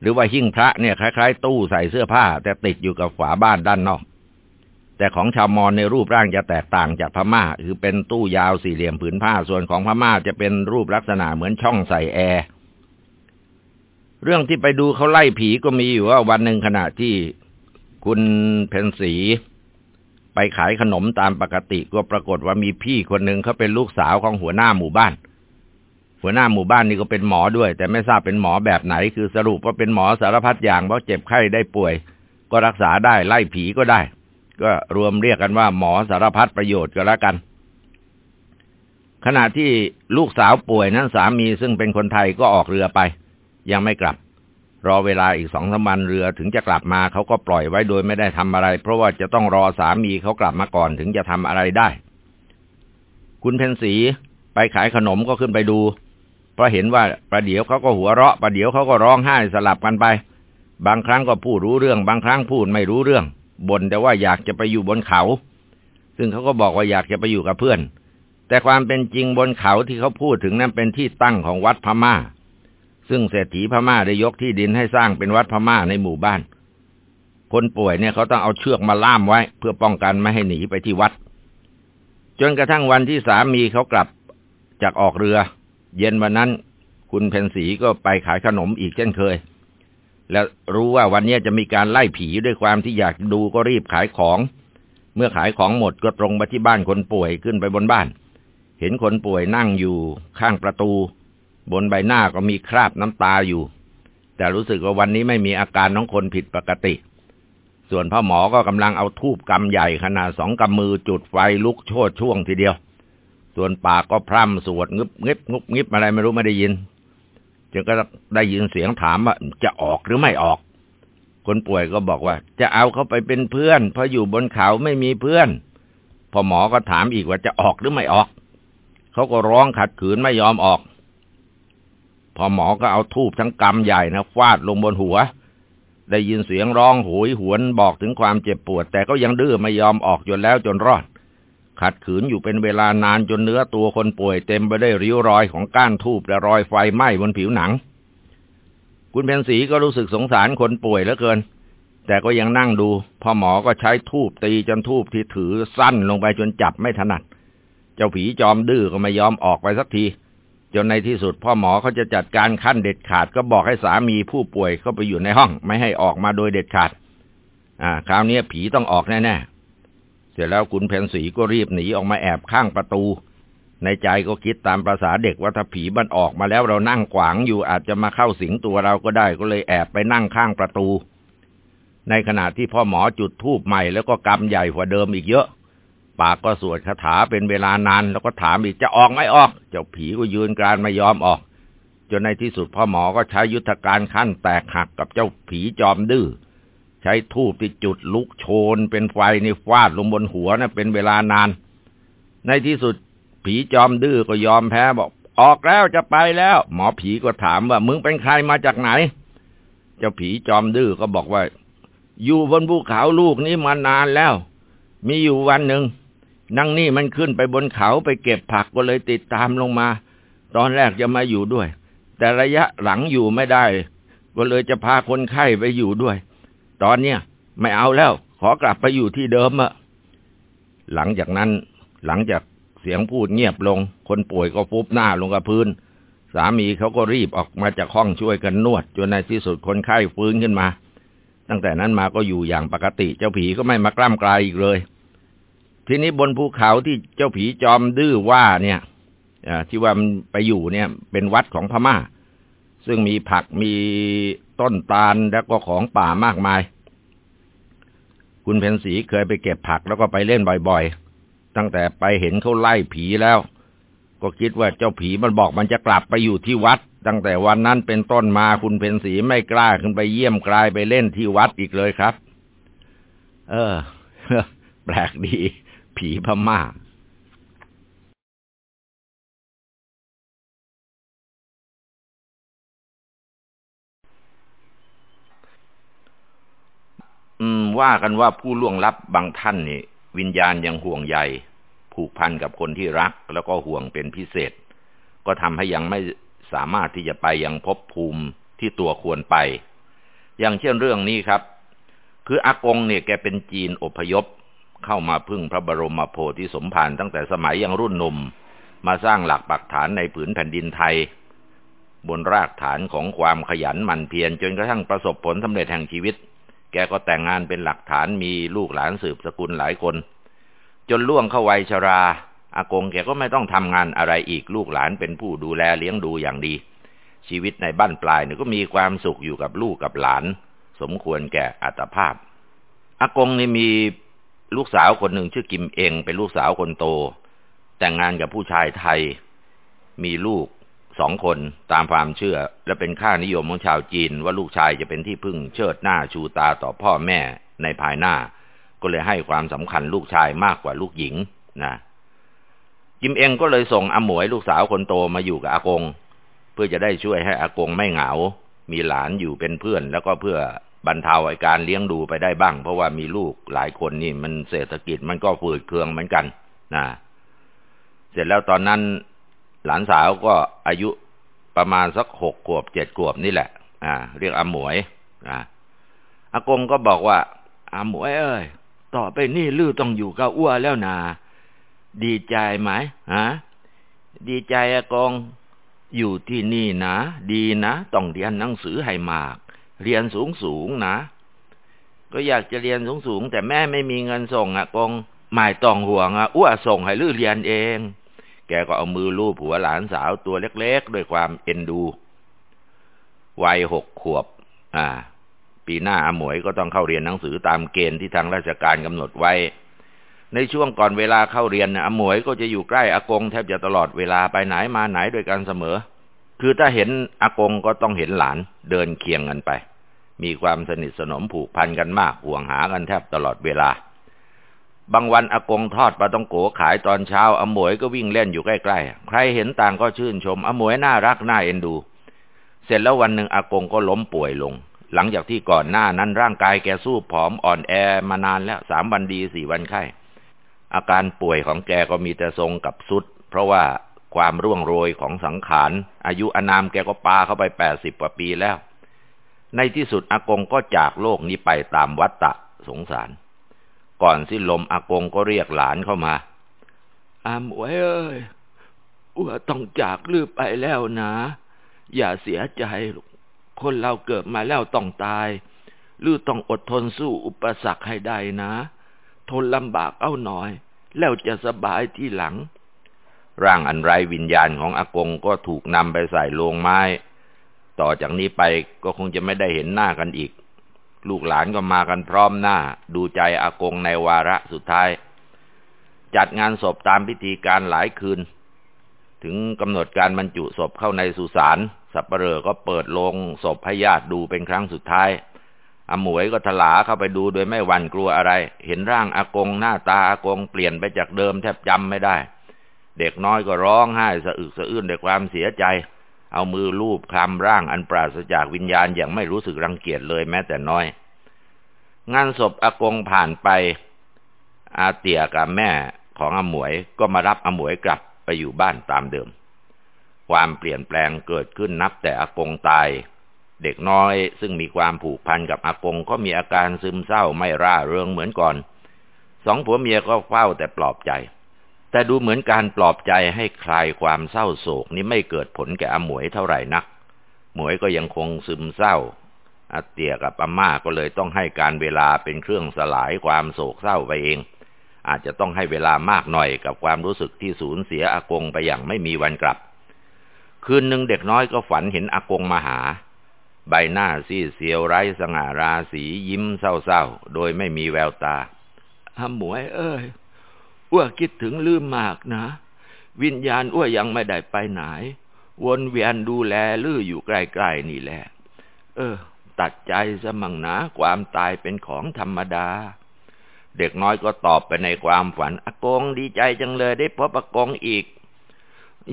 หรือว่าหิ้งพระเนี่ยคล้ายๆ ตู้ใส่เสื้อผ้า แต่ติดอยู่กับฝาบ้านด้านนอก แต่ของชาวมอญในรูปร่างจะแตกต่างจากพม่า คือเป็นตู้ยาวสี่เหลี่ยมผืนผ้าส่วนของพม่าจะเป็นรูปลักษณะเหมือนช่องใส่แอร์เรื่องที่ไปดูเขาไล่ผีก็มีอยู่ว่าวันหนึ่งขณะที่คุณเพนสี ไปขายขนมตามปกติก็ปรากฏว่ามีพี่คนหนึ่งเขาเป็นลูกสาวของหัวหน้าหมู่บ้าน หัวหน้าหมู่บ้านนี่ก็เป็นหมอด้วย แต่ไม่ทราบเป็นหมอแบบไหน คือสรุปว่าเป็นหมอสารพัดอย่างเพราะเจ็บไข้ได้ป่วย ก็รักษาได้ไล่ผีก็ได้ ก็รวมเรียกกันว่าหมอสารพัดประโยชน์ก็แล้วกัน ขณะที่ลูกสาวป่วยนั้นสามีซึ่งเป็นคนไทยก็ออกเรือไป ยังไม่กลับ รอเวลาอีกสองสามวันเรือถึงจะกลับมาเขาก็ปล่อยไว้โดยไม่ได้ทำอะไร เพราะว่าจะต้องรอสามีเขากลับมาก่อนถึงจะทำอะไรได้ คุณเพนสีไปขายขนมก็ขึ้นไปดู เพราะเห็นว่าประเดี๋ยวเขาก็หัวเราะประเดี๋ยวเขาก็ร้องไห้สลับกันไป บางครั้งก็พูดรู้เรื่อง บางครั้งพูดไม่รู้เรื่องบ่นแต่ว่าอยากจะไปอยู่บนเขา ซึ่งเขาก็บอกว่าอยากจะไปอยู่กับเพื่อน แต่ความเป็นจริงบนเขาที่เขาพูดถึงนั้นเป็นที่ตั้งของวัดพม่า ซึ่งเศรษฐีพม่าได้ยกที่ดินให้สร้างเป็นวัดพม่าในหมู่บ้าน คนป่วยเนี่ยเขาต้องเอาเชือกมาล่ามไว้ เพื่อป้องกันไม่ให้หนีไปที่วัด จนกระทั่งวันที่สามีเขากลับจากออกเรือ เย็นวันนั้นคุณเพนสีก็ไปขายขนมอีกเช่นเคย และรู้ว่าวันนี้จะมีการไล่ผีด้วยความที่อยากดูก็รีบขายของ เมื่อขายของหมดก็ตรงไปที่บ้านคนป่วยขึ้นไปบนบ้าน เห็นคนป่วยนั่งอยู่ข้างประตู บนใบหน้าก็มีคราบน้ำตาอยู่ แต่รู้สึกว่าวันนี้ไม่มีอาการน้องคนผิดปกติ ส่วนพ่อหมอก็กำลังเอาทูบกำใหญ่ขนาดสองกำมือจุดไฟลุกโชดช่วงทีเดียว ส่วนปากก็พร่ำสวดงึบงึบงุบงิบอะไรไม่รู้ไม่ได้ยินจนก็ได้ยินเสียงถามว่าจะออกหรือไม่ออก คนป่วยก็บอกว่า จะเอาเขาไปเป็นเพื่อน เพราะอยู่บนเขาไม่มีเพื่อน พอหมอก็ถามอีกว่าจะออกหรือไม่ออก เขาก็ร้องขัดขืนไม่ยอมออก พอหมอก็เอาทูบทั้งกำใหญ่นะฟาดลงบนหัว ได้ยินเสียงร้องโหยหวนบอกถึงความเจ็บปวด แต่ก็ยังดื้อไม่ยอมออกจนแล้วจนรอด ขัดขืนอยู่เป็นเวลานานจนเนื้อตัวคนป่วยเต็มไปด้วยริ้วรอยของก้านทูบและรอยไฟไหม้บนผิวหนัง คุณเพนสีก็รู้สึกสงสารคนป่วยเหลือเกิน แต่ก็ยังนั่งดูพ่อหมอก็ใช้ทูบตีจนทูบที่ถือสั้นลงไปจนจับไม่ถนัด เจ้าผีจอมดื้อก็ไม่ยอมออกไปสักที จนในที่สุดพ่อหมอเขาจะจัดการขั้นเด็ดขาด ก็บอกให้สามีผู้ป่วยเข้าไปอยู่ในห้อง ไม่ให้ออกมาโดยเด็ดขาด อ่า คราวนี้ผีต้องออกแน่ๆ เสร็จแล้วคุณเพนสีก็รีบหนีออกมาแอบข้างประตู ในใจก็คิดตามภาษาเด็กว่าถ้าผีมันออกมาแล้วเรานั่งขวางอยู่อาจจะมาเข้าสิงตัวเราก็ได้ก็เลยแอบไปนั่งข้างประตู ในขณะที่พ่อหมอจุดทูบใหม่แล้วก็กำใหญ่กว่าเดิมอีกเยอะ ปากก็สวดคาถาเป็นเวลานาน แล้วก็ถามอีกจะออกไม่ออก เจ้าผีก็ยืนกรานไม่ยอมออก จนในที่สุดพ่อหมอก็ใช้ยุทธการขั้นแตกหักกับเจ้าผีจอมดื้อใช้ทูบที่จุดลุกโชน เป็นไฟนี่ฟาดลงบนหัวนะเป็นเวลานาน ในที่สุดผีจอมดื้อก็ยอมแพ้บอก ออกแล้วจะไปแล้ว หมอผีก็ถามว่ามึงเป็นใครมาจากไหน เจ้าผีจอมดื้อก็บอกว่า อยู่บนภูเขาลูกนี้มานานแล้ว มีอยู่วันหนึ่ง นั่งนี่มันขึ้นไปบนเขาไปเก็บผักก็เลยติดตามลงมา ตอนแรกจะมาอยู่ด้วย แต่ระยะหลังอยู่ไม่ได้ ก็เลยจะพาคนไข้ไปอยู่ด้วย ตอนเนี้ยไม่เอาแล้ว ขอกลับไปอยู่ที่เดิมอะหลังจากนั้นหลังจากเสียงพูดเงียบลง คนป่วยก็ฟุบหน้าลงกับพื้น สามีเขาก็รีบออกมาจากห้องช่วยกันนวด จนในที่สุดคนไข้ฟื้นขึ้นมา ตั้งแต่นั้นมาก็อยู่อย่างปกติเจ้าผีก็ไม่มากล้ำกลายอีกเลย ทีนี้บนภูเขาที่เจ้าผีจอมดื้อว่าเนี่ยที่ว่ามันไปอยู่เนี่ย เป็นวัดของพม่า ซึ่งมีผักมีต้นตาลแล้วก็ของป่ามากมาย คุณเพนสีเคยไปเก็บผักแล้วก็ไปเล่นบ่อยๆ ตั้งแต่ไปเห็นเขาไล่ผีแล้ว ก็คิดว่าเจ้าผีมันบอกมันจะกลับไปอยู่ที่วัด ตั้งแต่วันนั้นเป็นต้นมาคุณเพนสีไม่กล้าขึ้นไปเยี่ยมกลายไปเล่นที่วัดอีกเลยครับ เออ แปลกดี ผีพม่าอืม ว่ากันว่าผู้ล่วงลับบางท่านนี่วิญญาณยังห่วงใยผูกพันกับคนที่รัก แล้วก็ห่วงเป็นพิเศษ ก็ทำให้ยังไม่สามารถที่จะไปยังพบภูมิที่ตัวควรไป อย่างเช่นเรื่องนี้ครับ คืออากงเนี่ยแกเป็นจีนอพยพ เข้ามาพึ่งพระบรมโพธิสมภารตั้งแต่สมัยยังรุ่นหนุ่ม มาสร้างหลักปักฐานในผืนแผ่นดินไทย บนรากฐานของความขยันหมั่นเพียรจนกระทั่งประสบผลสำเร็จแห่งชีวิต แกก็แต่งงานเป็นหลักฐานมีลูกหลานสืบสกุลหลายคน จนล่วงเข้าวัยชรา อากงแกก็ไม่ต้องทำงานอะไรอีกลูกหลานเป็นผู้ดูแลเลี้ยงดูอย่างดี ชีวิตในบ้านปลายเนี่ยก็มีความสุขอยู่กับลูกกับหลาน สมควรแก่อัตภาพ อากงนี่มี ลูกสาวคนหนึ่งชื่อกิมเองเป็นลูกสาวคนโต แต่งงานกับผู้ชายไทย มีลูกสองคนตามความเชื่อ และเป็นค่านิยมของชาวจีน ว่าลูกชายจะเป็นที่พึ่งเชิดหน้าชูตาต่อพ่อแม่ในภายหน้า ก็เลยให้ความสำคัญลูกชายมากกว่าลูกหญิงนะกิมเองก็เลยส่งอาหมวยลูกสาวคนโตมาอยู่กับอากง เพื่อจะได้ช่วยให้อากงไม่เหงา มีหลานอยู่เป็นเพื่อน แล้วก็เพื่อ บรรเทาไอการเลี้ยงดูไปได้บ้าง เพราะว่ามีลูกหลายคนนี่มันเศรษฐกิจมันก็ฝืดเคืองเหมือนกันนะเสร็จแล้วตอนนั้นหลานสาวก็อายุประมาณสักหกขวบเจ็ดขวบนี่แหละ อ่า เรียกอาหมวยอ่าอากงก็บอกว่าอาหมวยเอ้ยต่อไปนี่ลื้อต้องอยู่กับอ้วแล้วนา ดีใจไหมฮะดีใจอากงอยู่ที่นี่นะ ดีนะ ต้องเรียนหนังสือให้มาก เรียนสูงสูงนะ ก็อยากจะเรียนสูงสูงแต่แม่ไม่มีเงินส่งอะกงไม่ต้องห่วงอะอ้วส่งให้ลือเรียนเอง แกก็เอามือลูบหัวหลานสาวตัวเล็กๆ ด้วยความเอ็นดู วัยหกขวบ อ่า ปีหน้าอาหมวยก็ต้องเข้าเรียนหนังสือตามเกณฑ์ที่ทางราชการกำหนดไว้ ในช่วงก่อนเวลาเข้าเรียนอาหมวยก็จะอยู่ใกล้อากงแทบจะตลอดเวลาไปไหนมาไหนด้วยกันเสมอ คือถ้าเห็นอากงก็ต้องเห็นหลานเดินเคียงกันไป มีความสนิทสนมผูกพันกันมากห่วงหากันแทบตลอดเวลา บางวันอากงทอดปลาต้องโกขายตอนเช้าอมวยก็วิ่งเล่นอยู่ใกล้ๆ ใครเห็นต่างก็ชื่นชมอมวยน่ารักน่าเอ็นดู เสร็จแล้ววันหนึ่งอากงก็ล้มป่วยลง หลังจากที่ก่อนหน้านั้นร่างกายแกสู้ผอมอ่อนแอมานานแล้วสามวันดีสี่วันไข้อาการป่วยของแกก็มีแต่ทรงกับสุด เพราะว่า ความร่วงโรยของสังขาร อายุอนามแกก็ปาเข้าไปแปดสิบกว่าปีแล้ว ในที่สุดอากงก็จากโลกนี้ไปตามวัฏฏะสงสาร ก่อนสิ้นลมอากงก็เรียกหลานเข้ามา อามวยเอ้ยอัวต้องจากลือไปแล้วนะ อย่าเสียใจ คนเราเกิดมาแล้วต้องตายลือต้องอดทนสู้อุปสรรคให้ได้นะ ทนลำบากเอาหน่อย แล้วจะสบายที่หลัง ร่างอันไร้วิญญาณของอากงก็ถูกนำไปใส่โลงไม้ ต่อจากนี้ไปก็คงจะไม่ได้เห็นหน้ากันอีก ลูกหลานก็มากันพร้อมหน้า ดูใจอากงในวาระสุดท้าย จัดงานศพตามพิธีการหลายคืน ถึงกำหนดการบรรจุศพเข้าในสุสานสับเปลอก็เปิดโลงศพให้ญาติดูเป็นครั้งสุดท้ายอาหมวยก็ถลาเข้าไปดูโดยไม่หวั่นกลัวอะไร เห็นร่างอากงหน้าตาอากงเปลี่ยนไปจากเดิมแทบจำไม่ได้ เด็กน้อยก็ร้องไห้สะอึกสะอื้นด้วยความเสียใจ เอามือลูบคลำร่างอันปราศจากวิญญาณอย่างไม่รู้สึกรังเกียจเลยแม้แต่น้อย งานศพอากงผ่านไป อาเตียกับแม่ของอมวยก็มารับอมวยกลับไปอยู่บ้านตามเดิม ความเปลี่ยนแปลงเกิดขึ้นนับแต่อากงตาย เด็กน้อยซึ่งมีความผูกพันกับอากงก็มีอาการซึมเศร้าไม่ร่าเริงเหมือนก่อน สองผัวเมียก็เฝ้าแต่ปลอบใจ แต่ดูเหมือนการปลอบใจให้คลายความเศร้าโศกนี้ไม่เกิดผลแก่อมวยเท่าไหร่นัก หมวยก็ยังคงซึมเศร้าอาเตียกับอาม่าก็เลยต้องให้การเวลาเป็นเครื่องสลายความโศกเศร้าไปเอง อาจจะต้องให้เวลามากหน่อยกับความรู้สึกที่สูญเสียอากงไปอย่างไม่มีวันกลับ คืนหนึ่งเด็กน้อยก็ฝันเห็นอากงมาหา ใบหน้าซีเสียวไร้สง่าราศียิ้มเศร้าๆโดยไม่มีแววตาฮหมวยเอ้ย อ้วคิดถึงลืมมากนะ วิญญาณอ้วยังไม่ได้ไปไหน วนเวียนดูแลลืออยู่ใกล้ๆนี่แหละ เออ ตัดใจสมั่งนะความตายเป็นของธรรมดา เด็กน้อยก็ตอบไปในความฝันอากงดีใจจังเลยได้พบอากงอีก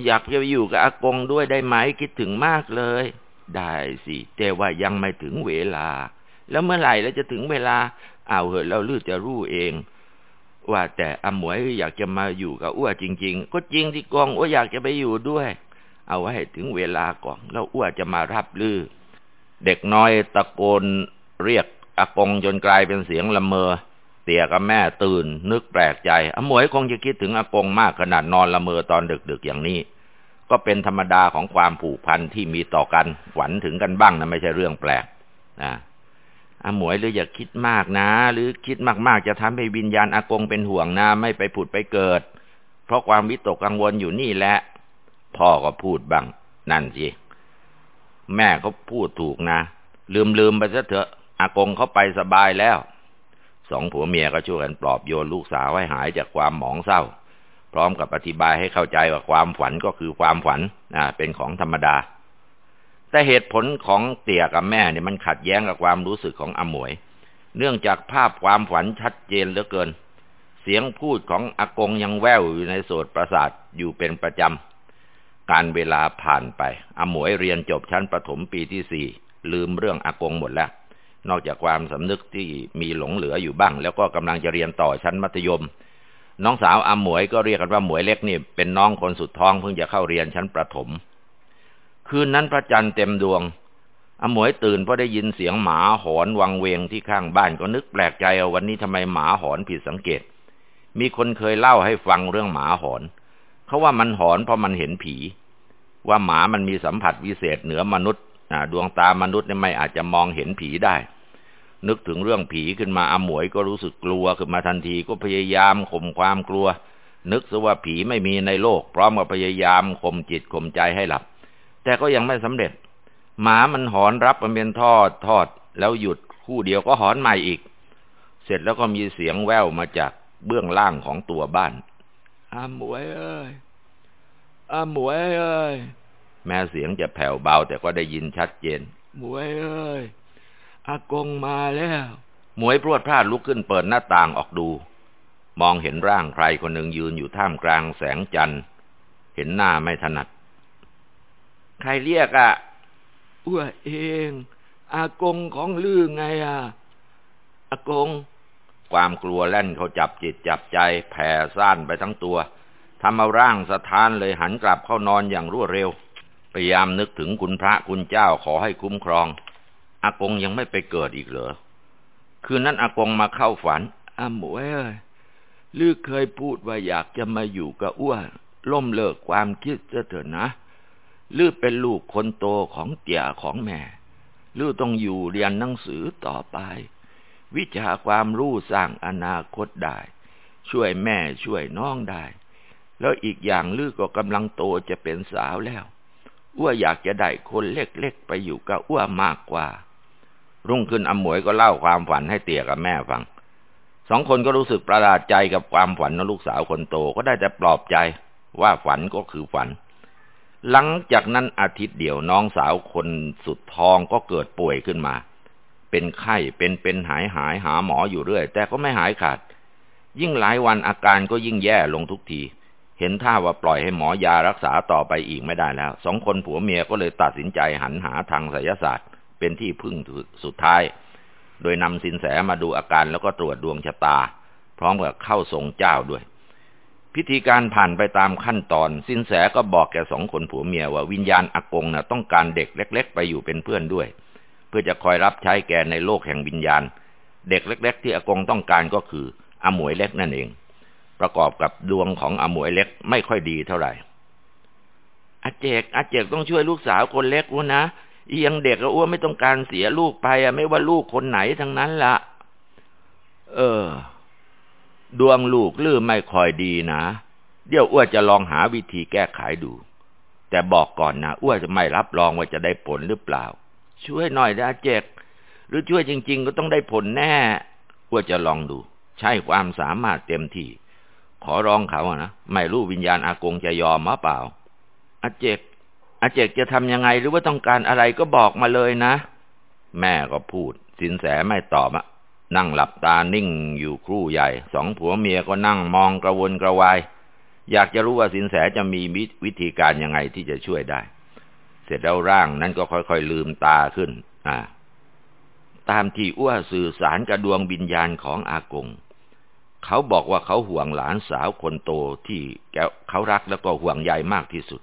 อยากจะอยู่กับอากงด้วยได้ไหมคิดถึงมากเลย ได้สิแต่ว่ายังไม่ถึงเวลา แล้วเมื่อไหร่แล้วจะถึงเวลาเอาเหอะเราลือจะรู้เอง ว่าแต่อมวยอยากจะมาอยู่กับอ้วจริง ๆ ก็จริงที่กองอ้วอยากจะไปอยู่ด้วย เอาไว้ให้ถึงเวลาก่อนแล้วอ้วจะมารับลือ เด็กน้อยตะโกนเรียกอากงจนกลายเป็นเสียงละเมอ เตี่ยกับแม่ตื่น นึกแปลกใจอมวยคงจะคิดถึงอากงมากขนาดนอนละเมอตอนดึกๆอย่างนี้ ก็เป็นธรรมดาของความผูกพันที่มีต่อกันฝันถึงกันบ้างนะไม่ใช่เรื่องแปลกนะ อาหมวยหรืออย่าคิดมากนะ หรือคิดมากๆจะทำให้วิญญาณอากงเป็นห่วงนะ ไม่ไปผุดไปเกิด เพราะความวิตกกังวลอยู่นี่แหละ พ่อก็พูดบ้าง นั่นสิแม่เขาพูดถูกนะ ลืมลืมไปซะเถอะอากงเขาไปสบายแล้วสองผัวเมียก็ช่วยกันปลอบโยนลูกสาวให้หายจากความหมองเศร้า พร้อมกับอธิบายให้เข้าใจว่าความฝันก็คือความฝันอ่าเป็นของธรรมดา แต่เหตุผลของเตี่ยกับแม่เนี่ยมันขัดแย้งกับความรู้สึกของอมวย เนื่องจากภาพความฝันชัดเจนเหลือเกิน เสียงพูดของอากงยังแว่วอยู่ในโสดประสาทอยู่เป็นประจำ การเวลาผ่านไปอมวยเรียนจบชั้นประถมปีที่สี่ลืมเรื่องอากงหมดแล้ว นอกจากความสำนึกที่มีหลงเหลืออยู่บ้าง แล้วก็กำลังจะเรียนต่อชั้นมัธยม น้องสาวอาหมวยก็เรียกกันว่าหมวยเล็กนี่เป็นน้องคนสุดท้องเพิ่งจะเข้าเรียนชั้นประถม คืนนั้นพระจันทร์เต็มดวงอาหมวยตื่นเพราะได้ยินเสียงหมาหอนวังเวงที่ข้างบ้านก็นึกแปลกใจว่าวันนี้ทำไมหมาหอนผิดสังเกต มีคนเคยเล่าให้ฟังเรื่องหมาหอน เขาว่ามันหอนเพราะมันเห็นผี ว่าหมามันมีสัมผัสวิเศษเหนือมนุษย์ดวงตามนุษย์ไม่อาจจะมองเห็นผีได้ นึกถึงเรื่องผีขึ้นมาอมวยก็รู้สึกกลัวขึ้นมาทันทีก็พยายามข่มความกลัว นึกซะว่าผีไม่มีในโลก พร้อมกับพยายามข่มจิตข่มใจให้หลับ แต่ก็ยังไม่สำเร็จ หมามันหอนรับมันเป็นทอดทอด แล้วหยุดคู่เดียวก็หอนใหม่อีก เสร็จแล้วก็มีเสียงแว่วมาจากเบื้องล่างของตัวบ้านอาหมวยเอ้ยอาหมวยเอ้ยแม้เสียงจะแผ่วเบา แต่ก็ได้ยินชัดเจน หมวยเอ้ยอากงมาแล้ว หมวยพรวดพลาดลุกขึ้นเปิดหน้าต่างออกดู มองเห็นร่างใครคนหนึ่งยืนอยู่ท่ามกลางแสงจันทร์ เห็นหน้าไม่ถนัด ใครเรียกอะอ้วเอง อากงของลือไงอะอากง ความกลัวแล่นเขาจับจิตจับใจ แผ่ซ่านไปทั้งตัวทำเอาร่างสะท้านเลยหันกลับเข้านอนอย่างรวดเร็ว พยายามนึกถึงคุณพระคุณเจ้าขอให้คุ้มครอง อากงยังไม่ไปเกิดอีกเหรอ คืนนั้นอากงมาเข้าฝันอาหมวยเอ้ยลือเคยพูดว่าอยากจะมาอยู่กับอ้วนล่มเลิกความคิดเถอะนะ ลือเป็นลูกคนโตของเตี่ยของแม่ลือต้องอยู่เรียนหนังสือต่อไป วิชาความรู้สร้างอนาคตได้ ช่วยแม่ช่วยน้องได้ แล้วอีกอย่างลือก็กำลังโตจะเป็นสาวแล้วอ้วอยากจะได้คนเล็กๆไปอยู่กับอ้วมากกว่า รุ่งขึ้นอมวยก็เล่าความฝันให้เตี่ยกับแม่ฟังสองคนก็รู้สึกประหลาดใจกับความฝันของลูกสาวคนโตก็ได้แต่ปลอบใจว่าฝันก็คือฝัน หลังจากนั้นอาทิตย์เดียวน้องสาวคนสุดท้องก็เกิดป่วยขึ้นมา เป็นไข้เป็นเป็นหายหายหาหมออยู่เรื่อย แต่ก็ไม่หายขาด ยิ่งหลายวันอาการก็ยิ่งแย่ลงทุกที เห็นท่าว่าปล่อยให้หมอยารักษาต่อไปอีกไม่ได้แล้ว สองคนผัวเมียก็เลยตัดสินใจหันหาทางไสยศาสตร์ เป็นที่พึ่งสุดท้าย โดยนำสินแสมาดูอาการแล้วก็ตรวจดวงชะตา พร้อมกับเข้าทรงเจ้าด้วย พิธีการผ่านไปตามขั้นตอน สินแสก็บอกแกสองคนผัวเมียว่าวิญญาณอากงนะ่ะต้องการเด็กเล็ก ๆ ไปอยู่เป็นเพื่อนด้วย เพื่อจะคอยรับใช้แกในโลกแห่งวิญญาณ เด็กเล็ก ๆ ที่อากงต้องการก็คืออมวยเล็กนั่นเอง ประกอบกับดวงของอมวยเล็กไม่ค่อยดีเท่าไหร่อาเจกอาเจกต้องช่วยลูกสาวคนเล็กวะนะอียังเด็กอ้วนไม่ต้องการเสียลูกไปอะไม่ว่าลูกคนไหนทั้งนั้นละเออ ดวงลูกลื่อไม่ค่อยดีนะ เดี๋ยวอ้วจะลองหาวิธีแก้ไขดู แต่บอกก่อนนะอ้วจะไม่รับรองว่าจะได้ผลหรือเปล่า ช่วยหน่อยนะเจกหรือช่วยจริง ๆ ก็ต้องได้ผลแน่อ้วจะลองดู ใช้ความสามารถเต็มที่ ขอร้องเขาอะนะไม่รู้วิญญาณอากงจะยอมมาเปล่าอาเจกอาเจกจะทำยังไงหรือว่าต้องการอะไรก็บอกมาเลยนะ แม่ก็พูด สินแสไม่ตอบอะ นั่งหลับตานิ่งอยู่ครู่ใหญ่ สองผัวเมียก็นั่งมองกระวนกระวาย อยากจะรู้ว่าสินแสจะมีวิธีการยังไงที่จะช่วยได้ เสร็จแล้วร่างนั้นก็ค่อยๆลืมตาขึ้น อ่า ตามที่อ้วสื่อสารกับดวงวิญญาณของอากง เขาบอกว่าเขาห่วงหลานสาวคนโตที่แกเขารักแล้วก็ห่วงใยมากที่สุด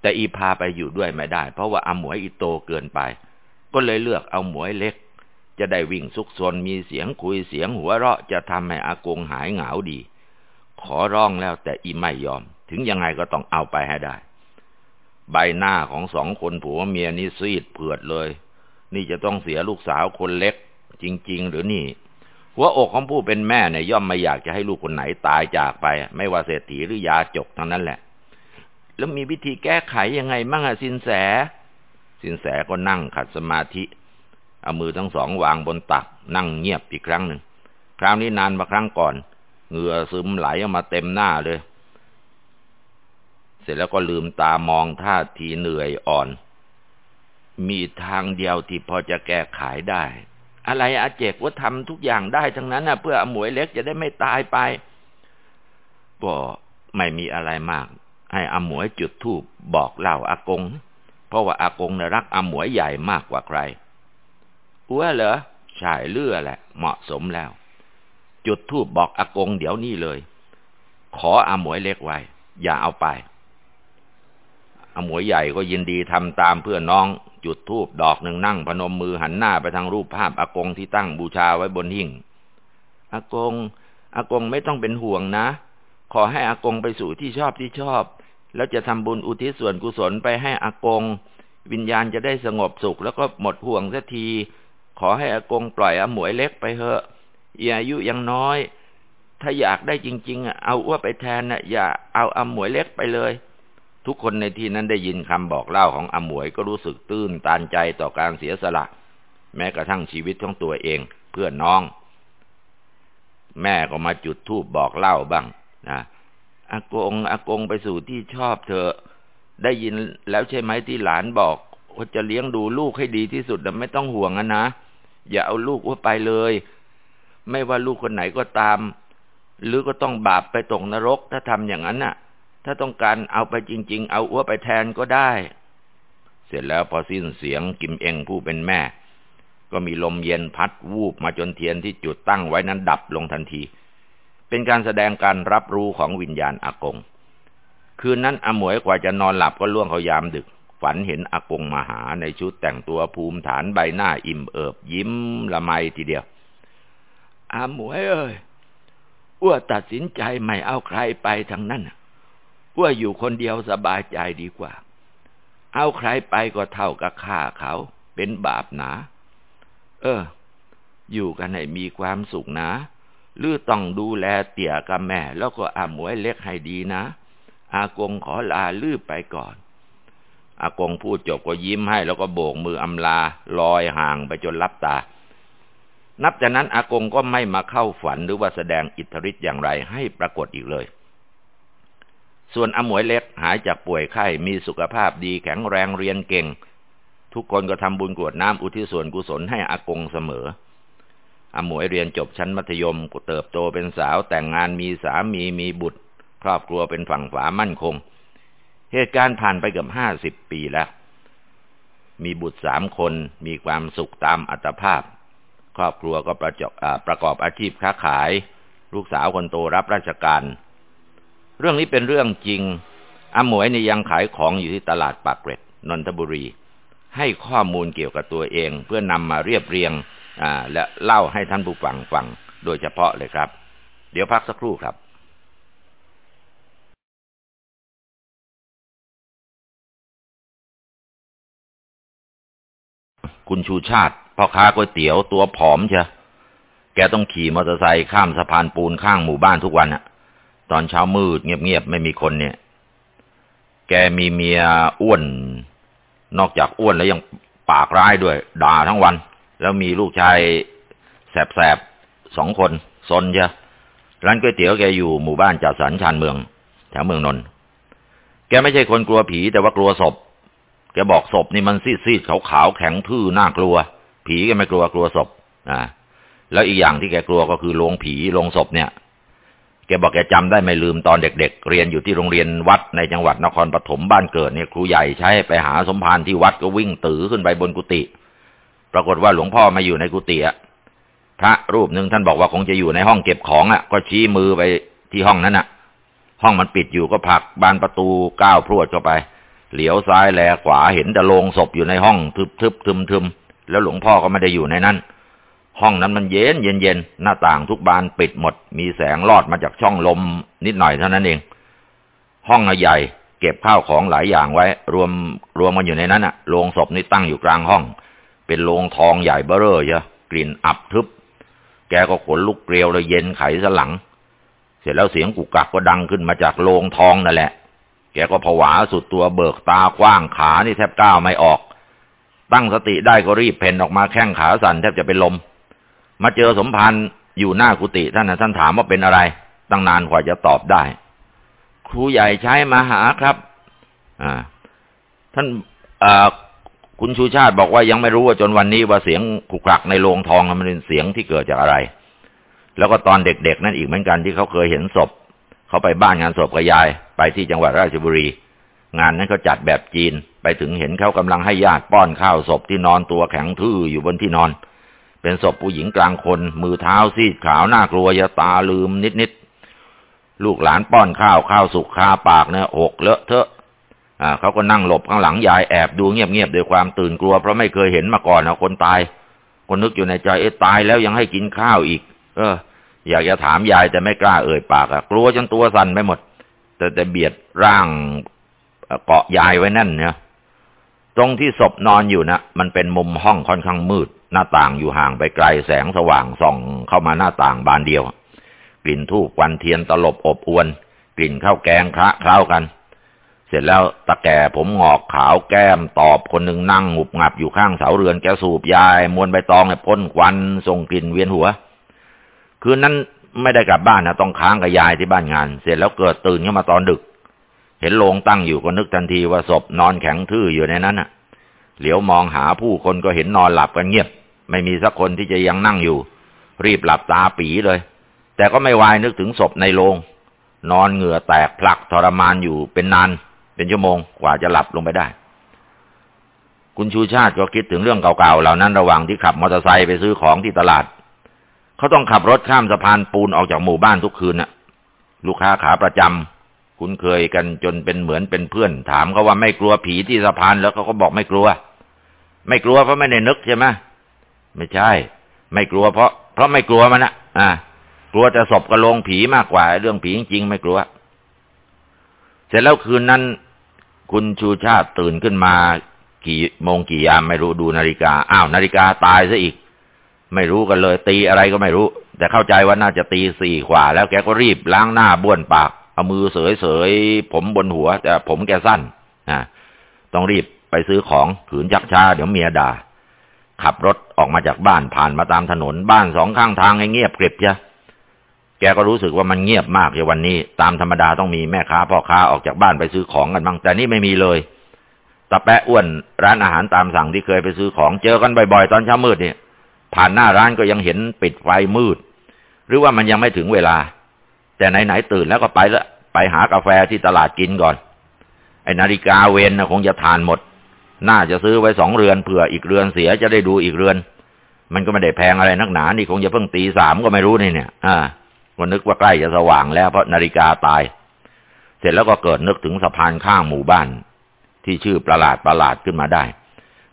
แต่อีพาไปอยู่ด้วยไม่ได้ เพราะว่าอาหมวยอีโตเกินไป ก็เลยเลือกเอาหมวยเล็ก จะได้วิ่งซุกซนมีเสียงคุยเสียงหัวเราะจะทำให้อากงหายเหงาดี ขอร้องแล้วแต่อีไม่ยอม ถึงยังไงก็ต้องเอาไปให้ได้ ใบหน้าของสองคนผัวเมียนี่ซีดเผือดเลย นี่จะต้องเสียลูกสาวคนเล็ก จริง ๆ หรือนี่ หัวอกของผู้เป็นแม่เนี่ยย่อมไม่อยากจะให้ลูกคนไหนตายจากไป ไม่ว่าเศรษฐีหรือยาจกทั้งนั้นแหละ แล้วมีวิธีแก้ไขยังไงมั่งอะสินแสสินแสก็นั่งขัดสมาธิ เอามือทั้งสองวางบนตักนั่งเงียบอีกครั้งหนึ่ง คราวนี้นานมาครั้งก่อน เหงื่อซึมไหลออกมาเต็มหน้าเลย เสร็จแล้วก็ลืมตามองท่าทีเหนื่อยอ่อน มีทางเดียวที่พอจะแก้ไขได้ อะไรอาเจกว่าทำทุกอย่างได้ทั้งนั้นนะเพื่ออมวยเล็กจะได้ไม่ตายไปก็ไม่มีอะไรมาก ให้อมวยจุดธูปบอกเล่าอากง เพราะว่าอากงนะรักอมวยใหญ่มากกว่าใคร อัวเหรอใช่เลื่อแหละ เหมาะสมแล้ว จุดทูบบอกอากงเดี๋ยวนี้เลย ขออาหมวยเล็กไว้ อย่าเอาไปอาหมวยใหญ่ก็ยินดีทำตามเพื่อนน้อง จุดทูบดอกหนึ่งนั่งพนมมือหันหน้าไปทางรูปภาพอากงที่ตั้งบูชาไว้บนหิ่งอากงอากงไม่ต้องเป็นห่วงนะ ขอให้อากงไปสู่ที่ชอบที่ชอบ แล้วจะทำบุญอุทิศส่วนกุศลไปให้อากง วิญญาณจะได้สงบสุขแล้วก็หมดห่วงสักที ขอให้อากงปล่อยอาหมวยเล็กไปเถอะอายุยังน้อย ถ้าอยากได้จริงๆเอาอ้วไปแทนนะอย่าเอาอาหมวยเล็กไปเลย ทุกคนในที่นั้นได้ยินคำบอกเล่าของอาหมวยก็รู้สึกตื้นตันใจต่อการเสียสละ แม้กระทั่งชีวิตของตัวเอง เพื่อนน้อง แม่ก็มาจุดธูปบอกเล่าบ้างนะอากงอากงไปสู่ที่ชอบเธอได้ยินแล้วใช่ไหมที่หลานบอกว่าจะเลี้ยงดูลูกให้ดีที่สุดแต่ไม่ต้องห่วงนะ อย่าเอาลูกว่าไปเลย ไม่ว่าลูกคนไหนก็ตาม หรือก็ต้องบาปไปตกนรก ถ้าทำอย่างนั้นน่ะ ถ้าต้องการเอาไปจริง ๆ เอาอ้วไปแทนก็ได้ เสร็จแล้วพอสิ้นเสียงกิมเองผู้เป็นแม่ ก็มีลมเย็นพัดวูบมาจนเทียนที่จุดตั้งไว้นั้นดับลงทันที เป็นการแสดงการรับรู้ของวิญญาณอากง คืนนั้นอมวยกว่าจะนอนหลับก็ล่วงเขายามดึก ฝันเห็นอากงมาหาในชุดแต่งตัวภูมิฐานใบหน้าอิ่มเอิบยิ้มละไมทีเดียว อาหมวยเอ้ยอ้วตัดสินใจไม่เอาใครไปทั้งนั้นอ้วอยู่คนเดียวสบายใจดีกว่า เอาใครไปก็เท่ากับฆ่าเขา เป็นบาปหนา เออ อยู่กันให้มีความสุขนะหรือต้องดูแลเตี่ยกับแม่ แล้วก็อาหมวยเล็กให้ดีนะ อากงขอลาลืบไปก่อน อากงพูดจบก็ยิ้มให้ แล้วก็โบกมืออำลาลอยห่างไปจนลับตา นับจากนั้นอากงก็ไม่มาเข้าฝันหรือว่าแสดงอิทธิฤทธิ์อย่างไรให้ปรากฏอีกเลย ส่วนอมวยเล็กหายจากป่วยไข้มีสุขภาพดีแข็งแรงเรียนเก่ง ทุกคนก็ทำบุญกรวดน้ำอุทิศส่วนกุศลให้อากงเสมออมวยเรียนจบชั้นมัธยมเติบโตเป็นสาวแต่งงานมีสามีมีบุตร ครอบครัวเป็นฝั่งฝามั่นคง เหตุการณ์ผ่านไปเกือบห้าสิบปีแล้ว มีบุตรสามคนมีความสุขตามอัตภาพ ครอบครัวก็ประจประกอบอาชีพค้าขาย ลูกสาวคนโตรับราชการ เรื่องนี้เป็นเรื่องจริงอาหมวยนี่ยังขายของอยู่ที่ตลาดปากเกร็ดนนทบุรี ให้ข้อมูลเกี่ยวกับตัวเอง เพื่อนำมาเรียบเรียงและเล่าให้ท่านผู้ฟังฟังโดยเฉพาะเลยครับ เดี๋ยวพักสักครู่ครับ คุณชูชาติพ่อค้าก๋วยเตี๋ยวตัวผอมเชียแกต้องขี่มอเตอร์ไซค์ข้ามสะพานปูนข้างหมู่บ้านทุกวันอะตอนเช้ามืดเงียบๆไม่มีคนเนี่ย แกมีเมียอ้วน นอกจากอ้วนแล้วยังปากร้ายด้วย ด่าทั้งวัน แล้วมีลูกชายแสบๆสองคนซนจ้ะร้านก๋วยเตี๋ยวแกอยู่หมู่บ้านจัดสรรชานเมืองแถวเมืองนนท์แกไม่ใช่คนกลัวผีแต่ว่ากลัวศพ แกบอกศพนี่มันซีดๆขาวๆแข็งทื่อน่ากลัว ผีแกไม่กลัวกลัวศพอ่าแล้วอีกอย่างที่แกกลัวก็คือโรงผีโรงศพเนี่ย แกบอกแกจำได้ไม่ลืมตอนเด็ก ๆ เรียนอยู่ที่โรงเรียนวัดในจังหวัดนครปฐมบ้านเกิดเนี่ยครูใหญ่ใช้ไปหาสมภารที่วัดก็วิ่งตือขึ้นไปบนกุฏิปรากฏว่าหลวงพ่อมาอยู่ในกุฏิอะพระรูปหนึ่งท่านบอกว่าคงจะอยู่ในห้องเก็บของอะก็ชี้มือไปที่ห้องนั้นอะห้องมันปิดอยู่ก็ผลักบานประตูก้าวพรวดเข้าไป เหลียวซ้ายแลขวาเห็นแต่โลงศพอยู่ในห้องทึบทึบทึมทึมแล้วหลวงพ่อก็ไม่ได้อยู่ในนั้น ห้องนั้นมันเย็นเย็นเย็นหน้าต่างทุกบานปิดหมด มีแสงลอดมาจากช่องลมนิดหน่อยเท่านั้นเอง ห้องใหญ่ เก็บข้าวของหลายอย่างไว้ รวมรวมมันอยู่ในนั้นอะโลงศพนี่ตั้งอยู่กลางห้อง เป็นโรงทองใหญ่เบ้อเร่อเยอะกลิ่นอับทึบ แกก็ขนลุกเกลียวเลยเย็นไขสลัง เสร็จแล้วเสียงกุกกักก็ดังขึ้นมาจากโรงทองนั่นแหละ แกก็ผวาสุดตัวเบิกตากว้างขานี่แทบก้าวไม่ออก ตั้งสติได้ก็รีบเพ่นออกมาแข้งขาสั่นแทบจะเป็นลม มาเจอสมพันธ์อยู่หน้ากุฏิท่านนะท่านถามว่าเป็นอะไร ตั้งนานกว่าจะตอบได้ ครูใหญ่ใช้มาหาครับ อ่า ท่านคุณชูชาติบอกว่ายังไม่รู้ว่าจนวันนี้ว่าเสียงขุกคลักในโรงทองมันเป็นเสียงที่เกิดจากอะไร แล้วก็ตอนเด็กๆนั่นอีกเหมือนกันที่เขาเคยเห็นศพ เขาไปบ้านงานศพกับยาย ไปที่จังหวัดราชบุรี งานนั้นเขาจัดแบบจีน ไปถึงเห็นเขากำลังให้ญาติป้อนข้าวศพที่นอนตัวแข็งทื่ออยู่บนที่นอน เป็นศพผู้หญิงกลางคน มือเท้าซีดขาวหน่ากลัวยาตาลืมนิดๆลูกหลานป้อนข้าวข้าวสุกคาปากเนี่ยหกเลอะเทอะอ่าเขาก็นั่งหลบข้างหลังยายแอบดูเงียบๆด้วยความตื่นกลัวเพราะไม่เคยเห็นมาก่อนนะคนตาย คนนึกอยู่ในใจเอ๊ะตายแล้วยังให้กินข้าวอีก เออ อยากจะถามยายแต่ไม่กล้าเอ่ยปากอะกลัวจนตัวสั่นไปหมด แต่แต่เบียดร่างเกาะยายไว้นั่นเนี่ยตรงที่ศพนอนอยู่นะมันเป็นมุมห้องค่อนข้างมืด หน้าต่างอยู่ห่างไปไกลแสงสว่างส่องเข้ามาหน้าต่างบานเดียว กลิ่นทูบควันเทียนตลบอบอวน กลิ่นข้าวแกงคละเคล้ากัน เสร็จแล้วตะแก่ผมงอกขาวแก้มตอบคนหนึ่งนั่งหุบงับอยู่ข้างเสาเรือนแกสูบยาย มวนใบตองเนี่ยพ่นควันส่งกลิ่นเวียนหัว คืนนั้นไม่ได้กลับบ้านนะต้องค้างกับยายที่บ้านงาน เสร็จแล้วเกิดตื่นขึ้นมาตอนดึก เห็นโลงตั้งอยู่ก็นึกทันทีว่าศพนอนแข็งทื่ออยู่ในนั้นน่ะ เหลียวมองหาผู้คนก็เห็นนอนหลับกันเงียบ ไม่มีสักคนที่จะยังนั่งอยู่ รีบหลับตาปีเลย แต่ก็ไม่วายนึกถึงศพในโลง นอนเหงื่อแตกพลักทรมานอยู่เป็นนานเป็นชั่วโมงกว่าจะหลับลงไปได้ คุณชูชาติก็คิดถึงเรื่องเก่าๆเหล่านั้นระหว่างที่ขับมอเตอร์ไซค์ไปซื้อของที่ตลาด เขาต้องขับรถข้ามสะพานปูนออกจากหมู่บ้านทุกคืนน่ะ ลูกค้าขาประจำคุ้นเคยกันจนเป็นเหมือนเป็นเพื่อน ถามเขาว่าไม่กลัวผีที่สะพานแล้วเขาก็บอกไม่กลัว ไม่กลัวเพราะไม่ได้นึกใช่ไหมไม่ใช่ ไม่กลัวเพราะ เพราะไม่กลัวมันนะอ่ากลัวจะศพกระโลงผีมากกว่า เรื่องผีจริงไม่กลัว เสร็จแล้วคืนนั้น คุณชูชาติตื่นขึ้นมา กี่โมงกี่ยามไม่รู้ดูนาฬิกา อ้าวนาฬิกาตายซะอีก ไม่รู้กันเลย ตีอะไรก็ไม่รู้ แต่เข้าใจว่าน่าจะตีสี่ขวาแล้วแกก็รีบล้างหน้าบ้วนปาก เอามือเสยเสยผมบนหัว แต่ผมแกสั้นนะต้องรีบไปซื้อของขืนจักช้าเดี๋ยวเมียด่า ขับรถออกมาจากบ้านผ่านมาตามถนนบ้านสองข้างทางเงียบกริบจ้ะแกก็รู้สึกว่ามันเงียบมากในวันนี้ ตามธรรมดาต้องมีแม่ค้าพ่อค้าออกจากบ้านไปซื้อของกันบ้างแต่นี่ไม่มีเลยตาแปะอ้วนร้านอาหารตามสั่งที่เคยไปซื้อของเจอกันบ่อยๆ ตอนเช้ามืดเนี่ย ผ่านหน้าร้านก็ยังเห็นปิดไฟมืด หรือว่ามันยังไม่ถึงเวลา แต่ไหนๆตื่นแล้วก็ไปละไปหากาแฟที่ตลาดกินก่อน ไอนาฬิกาเวนนะคงจะทานหมด น่าจะซื้อไว้สองเรือนเผื่ออีกเรือนเสียจะได้ดูอีกเรือน มันก็ไม่ได้แพงอะไรนักหนา นี่คงจะเพิ่งตีสามก็ไม่รู้นี่เนี่ย อ่าก็นึกว่าใกล้จะสว่างแล้วเพราะนาฬิกาตาย เสร็จแล้วก็เกิดนึกถึงสะพานข้างหมู่บ้าน ที่ชื่อประหลาดประหลาดขึ้นมาได้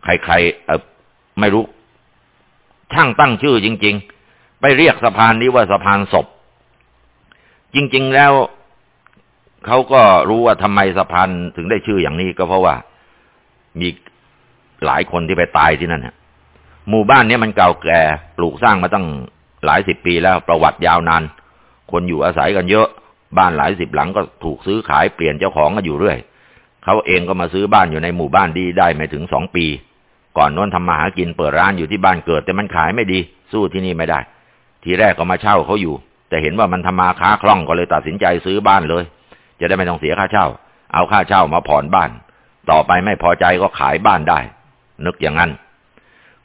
ใครๆเออไม่รู้ ช่างตั้งชื่อจริง ๆ ไปเรียกสะพานนี้ว่าสะพานศพ จริง ๆ แล้วเขาก็รู้ว่าทำไมสะพานถึงได้ชื่ออย่างนี้ก็เพราะว่ามีหลายคนที่ไปตายที่นั่นฮะหมู่บ้านนี้มันเก่าแก่ปลูกสร้างมาตั้งหลายสิบปีแล้วประวัติยาวนาน คนอยู่อาศัยกันเยอะบ้านหลายสิบหลังก็ถูกซื้อขายเปลี่ยนเจ้าของกันอยู่เรื่อยเขาเองก็มาซื้อบ้านอยู่ในหมู่บ้านดีได้ไม่ถึงสองปี ก่อนน้นทำมาหากินเปิดร้านอยู่ที่บ้านเกิด แต่มันขายไม่ดี สู้ที่นี่ไม่ได้ ทีแรกก็มาเช่าเขาอยู่ แต่เห็นว่ามันทำมาค้าคล่องก็เลยตัดสินใจซื้อบ้านเลย จะได้ไม่ต้องเสียค่าเช่า เอาค่าเช่ามาผ่อนบ้าน ต่อไปไม่พอใจก็ขายบ้านได้ นึกอย่างนั้น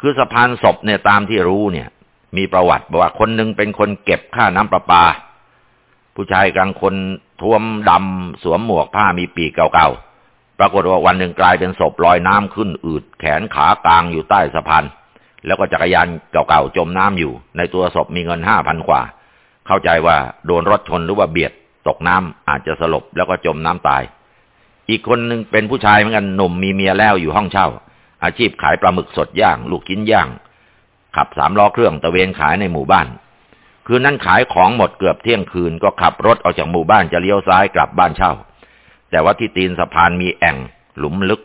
คือสะพานศพเนี่ยตามที่รู้เนี่ย มีประวัติบอกว่าคนหนึ่งเป็นคนเก็บค่าน้ำประปา ผู้ชายกลางคนท้วมดำสวมหมวกผ้ามีปีกเก่าๆ ปรากฏว่าวันหนึ่งกลายเป็นศพลอยน้ำขึ้นอืดแขนขากลางอยู่ใต้สะพานแล้วก็จักรยานเก่าๆจมน้ำอยู่ ในตัวศพมีเงินห้าพันกว่า เข้าใจว่าโดนรถชนหรือว่าเบียดตกน้ำอาจจะสลบแล้วก็จมน้ำตาย อีกคนหนึ่งเป็นผู้ชายเหมือนกันหนุ่มมีเมียแล้วอยู่ห้องเช่า อาชีพขายปลาหมึกสดย่าง ลูกชิ้นย่าง ขับสามล้อเครื่องตะเวนขายในหมู่บ้าน คืนนั้นขายของหมดเกือบเที่ยงคืนก็ขับรถออกจากหมู่บ้านจะเลี้ยวซ้ายกลับบ้านเช่า แต่ว่าที่ตีนสะพานมีแอ่งหลุมลึก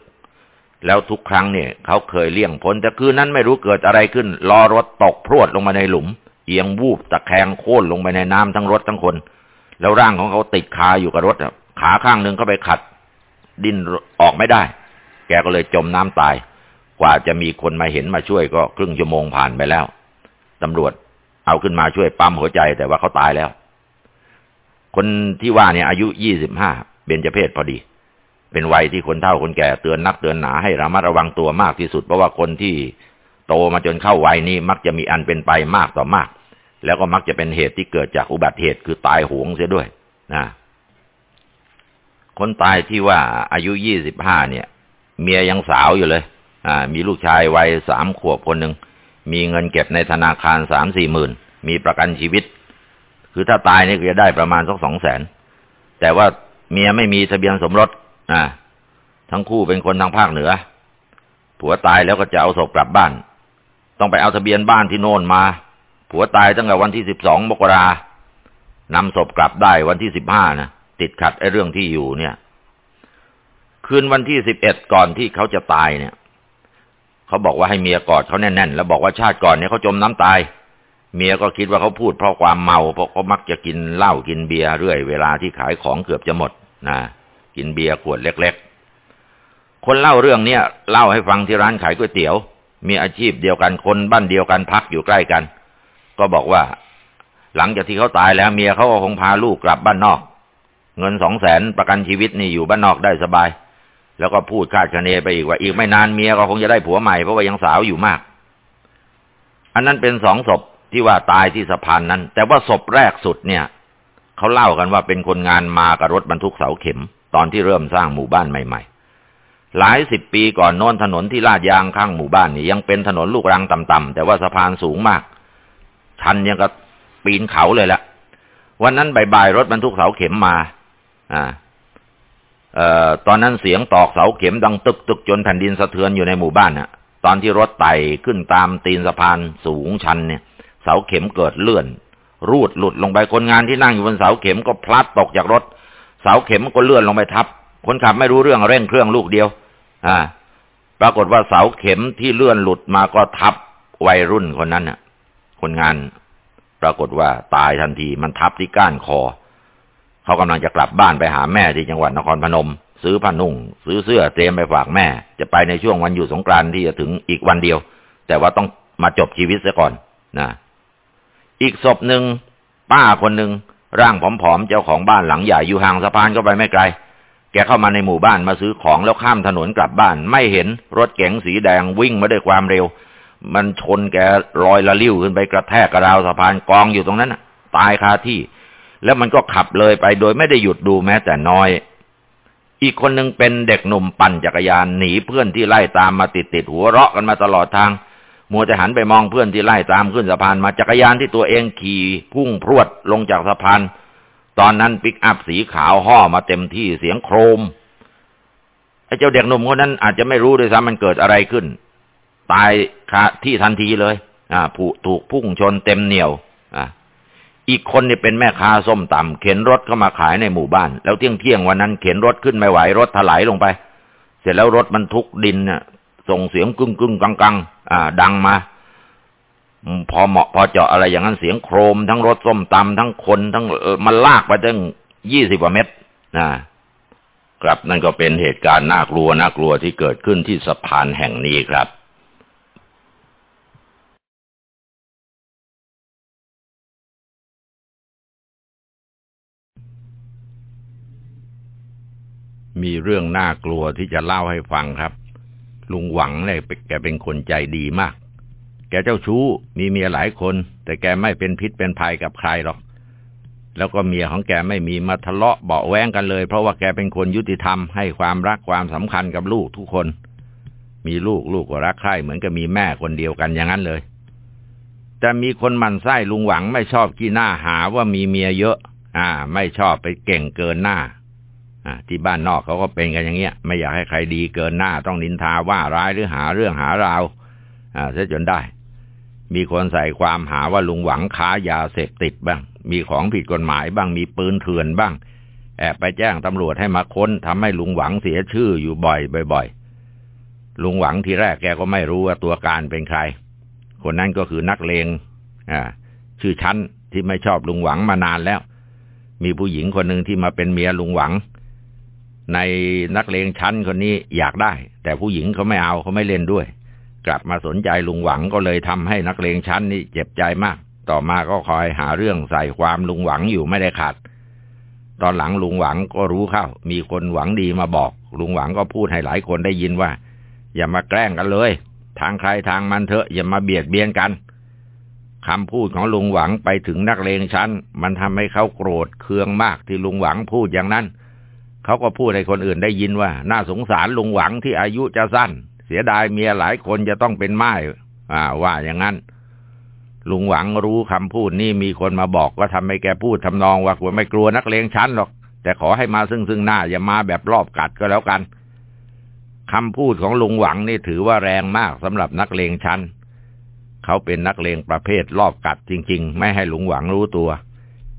แล้วทุกครั้งเนี่ยเขาเคยเลี่ยงพ้นแต่คืนนั้นไม่รู้เกิดอะไรขึ้นล้อรถตกพรวดลงมาในหลุม เอียงวูบตะแคงโค่นลงไปในน้ำทั้งรถทั้งคน แล้วร่างของเขาติดคาอยู่กับรถขาข้างหนึ่งเขาไปขัด ดิ้นออกไม่ได้ แกก็เลยจมน้ำตาย กว่าจะมีคนมาเห็นมาช่วยก็ครึ่งชั่วโมงผ่านไปแล้วตำรวจเอาขึ้นมาช่วยปั๊มหัวใจแต่ว่าเขาตายแล้ว คนที่ว่าเนี่ยอายุยี่สิบห้า เบญจเพศพอดี เป็นวัยที่คนเฒ่าคนแก่เตือนนักเตือนหนาให้ระมัดระวังตัวมากที่สุด เพราะว่าคนที่โตมาจนเข้าวัยนี้มักจะมีอันเป็นไปมากต่อมาก แล้วก็มักจะเป็นเหตุที่เกิดจากอุบัติเหตุคือตายหวงเสียด้วยนะคนตายที่ว่าอายุยี่สิบห้าเนี่ย เมียยังสาวอยู่เลย อ่า มีลูกชายวัยสามขวบคนหนึ่งมีเงินเก็บในธนาคารสามสี่หมื่นมีประกันชีวิต คือถ้าตายนี่จะได้ประมาณสักสองแสนแต่ว่า เมียไม่มีทะเบียนสมรสอ่าทั้งคู่เป็นคนทางภาคเหนือ ผัวตายแล้วก็จะเอาศพกลับบ้าน ต้องไปเอาทะเบียนบ้านที่โน่นมา ผัวตายตั้งแต่วันที่สิบสองมกรานำศพกลับได้วันที่สิบห้านะติดขัดไอ้เรื่องที่อยู่เนี่ย คืนวันที่สิบเอ็ดก่อนที่เขาจะตายเนี่ย เขาบอกว่าให้เมียกอดเขาแน่นๆแล้วบอกว่าชาติก่อนเนี่ยเขาจมน้ำตาย เมียก็คิดว่าเขาพูดเพราะความเมาเพราะเขามักจะกินเหล้ากินเบียร์เรื่อยเวลาที่ขายของเกือบจะหมดนะกินเบียร์ขวดเล็ก ๆ คนเล่าเรื่องเนี้ยเล่าให้ฟังที่ร้านขายก๋วยเตี๋ยว มีอาชีพเดียวกันคนบ้านเดียวกันพักอยู่ใกล้กัน ก็บอกว่า หลังจากที่เขาตายแล้วเมียเขาก็คงพาลูกกลับบ้านนอก เงินสองแสนประกันชีวิตนี่อยู่บ้านนอกได้สบาย แล้วก็พูดคาดคะเนไปอีกว่าอีกไม่นานเมียก็คงจะได้ผัวใหม่เพราะว่ายังสาวอยู่มาก อันนั้นเป็นสองศพ ที่ว่าตายที่สะพานนั้น แต่ว่าศพแรกสุดเนี่ยเขาเล่ากันว่าเป็นคนงานมากับรถบรรทุกเสาเข็ม ตอนที่เริ่มสร้างหมู่บ้านใหม่ ๆ หลายสิบปีก่อนโน้นถนนที่ลาดยางข้างหมู่บ้านนี่ยังเป็นถนนลูกรังต่ำๆแต่ว่าสะพานสูงมาก ชันยังกับปีนเขาเลยละวันนั้นบ่ายๆรถบรรทุกเสาเข็มมา อ่าเอ่อตอนนั้นเสียงตอกเสาเข็มดังตึกตึกจนแผ่นดินสะเทือนอยู่ในหมู่บ้านน่ะ ตอนที่รถไต่ขึ้นตามตีนสะพานสูงชันเนี่ย เสาเข็มเกิดเลื่อน รูดหลุดลงไปคนงานที่นั่งอยู่บนเสาเข็มก็พลัดตกจากรถ เสาเข็มก็เลื่อนลงไปทับ คนขับไม่รู้เรื่องเร่งเครื่องลูกเดียว อ่า ปรากฏว่าเสาเข็มที่เลื่อนหลุดมาก็ทับวัยรุ่นคนนั้นน่ะ คนงาน ปรากฏว่าตายทันทีมันทับที่ก้านคอ เขากำลังจะกลับบ้านไปหาแม่ที่จังหวัดนครพนม ซื้อผ้านุ่ง ซื้อเสื้อเตรียมไปฝากแม่ จะไปในช่วงวันอยู่สงกรานต์ที่จะถึงอีกวันเดียว แต่ว่าต้องมาจบชีวิตซะก่อนนะ อีกศพหนึ่งป้าคนหนึ่งร่างผอมๆเจ้าของบ้านหลังใหญ่อยู่ห่างสะพานก็ไปไม่ไกล แกเข้ามาในหมู่บ้านมาซื้อของแล้วข้ามถนนกลับบ้าน ไม่เห็นรถเก๋งสีแดงวิ่งมาด้วยความเร็ว มันชนแกลอยละลิ้วขึ้นไปกระแทกกระราวสะพานกองอยู่ตรงนั้นตายคาที่ แล้วมันก็ขับเลยไปโดยไม่ได้หยุดดูแม้แต่น้อย อีกคนหนึ่งเป็นเด็กหนุ่มปั่นจักรยานหนีเพื่อนที่ไล่ตามมาติดติดหัวเราะกันมาตลอดทาง มัวจะหันไปมองเพื่อนที่ไล่ตามขึ้นสะพานมาจักรยานที่ตัวเองขี่พุ่งพรวดลงจากสะพานตอนนั้นปิกอัพสีขาวห่อมาเต็มที่เสียงโครมไอ้เจ้าเด็กหนุ่มคนนั้นอาจจะไม่รู้ด้วยซ้ำมันเกิดอะไรขึ้น ตายคาที่ทันทีเลย อ่าผู้ถูกพุ่งชนเต็มเหนียว อ่าอีกคนนี่เป็นแม่ค้าส้มตำเข็นรถเข้ามาขายในหมู่บ้าน แล้วเที่ยงเที่ยงวันนั้นเข็นรถขึ้นไม่ไหวรถถลายลงไป เสร็จแล้วรถมันทุกดินน่ะ ส่งเสียงกึ้งกึ้งกังกังอ่า ดังมา พอเหมาะพอเจาะอะไรอย่างนั้นเสียงโครมทั้งรถส้มตำทั้งคนทั้งมันลากไปตั้งยี่สิบกว่าเมตรนะครับนั่นก็เป็นเหตุการณ์น่ากลัวน่ากลัวที่เกิดขึ้นที่สะพานแห่งนี้ครับมีเรื่องน่ากลัวที่จะเล่าให้ฟังครับ ลุงหวังเนี่ยแกเป็นคนใจดีมาก แกเจ้าชู้มีเมียหลายคน แต่แกไม่เป็นพิษเป็นภัยกับใครหรอก แล้วก็เมียของแกไม่มีมาทะเลาะเบาแวงกันเลย เพราะว่าแกเป็นคนยุติธรรมให้ความรักความสำคัญกับลูกทุกคน มีลูกลูกก็รักใคร่เหมือนกับมีแม่คนเดียวกันอย่างนั้นเลยแต่มีคนมันไส้ลุงหวังไม่ชอบขี้หน้าหาว่ามีเมียเยอะ อ่า ไม่ชอบไปเก่งเกินหน้า ที่บ้านนอกเขาก็เป็นกันอย่างเงี้ย ไม่อยากให้ใครดีเกินหน้าต้องนินทาว่าร้ายหรือหาเรื่องหาราวอ่าเสียจนได้ มีคนใส่ความหาว่าลุงหวังค้ายาเสพติดบ้าง มีของผิดกฎหมายบ้างมีปืนเถื่อนบ้าง แอบไปแจ้งตำรวจให้มาค้นทำให้ลุงหวังเสียชื่ออยู่บ่อยบ่อยๆลุงหวังทีแรกแกก็ไม่รู้ว่าตัวการเป็นใคร คนนั้นก็คือนักเลงอ่าชื่อชั้นที่ไม่ชอบลุงหวังมานานแล้ว มีผู้หญิงคนหนึ่งที่มาเป็นเมียลุงหวัง ในนักเลงชั้นคนนี้อยากได้ แต่ผู้หญิงเขาไม่เอาเขาไม่เล่นด้วย กลับมาสนใจลุงหวังก็เลยทำให้นักเลงชั้นนี่เจ็บใจมาก ต่อมาก็คอยหาเรื่องใส่ความลุงหวังอยู่ไม่ได้ขาด ตอนหลังลุงหวังก็รู้เข้า มีคนหวังดีมาบอก ลุงหวังก็พูดให้หลายคนได้ยินว่า อย่ามาแกล้งกันเลย ทางใครทางมันเถอะอย่ามาเบียดเบียนกันคำพูดของลุงหวังไปถึงนักเลงชั้น มันทำให้เขาโกรธเคืองมากที่ลุงหวังพูดอย่างนั้น เขาก็พูดให้คนอื่นได้ยินว่า น่าสงสารลุงหวังที่อายุจะสั้น เสียดายเมียหลายคนจะต้องเป็นไม้อ่า ว่าอย่างนั้น ลุงหวังรู้คำพูดนี่มีคนมาบอกว่าทำให้แกพูดทำนองว่าไม่กลัวนักเลงชั้นหรอก แต่ขอให้มาซึ่งซึ่งหน้าอย่ามาแบบรอบกัดก็แล้วกันคำพูดของลุงหวังนี่ถือว่าแรงมากสำหรับนักเลงชั้น เขาเป็นนักเลงประเภทรอบกัดจริง ๆ ไม่ให้ลุงหวังรู้ตัว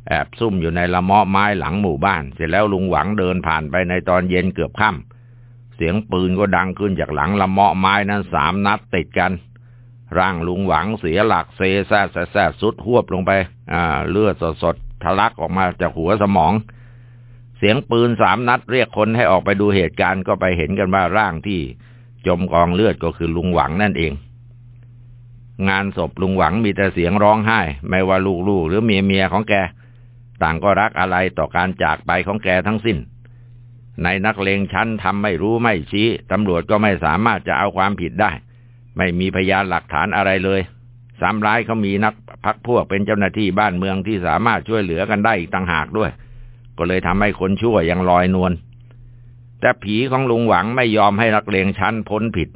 แอบซุ่มอยู่ในละเมาะไม้หลังหมู่บ้าน เสร็จแล้วลุงหวังเดินผ่านไปในตอนเย็นเกือบค่ำเสียงปืนก็ดังขึ้นจากหลังละเมาะไม้นั้นสามนัดติดกัน ร่างลุงหวังเสียหลักเซแซ่แซ่สุดหวบลงไป อ่า เลือดสดสดทะลักออกมาจากหัวสมอง เสียงปืนสามนัดเรียกคนให้ออกไปดูเหตุการณ์ก็ไปเห็นกันว่าร่างที่จมกองเลือดก็คือลุงหวังนั่นเองงานศพลุงหวังมีแต่เสียงร้องไห้ ไม่ว่าลูกๆหรือเมียๆของแก ต่างก็รักอะไรต่อการจากไปของแกทั้งสิ้น ในนักเลงชั้นทำไม่รู้ไม่ชี้ตำรวจก็ไม่สามารถจะเอาความผิดได้ ไม่มีพยานหลักฐานอะไรเลยสามร้ายเขามีนักพักพวกเป็นเจ้าหน้าที่บ้านเมืองที่สามารถช่วยเหลือกันได้อีกต่างหากด้วย ก็เลยทำให้คนชั่วยังลอยนวลแต่ผีของลุงหวังไม่ยอมให้นักเลงชั้นพ้นผิด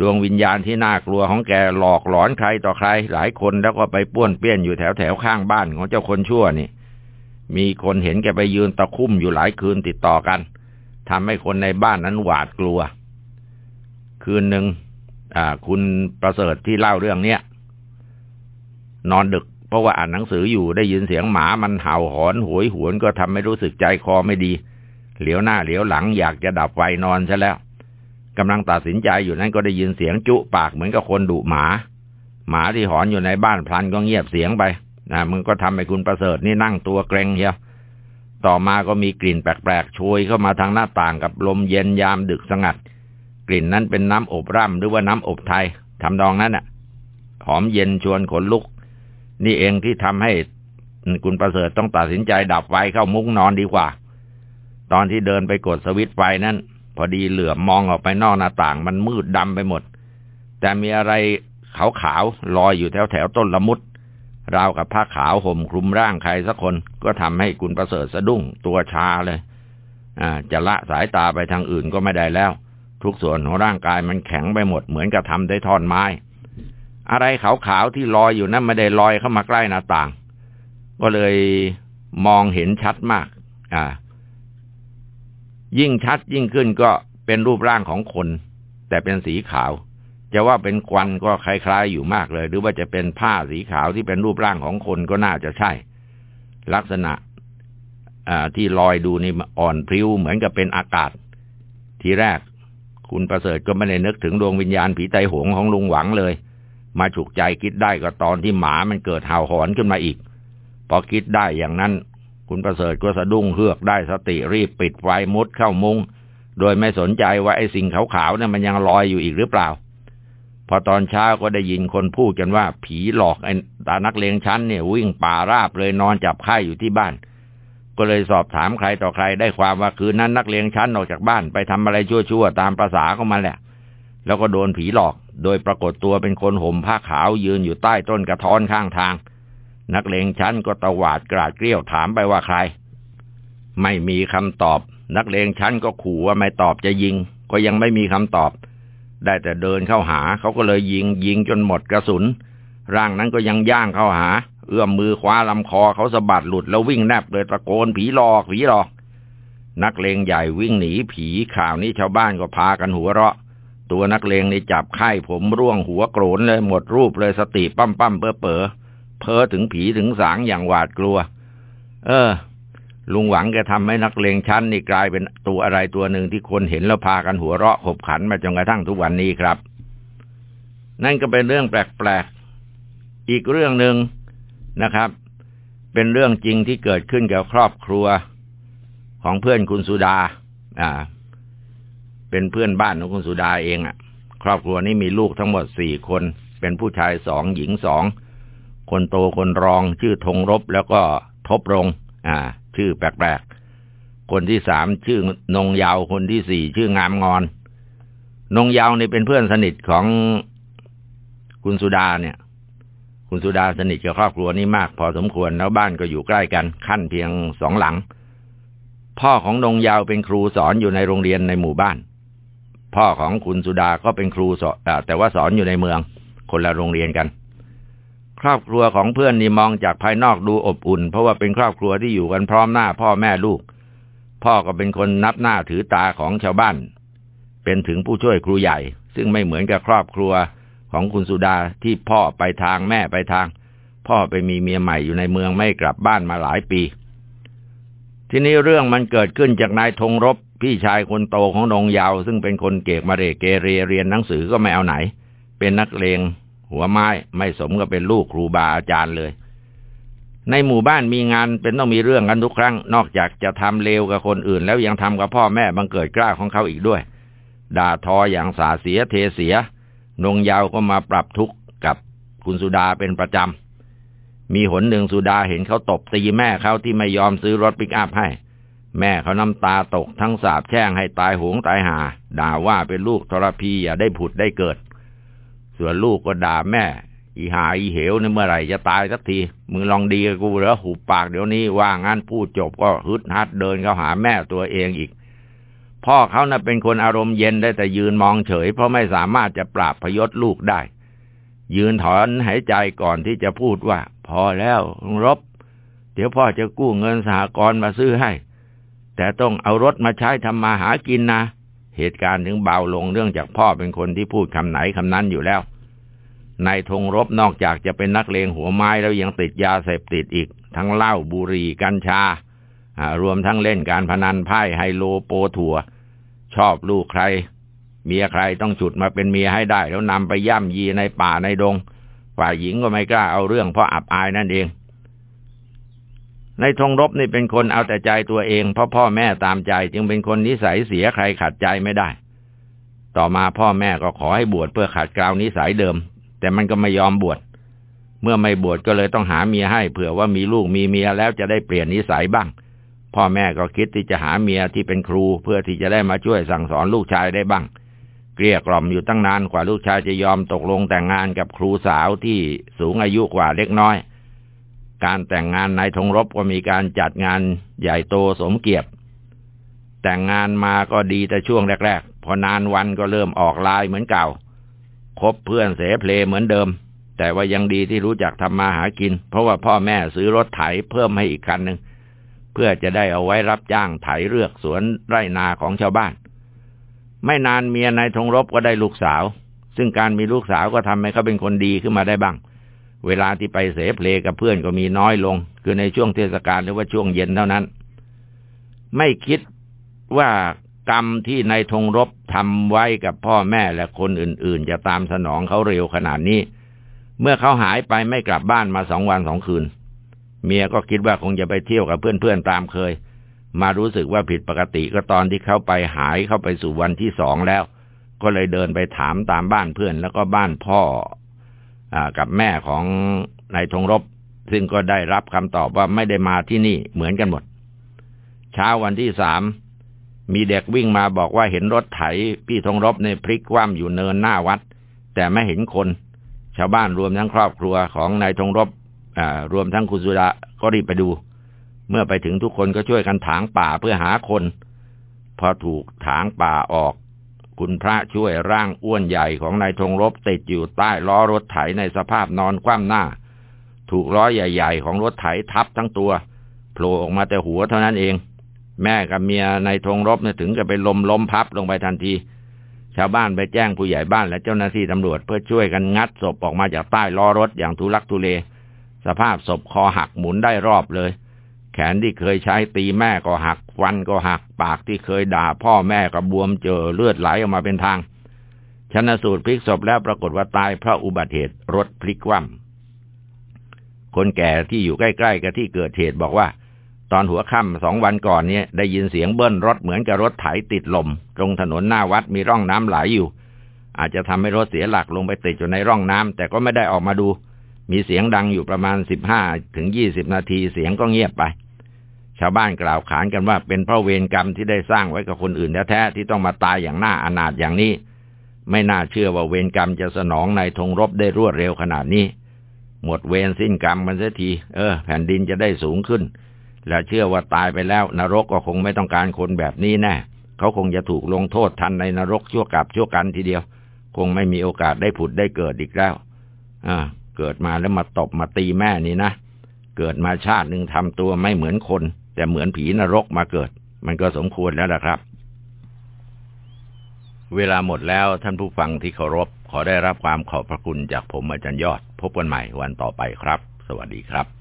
ดวงวิญญาณที่น่ากลัวของแกหลอกหลอนใครต่อใคร หลายคนแล้วก็ไปป้วนเปี้ยนอยู่แถวแถวข้างบ้านของเจ้าคนชั่วนี่ มีคนเห็นแกไปยืนตะคุ่มอยู่หลายคืนติดต่อกันทำให้คนในบ้านนั้นหวาดกลัว คืนหนึ่งคุณประเสริฐที่เล่าเรื่องเนี้ยนอนดึกเพราะว่าอ่านหนังสืออยู่ได้ยินเสียงหมามันเห่าหอนหวยหวนก็ทำให้รู้สึกใจคอไม่ดี เหลียวหน้าเหลียวหลังอยากจะดับไฟนอนซะแล้วกำลังตัดสินใจอยู่นั้นก็ได้ยินเสียงจุปากเหมือนกับคนดุหมา หมาที่หอนอยู่ในบ้านพลันก็เงียบเสียงไป นะมึงก็ทำให้คุณประเสริฐนี่นั่งตัวเกรงเชียวต่อมาก็มีกลิ่นแปลกๆโชยเข้ามาทางหน้าต่างกับลมเย็นยามดึกสงัด กลิ่นนั้นเป็นน้ำอบร่ำหรือว่าน้ำอบไทยทำดองนั้นอะ หอมเย็นชวนขนลุก นี่เองที่ทำให้คุณประเสริฐต้องตัดสินใจดับไฟเข้ามุ้งนอนดีกว่า ตอนที่เดินไปกดสวิตช์ไฟนั้น พอดีเหลือบมองออกไปนอกหน้าต่างมันมืดดำไปหมด แต่มีอะไรขาวๆลอยอยู่แถวแถวต้นละมุด ราวกับผ้าขาวห่มคลุมร่างใครสักคนก็ทำให้คุณประเสริฐสะดุ้งตัวชาเลยอ่าจะละสายตาไปทางอื่นก็ไม่ได้แล้ว ทุกส่วนของร่างกายมันแข็งไปหมดเหมือนกับทำด้ท่อนไม้ อะไรขาวๆที่ลอยอยู่นั้นไม่ได้ลอยเข้ามาใกล้หน้าต่าง ก็เลยมองเห็นชัดมาก อ่า ยิ่งชัดยิ่งขึ้นก็เป็นรูปร่างของคน แต่เป็นสีขาว จะว่าเป็นควันก็คล้ายๆอยู่มากเลย หรือว่าจะเป็นผ้าสีขาวที่เป็นรูปร่างของคนก็น่าจะใช่ ลักษณะที่ลอยดูนี่อ่อนพริ้วเหมือนกับเป็นอากาศ ทีแรก คุณประเสริฐก็ไม่ได้นึกถึงดวงวิญญาณผีไตหงของลุงหวังเลย มาฉุกใจคิดได้ก็ตอนที่หมามันเกิดเห่าหอนขึ้นมาอีก พอคิดได้อย่างนั้น คุณประเสริฐก็สะดุ้งเฮือกได้สติรีบปิดไฟมุดเข้ามุงโดยไม่สนใจว่าไอ้สิ่งขาวๆเนี่ยมันยังลอยอยู่อีกหรือเปล่า พอตอนเช้าก็ได้ยินคนพูดกันว่า ผีหลอกไอ้ตานักเลงชั้นเนี่ย วิ่งป่าราบเลยนอนจับไข้อยู่ที่บ้าน ก็เลยสอบถามใครต่อใครได้ความว่าคืนนั้นนักเลงชั้นออกจากบ้านไปทำอะไรชั่วๆตามประษาของมันแหละ แล้วก็โดนผีหลอก โดยปรากฏตัวเป็นคนห่มผ้าขาวยืนอยู่ใต้ต้นกระท้อนข้างทาง นักเลงชั้นก็ตวาดกราดเกลี้ยวถามไปว่าใคร ไม่มีคำตอบ นักเลงชั้นก็ขู่ว่าไม่ตอบจะยิง ก็ยังไม่มีคำตอบ ได้แต่เดินเข้าหาเขาก็เลยยิงยิงจนหมดกระสุน ร่างนั้นก็ยังย่างเข้าหา เอื้อมมือคว้าลำคอเขาสะบัดหลุดแล้ววิ่งแนบเลยตะโกนผีหลอกผีหลอก นักเลงใหญ่วิ่งหนีผีข่าวนี้ชาวบ้านก็พากันหัวเราะ ตัวนักเลงนี่จับไข้ผมร่วงหัวโกรนเลยหมดรูปเลยสติปั้มปั้มเปื้อเป๋อเพ้อถึงผีถึงสางอย่างหวาดกลัว เออ ลุงหวังแกทำให้นักเลงชั้นนี่กลายเป็นตัวอะไรตัวหนึ่งที่คนเห็นแล้วพากันหัวเราะขบขันมาจนกระทั่งทุกวันนี้ครับ นั่นก็เป็นเรื่องแปลกๆ อีกเรื่องหนึ่งนะครับ เป็นเรื่องจริงที่เกิดขึ้นกับครอบครัวของเพื่อนคุณสุดา อ่า เป็นเพื่อนบ้านของคุณสุดาเองอะ่ะ ครอบครัวนี้มีลูกทั้งหมดสี่คน เป็นผู้ชายสองหญิงสอง คนโตคนรองชื่อธงรบแล้วก็ทบรง อ่า ชื่อแปลกๆ คนที่สามชื่อนงยาว คนที่สี่ชื่องามงอน นงยาวนี่เป็นเพื่อนสนิทของคุณสุดาเนี่ย คุณสุดาสนิทกับครอบครัวนี้มากพอสมควรแล้วบ้านก็อยู่ใกล้กัน ขั้นเพียงสองหลัง พ่อของนงยาวเป็นครูสอนอยู่ในโรงเรียนในหมู่บ้าน พ่อของคุณสุดาก็เป็นครูสอนแต่ว่าสอนอยู่ในเมือง คนละโรงเรียนกัน ครอบครัวของเพื่อนนี่มองจากภายนอกดูอบอุ่น เพราะว่าเป็นครอบครัวที่อยู่กันพร้อมหน้าพ่อแม่ลูก พ่อก็เป็นคนนับหน้าถือตาของชาวบ้าน เป็นถึงผู้ช่วยครูใหญ่ ซึ่งไม่เหมือนกับครอบครัวของคุณสุดาที่พ่อไปทางแม่ไปทาง พ่อไปมีเมียใหม่อยู่ในเมืองไม่กลับบ้านมาหลายปี ทีนี้เรื่องมันเกิดขึ้นจากนายธงรบพี่ชายคนโตของนงยาว ซึ่งเป็นคนเกกมาเรเกเรเรียนหนังสือก็ไม่เอาไหน เป็นนักเลง หัวไม้ไม่สมกับเป็นลูกครูบาอาจารย์เลย ในหมู่บ้านมีงานเป็นต้องมีเรื่องกันทุกครั้ง นอกจากจะทำเลวกับคนอื่น แล้วยังทำกับพ่อแม่บังเกิดกล้าของเขาอีกด้วย ด่าทออย่างสาเสียเทเสีย นงยาวก็มาปรับทุกข์กับคุณสุดาเป็นประจำ มีหนหนึ่งสุดาเห็นเขาตบตีแม่เขาที่ไม่ยอมซื้อรถปิกอัพให้แม่เขาน้ำตาตกทั้งสาบแช่งให้ตายหงตายหา ด่าว่าเป็นลูกทรพีอย่าได้ผุดได้เกิด ส่วนลูกก็ด่าแม่ อีหาอีเหวในเมื่อไหร่จะตายสักที มึงลองดีกับกูเหรอหูปากเดี๋ยวนี้ว่างั้นพูดจบก็ฮึดฮัดเดินเข้าหาแม่ตัวเองอีก พ่อเขาน่ะเป็นคนอารมณ์เย็นได้แต่ยืนมองเฉย เพราะไม่สามารถจะปราบพยศลูกได้ ยืนถอนหายใจก่อนที่จะพูดว่า พอแล้วรบ เดี๋ยวพ่อจะกู้เงินสหกรณ์มาซื้อให้ แต่ต้องเอารถมาใช้ทำมาหากินนะ เหตุการณ์ถึงเบาลงเรื่องจากพ่อเป็นคนที่พูดคำไหนคำนั้นอยู่แล้วนายธงรบนอกจากจะเป็นนักเลงหัวไม้แล้วยังติดยาเสพติดอีก ทั้งเหล้าบุหรี่กัญชารวมทั้งเล่นการพนันไพ่ไฮโลโปถัว ชอบลูกใคร เมียใครต้องจุดมาเป็นเมียให้ได้ แล้วนำไปย่ำยีในป่าในดง ฝ่ายหญิงก็ไม่กล้าเอาเรื่องเพราะอับอายนั่นเอง ในธงรบนี่เป็นคนเอาแต่ใจตัวเองเพราะพ่อแม่ตามใจ จึงเป็นคนนิสัยเสียใครขัดใจไม่ได้ ต่อมาพ่อแม่ก็ขอให้บวชเพื่อขัดเกลานิสัยเดิม แต่มันก็ไม่ยอมบวชเมื่อไม่บวชก็เลยต้องหาเมียให้เผื่อว่ามีลูกมีเมียแล้วจะได้เปลี่ยนนิสัยบ้าง พ่อแม่ก็คิดที่จะหาเมียที่เป็นครูเพื่อที่จะได้มาช่วยสั่งสอนลูกชายได้บ้าง เกลี้ยกล่อมอยู่ตั้งนานกว่าลูกชายจะยอมตกลงแต่งงานกับครูสาวที่สูงอายุกว่าเล็กน้อย การแต่งงานนายธงรบก็มีการจัดงานใหญ่โตสมเกียรติแต่งงานมาก็ดีแต่ช่วงแรกๆ พอนานวันก็เริ่มออกลายเหมือนเก่า คบเพื่อนเสเพลเหมือนเดิม แต่ว่ายังดีที่รู้จักทำมาหากิน เพราะว่าพ่อแม่ซื้อรถไถเพิ่มให้อีกคันหนึ่งเพื่อจะได้เอาไว้รับจ้างไถเลือกสวนไร่นาของชาวบ้าน ไม่นานเมียนายธงรบก็ได้ลูกสาว ซึ่งการมีลูกสาวก็ทำให้เขาเป็นคนดีขึ้นมาได้บ้าง เวลาที่ไปเสเพลกับเพื่อนก็มีน้อยลง คือในช่วงเทศกาลหรือว่าช่วงเย็นเท่านั้น ไม่คิดว่ากรรมที่นายธงรบทำไว้กับพ่อแม่และคนอื่น ๆ จะตามสนองเขาเร็วขนาดนี้ เมื่อเขาหายไปไม่กลับบ้านมาสองวันสองคืน เมียก็คิดว่าคงจะไปเที่ยวกับเพื่อนๆตามเคย มารู้สึกว่าผิดปกติก็ตอนที่เขาไปหายเข้าไปสู่วันที่สองแล้ว ก็เลยเดินไปถามตามบ้านเพื่อนแล้วก็บ้านพ่ออ กับแม่ของนายธงรบ ซึ่งก็ได้รับคำตอบว่าไม่ได้มาที่นี่เหมือนกันหมด เช้าวันที่สามมีเด็กวิ่งมาบอกว่าเห็นรถไถพี่ธงรบในพลิกคว่ำอยู่เนินหน้าวัด แต่ไม่เห็นคน ชาวบ้านรวมทั้งครอบครัวของนายธงรบรวมทั้งคุณสุดาก็รีบไปดู เมื่อไปถึงทุกคนก็ช่วยกันถางป่าเพื่อหาคน พอถูกถางป่าออก คุณพระช่วยร่างอ้วนใหญ่ของนายธงรบติดอยู่ใต้ล้อรถไถในสภาพนอนคว่ำหน้า ถูกล้อใหญ่ๆ ของรถไถทับทั้งตัวโผล่ออกมาแต่หัวเท่านั้นเอง แม่กับเมียนายธงรบเนี่ยถึงกับไปลมล้มพับลงไปทันที ชาวบ้านไปแจ้งผู้ใหญ่บ้านและเจ้าหน้าที่ตำรวจเพื่อช่วยกันงัดศพออกมาจากใต้ล้อรถอย่างทุลักทุเล สภาพศพคอหักหมุนได้รอบเลย ขนที่เคยใช้ตีแม่ก็หัก ฟันก็หัก ปากที่เคยด่าพ่อแม่ก็บวมเจอเลือดไหลออกมาเป็นทาง ชนสูตรพลิกศพแล้วปรากฏว่าตายเพราะอุบัติเหตุรถพลิกคว่ำคนแก่ที่อยู่ใกล้ๆกับที่เกิดเหตุบอกว่า ตอนหัวค่ำสองวันก่อนเนี่ยได้ยินเสียงเบิ้ลรถเหมือนกับรถไถติดลม ตรงถนนหน้าวัดมีร่องน้ำไหลอยู่ อาจจะทำให้รถเสียหลักลงไปติดอยู่ในร่องน้ำแต่ก็ไม่ได้ออกมาดู มีเสียงดังอยู่ประมาณสิบห้าถึงยี่สิบนาทีเสียงก็เงียบไป ชาวบ้านกล่าวขานกันว่าเป็นเพราะเวรกรรมที่ได้สร้างไว้กับคนอื่นแท้ๆที่ต้องมาตายอย่างน่าอนาถอย่างนี้ ไม่น่าเชื่อว่าเวรกรรมจะสนองในธงรบได้รวดเร็วขนาดนี้ หมดเวรสิ้นกรรมมันเสียที เออ แผ่นดินจะได้สูงขึ้น และเชื่อว่าตายไปแล้ว นรกก็คงไม่ต้องการคนแบบนี้แน่เขาคงจะถูกลงโทษทันในนรกชั่วกับชั่วกันทีเดียว คงไม่มีโอกาสได้ผุดได้เกิดอีกแล้ว อ่า เกิดมาแล้วมาตบมาตีแม่นี่นะเกิดมาชาติหนึ่งทำตัวไม่เหมือนคน แต่เหมือนผีนรกมาเกิด มันก็สมควรแล้วละครับ เวลาหมดแล้วท่านผู้ฟังที่เคารพ ขอได้รับความขอบพระคุณจากผมอาจารย์ยอด พบกันใหม่วันต่อไปครับ สวัสดีครับ